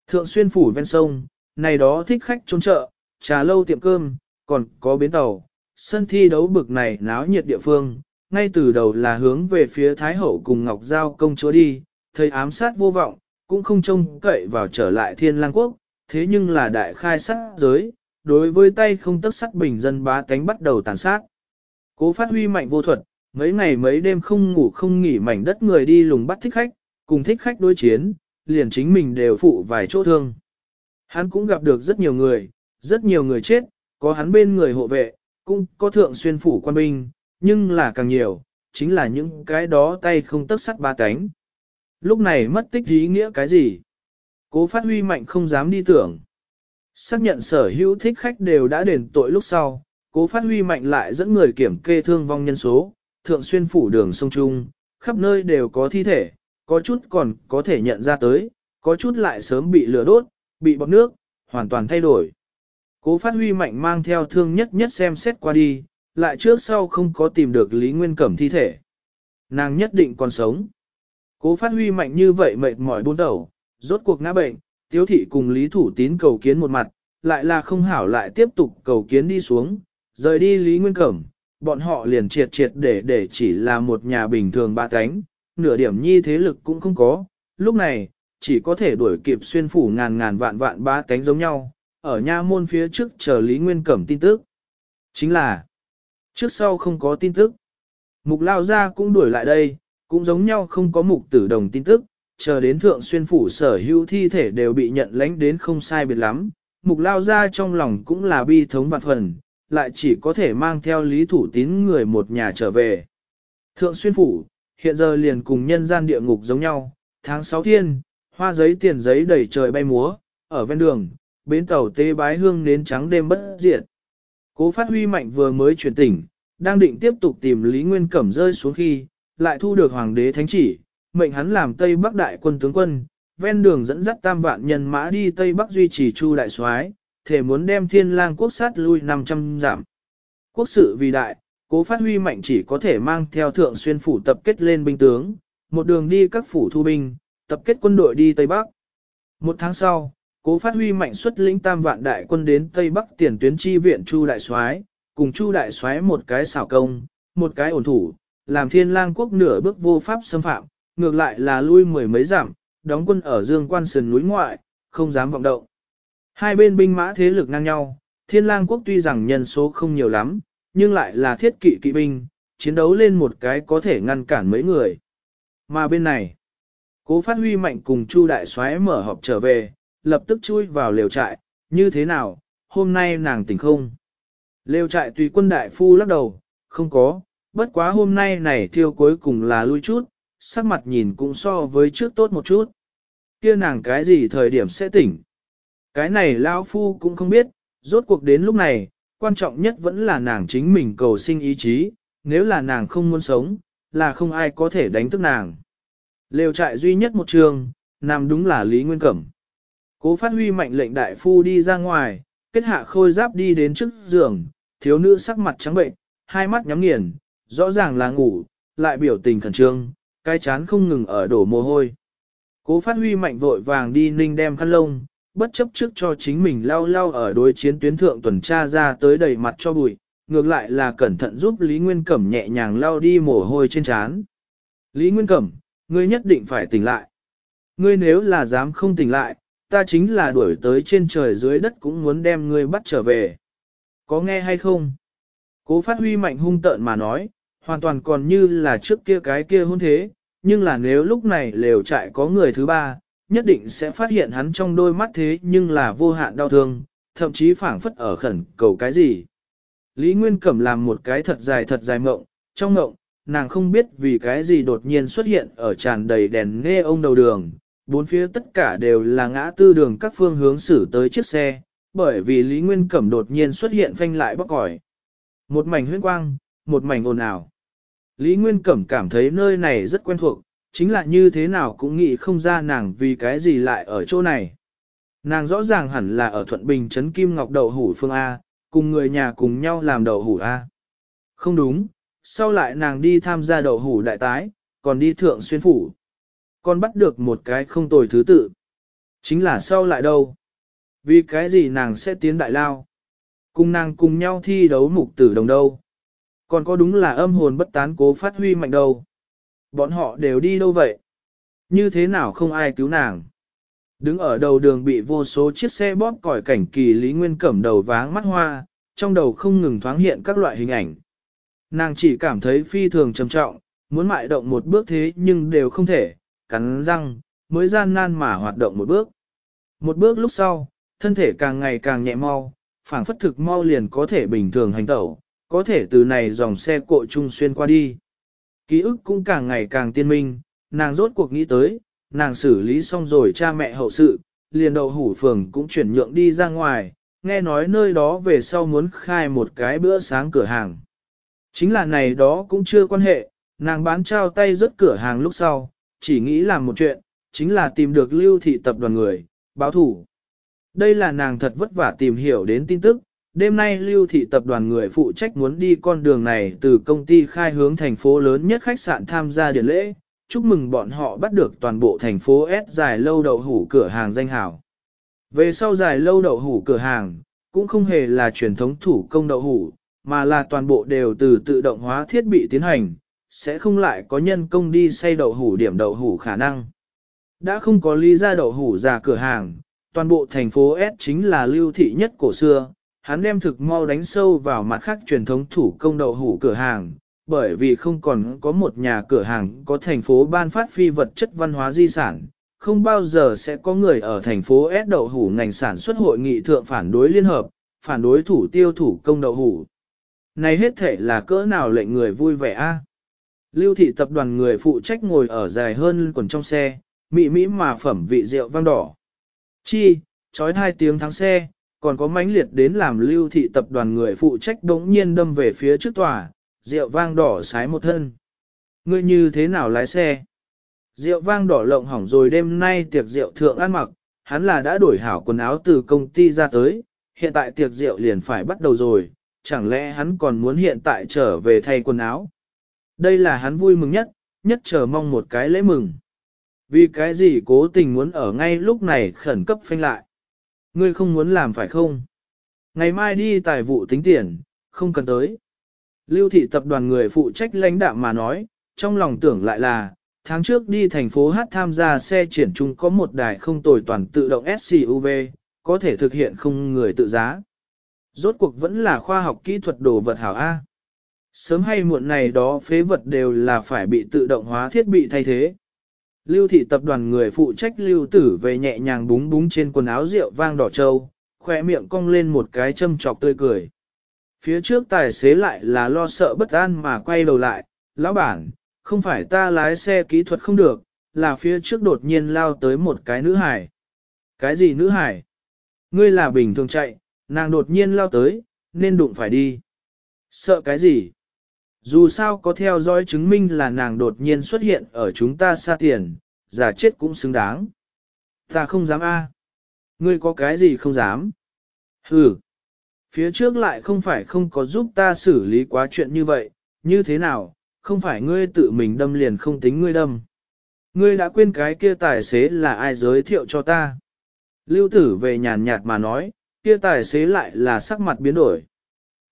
Thượng xuyên phủ ven sông, này đó thích khách trốn chợ, trà lâu tiệm cơm, còn có bến tàu, sân thi đấu bực này náo nhiệt địa phương, ngay từ đầu là hướng về phía Thái Hậu cùng Ngọc Giao công chúa đi, thấy ám sát vô vọng, cũng không trông cậy vào trở lại thiên lang quốc, thế nhưng là đại khai sát giới, đối với tay không tức sắt bình dân bá cánh bắt đầu tàn sát. Cố phát huy mạnh vô thuật, mấy ngày mấy đêm không ngủ không nghỉ mảnh đất người đi lùng bắt thích khách, cùng thích khách đối chiến, liền chính mình đều phụ vài chỗ thương. Hắn cũng gặp được rất nhiều người, rất nhiều người chết, có hắn bên người hộ vệ, cũng có thượng xuyên phủ quan binh, nhưng là càng nhiều, chính là những cái đó tay không tất sắt ba cánh. Lúc này mất tích ý nghĩa cái gì? Cố phát huy mạnh không dám đi tưởng. Xác nhận sở hữu thích khách đều đã đền tội lúc sau, cố phát huy mạnh lại dẫn người kiểm kê thương vong nhân số, thượng xuyên phủ đường sông Trung, khắp nơi đều có thi thể, có chút còn có thể nhận ra tới, có chút lại sớm bị lửa đốt, bị bọc nước, hoàn toàn thay đổi. Cố phát huy mạnh mang theo thương nhất nhất xem xét qua đi, lại trước sau không có tìm được Lý Nguyên Cẩm thi thể. Nàng nhất định còn sống. Cố phát huy mạnh như vậy mệt mỏi buôn đầu, rốt cuộc ngã bệnh, tiếu thị cùng Lý Thủ Tín cầu kiến một mặt, lại là không hảo lại tiếp tục cầu kiến đi xuống, rời đi Lý Nguyên Cẩm, bọn họ liền triệt triệt để để chỉ là một nhà bình thường ba cánh, nửa điểm nhi thế lực cũng không có, lúc này, chỉ có thể đuổi kịp xuyên phủ ngàn ngàn vạn vạn ba cánh giống nhau, ở nha môn phía trước chờ Lý Nguyên Cẩm tin tức. Chính là, trước sau không có tin tức. Mục lao ra cũng đuổi lại đây, cũng giống nhau không có mục tử đồng tin tức, chờ đến thượng xuyên phủ sở hữu thi thể đều bị nhận lãnh đến không sai biệt lắm. Mục lao ra trong lòng cũng là bi thống vạn phần, lại chỉ có thể mang theo lý thủ tín người một nhà trở về. Thượng xuyên phủ, Hiện giờ liền cùng nhân gian địa ngục giống nhau, tháng 6 thiên, hoa giấy tiền giấy đầy trời bay múa, ở ven đường, bến tàu tê bái hương nến trắng đêm bất diệt. Cố phát huy mạnh vừa mới chuyển tỉnh, đang định tiếp tục tìm Lý Nguyên Cẩm rơi xuống khi, lại thu được Hoàng đế Thánh Chỉ, mệnh hắn làm Tây Bắc Đại quân tướng quân, ven đường dẫn dắt tam vạn nhân mã đi Tây Bắc duy trì Chu Đại soái thể muốn đem thiên lang quốc sát lui 500 giảm. Quốc sự vì đại, Cố phát huy mạnh chỉ có thể mang theo thượng xuyên phủ tập kết lên binh tướng, một đường đi các phủ thu binh, tập kết quân đội đi Tây Bắc. Một tháng sau, cố phát huy mạnh xuất lĩnh tam vạn đại quân đến Tây Bắc tiền tuyến chi viện Chu Đại soái cùng Chu Đại soái một cái xảo công, một cái ổn thủ, làm thiên lang quốc nửa bước vô pháp xâm phạm, ngược lại là lui mười mấy giảm, đóng quân ở dương quan sườn núi ngoại, không dám vọng động. Hai bên binh mã thế lực ngang nhau, thiên lang quốc tuy rằng nhân số không nhiều lắm, nhưng lại là thiết kỵ kỵ binh, chiến đấu lên một cái có thể ngăn cản mấy người. Mà bên này, cố phát huy mạnh cùng Chu đại xoáy mở họp trở về, lập tức chui vào lều trại, như thế nào, hôm nay nàng tỉnh không? Lều trại tùy quân đại phu lắc đầu, không có, bất quá hôm nay này thiêu cuối cùng là lui chút, sắc mặt nhìn cũng so với trước tốt một chút. Kia nàng cái gì thời điểm sẽ tỉnh? Cái này lão phu cũng không biết, rốt cuộc đến lúc này, quan trọng nhất vẫn là nàng chính mình cầu sinh ý chí, nếu là nàng không muốn sống, là không ai có thể đánh thức nàng. Lều trại duy nhất một trường, nằm đúng là Lý Nguyên Cẩm. Cố phát huy mạnh lệnh đại phu đi ra ngoài, kết hạ khôi giáp đi đến trước giường, thiếu nữ sắc mặt trắng bệnh, hai mắt nhắm nghiền, rõ ràng là ngủ, lại biểu tình khẩn trương, cái chán không ngừng ở đổ mồ hôi. Cố phát huy mạnh vội vàng đi ninh đem khăn lông, bất chấp trước cho chính mình lao lao ở đối chiến tuyến thượng tuần tra ra tới đầy mặt cho bụi, ngược lại là cẩn thận giúp Lý Nguyên Cẩm nhẹ nhàng lao đi mồ hôi trên trán. Lý Nguyên Cẩm, ngươi nhất định phải tỉnh lại. Ngươi nếu là dám không tỉnh lại, ta chính là đuổi tới trên trời dưới đất cũng muốn đem ngươi bắt trở về. Có nghe hay không? Cố phát huy mạnh hung tợn mà nói, hoàn toàn còn như là trước kia cái kia hôn thế, nhưng là nếu lúc này lều trại có người thứ ba, nhất định sẽ phát hiện hắn trong đôi mắt thế nhưng là vô hạn đau thương, thậm chí phảng phất ở khẩn cầu cái gì. Lý Nguyên Cẩm làm một cái thật dài thật dài mộng, trong mộng, nàng không biết vì cái gì đột nhiên xuất hiện ở tràn đầy đèn nghe ông đầu đường, bốn phía tất cả đều là ngã tư đường các phương hướng xử tới chiếc xe, bởi vì Lý Nguyên Cẩm đột nhiên xuất hiện phanh lại bóc còi. Một mảnh huyên quang, một mảnh ồn ào. Lý Nguyên Cẩm cảm thấy nơi này rất quen thuộc, chính là như thế nào cũng nghĩ không ra nàng vì cái gì lại ở chỗ này. Nàng rõ ràng hẳn là ở Thuận Bình Trấn Kim Ngọc Đậu Hủ Phương A, cùng người nhà cùng nhau làm Đậu Hủ A. Không đúng, sau lại nàng đi tham gia Đậu Hủ Đại Tái, còn đi Thượng Xuyên Phủ. Còn bắt được một cái không tồi thứ tự. Chính là sau lại đâu? Vì cái gì nàng sẽ tiến đại lao? Cùng nàng cùng nhau thi đấu mục tử đồng đâu? Còn có đúng là âm hồn bất tán cố phát huy mạnh đâu? Bọn họ đều đi đâu vậy? Như thế nào không ai cứu nàng? Đứng ở đầu đường bị vô số chiếc xe bóp còi cảnh kỳ Lý Nguyên cẩm đầu váng mắt hoa, trong đầu không ngừng thoáng hiện các loại hình ảnh. Nàng chỉ cảm thấy phi thường trầm trọng, muốn mại động một bước thế nhưng đều không thể, cắn răng, mới gian nan mà hoạt động một bước. Một bước lúc sau, thân thể càng ngày càng nhẹ mau, phảng phất thực mau liền có thể bình thường hành tẩu, có thể từ này dòng xe cộ chung xuyên qua đi. Ký ức cũng càng ngày càng tiên minh, nàng rốt cuộc nghĩ tới, nàng xử lý xong rồi cha mẹ hậu sự, liền đậu hủ phường cũng chuyển nhượng đi ra ngoài, nghe nói nơi đó về sau muốn khai một cái bữa sáng cửa hàng. Chính là này đó cũng chưa quan hệ, nàng bán trao tay rớt cửa hàng lúc sau, chỉ nghĩ làm một chuyện, chính là tìm được lưu thị tập đoàn người, báo thủ. Đây là nàng thật vất vả tìm hiểu đến tin tức, đêm nay lưu thị tập đoàn người phụ trách muốn đi con đường này từ công ty khai hướng thành phố lớn nhất khách sạn tham gia điển lễ, chúc mừng bọn họ bắt được toàn bộ thành phố S dài lâu đậu hủ cửa hàng danh hảo. Về sau dài lâu đậu hủ cửa hàng, cũng không hề là truyền thống thủ công đậu hủ, mà là toàn bộ đều từ tự động hóa thiết bị tiến hành, sẽ không lại có nhân công đi xây đậu hủ điểm đậu hủ khả năng. Đã không có lý ra đậu hủ ra cửa hàng, toàn bộ thành phố S chính là lưu thị nhất cổ xưa, hắn đem thực mau đánh sâu vào mặt khác truyền thống thủ công đậu hủ cửa hàng, bởi vì không còn có một nhà cửa hàng có thành phố ban phát phi vật chất văn hóa di sản, không bao giờ sẽ có người ở thành phố S đậu hủ ngành sản xuất hội nghị thượng phản đối liên hợp, phản đối thủ tiêu thủ công đậu hủ. Này hết thể là cỡ nào lệnh người vui vẻ a? Lưu thị tập đoàn người phụ trách ngồi ở dài hơn quần trong xe, mị mỹ mà phẩm vị rượu vang đỏ. Chi, trói hai tiếng thắng xe, còn có mãnh liệt đến làm lưu thị tập đoàn người phụ trách đống nhiên đâm về phía trước tòa, rượu vang đỏ sái một thân. Ngươi như thế nào lái xe? Rượu vang đỏ lộng hỏng rồi đêm nay tiệc rượu thượng ăn mặc, hắn là đã đổi hảo quần áo từ công ty ra tới, hiện tại tiệc rượu liền phải bắt đầu rồi, chẳng lẽ hắn còn muốn hiện tại trở về thay quần áo? Đây là hắn vui mừng nhất, nhất chờ mong một cái lễ mừng. Vì cái gì cố tình muốn ở ngay lúc này khẩn cấp phanh lại. Ngươi không muốn làm phải không? Ngày mai đi tài vụ tính tiền, không cần tới. Lưu thị tập đoàn người phụ trách lãnh đạo mà nói, trong lòng tưởng lại là, tháng trước đi thành phố H tham gia xe triển chung có một đài không tồi toàn tự động SUV, có thể thực hiện không người tự giá. Rốt cuộc vẫn là khoa học kỹ thuật đồ vật hảo A. Sớm hay muộn này đó phế vật đều là phải bị tự động hóa thiết bị thay thế. Lưu thị tập đoàn người phụ trách lưu tử về nhẹ nhàng búng búng trên quần áo rượu vang đỏ trâu, khỏe miệng cong lên một cái châm chọc tươi cười. Phía trước tài xế lại là lo sợ bất an mà quay đầu lại, lão bản, không phải ta lái xe kỹ thuật không được, là phía trước đột nhiên lao tới một cái nữ hải. Cái gì nữ hải? Ngươi là bình thường chạy, nàng đột nhiên lao tới, nên đụng phải đi. Sợ cái gì? Dù sao có theo dõi chứng minh là nàng đột nhiên xuất hiện ở chúng ta xa tiền, giả chết cũng xứng đáng. Ta không dám a. À. Ngươi có cái gì không dám? Hừ. Phía trước lại không phải không có giúp ta xử lý quá chuyện như vậy, như thế nào, không phải ngươi tự mình đâm liền không tính ngươi đâm. Ngươi đã quên cái kia tài xế là ai giới thiệu cho ta. Lưu tử về nhàn nhạt mà nói, kia tài xế lại là sắc mặt biến đổi.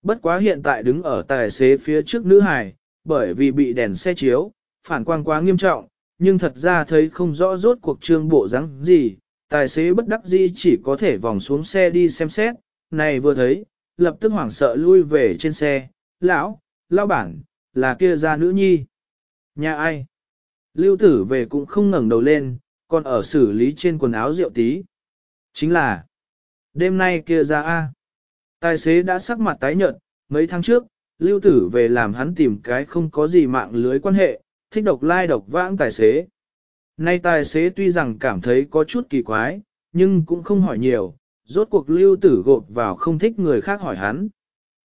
Bất quá hiện tại đứng ở tài xế phía trước nữ hải, bởi vì bị đèn xe chiếu, phản quang quá nghiêm trọng, nhưng thật ra thấy không rõ rốt cuộc trương bộ rắn gì, tài xế bất đắc dĩ chỉ có thể vòng xuống xe đi xem xét, này vừa thấy, lập tức hoảng sợ lui về trên xe, lão, lão bản, là kia ra nữ nhi. Nhà ai? Lưu tử về cũng không ngẩng đầu lên, còn ở xử lý trên quần áo rượu tí. Chính là, đêm nay kia ra A. Tài xế đã sắc mặt tái nhợt, mấy tháng trước, lưu tử về làm hắn tìm cái không có gì mạng lưới quan hệ, thích độc lai like độc vãng tài xế. Nay tài xế tuy rằng cảm thấy có chút kỳ quái, nhưng cũng không hỏi nhiều, rốt cuộc lưu tử gột vào không thích người khác hỏi hắn.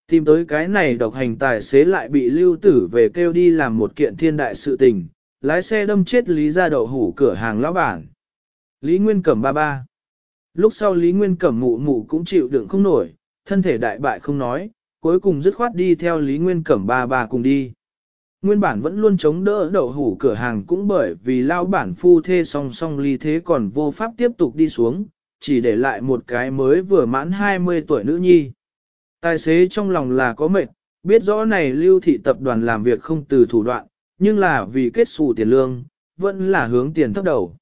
Tìm tới cái này độc hành tài xế lại bị lưu tử về kêu đi làm một kiện thiên đại sự tình, lái xe đâm chết Lý ra đậu hủ cửa hàng lão bản. Lý Nguyên Cẩm ba ba. Lúc sau Lý Nguyên Cẩm mụ mụ cũng chịu đựng không nổi, thân thể đại bại không nói, cuối cùng dứt khoát đi theo Lý Nguyên Cẩm ba ba cùng đi. Nguyên bản vẫn luôn chống đỡ đậu hủ cửa hàng cũng bởi vì lao bản phu thê song song ly thế còn vô pháp tiếp tục đi xuống, chỉ để lại một cái mới vừa mãn 20 tuổi nữ nhi. Tài xế trong lòng là có mệt, biết rõ này lưu thị tập đoàn làm việc không từ thủ đoạn, nhưng là vì kết xù tiền lương, vẫn là hướng tiền thấp đầu.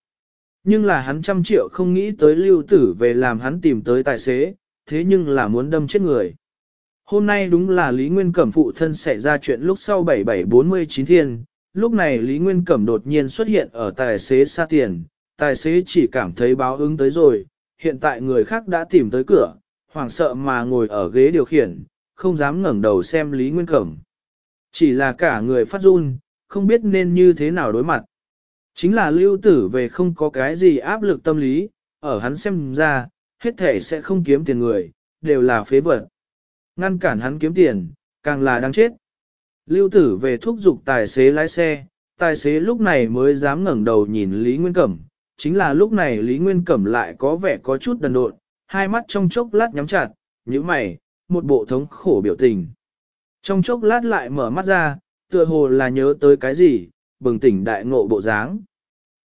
Nhưng là hắn trăm triệu không nghĩ tới lưu tử về làm hắn tìm tới tài xế, thế nhưng là muốn đâm chết người. Hôm nay đúng là Lý Nguyên Cẩm phụ thân xảy ra chuyện lúc sau 7749 thiên, lúc này Lý Nguyên Cẩm đột nhiên xuất hiện ở tài xế xa tiền, tài xế chỉ cảm thấy báo ứng tới rồi, hiện tại người khác đã tìm tới cửa, hoảng sợ mà ngồi ở ghế điều khiển, không dám ngẩn đầu xem Lý Nguyên Cẩm. Chỉ là cả người phát run, không biết nên như thế nào đối mặt. Chính là lưu tử về không có cái gì áp lực tâm lý, ở hắn xem ra, hết thể sẽ không kiếm tiền người, đều là phế vật. Ngăn cản hắn kiếm tiền, càng là đáng chết. Lưu tử về thúc giục tài xế lái xe, tài xế lúc này mới dám ngẩng đầu nhìn Lý Nguyên Cẩm. Chính là lúc này Lý Nguyên Cẩm lại có vẻ có chút đần độn, hai mắt trong chốc lát nhắm chặt, như mày, một bộ thống khổ biểu tình. Trong chốc lát lại mở mắt ra, tựa hồ là nhớ tới cái gì, bừng tỉnh đại ngộ bộ dáng.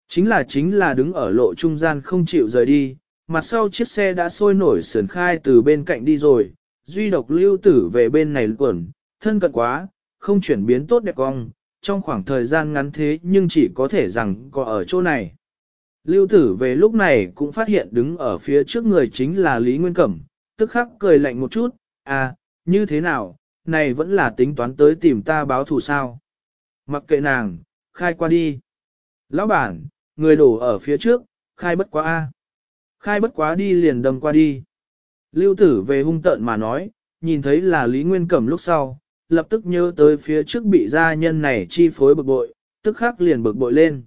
Chính là chính là đứng ở lộ trung gian không chịu rời đi, mặt sau chiếc xe đã sôi nổi sườn khai từ bên cạnh đi rồi, duy độc lưu tử về bên này quẩn, thân cận quá, không chuyển biến tốt đẹp cong, trong khoảng thời gian ngắn thế nhưng chỉ có thể rằng có ở chỗ này. Lưu tử về lúc này cũng phát hiện đứng ở phía trước người chính là Lý Nguyên Cẩm, tức khắc cười lạnh một chút, à, như thế nào, này vẫn là tính toán tới tìm ta báo thù sao. Mặc kệ nàng, khai qua đi. Lão bản, người đổ ở phía trước, khai bất quá a khai bất quá đi liền đâm qua đi. Lưu tử về hung tợn mà nói, nhìn thấy là Lý Nguyên Cẩm lúc sau, lập tức nhớ tới phía trước bị gia nhân này chi phối bực bội, tức khắc liền bực bội lên.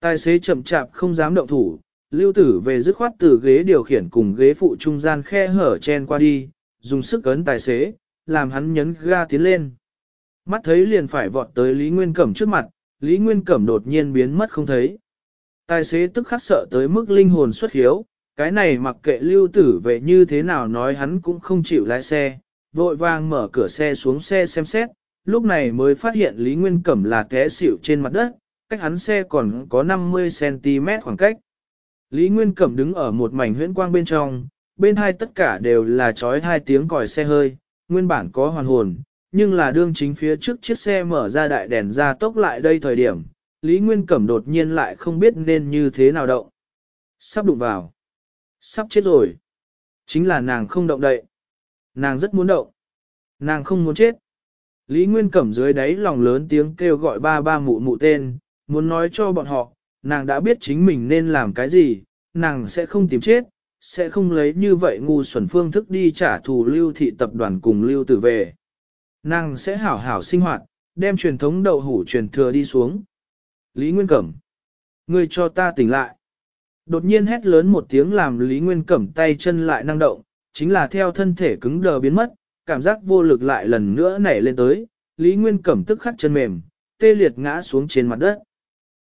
Tài xế chậm chạp không dám động thủ, lưu tử về dứt khoát từ ghế điều khiển cùng ghế phụ trung gian khe hở chen qua đi, dùng sức ấn tài xế, làm hắn nhấn ga tiến lên. Mắt thấy liền phải vọt tới Lý Nguyên Cẩm trước mặt, Lý Nguyên Cẩm đột nhiên biến mất không thấy. Tài xế tức khắc sợ tới mức linh hồn xuất hiếu, cái này mặc kệ lưu tử về như thế nào nói hắn cũng không chịu lái xe, vội vàng mở cửa xe xuống xe xem xét, lúc này mới phát hiện Lý Nguyên Cẩm là té xỉu trên mặt đất, cách hắn xe còn có 50cm khoảng cách. Lý Nguyên Cẩm đứng ở một mảnh huyễn quang bên trong, bên hai tất cả đều là trói hai tiếng còi xe hơi, nguyên bản có hoàn hồn, nhưng là đương chính phía trước chiếc xe mở ra đại đèn ra tốc lại đây thời điểm, Lý Nguyên Cẩm đột nhiên lại không biết nên như thế nào động. Sắp đụng vào sắp chết rồi. Chính là nàng không động đậy. Nàng rất muốn động. Nàng không muốn chết. Lý Nguyên Cẩm dưới đáy lòng lớn tiếng kêu gọi ba ba mụ mụ tên, muốn nói cho bọn họ, nàng đã biết chính mình nên làm cái gì, nàng sẽ không tìm chết, sẽ không lấy như vậy ngu xuẩn phương thức đi trả thù lưu thị tập đoàn cùng lưu tử về. Nàng sẽ hảo hảo sinh hoạt, đem truyền thống đậu hủ truyền thừa đi xuống. Lý Nguyên Cẩm, ngươi cho ta tỉnh lại. Đột nhiên hét lớn một tiếng làm Lý Nguyên cẩm tay chân lại năng động, chính là theo thân thể cứng đờ biến mất, cảm giác vô lực lại lần nữa nảy lên tới, Lý Nguyên cẩm tức khắc chân mềm, tê liệt ngã xuống trên mặt đất.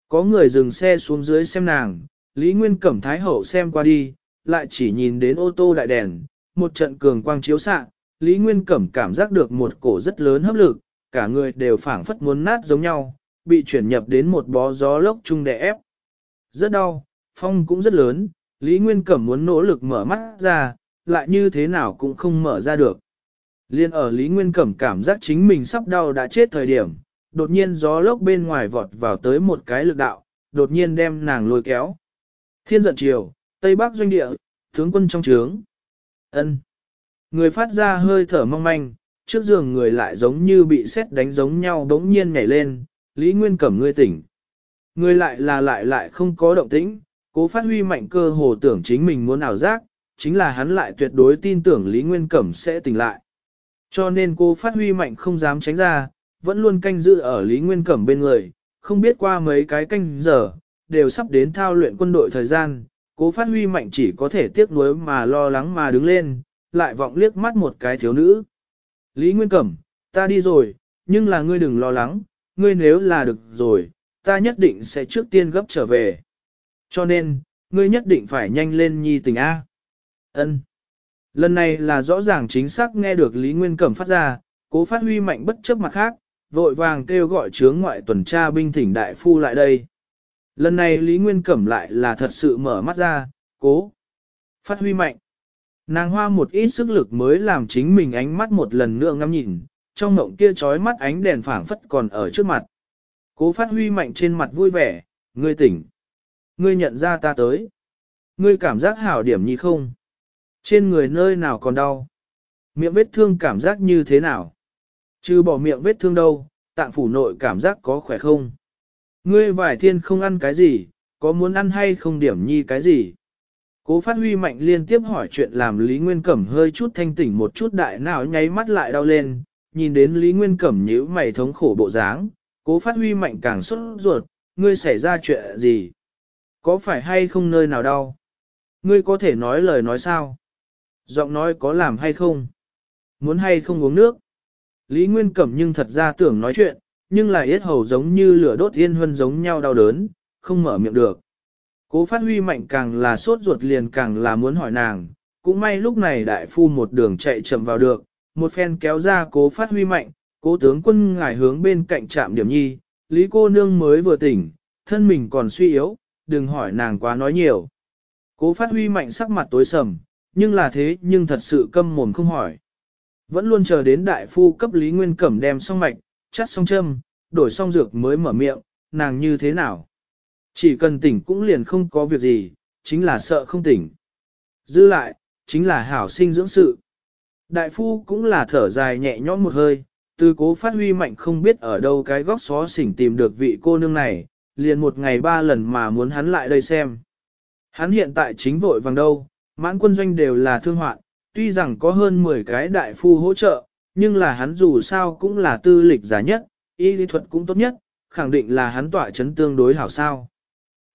Có người dừng xe xuống dưới xem nàng, Lý Nguyên cẩm thái hậu xem qua đi, lại chỉ nhìn đến ô tô đại đèn, một trận cường quang chiếu xạ Lý Nguyên cẩm cảm giác được một cổ rất lớn hấp lực, cả người đều phản phất muốn nát giống nhau, bị chuyển nhập đến một bó gió lốc chung đè ép. Rất đau, phong cũng rất lớn, Lý Nguyên Cẩm muốn nỗ lực mở mắt ra, lại như thế nào cũng không mở ra được. Liên ở Lý Nguyên Cẩm cảm giác chính mình sắp đau đã chết thời điểm, đột nhiên gió lốc bên ngoài vọt vào tới một cái lực đạo, đột nhiên đem nàng lôi kéo. Thiên giận chiều, Tây Bắc doanh địa, tướng quân trong trướng. ân Người phát ra hơi thở mong manh, trước giường người lại giống như bị sét đánh giống nhau bỗng nhiên nhảy lên, Lý Nguyên Cẩm ngươi tỉnh. Người lại là lại lại không có động tĩnh, Cố phát huy mạnh cơ hồ tưởng chính mình muốn ảo giác, chính là hắn lại tuyệt đối tin tưởng Lý Nguyên Cẩm sẽ tỉnh lại. Cho nên cô phát huy mạnh không dám tránh ra, vẫn luôn canh giữ ở Lý Nguyên Cẩm bên người, không biết qua mấy cái canh giờ, đều sắp đến thao luyện quân đội thời gian, cố phát huy mạnh chỉ có thể tiếc nuối mà lo lắng mà đứng lên, lại vọng liếc mắt một cái thiếu nữ. Lý Nguyên Cẩm, ta đi rồi, nhưng là ngươi đừng lo lắng, ngươi nếu là được rồi, ta nhất định sẽ trước tiên gấp trở về. Cho nên, ngươi nhất định phải nhanh lên nhi tình A. ân Lần này là rõ ràng chính xác nghe được Lý Nguyên Cẩm phát ra, cố phát huy mạnh bất chấp mặt khác, vội vàng kêu gọi chướng ngoại tuần tra binh thỉnh đại phu lại đây. Lần này Lý Nguyên Cẩm lại là thật sự mở mắt ra, cố. Phát huy mạnh. Nàng hoa một ít sức lực mới làm chính mình ánh mắt một lần nữa ngắm nhìn, trong mộng kia trói mắt ánh đèn phản phất còn ở trước mặt. Cố phát huy mạnh trên mặt vui vẻ, ngươi tỉnh ngươi nhận ra ta tới. Ngươi cảm giác hảo điểm nhi không? Trên người nơi nào còn đau? Miệng vết thương cảm giác như thế nào? Chứ bỏ miệng vết thương đâu, tạng phủ nội cảm giác có khỏe không? Ngươi vải thiên không ăn cái gì, có muốn ăn hay không điểm nhi cái gì? Cố phát huy mạnh liên tiếp hỏi chuyện làm Lý Nguyên Cẩm hơi chút thanh tỉnh một chút đại nào nháy mắt lại đau lên, nhìn đến Lý Nguyên Cẩm nhíu mày thống khổ bộ dáng, cố phát huy mạnh càng sốt ruột, ngươi xảy ra chuyện gì? Có phải hay không nơi nào đau? Ngươi có thể nói lời nói sao? Giọng nói có làm hay không? Muốn hay không uống nước? Lý Nguyên Cẩm nhưng thật ra tưởng nói chuyện, nhưng lại ít hầu giống như lửa đốt yên huân giống nhau đau đớn, không mở miệng được. Cố phát huy mạnh càng là sốt ruột liền càng là muốn hỏi nàng, cũng may lúc này đại phu một đường chạy chậm vào được, một phen kéo ra cố phát huy mạnh, cố tướng quân ngải hướng bên cạnh trạm điểm nhi, lý cô nương mới vừa tỉnh, thân mình còn suy yếu, đừng hỏi nàng quá nói nhiều. Cố phát huy mạnh sắc mặt tối sầm, nhưng là thế nhưng thật sự câm mồm không hỏi. Vẫn luôn chờ đến đại phu cấp Lý Nguyên Cẩm đem xong mạch, chắt xong châm, đổi xong dược mới mở miệng, nàng như thế nào. Chỉ cần tỉnh cũng liền không có việc gì, chính là sợ không tỉnh. dư lại, chính là hảo sinh dưỡng sự. Đại phu cũng là thở dài nhẹ nhõm một hơi, từ cố phát huy mạnh không biết ở đâu cái góc xó xỉnh tìm được vị cô nương này, liền một ngày ba lần mà muốn hắn lại đây xem. Hắn hiện tại chính vội vàng đâu, mãn quân doanh đều là thương hoạn, tuy rằng có hơn 10 cái đại phu hỗ trợ, nhưng là hắn dù sao cũng là tư lịch giá nhất, y lý thuật cũng tốt nhất, khẳng định là hắn tỏa chấn tương đối hảo sao.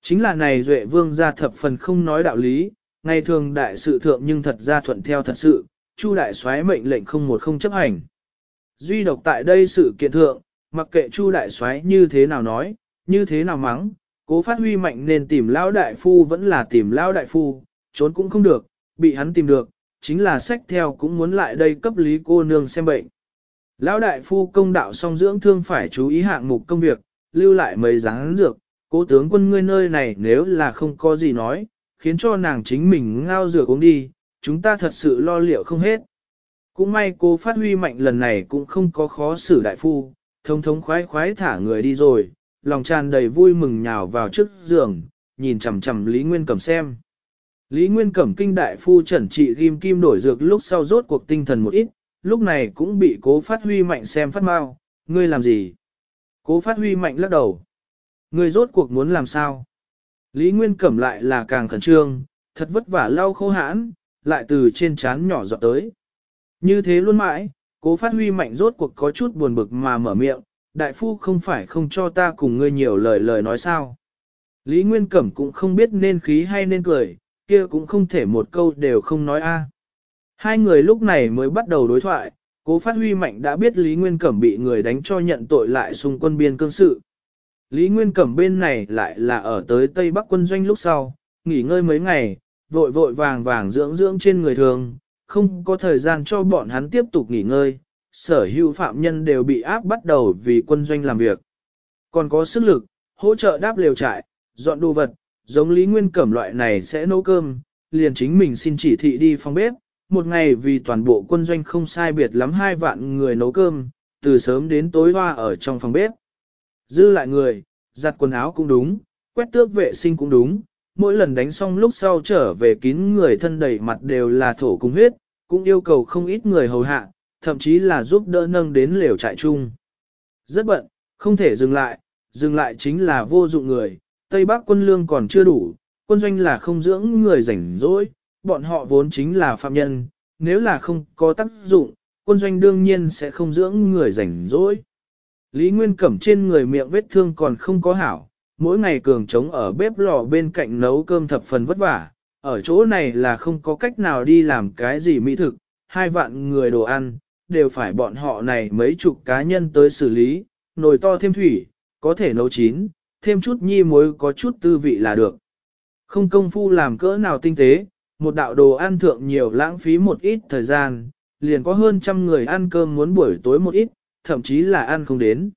Chính là này Duệ Vương ra thập phần không nói đạo lý, ngày thường đại sự thượng nhưng thật ra thuận theo thật sự, Chu đại soái mệnh lệnh không một không chấp hành. Duy độc tại đây sự kiện thượng, mặc kệ Chu đại soái như thế nào nói, như thế nào mắng, cố phát huy mạnh nên tìm lão đại phu vẫn là tìm lão đại phu, trốn cũng không được, bị hắn tìm được, chính là sách theo cũng muốn lại đây cấp lý cô nương xem bệnh. Lão đại phu công đạo song dưỡng thương phải chú ý hạng mục công việc, lưu lại mấy dáng dược, cố tướng quân ngươi nơi này nếu là không có gì nói, khiến cho nàng chính mình ngao dược uống đi, chúng ta thật sự lo liệu không hết. Cũng may cô phát huy mạnh lần này cũng không có khó xử đại phu, thông thống khoái khoái thả người đi rồi, lòng tràn đầy vui mừng nhào vào trước giường, nhìn chằm chằm Lý Nguyên Cẩm xem. Lý Nguyên Cẩm kinh đại phu trần trị ghim kim đổi dược lúc sau rốt cuộc tinh thần một ít, lúc này cũng bị cố phát huy mạnh xem phát mau, ngươi làm gì? Cố phát huy mạnh lắc đầu. Ngươi rốt cuộc muốn làm sao? Lý Nguyên Cẩm lại là càng khẩn trương, thật vất vả lau khô hãn, lại từ trên trán nhỏ dọt tới. Như thế luôn mãi, cố phát huy mạnh rốt cuộc có chút buồn bực mà mở miệng, đại phu không phải không cho ta cùng ngươi nhiều lời lời nói sao. Lý Nguyên Cẩm cũng không biết nên khí hay nên cười, kia cũng không thể một câu đều không nói a. Hai người lúc này mới bắt đầu đối thoại, cố phát huy mạnh đã biết Lý Nguyên Cẩm bị người đánh cho nhận tội lại xung quân biên cương sự. Lý Nguyên Cẩm bên này lại là ở tới Tây Bắc quân doanh lúc sau, nghỉ ngơi mấy ngày, vội vội vàng vàng dưỡng dưỡng trên người thường, không có thời gian cho bọn hắn tiếp tục nghỉ ngơi, sở hữu phạm nhân đều bị áp bắt đầu vì quân doanh làm việc. Còn có sức lực, hỗ trợ đáp liều trại, dọn đồ vật, giống Lý Nguyên Cẩm loại này sẽ nấu cơm, liền chính mình xin chỉ thị đi phòng bếp, một ngày vì toàn bộ quân doanh không sai biệt lắm hai vạn người nấu cơm, từ sớm đến tối hoa ở trong phòng bếp. Dư lại người, giặt quần áo cũng đúng, quét tước vệ sinh cũng đúng, mỗi lần đánh xong lúc sau trở về kín người thân đầy mặt đều là thổ cung huyết, cũng yêu cầu không ít người hầu hạ, thậm chí là giúp đỡ nâng đến lều trại chung. Rất bận, không thể dừng lại, dừng lại chính là vô dụng người, Tây Bắc quân lương còn chưa đủ, quân doanh là không dưỡng người rảnh rỗi, bọn họ vốn chính là phạm nhân, nếu là không có tác dụng, quân doanh đương nhiên sẽ không dưỡng người rảnh rỗi. Lý Nguyên Cẩm trên người miệng vết thương còn không có hảo, mỗi ngày cường trống ở bếp lò bên cạnh nấu cơm thập phần vất vả, ở chỗ này là không có cách nào đi làm cái gì mỹ thực, hai vạn người đồ ăn, đều phải bọn họ này mấy chục cá nhân tới xử lý, nồi to thêm thủy, có thể nấu chín, thêm chút nhi muối có chút tư vị là được. Không công phu làm cỡ nào tinh tế, một đạo đồ ăn thượng nhiều lãng phí một ít thời gian, liền có hơn trăm người ăn cơm muốn buổi tối một ít, thậm chí là ăn không đến.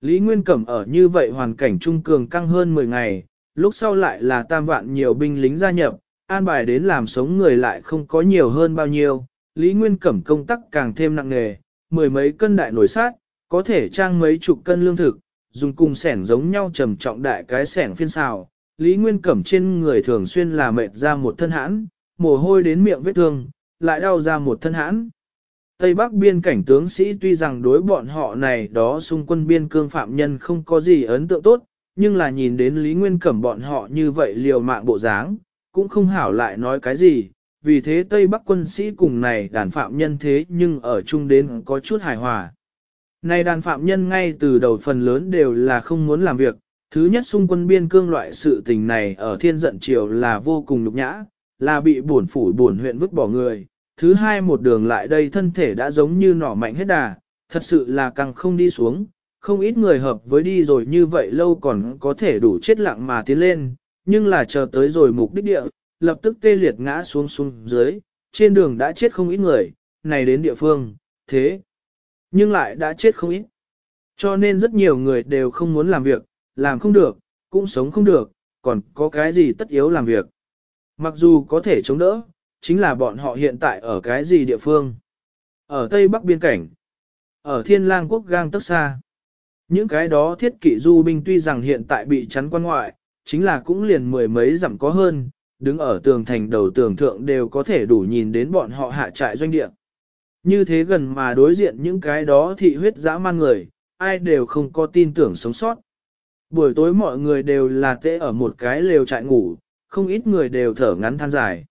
Lý Nguyên Cẩm ở như vậy hoàn cảnh trung cường căng hơn 10 ngày, lúc sau lại là tam vạn nhiều binh lính gia nhập, an bài đến làm sống người lại không có nhiều hơn bao nhiêu, Lý Nguyên Cẩm công tắc càng thêm nặng nghề, mười mấy cân đại nổi sát, có thể trang mấy chục cân lương thực, dùng cùng sẻn giống nhau trầm trọng đại cái sẻn phiên xào. Lý Nguyên Cẩm trên người thường xuyên là mệt ra một thân hãn, mồ hôi đến miệng vết thương, lại đau ra một thân hãn. Tây Bắc biên cảnh tướng sĩ tuy rằng đối bọn họ này đó xung quân biên cương phạm nhân không có gì ấn tượng tốt, nhưng là nhìn đến Lý Nguyên Cẩm bọn họ như vậy liều mạng bộ dáng, cũng không hảo lại nói cái gì, vì thế Tây Bắc quân sĩ cùng này đàn phạm nhân thế nhưng ở chung đến có chút hài hòa. Này đàn phạm nhân ngay từ đầu phần lớn đều là không muốn làm việc, thứ nhất xung quân biên cương loại sự tình này ở thiên giận triều là vô cùng nhục nhã, là bị buồn phủ buồn huyện vứt bỏ người, thứ hai một đường lại đây thân thể đã giống như nỏ mạnh hết đà, thật sự là càng không đi xuống, không ít người hợp với đi rồi như vậy lâu còn có thể đủ chết lặng mà tiến lên, nhưng là chờ tới rồi mục đích địa, lập tức tê liệt ngã xuống xuống dưới, trên đường đã chết không ít người, này đến địa phương, thế. Nhưng lại đã chết không ít. Cho nên rất nhiều người đều không muốn làm việc, làm không được, cũng sống không được, còn có cái gì tất yếu làm việc. Mặc dù có thể chống đỡ, chính là bọn họ hiện tại ở cái gì địa phương. Ở Tây Bắc biên cảnh, ở Thiên Lang quốc gang tức xa. Những cái đó thiết kỵ du binh tuy rằng hiện tại bị chắn quan ngoại, chính là cũng liền mười mấy dặm có hơn, đứng ở tường thành đầu tường thượng đều có thể đủ nhìn đến bọn họ hạ trại doanh địa. Như thế gần mà đối diện những cái đó thị huyết dã man người, ai đều không có tin tưởng sống sót. Buổi tối mọi người đều là tệ ở một cái lều trại ngủ, không ít người đều thở ngắn than dài.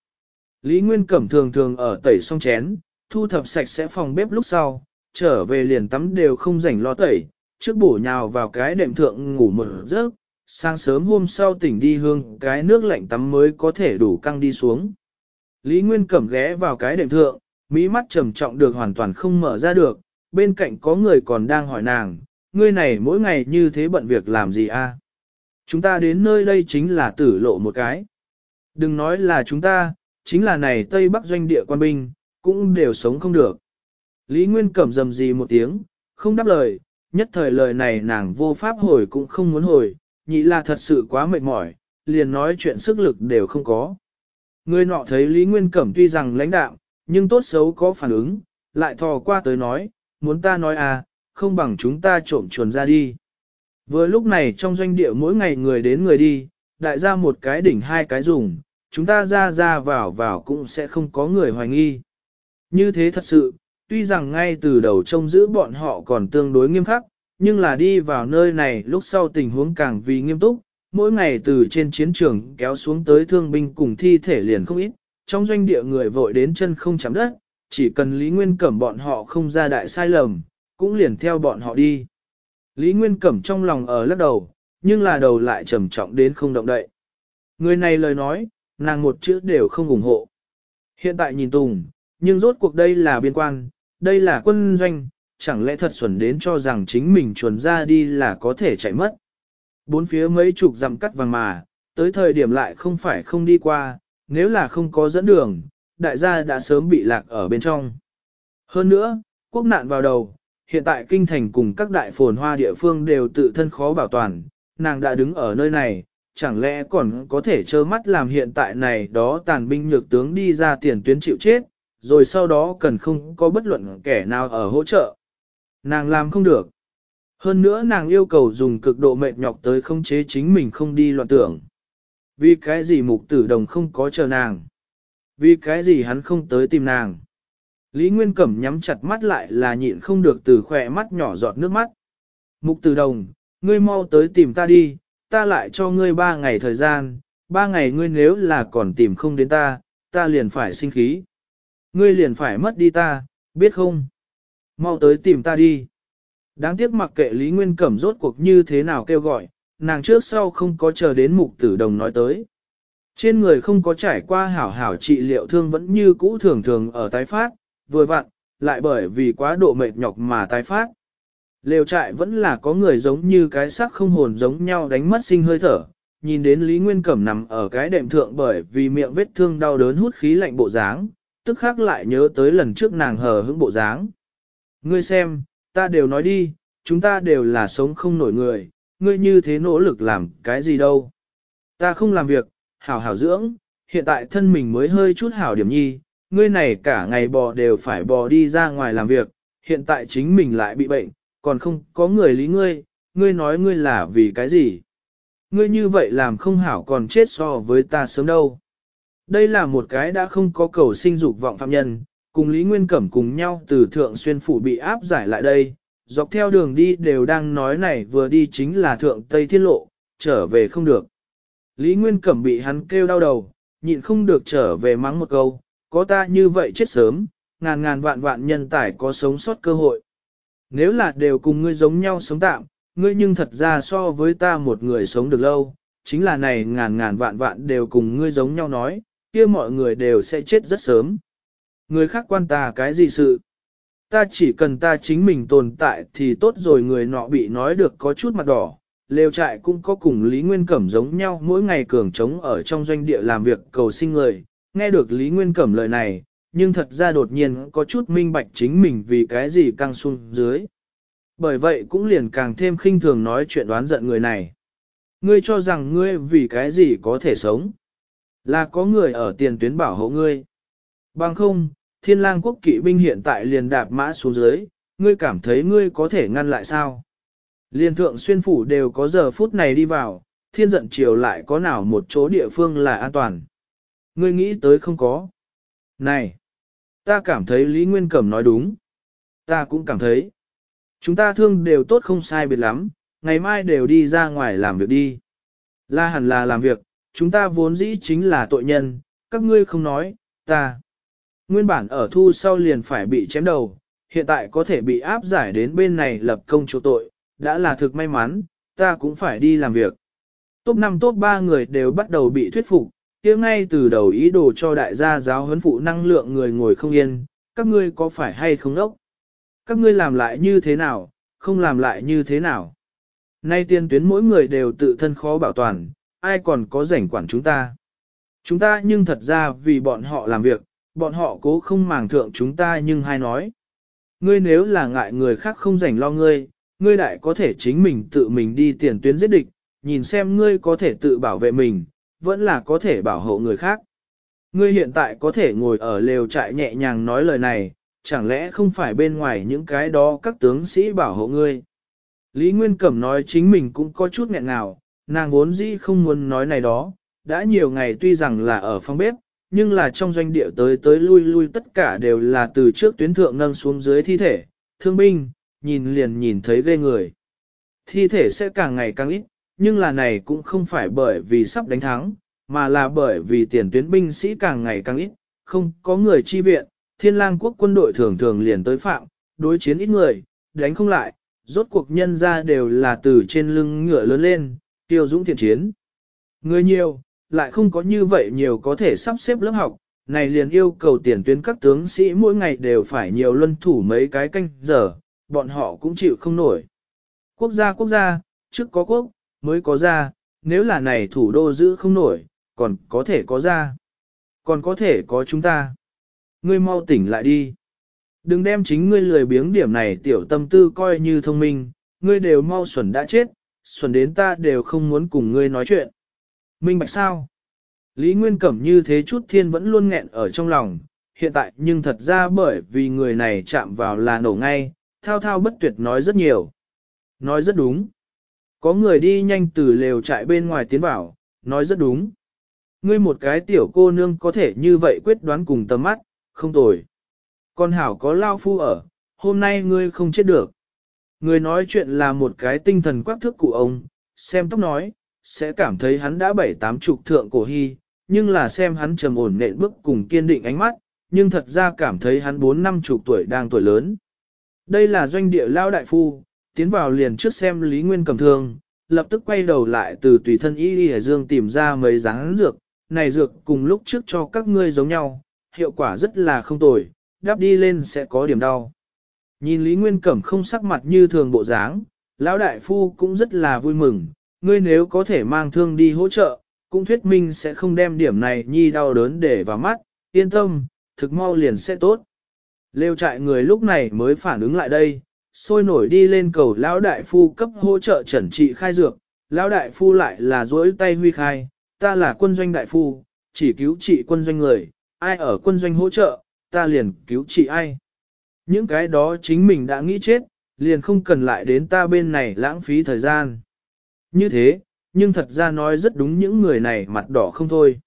Lý Nguyên Cẩm thường thường ở tẩy xong chén, thu thập sạch sẽ phòng bếp lúc sau, trở về liền tắm đều không rảnh lo tẩy, trước bổ nhào vào cái đệm thượng ngủ một giấc, sáng sớm hôm sau tỉnh đi hương cái nước lạnh tắm mới có thể đủ căng đi xuống. Lý Nguyên Cẩm ghé vào cái đệm thượng, mỹ mắt trầm trọng được hoàn toàn không mở ra được, bên cạnh có người còn đang hỏi nàng, ngươi này mỗi ngày như thế bận việc làm gì a? Chúng ta đến nơi đây chính là tử lộ một cái. Đừng nói là chúng ta, chính là này Tây Bắc doanh địa quan binh, cũng đều sống không được. Lý Nguyên Cẩm dầm gì một tiếng, không đáp lời, nhất thời lời này nàng vô pháp hồi cũng không muốn hồi, nhị là thật sự quá mệt mỏi, liền nói chuyện sức lực đều không có. Người nọ thấy Lý Nguyên Cẩm tuy rằng lãnh đạo, nhưng tốt xấu có phản ứng, lại thò qua tới nói, muốn ta nói à, không bằng chúng ta trộm chuồn ra đi. Vừa lúc này trong doanh địa mỗi ngày người đến người đi, đại ra một cái đỉnh hai cái dùng, chúng ta ra ra vào vào cũng sẽ không có người hoài nghi. Như thế thật sự, tuy rằng ngay từ đầu trông giữ bọn họ còn tương đối nghiêm khắc, nhưng là đi vào nơi này lúc sau tình huống càng vì nghiêm túc, mỗi ngày từ trên chiến trường kéo xuống tới thương binh cùng thi thể liền không ít, trong doanh địa người vội đến chân không chạm đất, chỉ cần Lý Nguyên Cẩm bọn họ không ra đại sai lầm, cũng liền theo bọn họ đi. Lý Nguyên Cẩm trong lòng ở lắc đầu, nhưng là đầu lại trầm trọng đến không động đậy. Người này lời nói, nàng một chữ đều không ủng hộ. Hiện tại nhìn Tùng, nhưng rốt cuộc đây là biên quan, đây là quân doanh, chẳng lẽ thật xuẩn đến cho rằng chính mình chuẩn ra đi là có thể chạy mất. Bốn phía mấy chục dặm cắt vàng mà, tới thời điểm lại không phải không đi qua, nếu là không có dẫn đường, đại gia đã sớm bị lạc ở bên trong. Hơn nữa, quốc nạn vào đầu, hiện tại kinh thành cùng các đại phồn hoa địa phương đều tự thân khó bảo toàn, nàng đã đứng ở nơi này, chẳng lẽ còn có thể trơ mắt làm hiện tại này đó tàn binh nhược tướng đi ra tiền tuyến chịu chết, rồi sau đó cần không có bất luận kẻ nào ở hỗ trợ, Nàng làm không được. Hơn nữa nàng yêu cầu dùng cực độ mệt nhọc tới không chế chính mình không đi loạn tưởng. Vì cái gì mục tử đồng không có chờ nàng? Vì cái gì hắn không tới tìm nàng? Lý Nguyên Cẩm nhắm chặt mắt lại là nhịn không được từ khỏe mắt nhỏ giọt nước mắt. Mục tử đồng, ngươi mau tới tìm ta đi, ta lại cho ngươi ba ngày thời gian, ba ngày ngươi nếu là còn tìm không đến ta, ta liền phải sinh khí. Ngươi liền phải mất đi ta, biết không? mau tới tìm ta đi. Đáng tiếc mặc kệ Lý Nguyên Cẩm rốt cuộc như thế nào kêu gọi, nàng trước sau không có chờ đến mục tử đồng nói tới. Trên người không có trải qua hảo hảo trị liệu thương vẫn như cũ thường thường ở tái phát, vừa vặn, lại bởi vì quá độ mệt nhọc mà tái phát. Lều trại vẫn là có người giống như cái xác không hồn giống nhau đánh mất sinh hơi thở, nhìn đến Lý Nguyên Cẩm nằm ở cái đệm thượng bởi vì miệng vết thương đau đớn hút khí lạnh bộ dáng, tức khác lại nhớ tới lần trước nàng hờ hững bộ dáng. Ngươi xem, ta đều nói đi, chúng ta đều là sống không nổi người, ngươi như thế nỗ lực làm cái gì đâu. Ta không làm việc, hảo hảo dưỡng, hiện tại thân mình mới hơi chút hảo điểm nhi, ngươi này cả ngày bò đều phải bò đi ra ngoài làm việc, hiện tại chính mình lại bị bệnh, còn không có người lý ngươi, ngươi nói ngươi là vì cái gì. Ngươi như vậy làm không hảo còn chết so với ta sớm đâu. Đây là một cái đã không có cầu sinh dục vọng phạm nhân, cùng Lý Nguyên Cẩm cùng nhau từ Thượng Xuyên Phủ bị áp giải lại đây, dọc theo đường đi đều đang nói này vừa đi chính là Thượng Tây Thiên Lộ, trở về không được. Lý Nguyên Cẩm bị hắn kêu đau đầu, nhịn không được trở về mắng một câu, có ta như vậy chết sớm, ngàn ngàn vạn vạn nhân tài có sống sót cơ hội. Nếu là đều cùng ngươi giống nhau sống tạm, ngươi nhưng thật ra so với ta một người sống được lâu, chính là này ngàn ngàn vạn vạn đều cùng ngươi giống nhau nói, kia mọi người đều sẽ chết rất sớm. Người khác quan ta cái gì sự? Ta chỉ cần ta chính mình tồn tại thì tốt rồi người nọ bị nói được có chút mặt đỏ. Lêu trại cũng có cùng Lý Nguyên Cẩm giống nhau mỗi ngày cường trống ở trong doanh địa làm việc cầu sinh người. Nghe được Lý Nguyên Cẩm lời này, nhưng thật ra đột nhiên có chút minh bạch chính mình vì cái gì căng xuống dưới. Bởi vậy cũng liền càng thêm khinh thường nói chuyện đoán giận người này. Ngươi cho rằng ngươi vì cái gì có thể sống. Là có người ở tiền tuyến bảo hộ ngươi. Bằng không, thiên lang quốc kỵ binh hiện tại liền đạp mã xuống dưới, ngươi cảm thấy ngươi có thể ngăn lại sao? Liên thượng xuyên phủ đều có giờ phút này đi vào, thiên giận triều lại có nào một chỗ địa phương là an toàn. Ngươi nghĩ tới không có. Này, ta cảm thấy Lý Nguyên Cẩm nói đúng. Ta cũng cảm thấy. Chúng ta thương đều tốt không sai biệt lắm, ngày mai đều đi ra ngoài làm việc đi. La hẳn là làm việc, chúng ta vốn dĩ chính là tội nhân, các ngươi không nói, ta nguyên bản ở thu sau liền phải bị chém đầu, hiện tại có thể bị áp giải đến bên này lập công chỗ tội, đã là thực may mắn, ta cũng phải đi làm việc. Tốt 5 tốt 3 người đều bắt đầu bị thuyết phục, kia ngay từ đầu ý đồ cho đại gia giáo huấn phụ năng lượng người ngồi không yên, các ngươi có phải hay không ốc? Các ngươi làm lại như thế nào, không làm lại như thế nào? Nay tiên tuyến mỗi người đều tự thân khó bảo toàn, ai còn có rảnh quản chúng ta? Chúng ta nhưng thật ra vì bọn họ làm việc, bọn họ cố không màng thượng chúng ta nhưng hai nói. Ngươi nếu là ngại người khác không rảnh lo ngươi, ngươi lại có thể chính mình tự mình đi tiền tuyến giết địch, nhìn xem ngươi có thể tự bảo vệ mình, vẫn là có thể bảo hộ người khác. Ngươi hiện tại có thể ngồi ở lều trại nhẹ nhàng nói lời này, chẳng lẽ không phải bên ngoài những cái đó các tướng sĩ bảo hộ ngươi. Lý Nguyên Cẩm nói chính mình cũng có chút nghẹn nào, nàng vốn dĩ không muốn nói này đó, đã nhiều ngày tuy rằng là ở phòng bếp, nhưng là trong doanh địa tới tới lui lui tất cả đều là từ trước tuyến thượng nâng xuống dưới thi thể, thương binh, nhìn liền nhìn thấy ghê người. Thi thể sẽ càng ngày càng ít, nhưng là này cũng không phải bởi vì sắp đánh thắng, mà là bởi vì tiền tuyến binh sĩ càng ngày càng ít, không có người chi viện, thiên lang quốc quân đội thường thường liền tới phạm, đối chiến ít người, đánh không lại, rốt cuộc nhân ra đều là từ trên lưng ngựa lớn lên, tiêu dũng thiện chiến. Người nhiều, lại không có như vậy nhiều có thể sắp xếp lớp học, này liền yêu cầu tiền tuyến các tướng sĩ mỗi ngày đều phải nhiều luân thủ mấy cái canh giờ, bọn họ cũng chịu không nổi. Quốc gia quốc gia, trước có quốc, mới có gia, nếu là này thủ đô giữ không nổi, còn có thể có gia, còn có thể có chúng ta. Ngươi mau tỉnh lại đi. Đừng đem chính ngươi lười biếng điểm này tiểu tâm tư coi như thông minh, ngươi đều mau xuẩn đã chết, xuẩn đến ta đều không muốn cùng ngươi nói chuyện. Minh bạch sao? Lý Nguyên Cẩm như thế chút thiên vẫn luôn nghẹn ở trong lòng, hiện tại nhưng thật ra bởi vì người này chạm vào là nổ ngay, thao thao bất tuyệt nói rất nhiều. Nói rất đúng. Có người đi nhanh từ lều trại bên ngoài tiến vào, nói rất đúng. Ngươi một cái tiểu cô nương có thể như vậy quyết đoán cùng tầm mắt, không tồi. Con hảo có lao phu ở, hôm nay ngươi không chết được. Người nói chuyện là một cái tinh thần quắc thước của ông, xem tóc nói, sẽ cảm thấy hắn đã bảy tám chục thượng cổ hy, nhưng là xem hắn trầm ổn nện bước cùng kiên định ánh mắt, nhưng thật ra cảm thấy hắn bốn năm chục tuổi đang tuổi lớn. Đây là doanh địa lao đại phu, tiến vào liền trước xem Lý Nguyên cầm thương, lập tức quay đầu lại từ tùy thân y y dương tìm ra mấy dáng dược, này dược cùng lúc trước cho các ngươi giống nhau, hiệu quả rất là không tồi, đáp đi lên sẽ có điểm đau. Nhìn Lý Nguyên Cẩm không sắc mặt như thường bộ dáng, lão đại phu cũng rất là vui mừng, ngươi nếu có thể mang thương đi hỗ trợ, cũng thuyết minh sẽ không đem điểm này nhi đau đớn để vào mắt, yên tâm, thực mau liền sẽ tốt. Lêu trại người lúc này mới phản ứng lại đây, sôi nổi đi lên cầu lão đại phu cấp hỗ trợ chẩn trị khai dược, lão đại phu lại là duỗi tay huy khai, ta là quân doanh đại phu, chỉ cứu trị quân doanh người, ai ở quân doanh hỗ trợ, ta liền cứu trị ai. Những cái đó chính mình đã nghĩ chết, liền không cần lại đến ta bên này lãng phí thời gian. Như thế, nhưng thật ra nói rất đúng những người này mặt đỏ không thôi.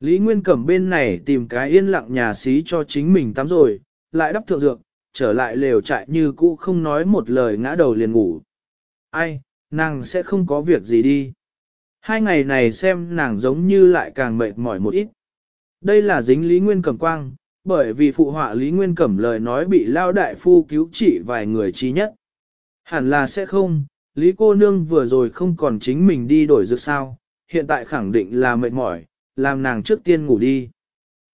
Lý Nguyên Cẩm bên này tìm cái yên lặng nhà xí cho chính mình tắm rồi, lại đắp thượng dược, trở lại lều trại như cũ không nói một lời ngã đầu liền ngủ. Ai, nàng sẽ không có việc gì đi. Hai ngày này xem nàng giống như lại càng mệt mỏi một ít. Đây là dính Lý Nguyên Cẩm quang, bởi vì phụ họa Lý Nguyên Cẩm lời nói bị lao đại phu cứu trị vài người trí nhất. Hẳn là sẽ không, Lý cô nương vừa rồi không còn chính mình đi đổi dược sao, hiện tại khẳng định là mệt mỏi, làm nàng trước tiên ngủ đi.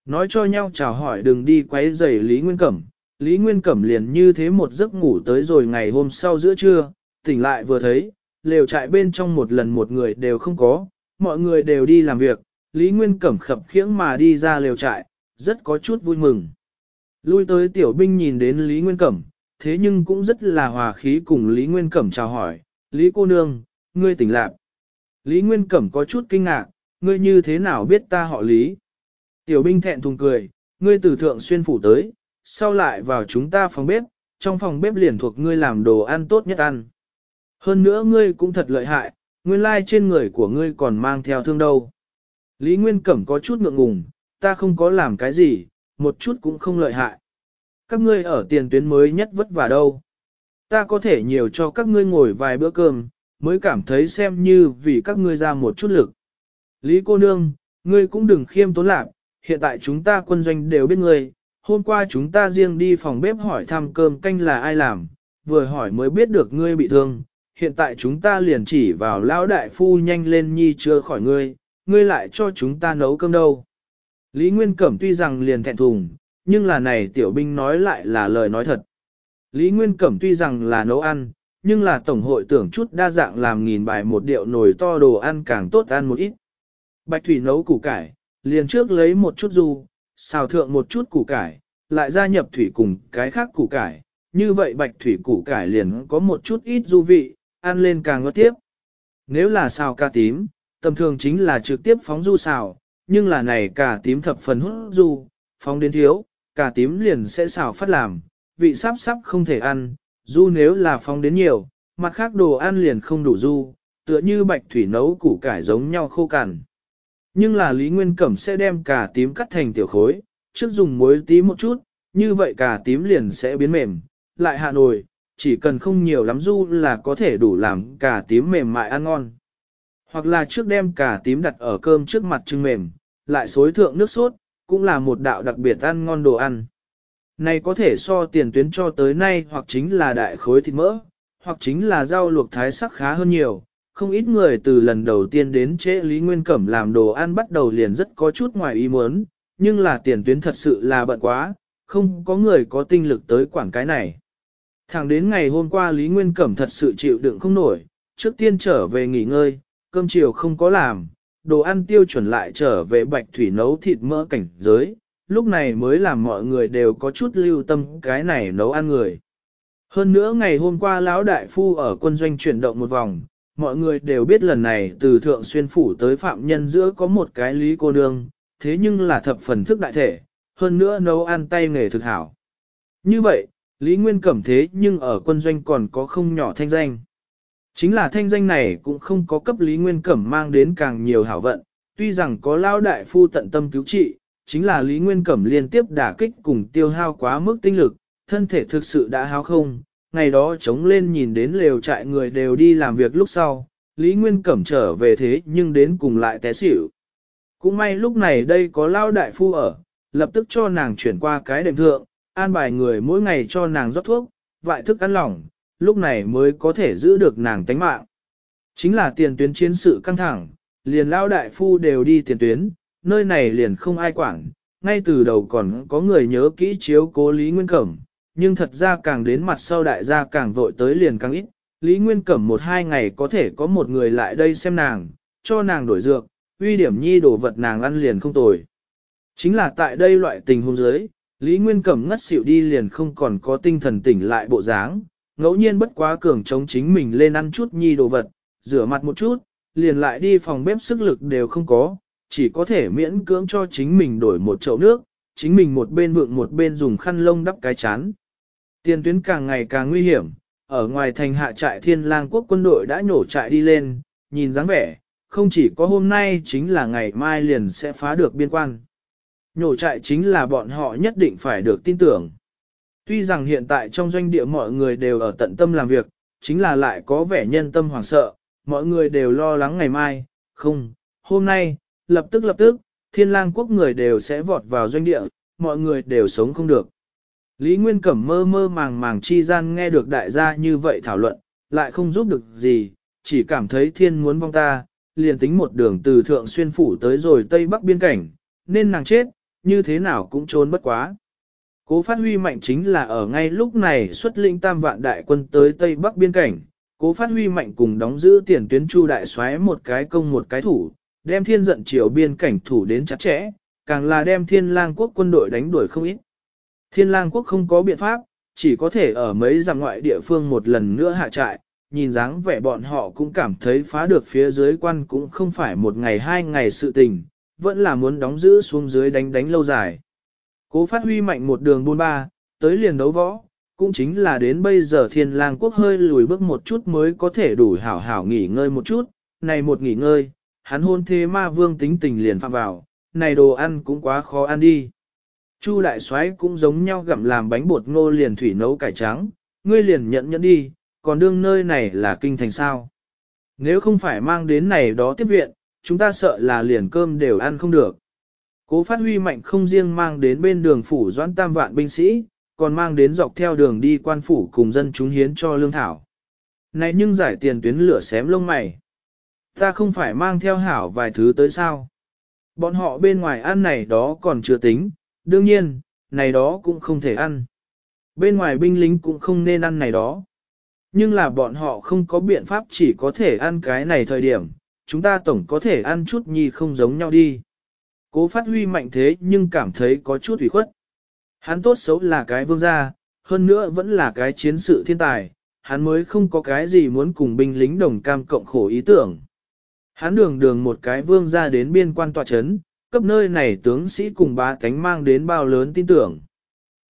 Nói cho nhau chào hỏi đừng đi quấy rầy Lý Nguyên Cẩm, Lý Nguyên Cẩm liền như thế một giấc ngủ tới rồi ngày hôm sau giữa trưa, tỉnh lại vừa thấy, lều trại bên trong một lần một người đều không có, mọi người đều đi làm việc, Lý Nguyên Cẩm khập khiễng mà đi ra lều trại, rất có chút vui mừng. Lui tới tiểu binh nhìn đến Lý Nguyên Cẩm, thế nhưng cũng rất là hòa khí cùng Lý Nguyên Cẩm chào hỏi, Lý cô nương, ngươi tỉnh lạc. Lý Nguyên Cẩm có chút kinh ngạc, ngươi như thế nào biết ta họ Lý? Tiểu binh thẹn thùng cười, ngươi từ thượng xuyên phủ tới, sau lại vào chúng ta phòng bếp, trong phòng bếp liền thuộc ngươi làm đồ ăn tốt nhất ăn. Hơn nữa ngươi cũng thật lợi hại, nguyên lai trên người của ngươi còn mang theo thương đâu. Lý Nguyên Cẩm có chút ngượng ngùng, ta không có làm cái gì, một chút cũng không lợi hại. Các ngươi ở tiền tuyến mới nhất vất vả đâu ta có thể nhiều cho các ngươi ngồi vài bữa cơm, mới cảm thấy xem như vì các ngươi ra một chút lực. Lý cô nương, ngươi cũng đừng khiêm tốn lạc, hiện tại chúng ta quân doanh đều biết ngươi, hôm qua chúng ta riêng đi phòng bếp hỏi thăm cơm canh là ai làm, vừa hỏi mới biết được ngươi bị thương, hiện tại chúng ta liền chỉ vào lão đại phu nhanh lên nhi chưa khỏi ngươi, ngươi lại cho chúng ta nấu cơm đâu. Lý Nguyên Cẩm tuy rằng liền thẹn thùng, nhưng là này tiểu binh nói lại là lời nói thật. Lý Nguyên Cẩm tuy rằng là nấu ăn, nhưng là tổng hội tưởng chút đa dạng làm nghìn bài một điệu nồi to đồ ăn càng tốt ăn một ít. Bạch Thủy nấu củ cải, liền trước lấy một chút du, xào thượng một chút củ cải, lại gia nhập thủy cùng cái khác củ cải. Như vậy bạch thủy củ cải liền có một chút ít du vị, ăn lên càng ngọt tiếp. Nếu là xào cà tím, tầm thường chính là trực tiếp phóng du xào, nhưng là này cà tím thập phần hút du, phóng đến thiếu, cà tím liền sẽ xào phát làm, vị sắp sắp không thể ăn, du nếu là phong đến nhiều, mặt khác đồ ăn liền không đủ du, tựa như bạch thủy nấu củ cải giống nhau khô cằn. Nhưng là Lý Nguyên Cẩm sẽ đem cà tím cắt thành tiểu khối, trước dùng muối tí một chút, như vậy cà tím liền sẽ biến mềm, lại hạ nồi, chỉ cần không nhiều lắm du là có thể đủ làm cà tím mềm mại ăn ngon. Hoặc là trước đem cà tím đặt ở cơm trước mặt trưng mềm, lại xối thượng nước sốt, cũng là một đạo đặc biệt ăn ngon đồ ăn. Này có thể so tiền tuyến cho tới nay hoặc chính là đại khối thịt mỡ, hoặc chính là rau luộc thái sắc khá hơn nhiều. Không ít người từ lần đầu tiên đến chế Lý Nguyên Cẩm làm đồ ăn bắt đầu liền rất có chút ngoài ý muốn, nhưng là tiền tuyến thật sự là bận quá, không có người có tinh lực tới quản cái này. Thẳng đến ngày hôm qua Lý Nguyên Cẩm thật sự chịu đựng không nổi, trước tiên trở về nghỉ ngơi, cơm chiều không có làm, đồ ăn tiêu chuẩn lại trở về bạch thủy nấu thịt mỡ cảnh giới, lúc này mới làm mọi người đều có chút lưu tâm cái này nấu ăn người. Hơn nữa ngày hôm qua lão đại phu ở quân doanh chuyển động một vòng, mọi người đều biết lần này từ thượng xuyên phủ tới phạm nhân giữa có một cái lý cô nương, thế nhưng là thập phần thức đại thể, hơn nữa nấu ăn tay nghề thực hảo. Như vậy, Lý Nguyên Cẩm thế nhưng ở quân doanh còn có không nhỏ thanh danh. Chính là thanh danh này cũng không có cấp Lý Nguyên Cẩm mang đến càng nhiều hảo vận, tuy rằng có lao đại phu tận tâm cứu trị, chính là Lý Nguyên Cẩm liên tiếp đả kích cùng tiêu hao quá mức tinh lực, thân thể thực sự đã hao không, ngày đó chống lên nhìn đến lều trại người đều đi làm việc lúc sau, Lý Nguyên Cẩm trở về thế nhưng đến cùng lại té xỉu. Cũng may lúc này đây có lao đại phu ở, lập tức cho nàng chuyển qua cái đệm thượng, an bài người mỗi ngày cho nàng rót thuốc, vại thức ăn lỏng, lúc này mới có thể giữ được nàng tánh mạng. Chính là tiền tuyến chiến sự căng thẳng, liền lao đại phu đều đi tiền tuyến, nơi này liền không ai quản, ngay từ đầu còn có người nhớ kỹ chiếu cố Lý Nguyên Cẩm, nhưng thật ra càng đến mặt sau đại gia càng vội tới liền càng ít, Lý Nguyên Cẩm một hai ngày có thể có một người lại đây xem nàng, cho nàng đổi dược, uy điểm nhi đồ vật nàng ăn liền không tồi. Chính là tại đây loại tình huống giới Lý Nguyên Cẩm ngất xỉu đi liền không còn có tinh thần tỉnh lại bộ dáng, ngẫu nhiên bất quá cường chống chính mình lên ăn chút nhi đồ vật, rửa mặt một chút, liền lại đi phòng bếp sức lực đều không có, chỉ có thể miễn cưỡng cho chính mình đổi một chậu nước, chính mình một bên vượng một bên dùng khăn lông đắp cái chán. Tiền tuyến càng ngày càng nguy hiểm, ở ngoài thành hạ trại thiên lang quốc quân đội đã nhổ trại đi lên, nhìn dáng vẻ, không chỉ có hôm nay chính là ngày mai liền sẽ phá được biên quan. Nhổ trại chính là bọn họ nhất định phải được tin tưởng. Tuy rằng hiện tại trong doanh địa mọi người đều ở tận tâm làm việc, chính là lại có vẻ nhân tâm hoảng sợ, mọi người đều lo lắng ngày mai, không, hôm nay, Lập tức lập tức, thiên lang quốc người đều sẽ vọt vào doanh địa, mọi người đều sống không được. Lý Nguyên Cẩm mơ mơ màng màng chi gian nghe được đại gia như vậy thảo luận, lại không giúp được gì, chỉ cảm thấy thiên muốn vong ta, liền tính một đường từ thượng xuyên phủ tới rồi tây bắc biên cảnh, nên nàng chết, như thế nào cũng trốn bất quá. Cố phát huy mạnh chính là ở ngay lúc này xuất linh tam vạn đại quân tới tây bắc biên cảnh, cố phát huy mạnh cùng đóng giữ tiền tuyến chu đại xoáy một cái công một cái thủ, đem thiên giận triều biên cảnh thủ đến chặt chẽ, càng là đem thiên lang quốc quân đội đánh đuổi không ít. Thiên lang quốc không có biện pháp, chỉ có thể ở mấy giang ngoại địa phương một lần nữa hạ trại, nhìn dáng vẻ bọn họ cũng cảm thấy phá được phía dưới quan cũng không phải một ngày hai ngày sự tình, vẫn là muốn đóng giữ xuống dưới đánh đánh lâu dài. Cố phát huy mạnh một đường buôn ba, tới liền đấu võ, cũng chính là đến bây giờ thiên lang quốc hơi lùi bước một chút mới có thể đủ hảo hảo nghỉ ngơi một chút, này một nghỉ ngơi, hắn hôn thế ma vương tính tình liền phạm vào, này đồ ăn cũng quá khó ăn đi. Chu đại soái cũng giống nhau gặm làm bánh bột ngô liền thủy nấu cải trắng, ngươi liền nhận nhận đi, còn đương nơi này là kinh thành sao. Nếu không phải mang đến này đó tiếp viện, chúng ta sợ là liền cơm đều ăn không được. Cố phát huy mạnh không riêng mang đến bên đường phủ doãn tam vạn binh sĩ, còn mang đến dọc theo đường đi quan phủ cùng dân chúng hiến cho lương thảo. Này nhưng giải tiền tuyến lửa xém lông mày ta không phải mang theo hảo vài thứ tới sao. Bọn họ bên ngoài ăn này đó còn chưa tính, đương nhiên, này đó cũng không thể ăn. Bên ngoài binh lính cũng không nên ăn này đó. Nhưng là bọn họ không có biện pháp chỉ có thể ăn cái này thời điểm, chúng ta tổng có thể ăn chút nhì không giống nhau đi. Cố phát huy mạnh thế nhưng cảm thấy có chút ủy khuất. Hắn tốt xấu là cái vương gia, hơn nữa vẫn là cái chiến sự thiên tài, hắn mới không có cái gì muốn cùng binh lính đồng cam cộng khổ ý tưởng hắn đường đường một cái vương ra đến biên quan tòa chấn, cấp nơi này tướng sĩ cùng bá cánh mang đến bao lớn tin tưởng.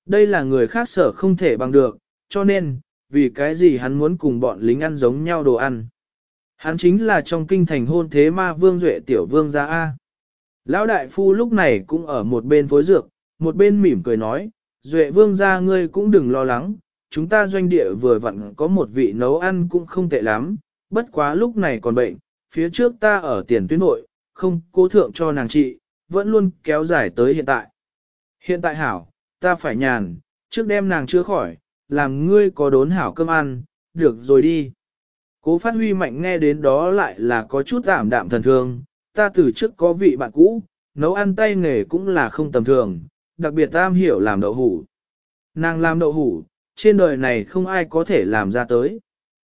Đây là người khác sở không thể bằng được, cho nên, vì cái gì hắn muốn cùng bọn lính ăn giống nhau đồ ăn. Hắn chính là trong kinh thành hôn thế ma vương duệ tiểu vương gia A. Lão đại phu lúc này cũng ở một bên phối dược, một bên mỉm cười nói, duệ vương gia ngươi cũng đừng lo lắng, chúng ta doanh địa vừa vặn có một vị nấu ăn cũng không tệ lắm, bất quá lúc này còn bệnh, phía trước ta ở tiền tuyến nội, không cố thượng cho nàng trị, vẫn luôn kéo dài tới hiện tại. Hiện tại hảo, ta phải nhàn, trước đem nàng chưa khỏi, làm ngươi có đốn hảo cơm ăn, được rồi đi. Cố phát huy mạnh nghe đến đó lại là có chút giảm đạm thần thường, ta từ trước có vị bạn cũ, nấu ăn tay nghề cũng là không tầm thường, đặc biệt tam hiểu làm đậu hủ. Nàng làm đậu hủ, trên đời này không ai có thể làm ra tới.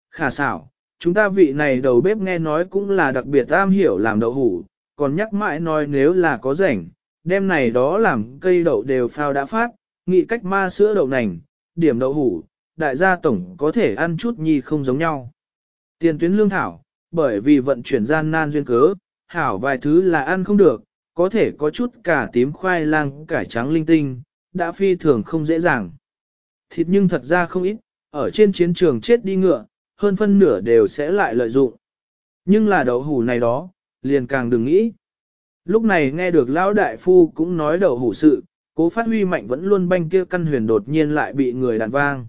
Khả xảo, Chúng ta vị này đầu bếp nghe nói cũng là đặc biệt am hiểu làm đậu hủ, còn nhắc mãi nói nếu là có rảnh, đêm này đó làm cây đậu đều phao đã phát, nghị cách ma sữa đậu nành, điểm đậu hủ, đại gia tổng có thể ăn chút nhi không giống nhau. Tiền tuyến lương thảo, bởi vì vận chuyển gian nan duyên cớ, hảo vài thứ là ăn không được, có thể có chút cả tím khoai lang cải trắng linh tinh, đã phi thường không dễ dàng. Thịt nhưng thật ra không ít, ở trên chiến trường chết đi ngựa, hơn phân nửa đều sẽ lại lợi dụng. Nhưng là đậu hủ này đó, liền càng đừng nghĩ. Lúc này nghe được lão đại phu cũng nói đậu hủ sự, cố phát huy mạnh vẫn luôn banh kia căn huyền đột nhiên lại bị người đàn vang.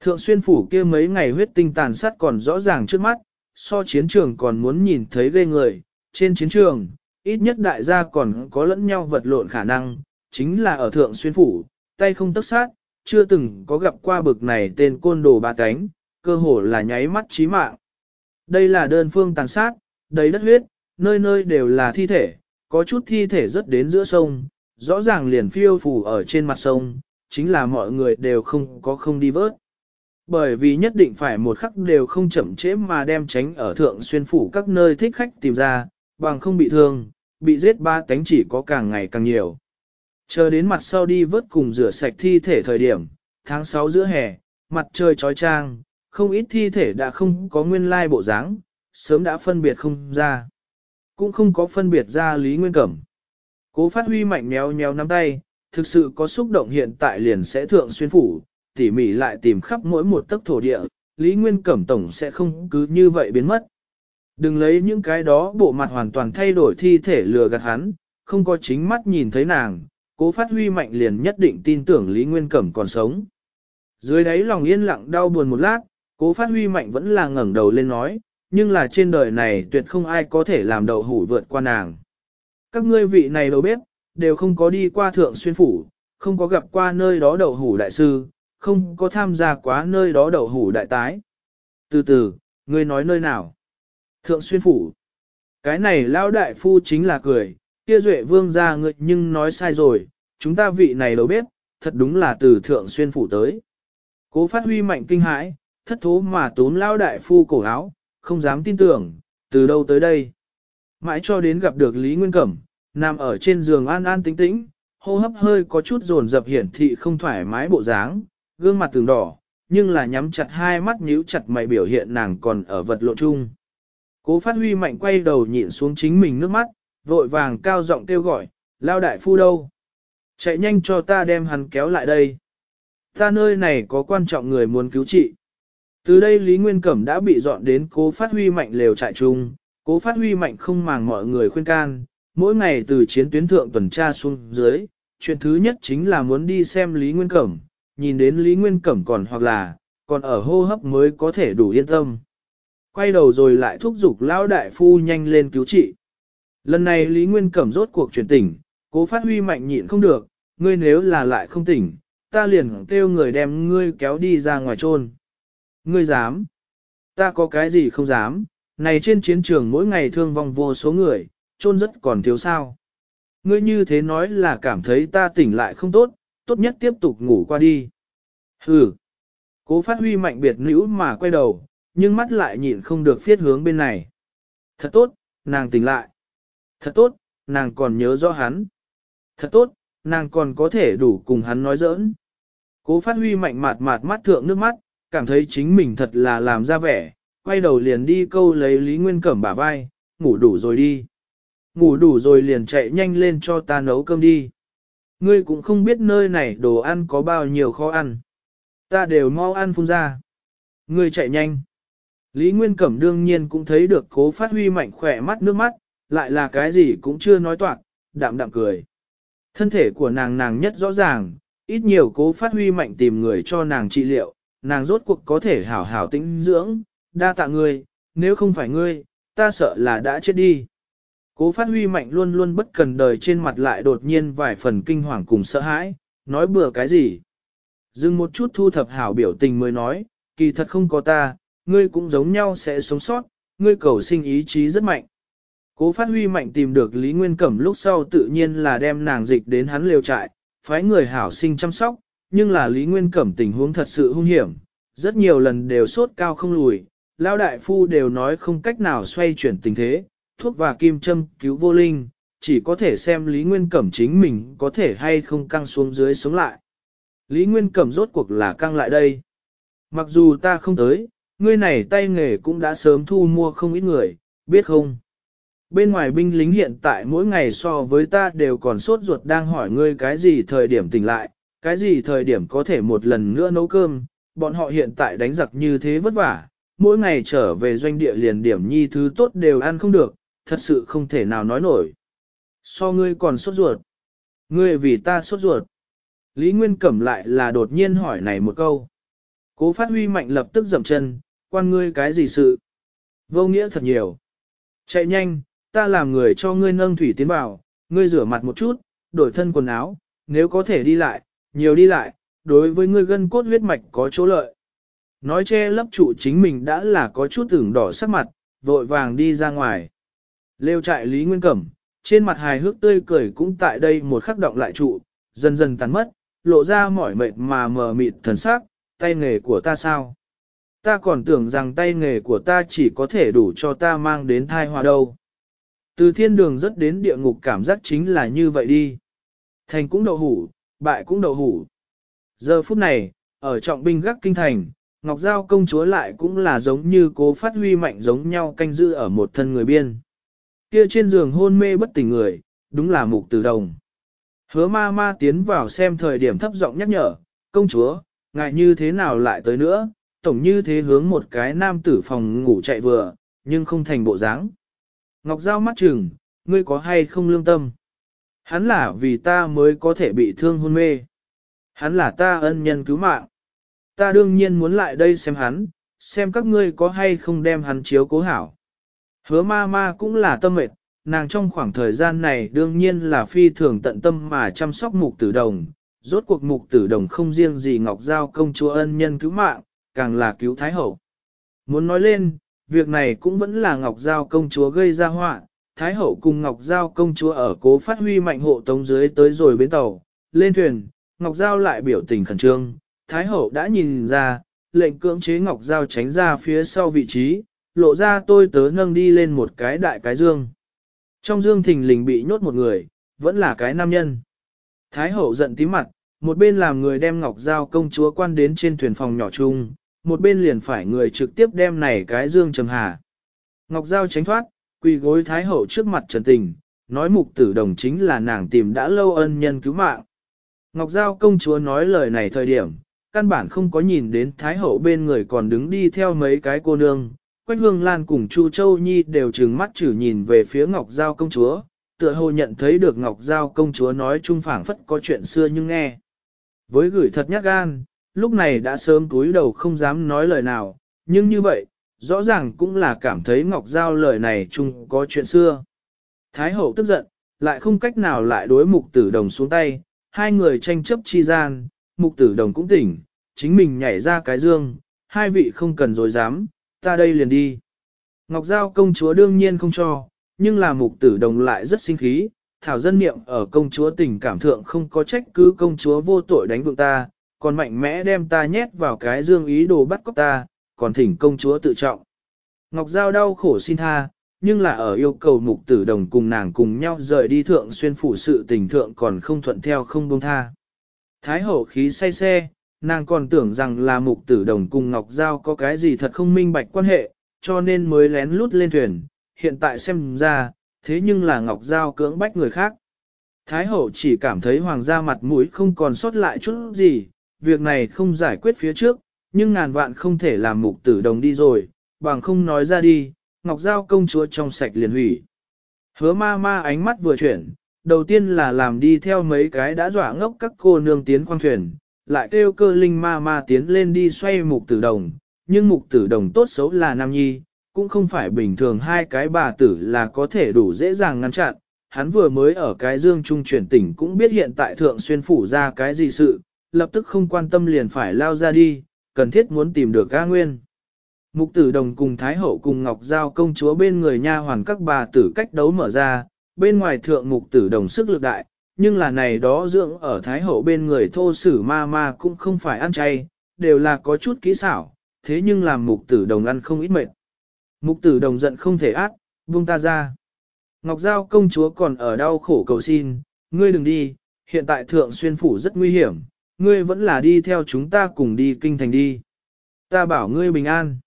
Thượng xuyên phủ kia mấy ngày huyết tinh tàn sát còn rõ ràng trước mắt, so chiến trường còn muốn nhìn thấy ghê người, trên chiến trường, ít nhất đại gia còn có lẫn nhau vật lộn khả năng, chính là ở thượng xuyên phủ, tay không tất sát, chưa từng có gặp qua bực này tên côn đồ ba cánh, cơ hồ là nháy mắt chí mạng. Đây là đơn phương tàn sát, đầy đất huyết, nơi nơi đều là thi thể, có chút thi thể rất đến giữa sông, rõ ràng liền phiêu phù ở trên mặt sông, chính là mọi người đều không có không đi vớt. Bởi vì nhất định phải một khắc đều không chậm trễ mà đem tránh ở thượng xuyên phủ các nơi thích khách tìm ra, bằng không bị thương, bị giết ba tánh chỉ có càng ngày càng nhiều. Chờ đến mặt sau đi vớt cùng rửa sạch thi thể thời điểm, tháng 6 giữa hè, mặt trời trói trang, không ít thi thể đã không có nguyên lai bộ dáng, sớm đã phân biệt không ra. Cũng không có phân biệt ra Lý Nguyên Cẩm. Cố phát huy mạnh méo méo nắm tay, thực sự có xúc động hiện tại liền sẽ thượng xuyên phủ, tỉ mỉ lại tìm khắp mỗi một tấc thổ địa, Lý Nguyên Cẩm Tổng sẽ không cứ như vậy biến mất. Đừng lấy những cái đó bộ mặt hoàn toàn thay đổi thi thể lừa gạt hắn, không có chính mắt nhìn thấy nàng, cố phát huy mạnh liền nhất định tin tưởng Lý Nguyên Cẩm còn sống. Dưới đáy lòng yên lặng đau buồn một lát, Cố phát huy mạnh vẫn là ngẩn đầu lên nói, nhưng là trên đời này tuyệt không ai có thể làm đậu hủ vượt qua nàng. Các ngươi vị này đâu biết đều không có đi qua thượng xuyên phủ, không có gặp qua nơi đó đậu hủ đại sư, không có tham gia quá nơi đó đậu hủ đại tái. Từ từ, ngươi nói nơi nào? Thượng xuyên phủ. Cái này lao đại phu chính là cười, kia duệ vương ra ngươi nhưng nói sai rồi, chúng ta vị này đâu biết thật đúng là từ thượng xuyên phủ tới. Cố phát huy mạnh kinh hãi, thất thố mà tốn lao đại phu cổ áo, không dám tin tưởng, từ đâu tới đây. Mãi cho đến gặp được Lý Nguyên Cẩm, nằm ở trên giường an an tĩnh tĩnh, hô hấp hơi có chút dồn dập hiển thị không thoải mái bộ dáng, gương mặt từng đỏ, nhưng là nhắm chặt hai mắt nhíu chặt mày biểu hiện nàng còn ở vật lộ chung. Cố phát huy mạnh quay đầu nhịn xuống chính mình nước mắt, vội vàng cao giọng kêu gọi, lao đại phu đâu? Chạy nhanh cho ta đem hắn kéo lại đây. Ta nơi này có quan trọng người muốn cứu trị. Từ đây Lý Nguyên Cẩm đã bị dọn đến cố phát huy mạnh lều trại chung, cố phát huy mạnh không màng mọi người khuyên can, mỗi ngày từ chiến tuyến thượng tuần tra xuống dưới, chuyện thứ nhất chính là muốn đi xem Lý Nguyên Cẩm, nhìn đến Lý Nguyên Cẩm còn hoặc là, còn ở hô hấp mới có thể đủ yên tâm. Quay đầu rồi lại thúc giục lão đại phu nhanh lên cứu trị. Lần này Lý Nguyên Cẩm rốt cuộc chuyển tỉnh, cố phát huy mạnh nhịn không được, ngươi nếu là lại không tỉnh, ta liền kêu người đem ngươi kéo đi ra ngoài chôn Ngươi dám? Ta có cái gì không dám? Này trên chiến trường mỗi ngày thương vong vô số người, trôn rất còn thiếu sao. Ngươi như thế nói là cảm thấy ta tỉnh lại không tốt, tốt nhất tiếp tục ngủ qua đi. Hừ. Cố phát huy mạnh biệt nữ mà quay đầu, nhưng mắt lại nhịn không được phiết hướng bên này. Thật tốt, nàng tỉnh lại. Thật tốt, nàng còn nhớ rõ hắn. Thật tốt, nàng còn có thể đủ cùng hắn nói giỡn. Cố phát huy mạnh mạt mạt mắt thượng nước mắt, cảm thấy chính mình thật là làm ra vẻ, quay đầu liền đi câu lấy Lý Nguyên Cẩm bả vai, ngủ đủ rồi đi. Ngủ đủ rồi liền chạy nhanh lên cho ta nấu cơm đi. Ngươi cũng không biết nơi này đồ ăn có bao nhiêu khó ăn. Ta đều mau ăn phun ra. Ngươi chạy nhanh. Lý Nguyên Cẩm đương nhiên cũng thấy được cố phát huy mạnh khỏe mắt nước mắt, lại là cái gì cũng chưa nói toạc, đạm đạm cười. Thân thể của nàng nàng nhất rõ ràng, ít nhiều cố phát huy mạnh tìm người cho nàng trị liệu, nàng rốt cuộc có thể hảo hảo tĩnh dưỡng, đa tạ ngươi, nếu không phải ngươi, ta sợ là đã chết đi. Cố phát huy mạnh luôn luôn bất cần đời trên mặt lại đột nhiên vài phần kinh hoàng cùng sợ hãi, nói bừa cái gì. Dừng một chút thu thập hảo biểu tình mới nói, kỳ thật không có ta, ngươi cũng giống nhau sẽ sống sót, ngươi cầu sinh ý chí rất mạnh. Cố phát huy mạnh tìm được Lý Nguyên Cẩm lúc sau tự nhiên là đem nàng dịch đến hắn liều trại, phái người hảo sinh chăm sóc, nhưng là Lý Nguyên Cẩm tình huống thật sự hung hiểm, rất nhiều lần đều sốt cao không lùi, lao đại phu đều nói không cách nào xoay chuyển tình thế, thuốc và kim châm cứu vô linh, chỉ có thể xem Lý Nguyên Cẩm chính mình có thể hay không căng xuống dưới sống lại. Lý Nguyên Cẩm rốt cuộc là căng lại đây. Mặc dù ta không tới, ngươi này tay nghề cũng đã sớm thu mua không ít người, biết không? Bên ngoài binh lính hiện tại mỗi ngày so với ta đều còn sốt ruột đang hỏi ngươi cái gì thời điểm tỉnh lại, cái gì thời điểm có thể một lần nữa nấu cơm, bọn họ hiện tại đánh giặc như thế vất vả, mỗi ngày trở về doanh địa liền điểm nhi thứ tốt đều ăn không được, thật sự không thể nào nói nổi. So ngươi còn sốt ruột. Ngươi vì ta sốt ruột. Lý Nguyên Cẩm lại là đột nhiên hỏi này một câu. Cố phát huy mạnh lập tức dầm chân, quan ngươi cái gì sự. Vô nghĩa thật nhiều. Chạy nhanh, ta làm người cho ngươi nâng thủy tiến vào, ngươi rửa mặt một chút, đổi thân quần áo, nếu có thể đi lại, nhiều đi lại, đối với ngươi gân cốt huyết mạch có chỗ lợi. Nói che lấp trụ chính mình đã là có chút tưởng đỏ sắc mặt, vội vàng đi ra ngoài. Lêu trại Lý Nguyên Cẩm, trên mặt hài hước tươi cười cũng tại đây một khắc động lại trụ, dần dần tắn mất, lộ ra mỏi mệt mà mờ mịt thần sắc, tay nghề của ta sao? Ta còn tưởng rằng tay nghề của ta chỉ có thể đủ cho ta mang đến thai hòa đâu. Từ thiên đường rất đến địa ngục cảm giác chính là như vậy đi. Thành cũng đậu hủ, bại cũng đầu hủ. Giờ phút này, ở trọng binh gác kinh thành, Ngọc Giao công chúa lại cũng là giống như cố phát huy mạnh giống nhau canh giữ ở một thân người biên. Kia trên giường hôn mê bất tỉnh người, đúng là mục từ đồng. Hứa ma ma tiến vào xem thời điểm thấp giọng nhắc nhở, công chúa, ngại như thế nào lại tới nữa, tổng như thế hướng một cái nam tử phòng ngủ chạy vừa, nhưng không thành bộ dáng. Ngọc Giao mắt chừng, ngươi có hay không lương tâm? hắn là vì ta mới có thể bị thương hôn mê. Hắn là ta ân nhân cứu mạng. Ta đương nhiên muốn lại đây xem hắn, xem các ngươi có hay không đem hắn chiếu cố hảo. Hứa ma ma cũng là tâm mệt, nàng trong khoảng thời gian này đương nhiên là phi thường tận tâm mà chăm sóc mục tử đồng. Rốt cuộc mục tử đồng không riêng gì Ngọc Giao công chúa ân nhân cứu mạng, càng là cứu Thái Hậu. Muốn nói lên, việc này cũng vẫn là Ngọc Giao công chúa gây ra họa, Thái hậu cùng Ngọc Giao công chúa ở cố phát huy mạnh hộ tống dưới tới rồi bến tàu, lên thuyền, Ngọc Giao lại biểu tình khẩn trương, Thái hậu đã nhìn ra, lệnh cưỡng chế Ngọc Giao tránh ra phía sau vị trí, lộ ra tôi tớ nâng đi lên một cái đại cái dương. Trong dương thình lình bị nhốt một người, vẫn là cái nam nhân. Thái hậu giận tím mặt, một bên làm người đem Ngọc Giao công chúa quan đến trên thuyền phòng nhỏ chung, một bên liền phải người trực tiếp đem này cái dương trầm hà. Ngọc Giao tránh thoát, quỳ gối thái hậu trước mặt trần tình, nói mục tử đồng chính là nàng tìm đã lâu ân nhân cứu mạng. Ngọc Giao công chúa nói lời này thời điểm, căn bản không có nhìn đến thái hậu bên người còn đứng đi theo mấy cái cô nương. Quách Hương Lan cùng Chu Châu Nhi đều trừng mắt chử nhìn về phía Ngọc Giao công chúa, tựa hồ nhận thấy được Ngọc Giao công chúa nói trung phảng phất có chuyện xưa nhưng nghe. Với gửi thật nhát gan, lúc này đã sớm cúi đầu không dám nói lời nào, nhưng như vậy, rõ ràng cũng là cảm thấy Ngọc Giao lời này chung có chuyện xưa. Thái hậu tức giận, lại không cách nào lại đối mục tử đồng xuống tay, hai người tranh chấp chi gian, mục tử đồng cũng tỉnh, chính mình nhảy ra cái dương, hai vị không cần dối dám, ta đây liền đi. Ngọc Giao công chúa đương nhiên không cho, nhưng là mục tử đồng lại rất sinh khí, thảo dân niệm ở công chúa tình cảm thượng không có trách cứ công chúa vô tội đánh vượng ta, còn mạnh mẽ đem ta nhét vào cái dương ý đồ bắt cóc ta, còn thỉnh công chúa tự trọng. Ngọc Giao đau khổ xin tha, nhưng là ở yêu cầu mục tử đồng cùng nàng cùng nhau rời đi thượng xuyên phủ sự tình thượng còn không thuận theo không buông tha. Thái hậu khí say xe, nàng còn tưởng rằng là mục tử đồng cùng Ngọc Giao có cái gì thật không minh bạch quan hệ, cho nên mới lén lút lên thuyền, hiện tại xem ra, thế nhưng là Ngọc Giao cưỡng bách người khác. Thái hậu chỉ cảm thấy hoàng gia mặt mũi không còn sót lại chút gì, việc này không giải quyết phía trước, nhưng ngàn vạn không thể làm mục tử đồng đi rồi, bằng không nói ra đi, Ngọc Giao công chúa trong sạch liền hủy. Hứa ma ma ánh mắt vừa chuyển, đầu tiên là làm đi theo mấy cái đã dọa ngốc các cô nương tiến khoang thuyền, lại kêu cơ linh ma ma tiến lên đi xoay mục tử đồng, nhưng mục tử đồng tốt xấu là nam nhi, cũng không phải bình thường hai cái bà tử là có thể đủ dễ dàng ngăn chặn. Hắn vừa mới ở cái dương trung chuyển tỉnh cũng biết hiện tại thượng xuyên phủ ra cái gì sự, lập tức không quan tâm liền phải lao ra đi, cần thiết muốn tìm được A Nguyên. Mục tử đồng cùng Thái Hậu cùng Ngọc Giao công chúa bên người nha hoàn các bà tử cách đấu mở ra, bên ngoài thượng mục tử đồng sức lực đại, nhưng là này đó dưỡng ở Thái Hậu bên người thô sử ma ma cũng không phải ăn chay, đều là có chút kỹ xảo, thế nhưng làm mục tử đồng ăn không ít mệt. Mục tử đồng giận không thể át, vung ta ra. Ngọc Giao công chúa còn ở đau khổ cầu xin, ngươi đừng đi, hiện tại thượng xuyên phủ rất nguy hiểm, ngươi vẫn là đi theo chúng ta cùng đi kinh thành đi. Ta bảo ngươi bình an.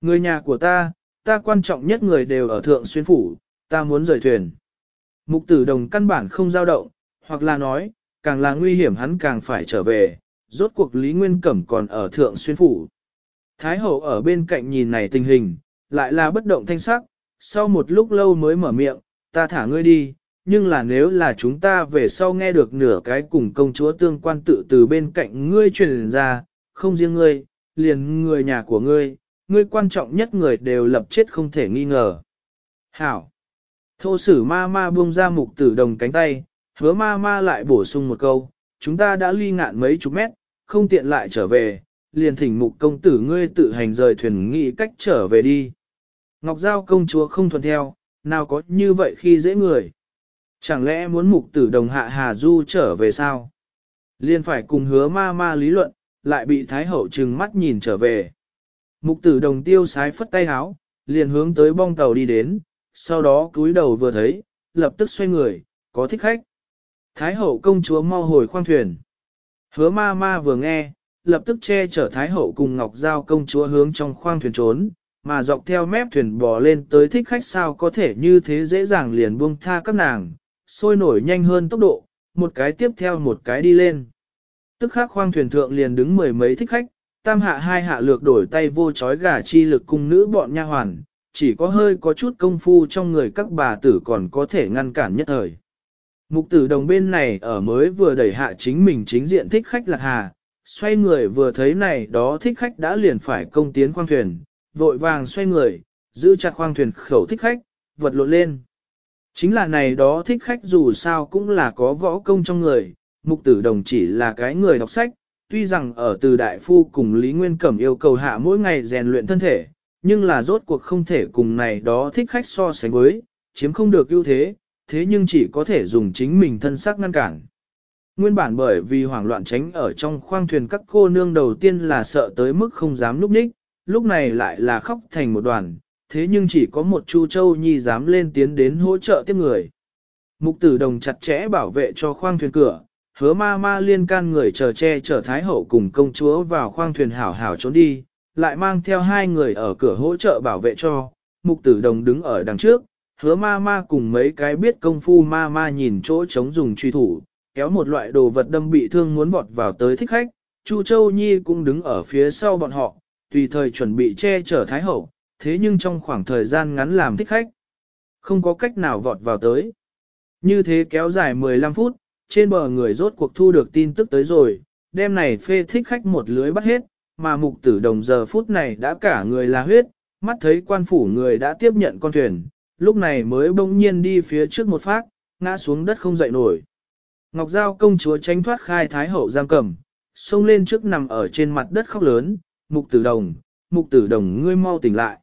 Ngươi nhà của ta, ta quan trọng nhất người đều ở thượng xuyên phủ, ta muốn rời thuyền. Mục tử đồng căn bản không giao động, hoặc là nói, càng là nguy hiểm hắn càng phải trở về, rốt cuộc Lý Nguyên Cẩm còn ở thượng xuyên phủ. Thái hậu ở bên cạnh nhìn này tình hình, lại là bất động thanh sắc, sau một lúc lâu mới mở miệng, ta thả ngươi đi, nhưng là nếu là chúng ta về sau nghe được nửa cái cùng công chúa tương quan tự từ bên cạnh ngươi truyền ra, không riêng ngươi, liền người nhà của ngươi, ngươi quan trọng nhất người đều lập chết không thể nghi ngờ. Hảo! Thô sử ma ma buông ra mục tử đồng cánh tay, hứa ma ma lại bổ sung một câu, chúng ta đã ly ngạn mấy chục mét, không tiện lại trở về, liền thỉnh mục công tử ngươi tự hành rời thuyền nghị cách trở về đi. Ngọc Giao công chúa không thuần theo, nào có như vậy khi dễ người. Chẳng lẽ muốn mục tử đồng hạ Hà Du trở về sao? Liên phải cùng hứa ma ma lý luận, lại bị Thái Hậu trừng mắt nhìn trở về. Mục tử đồng tiêu sái phất tay háo, liền hướng tới bong tàu đi đến, sau đó cúi đầu vừa thấy, lập tức xoay người, có thích khách. Thái Hậu công chúa mau hồi khoang thuyền. Hứa ma ma vừa nghe, lập tức che chở Thái Hậu cùng Ngọc Giao công chúa hướng trong khoang thuyền trốn, mà dọc theo mép thuyền bò lên tới thích khách sao có thể như thế dễ dàng liền buông tha các nàng, sôi nổi nhanh hơn tốc độ, một cái tiếp theo một cái đi lên. Tức khắc khoang thuyền thượng liền đứng mười mấy thích khách, tam hạ hai hạ lược đổi tay vô chói gà chi lực cung nữ bọn nha hoàn, chỉ có hơi có chút công phu trong người các bà tử còn có thể ngăn cản nhất thời. Mục tử đồng bên này ở mới vừa đẩy hạ chính mình chính diện thích khách lạc hà, xoay người vừa thấy này đó thích khách đã liền phải công tiến khoang thuyền, vội vàng xoay người, giữ chặt khoang thuyền khẩu thích khách, vật lộn lên. Chính là này đó thích khách dù sao cũng là có võ công trong người, mục tử đồng chỉ là cái người đọc sách, tuy rằng ở từ đại phu cùng Lý Nguyên Cẩm yêu cầu hạ mỗi ngày rèn luyện thân thể, nhưng là rốt cuộc không thể cùng này đó thích khách so sánh với, chiếm không được ưu thế, thế nhưng chỉ có thể dùng chính mình thân xác ngăn cản. Nguyên bản bởi vì hoảng loạn tránh ở trong khoang thuyền các cô nương đầu tiên là sợ tới mức không dám núp ních, lúc này lại là khóc thành một đoàn, thế nhưng chỉ có một Chu Châu Nhi dám lên tiến đến hỗ trợ tiếp người. Mục tử đồng chặt chẽ bảo vệ cho khoang thuyền cửa, hứa ma ma liên can người chờ che chở Thái Hậu cùng công chúa vào khoang thuyền hảo hảo trốn đi, lại mang theo hai người ở cửa hỗ trợ bảo vệ cho, mục tử đồng đứng ở đằng trước, hứa ma ma cùng mấy cái biết công phu ma ma nhìn chỗ chống dùng truy thủ, kéo một loại đồ vật đâm bị thương muốn vọt vào tới thích khách, Chu Châu Nhi cũng đứng ở phía sau bọn họ, tùy thời chuẩn bị che chở Thái Hậu, thế nhưng trong khoảng thời gian ngắn làm thích khách. Không có cách nào vọt vào tới. Như thế kéo dài 15 phút, trên bờ người rốt cuộc thu được tin tức tới rồi, đêm này phê thích khách một lưới bắt hết, mà mục tử đồng giờ phút này đã cả người là huyết, mắt thấy quan phủ người đã tiếp nhận con thuyền, lúc này mới bỗng nhiên đi phía trước một phát, ngã xuống đất không dậy nổi. Ngọc Giao công chúa tránh thoát khai thái hậu giam cầm, xông lên trước nằm ở trên mặt đất khóc lớn, mục tử đồng, mục tử đồng ngươi mau tỉnh lại.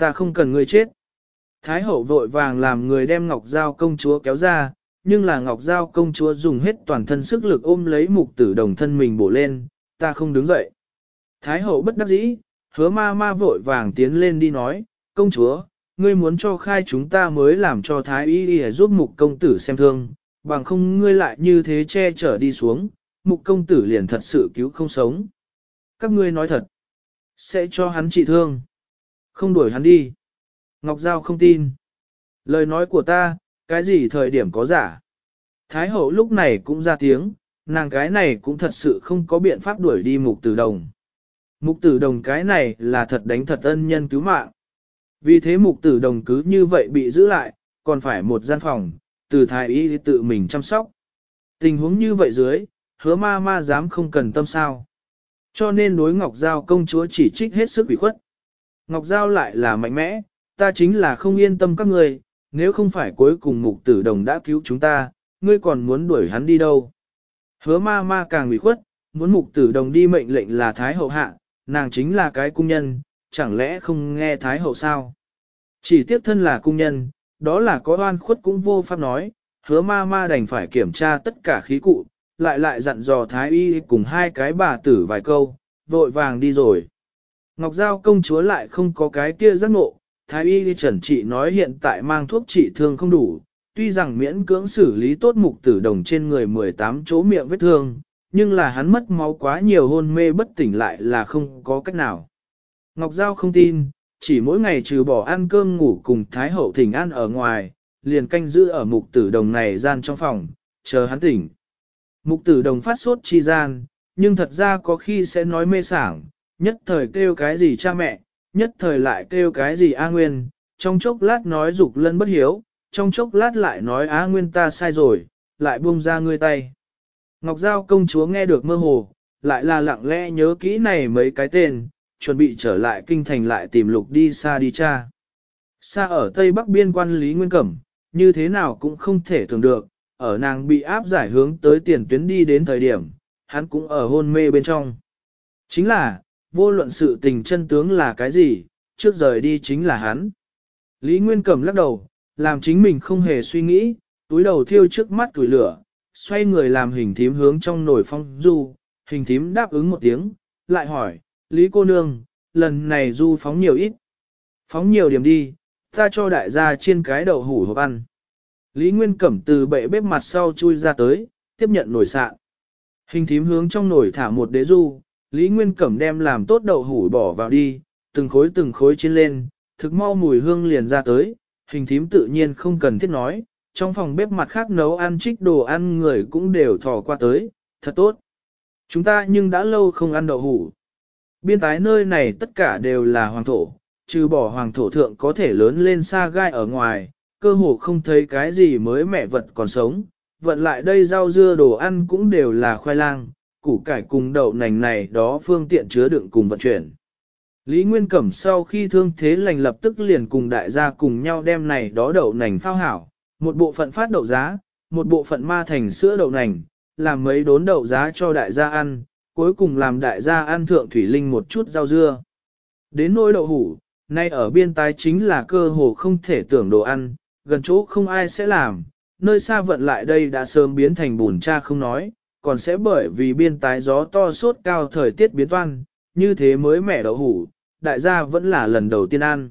Ta không cần ngươi chết. Thái hậu vội vàng làm người đem Ngọc Giao công chúa kéo ra, nhưng là Ngọc Giao công chúa dùng hết toàn thân sức lực ôm lấy mục tử đồng thân mình bổ lên, ta không đứng dậy. Thái hậu bất đắc dĩ, hứa ma ma vội vàng tiến lên đi nói, công chúa, ngươi muốn cho khai chúng ta mới làm cho Thái y đi giúp mục công tử xem thương, bằng không ngươi lại như thế che chở đi xuống, mục công tử liền thật sự cứu không sống. Các ngươi nói thật, sẽ cho hắn trị thương không đuổi hắn đi. Ngọc Giao không tin. Lời nói của ta, cái gì thời điểm có giả. Thái hậu lúc này cũng ra tiếng, nàng cái này cũng thật sự không có biện pháp đuổi đi mục tử đồng. Mục tử đồng cái này là thật đánh thật ân nhân cứu mạng. Vì thế mục tử đồng cứ như vậy bị giữ lại, còn phải một gian phòng, từ thái y tự mình chăm sóc. Tình huống như vậy dưới, hứa ma ma dám không cần tâm sao. Cho nên đối ngọc giao công chúa chỉ trích hết sức bị khuất. Ngọc Giao lại là mạnh mẽ, ta chính là không yên tâm các ngươi, nếu không phải cuối cùng mục tử đồng đã cứu chúng ta, ngươi còn muốn đuổi hắn đi đâu. Hứa ma ma càng ủy khuất, muốn mục tử đồng đi mệnh lệnh là Thái Hậu hạ, nàng chính là cái cung nhân, chẳng lẽ không nghe Thái Hậu sao? Chỉ tiếc thân là cung nhân, đó là có oan khuất cũng vô pháp nói, hứa ma ma đành phải kiểm tra tất cả khí cụ, lại lại dặn dò Thái Y cùng hai cái bà tử vài câu, vội vàng đi rồi. Ngọc Giao công chúa lại không có cái kia giác ngộ, thái y đi trần trị nói hiện tại mang thuốc trị thương không đủ, tuy rằng miễn cưỡng xử lý tốt mục tử đồng trên người 18 chỗ miệng vết thương, nhưng là hắn mất máu quá nhiều hôn mê bất tỉnh lại là không có cách nào. Ngọc Giao không tin, chỉ mỗi ngày trừ bỏ ăn cơm ngủ cùng Thái Hậu thỉnh an ở ngoài, liền canh giữ ở mục tử đồng này gian trong phòng, chờ hắn tỉnh. Mục tử đồng phát sốt chi gian, nhưng thật ra có khi sẽ nói mê sảng, nhất thời kêu cái gì cha mẹ, nhất thời lại kêu cái gì A Nguyên, trong chốc lát nói dục lân bất hiếu, trong chốc lát lại nói A Nguyên ta sai rồi, lại buông ra ngươi tay. Ngọc Giao công chúa nghe được mơ hồ, lại là lặng lẽ nhớ kỹ này mấy cái tên, chuẩn bị trở lại kinh thành lại tìm lục đi xa đi cha. Xa ở tây bắc biên quan Lý Nguyên Cẩm, như thế nào cũng không thể tưởng được, ở nàng bị áp giải hướng tới tiền tuyến đi đến thời điểm, hắn cũng ở hôn mê bên trong. Chính là, vô luận sự tình chân tướng là cái gì, trước rời đi chính là hắn. Lý Nguyên Cẩm lắc đầu, làm chính mình không hề suy nghĩ, túi đầu thiêu trước mắt tuổi lửa, xoay người làm hình thím hướng trong nồi phong du, hình thím đáp ứng một tiếng, lại hỏi, Lý cô nương, lần này du phóng nhiều ít. Phóng nhiều điểm đi, ta cho đại gia trên cái đầu hủ hộp ăn. Lý Nguyên Cẩm từ bệ bếp mặt sau chui ra tới, tiếp nhận nồi sạn. Hình thím hướng trong nồi thả một đế du, Lý Nguyên Cẩm đem làm tốt đậu hủ bỏ vào đi, từng khối từng khối trên lên, thực mau mùi hương liền ra tới, hình thím tự nhiên không cần thiết nói, trong phòng bếp mặt khác nấu ăn trích đồ ăn người cũng đều thò qua tới, thật tốt. Chúng ta nhưng đã lâu không ăn đậu hủ. Biên tái nơi này tất cả đều là hoàng thổ, trừ bỏ hoàng thổ thượng có thể lớn lên xa gai ở ngoài, cơ hồ không thấy cái gì mới mẹ vật còn sống, vận lại đây rau dưa đồ ăn cũng đều là khoai lang, củ cải cùng đậu nành này đó phương tiện chứa đựng cùng vận chuyển. Lý Nguyên Cẩm sau khi thương thế lành lập tức liền cùng đại gia cùng nhau đem này đó đậu nành phao hảo, một bộ phận phát đậu giá, một bộ phận ma thành sữa đậu nành, làm mấy đốn đậu giá cho đại gia ăn, cuối cùng làm đại gia ăn thượng thủy linh một chút rau dưa. Đến nỗi đậu hủ, nay ở biên tái chính là cơ hồ không thể tưởng đồ ăn, gần chỗ không ai sẽ làm, nơi xa vận lại đây đã sớm biến thành bùn cha không nói, còn sẽ bởi vì biên tái gió to sốt cao thời tiết biến toan, như thế mới mẻ đậu hủ, đại gia vẫn là lần đầu tiên ăn.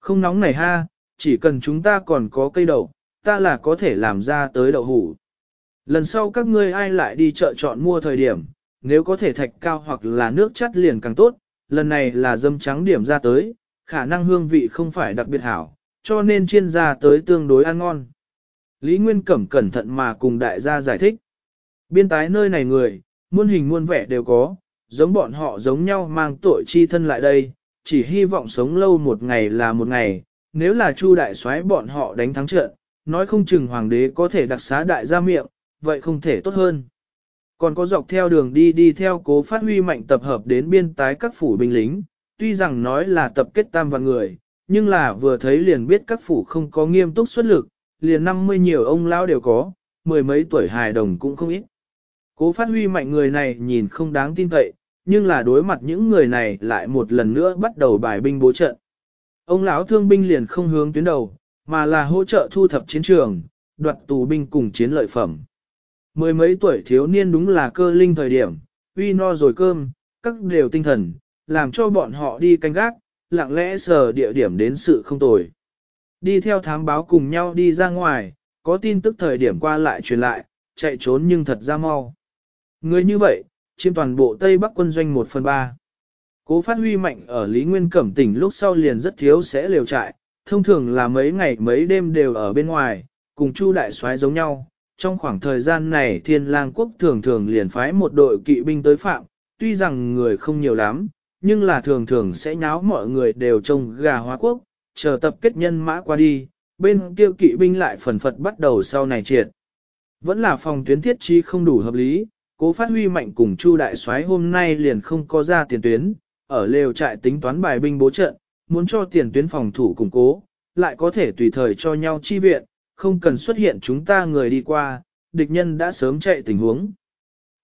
Không nóng này ha, chỉ cần chúng ta còn có cây đậu, ta là có thể làm ra tới đậu hủ. Lần sau các ngươi ai lại đi chợ chọn mua thời điểm, nếu có thể thạch cao hoặc là nước chắt liền càng tốt, lần này là dâm trắng điểm ra tới, khả năng hương vị không phải đặc biệt hảo, cho nên chiên ra tới tương đối ăn ngon. Lý Nguyên Cẩm cẩn thận mà cùng đại gia giải thích. Biên tái nơi này người, muôn hình muôn vẻ đều có, giống bọn họ giống nhau mang tội chi thân lại đây, chỉ hy vọng sống lâu một ngày là một ngày, nếu là Chu đại soái bọn họ đánh thắng trận, nói không chừng hoàng đế có thể đặc xá đại gia miệng, vậy không thể tốt hơn. Còn có dọc theo đường đi đi theo cố phát huy mạnh tập hợp đến biên tái các phủ binh lính, tuy rằng nói là tập kết tam và người, nhưng là vừa thấy liền biết các phủ không có nghiêm túc xuất lực, liền 50 nhiều ông lão đều có, mười mấy tuổi hài đồng cũng không ít. Cố phát huy mạnh người này nhìn không đáng tin cậy, nhưng là đối mặt những người này lại một lần nữa bắt đầu bài binh bố trận. Ông lão thương binh liền không hướng tuyến đầu, mà là hỗ trợ thu thập chiến trường, đoạt tù binh cùng chiến lợi phẩm. Mười mấy tuổi thiếu niên đúng là cơ linh thời điểm, uy no rồi cơm, các đều tinh thần, làm cho bọn họ đi canh gác, lặng lẽ sờ địa điểm đến sự không tồi. Đi theo thám báo cùng nhau đi ra ngoài, có tin tức thời điểm qua lại truyền lại, chạy trốn nhưng thật ra mau. Người như vậy, chiếm toàn bộ Tây Bắc quân doanh 1 phần 3. Cố phát huy mạnh ở Lý Nguyên Cẩm tỉnh lúc sau liền rất thiếu sẽ liều trại, thông thường là mấy ngày mấy đêm đều ở bên ngoài, cùng Chu Đại soái giống nhau. Trong khoảng thời gian này thiên lang quốc thường thường liền phái một đội kỵ binh tới phạm, tuy rằng người không nhiều lắm, nhưng là thường thường sẽ nháo mọi người đều trông gà hóa quốc, chờ tập kết nhân mã qua đi, bên kia kỵ binh lại phần phật bắt đầu sau này triệt. Vẫn là phòng tuyến thiết chi không đủ hợp lý, cố phát huy mạnh cùng Chu Đại soái hôm nay liền không có ra tiền tuyến, ở lều trại tính toán bài binh bố trận, muốn cho tiền tuyến phòng thủ củng cố, lại có thể tùy thời cho nhau chi viện, không cần xuất hiện chúng ta người đi qua, địch nhân đã sớm chạy tình huống.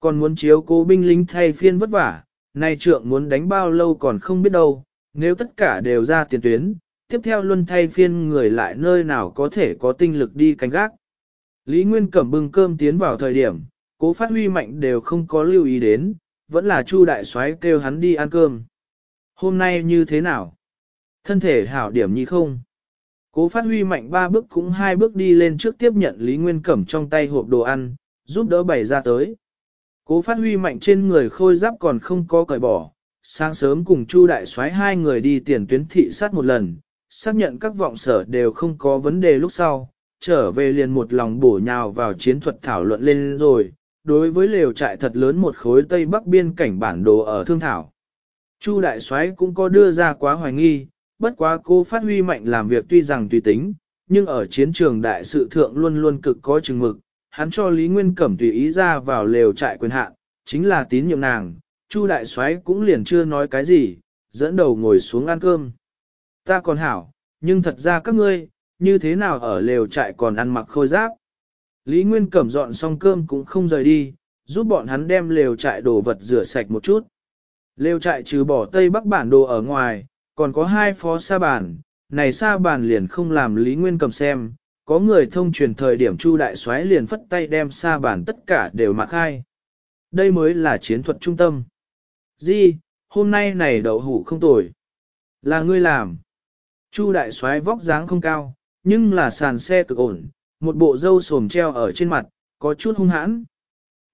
Còn muốn chiếu cố binh lính thay phiên vất vả, nay trượng muốn đánh bao lâu còn không biết đâu, nếu tất cả đều ra tiền tuyến, tiếp theo luân thay phiên người lại nơi nào có thể có tinh lực đi canh gác. Lý Nguyên Cẩm bưng cơm tiến vào thời điểm, cố phát huy mạnh đều không có lưu ý đến, vẫn là Chu đại soái kêu hắn đi ăn cơm. Hôm nay như thế nào? Thân thể hảo điểm như không? Cố phát huy mạnh ba bước cũng hai bước đi lên trước tiếp nhận Lý Nguyên Cẩm trong tay hộp đồ ăn, giúp đỡ bày ra tới. Cố phát huy mạnh trên người khôi giáp còn không có cởi bỏ, sáng sớm cùng Chu đại soái hai người đi tiền tuyến thị sát một lần, xác nhận các vọng sở đều không có vấn đề lúc sau, trở về liền một lòng bổ nhào vào chiến thuật thảo luận lên rồi, đối với lều trại thật lớn một khối tây bắc biên cảnh bản đồ ở Thương Thảo. Chu Đại soái cũng có đưa ra quá hoài nghi, bất quá cô phát huy mạnh làm việc tuy rằng tùy tính, nhưng ở chiến trường đại sự thượng luôn luôn cực có chừng mực, hắn cho Lý Nguyên Cẩm tùy ý ra vào lều trại quyền hạn, chính là tín nhiệm nàng, Chu đại soái cũng liền chưa nói cái gì, dẫn đầu ngồi xuống ăn cơm. Ta còn hảo, nhưng thật ra các ngươi, như thế nào ở lều trại còn ăn mặc khôi giáp? Lý Nguyên Cẩm dọn xong cơm cũng không rời đi, giúp bọn hắn đem lều trại đồ vật rửa sạch một chút. Lều trại trừ bỏ tây bắc bản đồ ở ngoài, còn có hai phó sa bản, này sa bản liền không làm Lý Nguyên Cẩm xem, có người thông truyền thời điểm Chu Đại Soái liền phất tay đem sa bản tất cả đều mặc khai. Đây mới là chiến thuật trung tâm. Di, hôm nay này đậu hủ không tồi. Là ngươi làm. Chu Đại Soái vóc dáng không cao, nhưng là sàn xe cực ổn, một bộ râu sồm treo ở trên mặt, có chút hung hãn.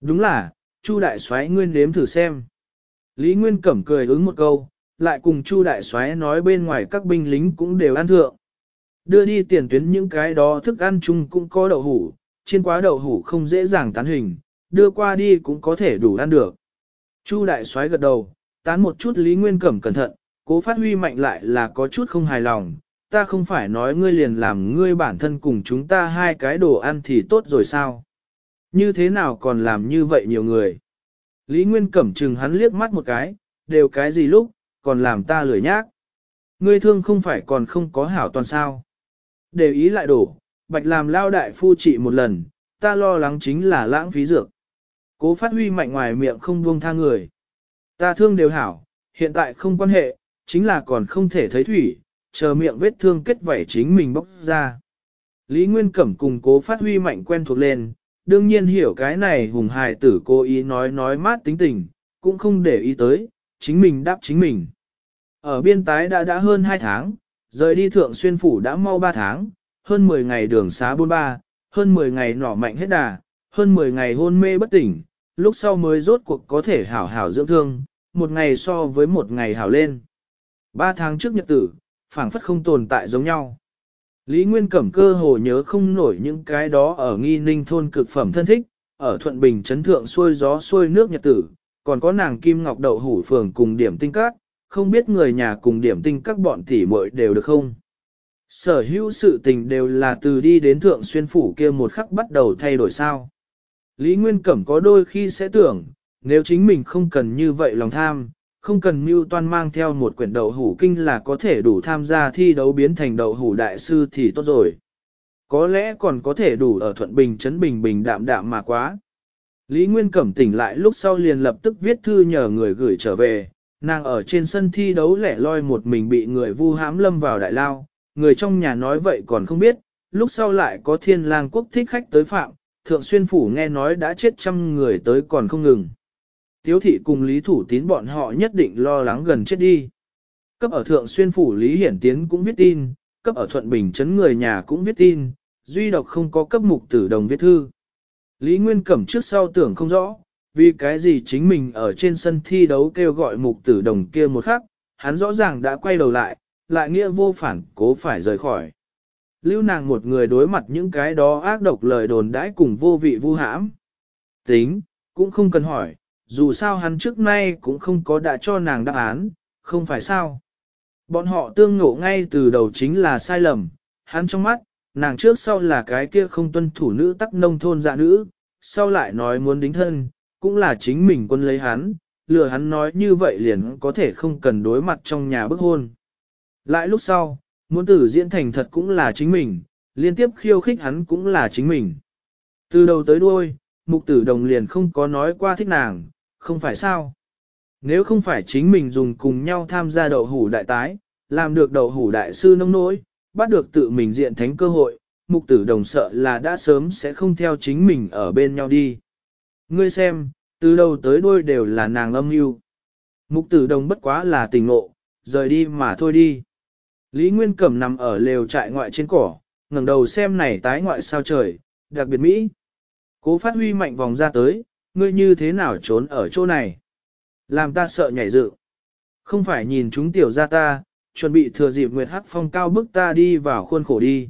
Đúng là, Chu đại soái nguyên nếm thử xem. Lý Nguyên Cẩm cười ứng một câu, lại cùng Chu đại soái nói bên ngoài các binh lính cũng đều ăn thượng. Đưa đi tiền tuyến những cái đó thức ăn chung cũng có đậu hủ, trên quá đậu hủ không dễ dàng tán hình, đưa qua đi cũng có thể đủ ăn được. Chu đại soái gật đầu, tán một chút Lý Nguyên Cẩm cẩn thận, cố phát huy mạnh lại là có chút không hài lòng, ta không phải nói ngươi liền làm ngươi bản thân cùng chúng ta hai cái đồ ăn thì tốt rồi sao? Như thế nào còn làm như vậy nhiều người? Lý Nguyên cẩm trừng hắn liếc mắt một cái, đều cái gì lúc, còn làm ta lười nhác. Ngươi thương không phải còn không có hảo toàn sao. Để ý lại đổ, bạch làm lao đại phu trị một lần, ta lo lắng chính là lãng phí dược. Cố phát huy mạnh ngoài miệng không buông tha người. Ta thương đều hảo, hiện tại không quan hệ, chính là còn không thể thấy thủy, chờ miệng vết thương kết vảy chính mình bóc ra. Lý Nguyên Cẩm cùng cố phát huy mạnh quen thuộc lên, đương nhiên hiểu cái này hùng hài tử cố ý nói nói mát tính tình, cũng không để ý tới, chính mình đáp chính mình. Ở biên tái đã đã hơn 2 tháng, rời đi thượng xuyên phủ đã mau 3 tháng, hơn 10 ngày đường xá buôn ba, hơn 10 ngày nỏ mạnh hết đà, hơn 10 ngày hôn mê bất tỉnh, lúc sau mới rốt cuộc có thể hảo hảo dưỡng thương, một ngày so với một ngày hảo lên. 3 tháng trước nhật tử, phảng phất không tồn tại giống nhau. Lý Nguyên Cẩm cơ hồ nhớ không nổi những cái đó ở nghi ninh thôn cực phẩm thân thích, ở Thuận Bình Trấn Thượng xuôi gió xuôi nước nhật tử, còn có nàng Kim Ngọc Đậu Hủ Phường cùng điểm tinh các, không biết người nhà cùng điểm tinh các bọn tỷ muội đều được không. Sở hữu sự tình đều là từ đi đến Thượng Xuyên Phủ kia một khắc bắt đầu thay đổi sao. Lý Nguyên Cẩm có đôi khi sẽ tưởng, nếu chính mình không cần như vậy lòng tham, không cần mưu toan mang theo một quyển đậu hủ kinh là có thể đủ tham gia thi đấu biến thành đậu hủ đại sư thì tốt rồi. Có lẽ còn có thể đủ ở Thuận Bình Trấn Bình Bình đạm đạm mà quá. Lý Nguyên Cẩm tỉnh lại lúc sau liền lập tức viết thư nhờ người gửi trở về, nàng ở trên sân thi đấu lẻ loi một mình bị người vu hãm lâm vào đại lao, người trong nhà nói vậy còn không biết, lúc sau lại có thiên lang quốc thích khách tới phạm, thượng xuyên phủ nghe nói đã chết trăm người tới còn không ngừng tiếu thị cùng lý thủ tín bọn họ nhất định lo lắng gần chết đi. Cấp ở thượng xuyên phủ Lý Hiển Tiến cũng viết tin, cấp ở Thuận Bình chấn người nhà cũng viết tin, duy độc không có cấp mục tử đồng viết thư. Lý Nguyên Cẩm trước sau tưởng không rõ, vì cái gì chính mình ở trên sân thi đấu kêu gọi mục tử đồng kia một khắc, hắn rõ ràng đã quay đầu lại, lại nghĩa vô phản cố phải rời khỏi. Lưu nàng một người đối mặt những cái đó ác độc lời đồn đãi cùng vô vị vu hãm. Tính, cũng không cần hỏi, dù sao hắn trước nay cũng không có đã cho nàng đáp án, không phải sao. Bọn họ tương ngộ ngay từ đầu chính là sai lầm, hắn trong mắt, nàng trước sau là cái kia không tuân thủ nữ tắc nông thôn dạ nữ, sau lại nói muốn đính thân, cũng là chính mình quân lấy hắn, lừa hắn nói như vậy liền có thể không cần đối mặt trong nhà bức hôn. Lại lúc sau, muốn tử diễn thành thật cũng là chính mình, liên tiếp khiêu khích hắn cũng là chính mình. Từ đầu tới đuôi, mục tử đồng liền không có nói qua thích nàng, không phải sao? Nếu không phải chính mình dùng cùng nhau tham gia đậu hủ đại tái, làm được đậu hủ đại sư nông nỗi, bắt được tự mình diện thánh cơ hội, mục tử đồng sợ là đã sớm sẽ không theo chính mình ở bên nhau đi. Ngươi xem, từ đầu tới đuôi đều là nàng âm mưu. Mục tử đồng bất quá là tình ngộ, rời đi mà thôi đi. Lý Nguyên Cẩm nằm ở lều trại ngoại trên cỏ, ngẩng đầu xem này tái ngoại sao trời, đặc biệt Mỹ. Cố phát huy mạnh vòng ra tới, ngươi như thế nào trốn ở chỗ này? Làm ta sợ nhảy dự. Không phải nhìn chúng tiểu ra ta, chuẩn bị thừa dịp Nguyệt Hắc Phong cao bước ta đi vào khuôn khổ đi.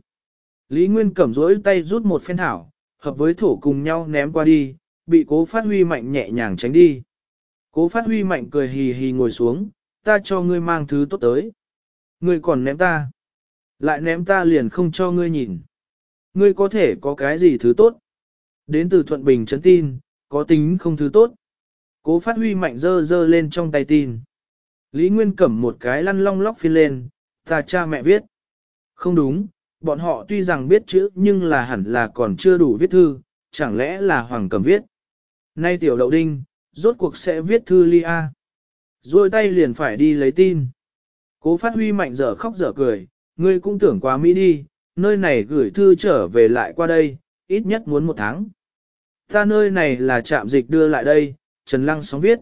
Lý Nguyên cẩm rỗi tay rút một phen thảo, hợp với thổ cùng nhau ném qua đi, bị cố phát huy mạnh nhẹ nhàng tránh đi. Cố phát huy mạnh cười hì hì ngồi xuống, ta cho ngươi mang thứ tốt tới. Ngươi còn ném ta. Lại ném ta liền không cho ngươi nhìn. Ngươi có thể có cái gì thứ tốt. Đến từ Thuận Bình Trấn Tin, có tính không thứ tốt. Cố phát huy mạnh dơ dơ lên trong tay tin. Lý Nguyên cẩm một cái lăn long lóc phiên lên, ta cha mẹ viết. Không đúng, bọn họ tuy rằng biết chữ nhưng là hẳn là còn chưa đủ viết thư, chẳng lẽ là Hoàng Cẩm viết. Nay tiểu đậu đinh, rốt cuộc sẽ viết thư Ly A. Rồi tay liền phải đi lấy tin. Cố phát huy mạnh dở khóc dở cười, ngươi cũng tưởng quá Mỹ đi, nơi này gửi thư trở về lại qua đây, ít nhất muốn một tháng. Ta nơi này là trạm dịch đưa lại đây, Trần Lăng sóng viết.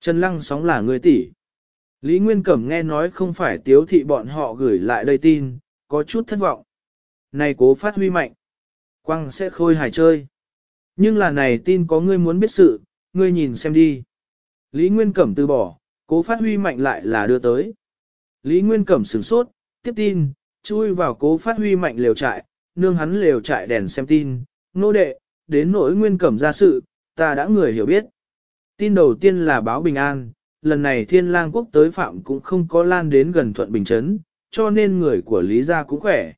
Trần Lăng sóng là người tỷ. Lý Nguyên Cẩm nghe nói không phải tiếu thị bọn họ gửi lại đây tin, có chút thất vọng. Này cố phát huy mạnh. Quang sẽ khôi hài chơi. Nhưng là này tin có ngươi muốn biết sự, ngươi nhìn xem đi. Lý Nguyên Cẩm từ bỏ, cố phát huy mạnh lại là đưa tới. Lý Nguyên Cẩm sửng sốt, tiếp tin, chui vào cố phát huy mạnh lều trại, nương hắn lều trại đèn xem tin, nô đệ, đến nỗi nguyên cẩm ra sự, ta đã người hiểu biết. Tin đầu tiên là báo bình an, lần này thiên lang quốc tới phạm cũng không có lan đến gần thuận bình chấn, cho nên người của Lý Gia cũng khỏe.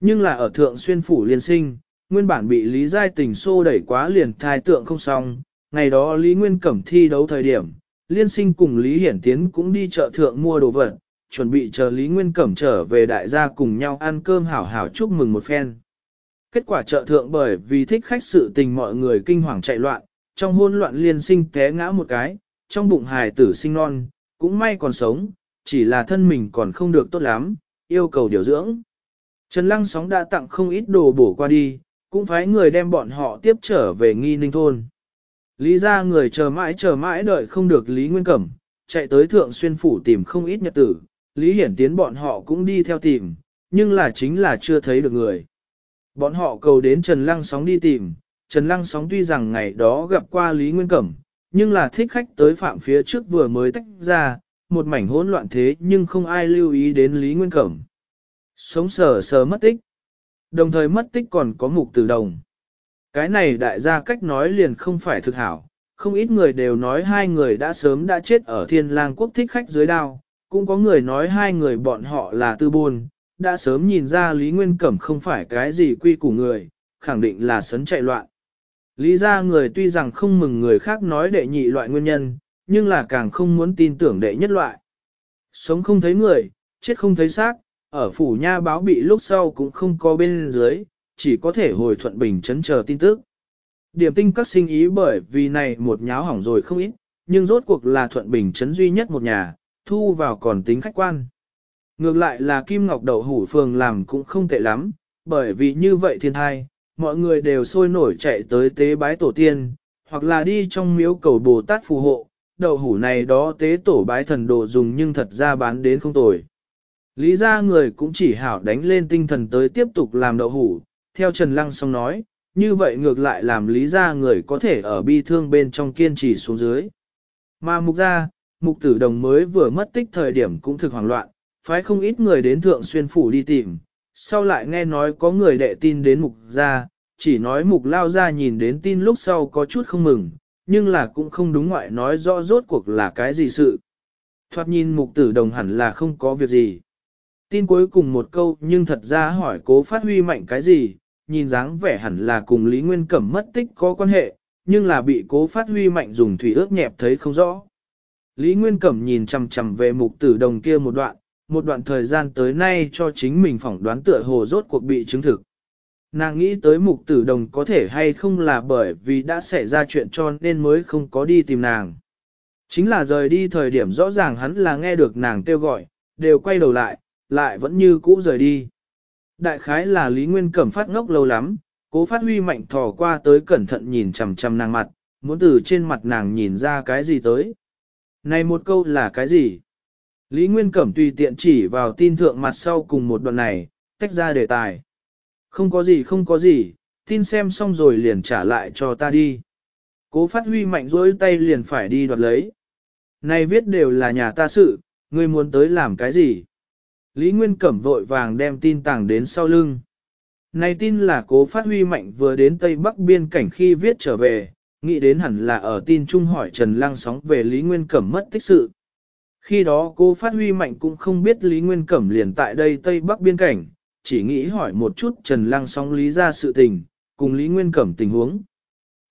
Nhưng là ở thượng xuyên phủ liên sinh, nguyên bản bị Lý Giai tình xô đẩy quá liền thai tượng không xong, ngày đó Lý Nguyên Cẩm thi đấu thời điểm, liên sinh cùng Lý Hiển Tiến cũng đi chợ thượng mua đồ vật, chuẩn bị chờ Lý Nguyên Cẩm trở về đại gia cùng nhau ăn cơm hảo hảo chúc mừng một phen. Kết quả trợ thượng bởi vì thích khách sự tình mọi người kinh hoàng chạy loạn, trong hôn loạn liên sinh té ngã một cái, trong bụng hài tử sinh non, cũng may còn sống, chỉ là thân mình còn không được tốt lắm, yêu cầu điều dưỡng. Trần Lăng Sóng đã tặng không ít đồ bổ qua đi, cũng phái người đem bọn họ tiếp trở về nghi ninh thôn. Lý ra người chờ mãi chờ mãi đợi không được Lý Nguyên Cẩm, chạy tới Thượng Xuyên Phủ tìm không ít nhật tử, Lý Hiển Tiến bọn họ cũng đi theo tìm, nhưng là chính là chưa thấy được người. Bọn họ cầu đến Trần Lăng Sóng đi tìm, Trần Lăng Sóng tuy rằng ngày đó gặp qua Lý Nguyên Cẩm, nhưng là thích khách tới phạm phía trước vừa mới tách ra, một mảnh hỗn loạn thế nhưng không ai lưu ý đến Lý Nguyên Cẩm. Sống sờ sờ mất tích. Đồng thời mất tích còn có mục tử đồng. Cái này đại gia cách nói liền không phải thực hảo, không ít người đều nói hai người đã sớm đã chết ở thiên lang quốc thích khách dưới đao, cũng có người nói hai người bọn họ là tư buồn, đã sớm nhìn ra Lý Nguyên Cẩm không phải cái gì quy củ người, khẳng định là sấn chạy loạn. Lý ra người tuy rằng không mừng người khác nói đệ nhị loại nguyên nhân, nhưng là càng không muốn tin tưởng đệ nhất loại. Sống không thấy người, chết không thấy xác, ở phủ nha báo bị lúc sau cũng không có bên dưới, chỉ có thể hồi thuận bình chấn chờ tin tức. Điểm tinh các sinh ý bởi vì này một nháo hỏng rồi không ít, nhưng rốt cuộc là thuận bình chấn duy nhất một nhà, thu vào còn tính khách quan. Ngược lại là Kim Ngọc Đậu Hủ Phường làm cũng không tệ lắm, bởi vì như vậy thiên thai, mọi người đều sôi nổi chạy tới tế bái tổ tiên, hoặc là đi trong miếu cầu Bồ Tát phù hộ, đậu hủ này đó tế tổ bái thần đồ dùng nhưng thật ra bán đến không tồi. Lý ra người cũng chỉ hảo đánh lên tinh thần tới tiếp tục làm đậu hủ, theo Trần Lăng song nói, như vậy ngược lại làm lý ra người có thể ở bi thương bên trong kiên trì xuống dưới. Mà mục ra, mục tử đồng mới vừa mất tích thời điểm cũng thực hoảng loạn, phái không ít người đến thượng xuyên phủ đi tìm, sau lại nghe nói có người đệ tin đến mục gia, chỉ nói mục lao gia nhìn đến tin lúc sau có chút không mừng, nhưng là cũng không đúng ngoại nói rõ rốt cuộc là cái gì sự. Thoạt nhìn mục tử đồng hẳn là không có việc gì. Tin cuối cùng một câu nhưng thật ra hỏi cố phát huy mạnh cái gì, nhìn dáng vẻ hẳn là cùng Lý Nguyên Cẩm mất tích có quan hệ, nhưng là bị cố phát huy mạnh dùng thủy ước nhẹp thấy không rõ. Lý Nguyên Cẩm nhìn chầm chầm về mục tử đồng kia một đoạn, một đoạn thời gian tới nay cho chính mình phỏng đoán tựa hồ rốt cuộc bị chứng thực. Nàng nghĩ tới mục tử đồng có thể hay không là bởi vì đã xảy ra chuyện cho nên mới không có đi tìm nàng. Chính là rời đi thời điểm rõ ràng hắn là nghe được nàng kêu gọi, đều quay đầu lại, lại vẫn như cũ rời đi. Đại khái là Lý Nguyên Cẩm phát ngốc lâu lắm, cố phát huy mạnh thò qua tới cẩn thận nhìn chầm chầm nàng mặt, muốn từ trên mặt nàng nhìn ra cái gì tới. Này một câu là cái gì? Lý Nguyên Cẩm tùy tiện chỉ vào tin thượng mặt sau cùng một đoạn này, tách ra đề tài. Không có gì không có gì, tin xem xong rồi liền trả lại cho ta đi. Cố phát huy mạnh rỗi tay liền phải đi đoạt lấy. Này viết đều là nhà ta sự, ngươi muốn tới làm cái gì? Lý Nguyên Cẩm vội vàng đem tin tàng đến sau lưng. Này tin là cố phát huy mạnh vừa đến Tây Bắc biên cảnh khi viết trở về, nghĩ đến hẳn là ở tin trung hỏi Trần Lăng sóng về Lý Nguyên Cẩm mất tích sự. Khi đó cô phát huy mạnh cũng không biết Lý Nguyên Cẩm liền tại đây Tây Bắc biên cảnh, chỉ nghĩ hỏi một chút Trần Lăng song lý ra sự tình, cùng Lý Nguyên Cẩm tình huống.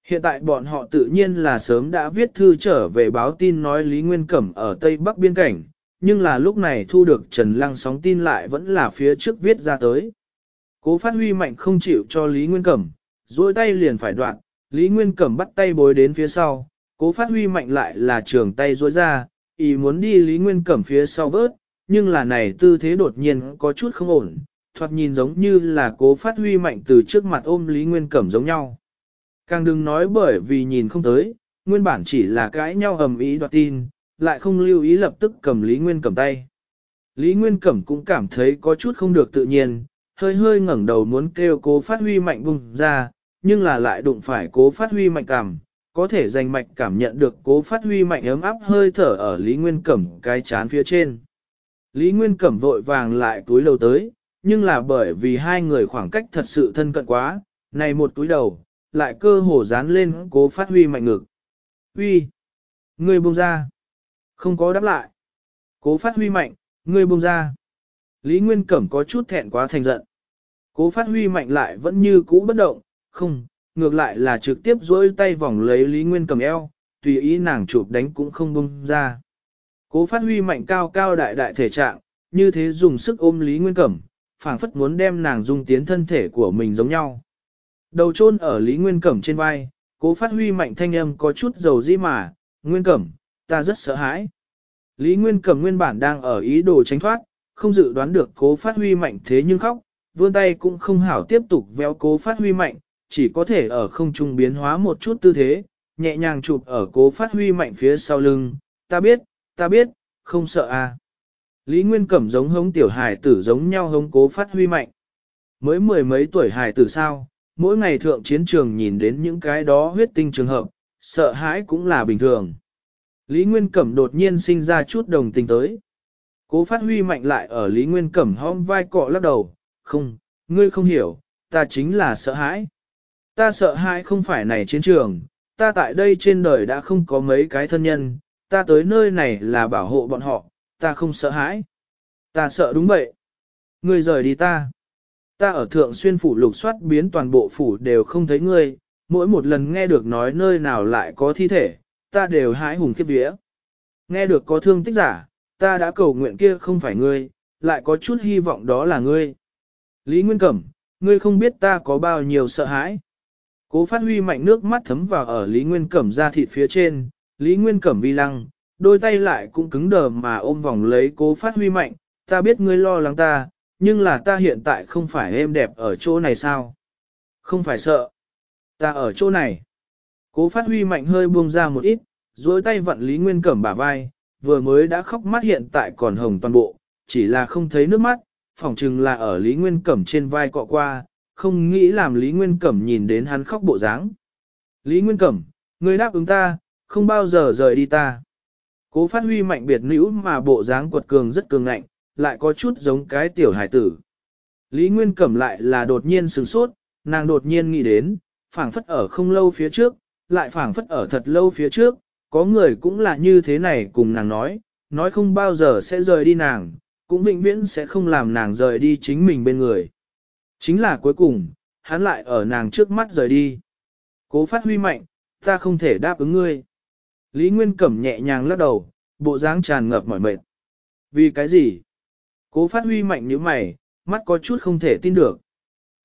Hiện tại bọn họ tự nhiên là sớm đã viết thư trở về báo tin nói Lý Nguyên Cẩm ở Tây Bắc biên cảnh, nhưng là lúc này thu được Trần Lăng sóng tin lại vẫn là phía trước viết ra tới. Cố phát huy mạnh không chịu cho Lý Nguyên Cẩm, dôi tay liền phải đoạn, Lý Nguyên Cẩm bắt tay bối đến phía sau, cố phát huy mạnh lại là trường tay dối ra, ý muốn đi Lý Nguyên Cẩm phía sau vớt, nhưng là này tư thế đột nhiên có chút không ổn, thoạt nhìn giống như là cố phát huy mạnh từ trước mặt ôm Lý Nguyên Cẩm giống nhau. Càng đừng nói bởi vì nhìn không tới, nguyên bản chỉ là cãi nhau ầm ý đoạt tin, lại không lưu ý lập tức cầm Lý Nguyên Cẩm tay. Lý Nguyên Cẩm cũng cảm thấy có chút không được tự nhiên, hơi hơi ngẩn đầu muốn kêu cố phát huy mạnh bùng ra, nhưng là lại đụng phải cố phát huy mạnh cảm, có thể dành mạch cảm nhận được cố phát huy mạnh ấm áp hơi thở ở Lý Nguyên Cẩm cái chán phía trên. Lý Nguyên Cẩm vội vàng lại túi đầu tới, nhưng là bởi vì hai người khoảng cách thật sự thân cận quá, này một túi đầu, lại cơ hồ dán lên cố phát huy mạnh ngực. Huy! Người buông ra! Không có đáp lại. Cố phát huy mạnh, người buông ra. Lý Nguyên Cẩm có chút thẹn quá thành giận. Cố phát huy mạnh lại vẫn như cũ bất động, không, ngược lại là trực tiếp duỗi tay vòng lấy Lý Nguyên cầm eo, tùy ý nàng chụp đánh cũng không bung ra. Cố phát huy mạnh cao cao đại đại thể trạng, như thế dùng sức ôm Lý Nguyên Cẩm, phản phất muốn đem nàng dùng tiến thân thể của mình giống nhau. Đầu chôn ở Lý Nguyên Cẩm trên vai, cố phát huy mạnh thanh âm có chút dầu dĩ mà, Nguyên Cẩm, ta rất sợ hãi. Lý Nguyên Cẩm nguyên bản đang ở ý đồ tránh thoát, không dự đoán được cố phát huy mạnh thế nhưng khóc, vươn tay cũng không hảo tiếp tục véo cố phát huy mạnh, chỉ có thể ở không trung biến hóa một chút tư thế, nhẹ nhàng chụp ở cố phát huy mạnh phía sau lưng, ta biết, ta biết, không sợ à. Lý Nguyên Cẩm giống hống tiểu hài tử giống nhau hống cố phát huy mạnh. Mới mười mấy tuổi hài tử sao, mỗi ngày thượng chiến trường nhìn đến những cái đó huyết tinh trường hợp, sợ hãi cũng là bình thường. Lý Nguyên Cẩm đột nhiên sinh ra chút đồng tình tới. Cố phát huy mạnh lại ở Lý Nguyên Cẩm hõm vai cọ lắc đầu, không, ngươi không hiểu, ta chính là sợ hãi. Ta sợ hãi không phải này chiến trường, ta tại đây trên đời đã không có mấy cái thân nhân, ta tới nơi này là bảo hộ bọn họ, ta không sợ hãi. Ta sợ đúng vậy. Ngươi rời đi ta. Ta ở thượng xuyên phủ lục soát biến toàn bộ phủ đều không thấy ngươi, mỗi một lần nghe được nói nơi nào lại có thi thể, ta đều hãi hùng kiếp vía. Nghe được có thương tích giả, ta đã cầu nguyện kia không phải ngươi, lại có chút hy vọng đó là ngươi. Lý Nguyên Cẩm, ngươi không biết ta có bao nhiêu sợ hãi. Cố phát huy mạnh nước mắt thấm vào ở Lý Nguyên Cẩm ra thịt phía trên, Lý Nguyên Cẩm vi lăng, đôi tay lại cũng cứng đờ mà ôm vòng lấy cố phát huy mạnh, ta biết ngươi lo lắng ta, nhưng là ta hiện tại không phải êm đẹp ở chỗ này sao? Không phải sợ, ta ở chỗ này. Cố phát huy mạnh hơi buông ra một ít, dối tay vận Lý Nguyên Cẩm bả vai, vừa mới đã khóc mắt hiện tại còn hồng toàn bộ, chỉ là không thấy nước mắt, phỏng chừng là ở Lý Nguyên Cẩm trên vai cọ qua, không nghĩ làm Lý Nguyên Cẩm nhìn đến hắn khóc bộ dáng. Lý Nguyên Cẩm, người đáp ứng ta, không bao giờ rời đi ta. Cố phát huy mạnh biệt nữ mà bộ dáng quật cường rất cường ngạnh, lại có chút giống cái tiểu hải tử. Lý Nguyên Cẩm lại là đột nhiên sừng sốt, nàng đột nhiên nghĩ đến, phản phất ở không lâu phía trước, lại phản phất ở thật lâu phía trước, có người cũng là như thế này cùng nàng nói, nói không bao giờ sẽ rời đi nàng, cũng vĩnh viễn sẽ không làm nàng rời đi chính mình bên người. Chính là cuối cùng, hắn lại ở nàng trước mắt rời đi. Cố phát huy mạnh, ta không thể đáp ứng ngươi. Lý Nguyên Cẩm nhẹ nhàng lắc đầu, bộ dáng tràn ngập mỏi mệt. Vì cái gì? Cố phát huy mạnh như mày, mắt có chút không thể tin được.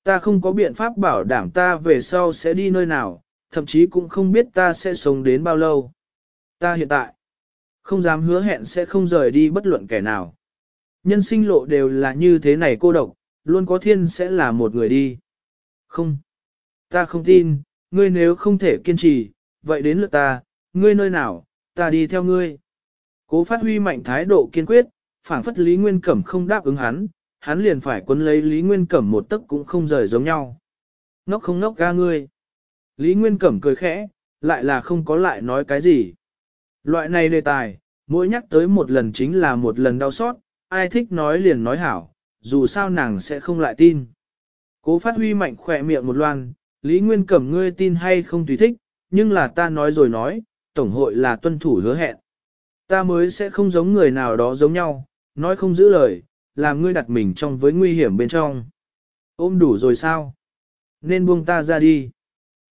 Ta không có biện pháp bảo đảm ta về sau sẽ đi nơi nào, thậm chí cũng không biết ta sẽ sống đến bao lâu. Ta hiện tại, không dám hứa hẹn sẽ không rời đi bất luận kẻ nào. Nhân sinh lộ đều là như thế này cô độc, luôn có thiên sẽ là một người đi. Không, ta không tin, ngươi nếu không thể kiên trì, vậy đến lượt ta, ngươi nơi nào, ta đi theo ngươi. Cố phát huy mạnh thái độ kiên quyết, phản phất Lý Nguyên Cẩm không đáp ứng hắn, hắn liền phải quấn lấy Lý Nguyên Cẩm một tấc cũng không rời giống nhau. Nóc không nóc ga ngươi. Lý Nguyên Cẩm cười khẽ, lại là không có lại nói cái gì. Loại này đề tài, mỗi nhắc tới một lần chính là một lần đau xót, ai thích nói liền nói hảo, dù sao nàng sẽ không lại tin. Cố phát huy mạnh khỏe miệng một loan, Lý Nguyên Cẩm ngươi tin hay không tùy thích, nhưng là ta nói rồi nói, Tổng hội là tuân thủ hứa hẹn. Ta mới sẽ không giống người nào đó giống nhau, nói không giữ lời, làm ngươi đặt mình trong với nguy hiểm bên trong. Ôm đủ rồi sao? Nên buông ta ra đi.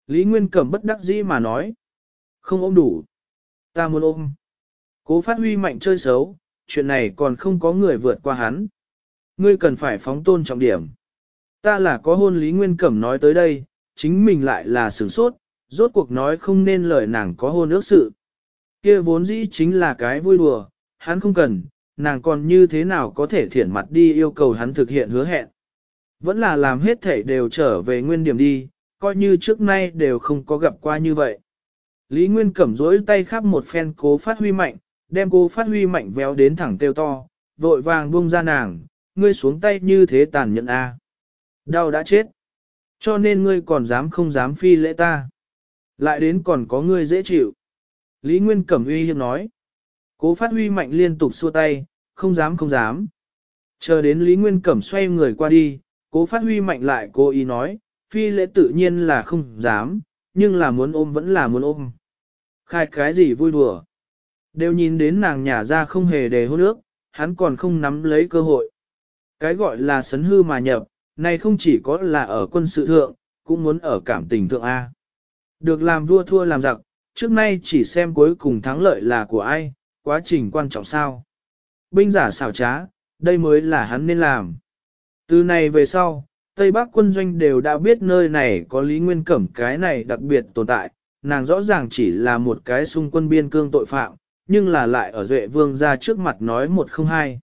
Lý Nguyên Cẩm bất đắc dĩ mà nói. Không ôm đủ. Ta muốn ôm. Cố phát huy mạnh chơi xấu, chuyện này còn không có người vượt qua hắn ngươi cần phải phóng tôn trọng điểm. Ta là có hôn Lý Nguyên Cẩm nói tới đây, chính mình lại là sửng sốt, rốt cuộc nói không nên lời nàng có hôn ước sự. Kia vốn dĩ chính là cái vui đùa, hắn không cần, nàng còn như thế nào có thể thiển mặt đi yêu cầu hắn thực hiện hứa hẹn. Vẫn là làm hết thể đều trở về nguyên điểm đi, coi như trước nay đều không có gặp qua như vậy. Lý Nguyên Cẩm rỗi tay khắp một phen cố phát huy mạnh, đem cô phát huy mạnh véo đến thẳng tiêu to, vội vàng buông ra nàng, ngươi xuống tay như thế tàn nhẫn a. À. Đau đã chết. Cho nên ngươi còn dám không dám phi lễ ta. Lại đến còn có ngươi dễ chịu. Lý Nguyên Cẩm uy hiếp nói. Cố phát huy mạnh liên tục xua tay, không dám không dám. Chờ đến Lý Nguyên Cẩm xoay người qua đi, cố phát huy mạnh lại cố ý nói, phi lễ tự nhiên là không dám, nhưng là muốn ôm vẫn là muốn ôm. Khai cái gì vui đùa. Đều nhìn đến nàng nhả ra không hề đề hôn ước, hắn còn không nắm lấy cơ hội. Cái gọi là sấn hư mà nhập, này không chỉ có là ở quân sự thượng, cũng muốn ở cảm tình thượng A. Được làm vua thua làm giặc, trước nay chỉ xem cuối cùng thắng lợi là của ai, quá trình quan trọng sao. Binh giả xảo trá, đây mới là hắn nên làm. Từ này về sau, Tây Bắc quân doanh đều đã biết nơi này có Lý Nguyên Cẩm cái này đặc biệt tồn tại, nàng rõ ràng chỉ là một cái xung quân biên cương tội phạm, nhưng là lại ở Duệ Vương ra trước mặt nói một không hai.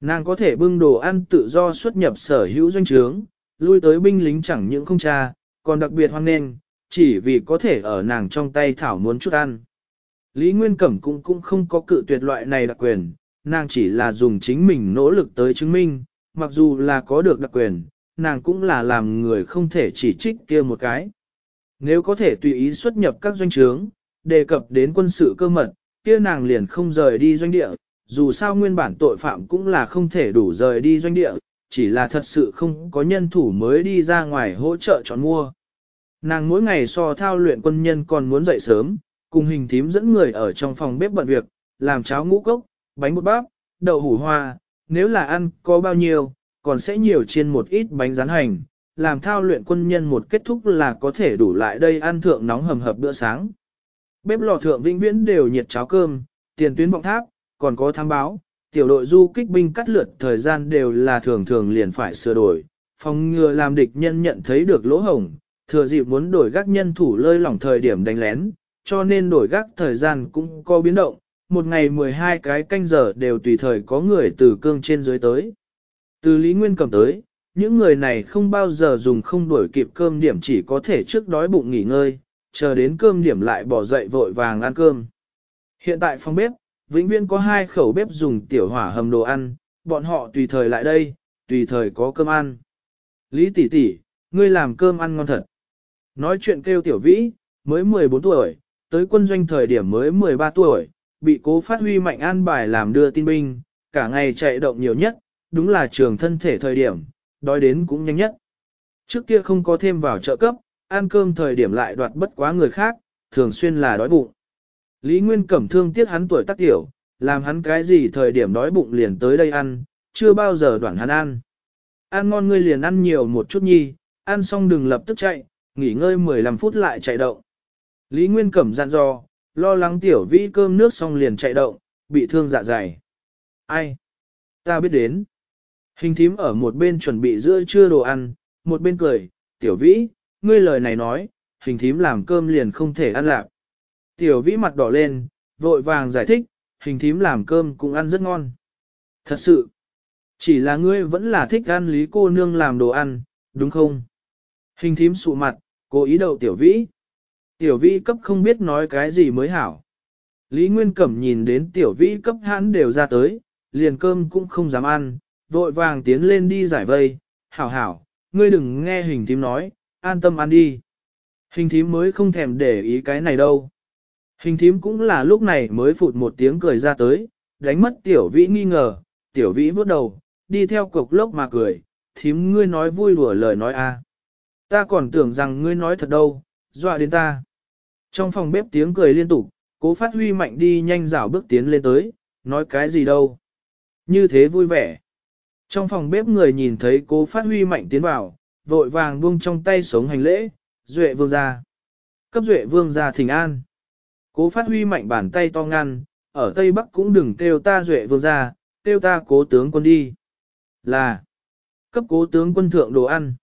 Nàng có thể bưng đồ ăn tự do xuất nhập sở hữu doanh trướng, lui tới binh lính chẳng những không cha, còn đặc biệt hoan nghênh, chỉ vì có thể ở nàng trong tay thảo muốn chút ăn. Lý Nguyên Cẩm cũng cũng không có cự tuyệt loại này đặc quyền, nàng chỉ là dùng chính mình nỗ lực tới chứng minh, mặc dù là có được đặc quyền, nàng cũng là làm người không thể chỉ trích kia một cái. Nếu có thể tùy ý xuất nhập các doanh trướng, đề cập đến quân sự cơ mật, kia nàng liền không rời đi doanh địa, dù sao nguyên bản tội phạm cũng là không thể đủ rời đi doanh địa, chỉ là thật sự không có nhân thủ mới đi ra ngoài hỗ trợ chọn mua. Nàng mỗi ngày so thao luyện quân nhân còn muốn dậy sớm, cùng hình thím dẫn người ở trong phòng bếp bận việc, làm cháo ngũ cốc, bánh bột bắp, đậu hủ hoa, nếu là ăn có bao nhiêu, còn sẽ nhiều trên một ít bánh rán hành, làm thao luyện quân nhân một kết thúc là có thể đủ lại đây ăn thượng nóng hầm hập bữa sáng. Bếp lò thượng vĩnh viễn đều nhiệt cháo cơm, tiền tuyến vọng tháp, còn có tham báo, tiểu đội du kích binh cắt lượt thời gian đều là thường thường liền phải sửa đổi, phòng ngừa làm địch nhân nhận thấy được lỗ hổng, thừa dịp muốn đổi gác nhân thủ lơi lỏng thời điểm đánh lén, cho nên đổi gác thời gian cũng có biến động, một ngày 12 cái canh giờ đều tùy thời có người từ cương trên dưới tới. Từ Lý Nguyên cầm tới, những người này không bao giờ dùng không đổi kịp cơm điểm chỉ có thể trước đói bụng nghỉ ngơi, chờ đến cơm điểm lại bỏ dậy vội vàng ăn cơm. Hiện tại phòng bếp, vĩnh viễn có hai khẩu bếp dùng tiểu hỏa hầm đồ ăn, bọn họ tùy thời lại đây, tùy thời có cơm ăn. Lý tỷ tỷ, ngươi làm cơm ăn ngon thật. Nói chuyện kêu tiểu vĩ, mới 14 tuổi, tới quân doanh thời điểm mới 13 tuổi, bị cố phát huy mạnh an bài làm đưa tin binh, cả ngày chạy động nhiều nhất, đúng là trường thân thể thời điểm, đói đến cũng nhanh nhất. Trước kia không có thêm vào trợ cấp, ăn cơm thời điểm lại đoạt bất quá người khác, thường xuyên là đói bụng. Lý Nguyên Cẩm thương tiếc hắn tuổi tác tiểu, làm hắn cái gì thời điểm đói bụng liền tới đây ăn, chưa bao giờ đoạn hắn ăn. Ăn ngon ngươi liền ăn nhiều một chút nhi, ăn xong đừng lập tức chạy, nghỉ ngơi 15 phút lại chạy động. Lý Nguyên Cẩm dặn dò, lo lắng tiểu vĩ cơm nước xong liền chạy động, bị thương dạ dày. Ai? Ta biết đến. Hình thím ở một bên chuẩn bị giữa trưa đồ ăn, một bên cười, tiểu vĩ, ngươi lời này nói, hình thím làm cơm liền không thể ăn lạc. Tiểu vĩ mặt đỏ lên, vội vàng giải thích, hình thím làm cơm cũng ăn rất ngon. Thật sự, chỉ là ngươi vẫn là thích ăn lý cô nương làm đồ ăn, đúng không? Hình thím sụ mặt, cố ý đậu tiểu vĩ. Tiểu vĩ cấp không biết nói cái gì mới hảo. Lý Nguyên Cẩm nhìn đến tiểu vĩ cấp hãn đều ra tới, liền cơm cũng không dám ăn, vội vàng tiến lên đi giải vây. Hảo hảo, ngươi đừng nghe hình thím nói, an tâm ăn đi. Hình thím mới không thèm để ý cái này đâu. Hình thím cũng là lúc này mới phụt một tiếng cười ra tới, đánh mất tiểu vĩ nghi ngờ, tiểu vĩ bước đầu, đi theo cục lốc mà cười, thím ngươi nói vui đùa lời nói a à. Ta còn tưởng rằng ngươi nói thật đâu, dọa đến ta. Trong phòng bếp tiếng cười liên tục, cố phát huy mạnh đi nhanh rảo bước tiến lên tới, nói cái gì đâu. Như thế vui vẻ. Trong phòng bếp người nhìn thấy cố phát huy mạnh tiến vào, vội vàng buông trong tay sống hành lễ, duệ vương gia. Cấp duệ vương gia thỉnh an. Cố phát huy mạnh bàn tay to ngăn, ở Tây Bắc cũng đừng kêu ta duệ vương ra, kêu ta cố tướng quân đi. Là, cấp cố tướng quân thượng đồ ăn.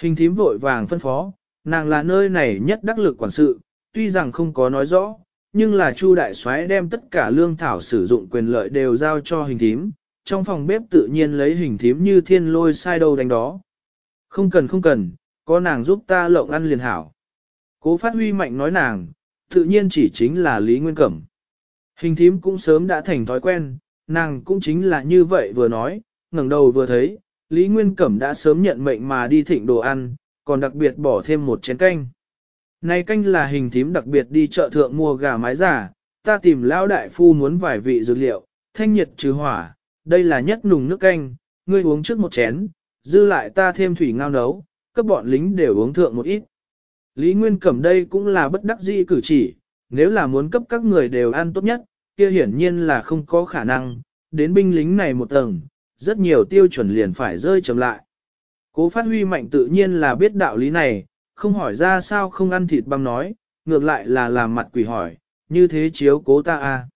Hình thím vội vàng phân phó, nàng là nơi này nhất đắc lực quản sự, tuy rằng không có nói rõ, nhưng là Chu Đại soái đem tất cả lương thảo sử dụng quyền lợi đều giao cho hình thím, trong phòng bếp tự nhiên lấy hình thím như thiên lôi sai đâu đánh đó. Không cần không cần, có nàng giúp ta lộng ăn liền hảo. Cố phát huy mạnh nói nàng, tự nhiên chỉ chính là Lý Nguyên Cẩm. Hình thím cũng sớm đã thành thói quen, nàng cũng chính là như vậy vừa nói, ngẩng đầu vừa thấy, Lý Nguyên Cẩm đã sớm nhận mệnh mà đi thịnh đồ ăn, còn đặc biệt bỏ thêm một chén canh. Này canh là hình thím đặc biệt đi chợ thượng mua gà mái giả, ta tìm lão đại phu muốn vài vị dược liệu, thanh nhiệt trừ hỏa, đây là nhất nùng nước canh, ngươi uống trước một chén, dư lại ta thêm thủy ngao nấu, các bọn lính đều uống thượng một ít. Lý Nguyên Cẩm đây cũng là bất đắc dĩ cử chỉ, nếu là muốn cấp các người đều ăn tốt nhất, kia hiển nhiên là không có khả năng, đến binh lính này một tầng, rất nhiều tiêu chuẩn liền phải rơi chậm lại. Cố phát huy mạnh tự nhiên là biết đạo lý này, không hỏi ra sao không ăn thịt băm nói, ngược lại là làm mặt quỷ hỏi, như thế chiếu cố ta a,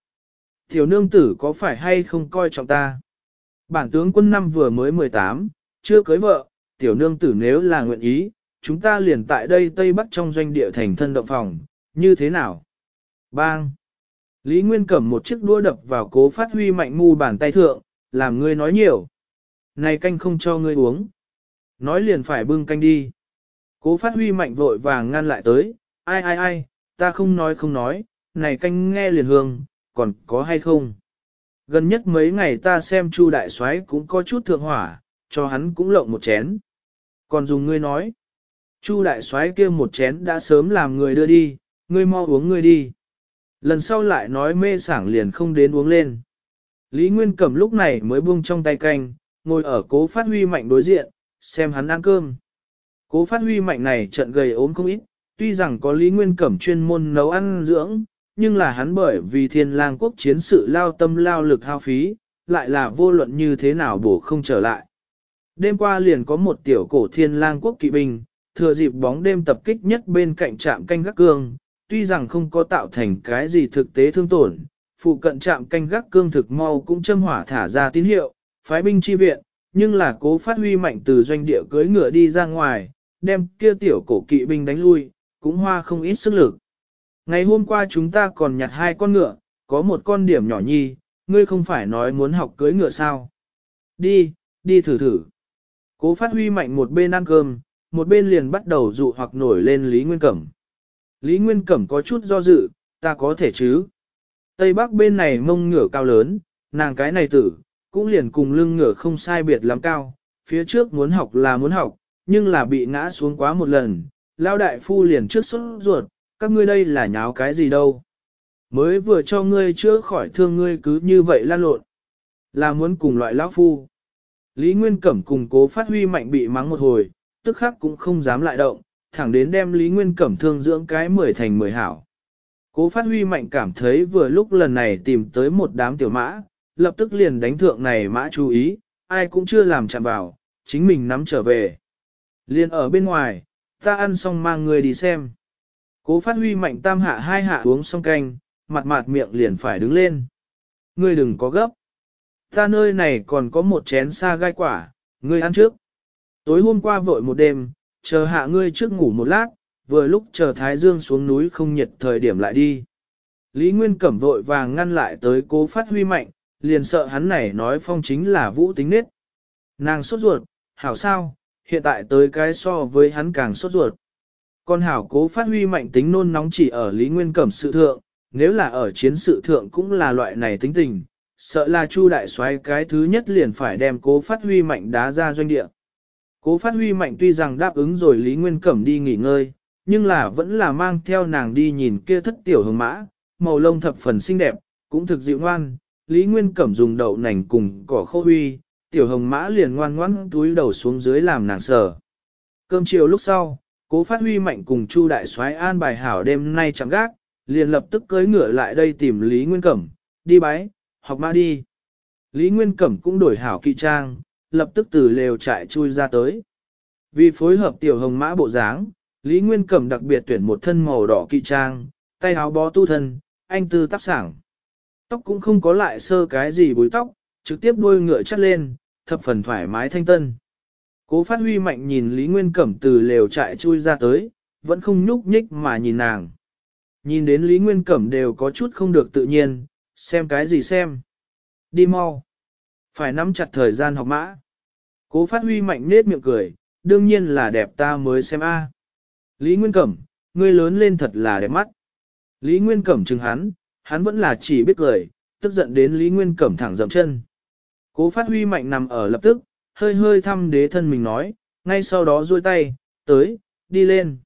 Tiểu nương tử có phải hay không coi trọng ta? Bản tướng quân năm vừa mới 18, chưa cưới vợ, tiểu nương tử nếu là nguyện ý, chúng ta liền tại đây Tây Bắc trong doanh địa thành thân động phòng, như thế nào? Bang! Lý Nguyên cầm một chiếc đua đập vào cố phát huy mạnh mu bàn tay thượng, làm ngươi nói nhiều. Này canh không cho ngươi uống. Nói liền phải bưng canh đi. Cố phát huy mạnh vội vàng ngăn lại tới, ai ai ai, ta không nói không nói, này canh nghe liền hương, còn có hay không? Gần nhất mấy ngày ta xem Chu đại soái cũng có chút thượng hỏa, cho hắn cũng lộng một chén. Còn dùng ngươi nói, Chu đại soái kia một chén đã sớm làm người đưa đi, ngươi mau uống ngươi đi. Lần sau lại nói mê sảng liền không đến uống lên. Lý Nguyên Cẩm lúc này mới buông trong tay canh, ngồi ở cố phát huy mạnh đối diện, xem hắn ăn cơm. Cố phát huy mạnh này trận gầy ốm không ít, tuy rằng có Lý Nguyên Cẩm chuyên môn nấu ăn dưỡng, nhưng là hắn bởi vì thiên lang quốc chiến sự lao tâm lao lực hao phí, lại là vô luận như thế nào bổ không trở lại. Đêm qua liền có một tiểu cổ thiên lang quốc kỵ binh, thừa dịp bóng đêm tập kích nhất bên cạnh trạm canh gác cương, tuy rằng không có tạo thành cái gì thực tế thương tổn, phụ cận trạm canh gác cương thực mau cũng châm hỏa thả ra tín hiệu, phái binh chi viện, nhưng là cố phát huy mạnh từ doanh địa cưới ngựa đi ra ngoài, đem kia tiểu cổ kỵ binh đánh lui, cũng hoa không ít sức lực. Ngày hôm qua chúng ta còn nhặt hai con ngựa, có một con điểm nhỏ nhi, ngươi không phải nói muốn học cưới ngựa sao? Đi, đi thử thử. Cố phát huy mạnh một bên ăn cơm, một bên liền bắt đầu dụ hoặc nổi lên Lý Nguyên Cẩm. Lý Nguyên Cẩm có chút do dự, ta có thể chứ. Tây Bắc bên này mông ngửa cao lớn, nàng cái này tử, cũng liền cùng lưng ngửa không sai biệt lắm cao, phía trước muốn học là muốn học, nhưng là bị ngã xuống quá một lần, lao đại phu liền trước xuất ruột, các ngươi đây là nháo cái gì đâu. Mới vừa cho ngươi chữa khỏi thương ngươi cứ như vậy lan lộn, là muốn cùng loại lão phu. Lý Nguyên Cẩm cùng cố phát huy mạnh bị mắng một hồi, tức khắc cũng không dám lại động, thẳng đến đem Lý Nguyên Cẩm thương dưỡng cái mười thành mười hảo. Cố phát huy mạnh cảm thấy vừa lúc lần này tìm tới một đám tiểu mã, lập tức liền đánh thượng này mã chú ý, ai cũng chưa làm chạm vào, chính mình nắm trở về. Liên ở bên ngoài, ta ăn xong mang người đi xem. Cố phát huy mạnh tam hạ hai hạ uống xong canh, mặt mạt miệng liền phải đứng lên. Ngươi đừng có gấp. Ta nơi này còn có một chén sa gai quả, ngươi ăn trước. Tối hôm qua vội một đêm, chờ hạ ngươi trước ngủ một lát, vừa lúc chờ Thái Dương xuống núi không nhiệt thời điểm lại đi. Lý Nguyên Cẩm vội vàng ngăn lại tới cố phát huy mạnh, liền sợ hắn này nói phong chính là vũ tính nết. Nàng sốt ruột, hảo sao, hiện tại tới cái so với hắn càng sốt ruột. Con hảo cố phát huy mạnh tính nôn nóng chỉ ở Lý Nguyên Cẩm sự thượng, nếu là ở chiến sự thượng cũng là loại này tính tình, sợ là Chu đại soái cái thứ nhất liền phải đem cố phát huy mạnh đá ra doanh địa. Cố phát huy mạnh tuy rằng đáp ứng rồi Lý Nguyên Cẩm đi nghỉ ngơi, nhưng là vẫn là mang theo nàng đi nhìn kia thất tiểu hồng mã, màu lông thập phần xinh đẹp, cũng thực dịu ngoan. Lý Nguyên Cẩm dùng đậu nành cùng cỏ khô huy, tiểu hồng mã liền ngoan ngoãn túi đầu xuống dưới làm nàng sở. Cơm chiều lúc sau, cố phát huy mạnh cùng Chu Đại soái an bài hảo đêm nay chẳng gác, liền lập tức cưới ngựa lại đây tìm Lý Nguyên Cẩm, đi bái, học ma đi. Lý Nguyên Cẩm cũng đổi hảo kỵ trang, lập tức từ lều trại chui ra tới. Vì phối hợp tiểu hồng mã bộ dáng, Lý Nguyên Cẩm đặc biệt tuyển một thân màu đỏ kỵ trang, tay áo bó tu thân, anh tư tác sảng. Tóc cũng không có lại sơ cái gì búi tóc, trực tiếp đuôi ngựa chắt lên, thập phần thoải mái thanh tân. Cố phát huy mạnh nhìn Lý Nguyên Cẩm từ lều trại chui ra tới, vẫn không nhúc nhích mà nhìn nàng. Nhìn đến Lý Nguyên Cẩm đều có chút không được tự nhiên, xem cái gì xem. Đi mau. Phải nắm chặt thời gian học mã. Cố phát huy mạnh nết miệng cười, đương nhiên là đẹp ta mới xem a. Lý Nguyên Cẩm, ngươi lớn lên thật là đẹp mắt. Lý Nguyên Cẩm chừng hắn, hắn vẫn là chỉ biết cười, tức giận đến Lý Nguyên Cẩm thẳng dậm chân. Cố phát huy mạnh nằm ở lập tức, hơi hơi thăm đế thân mình nói, ngay sau đó duỗi tay, tới, đi lên.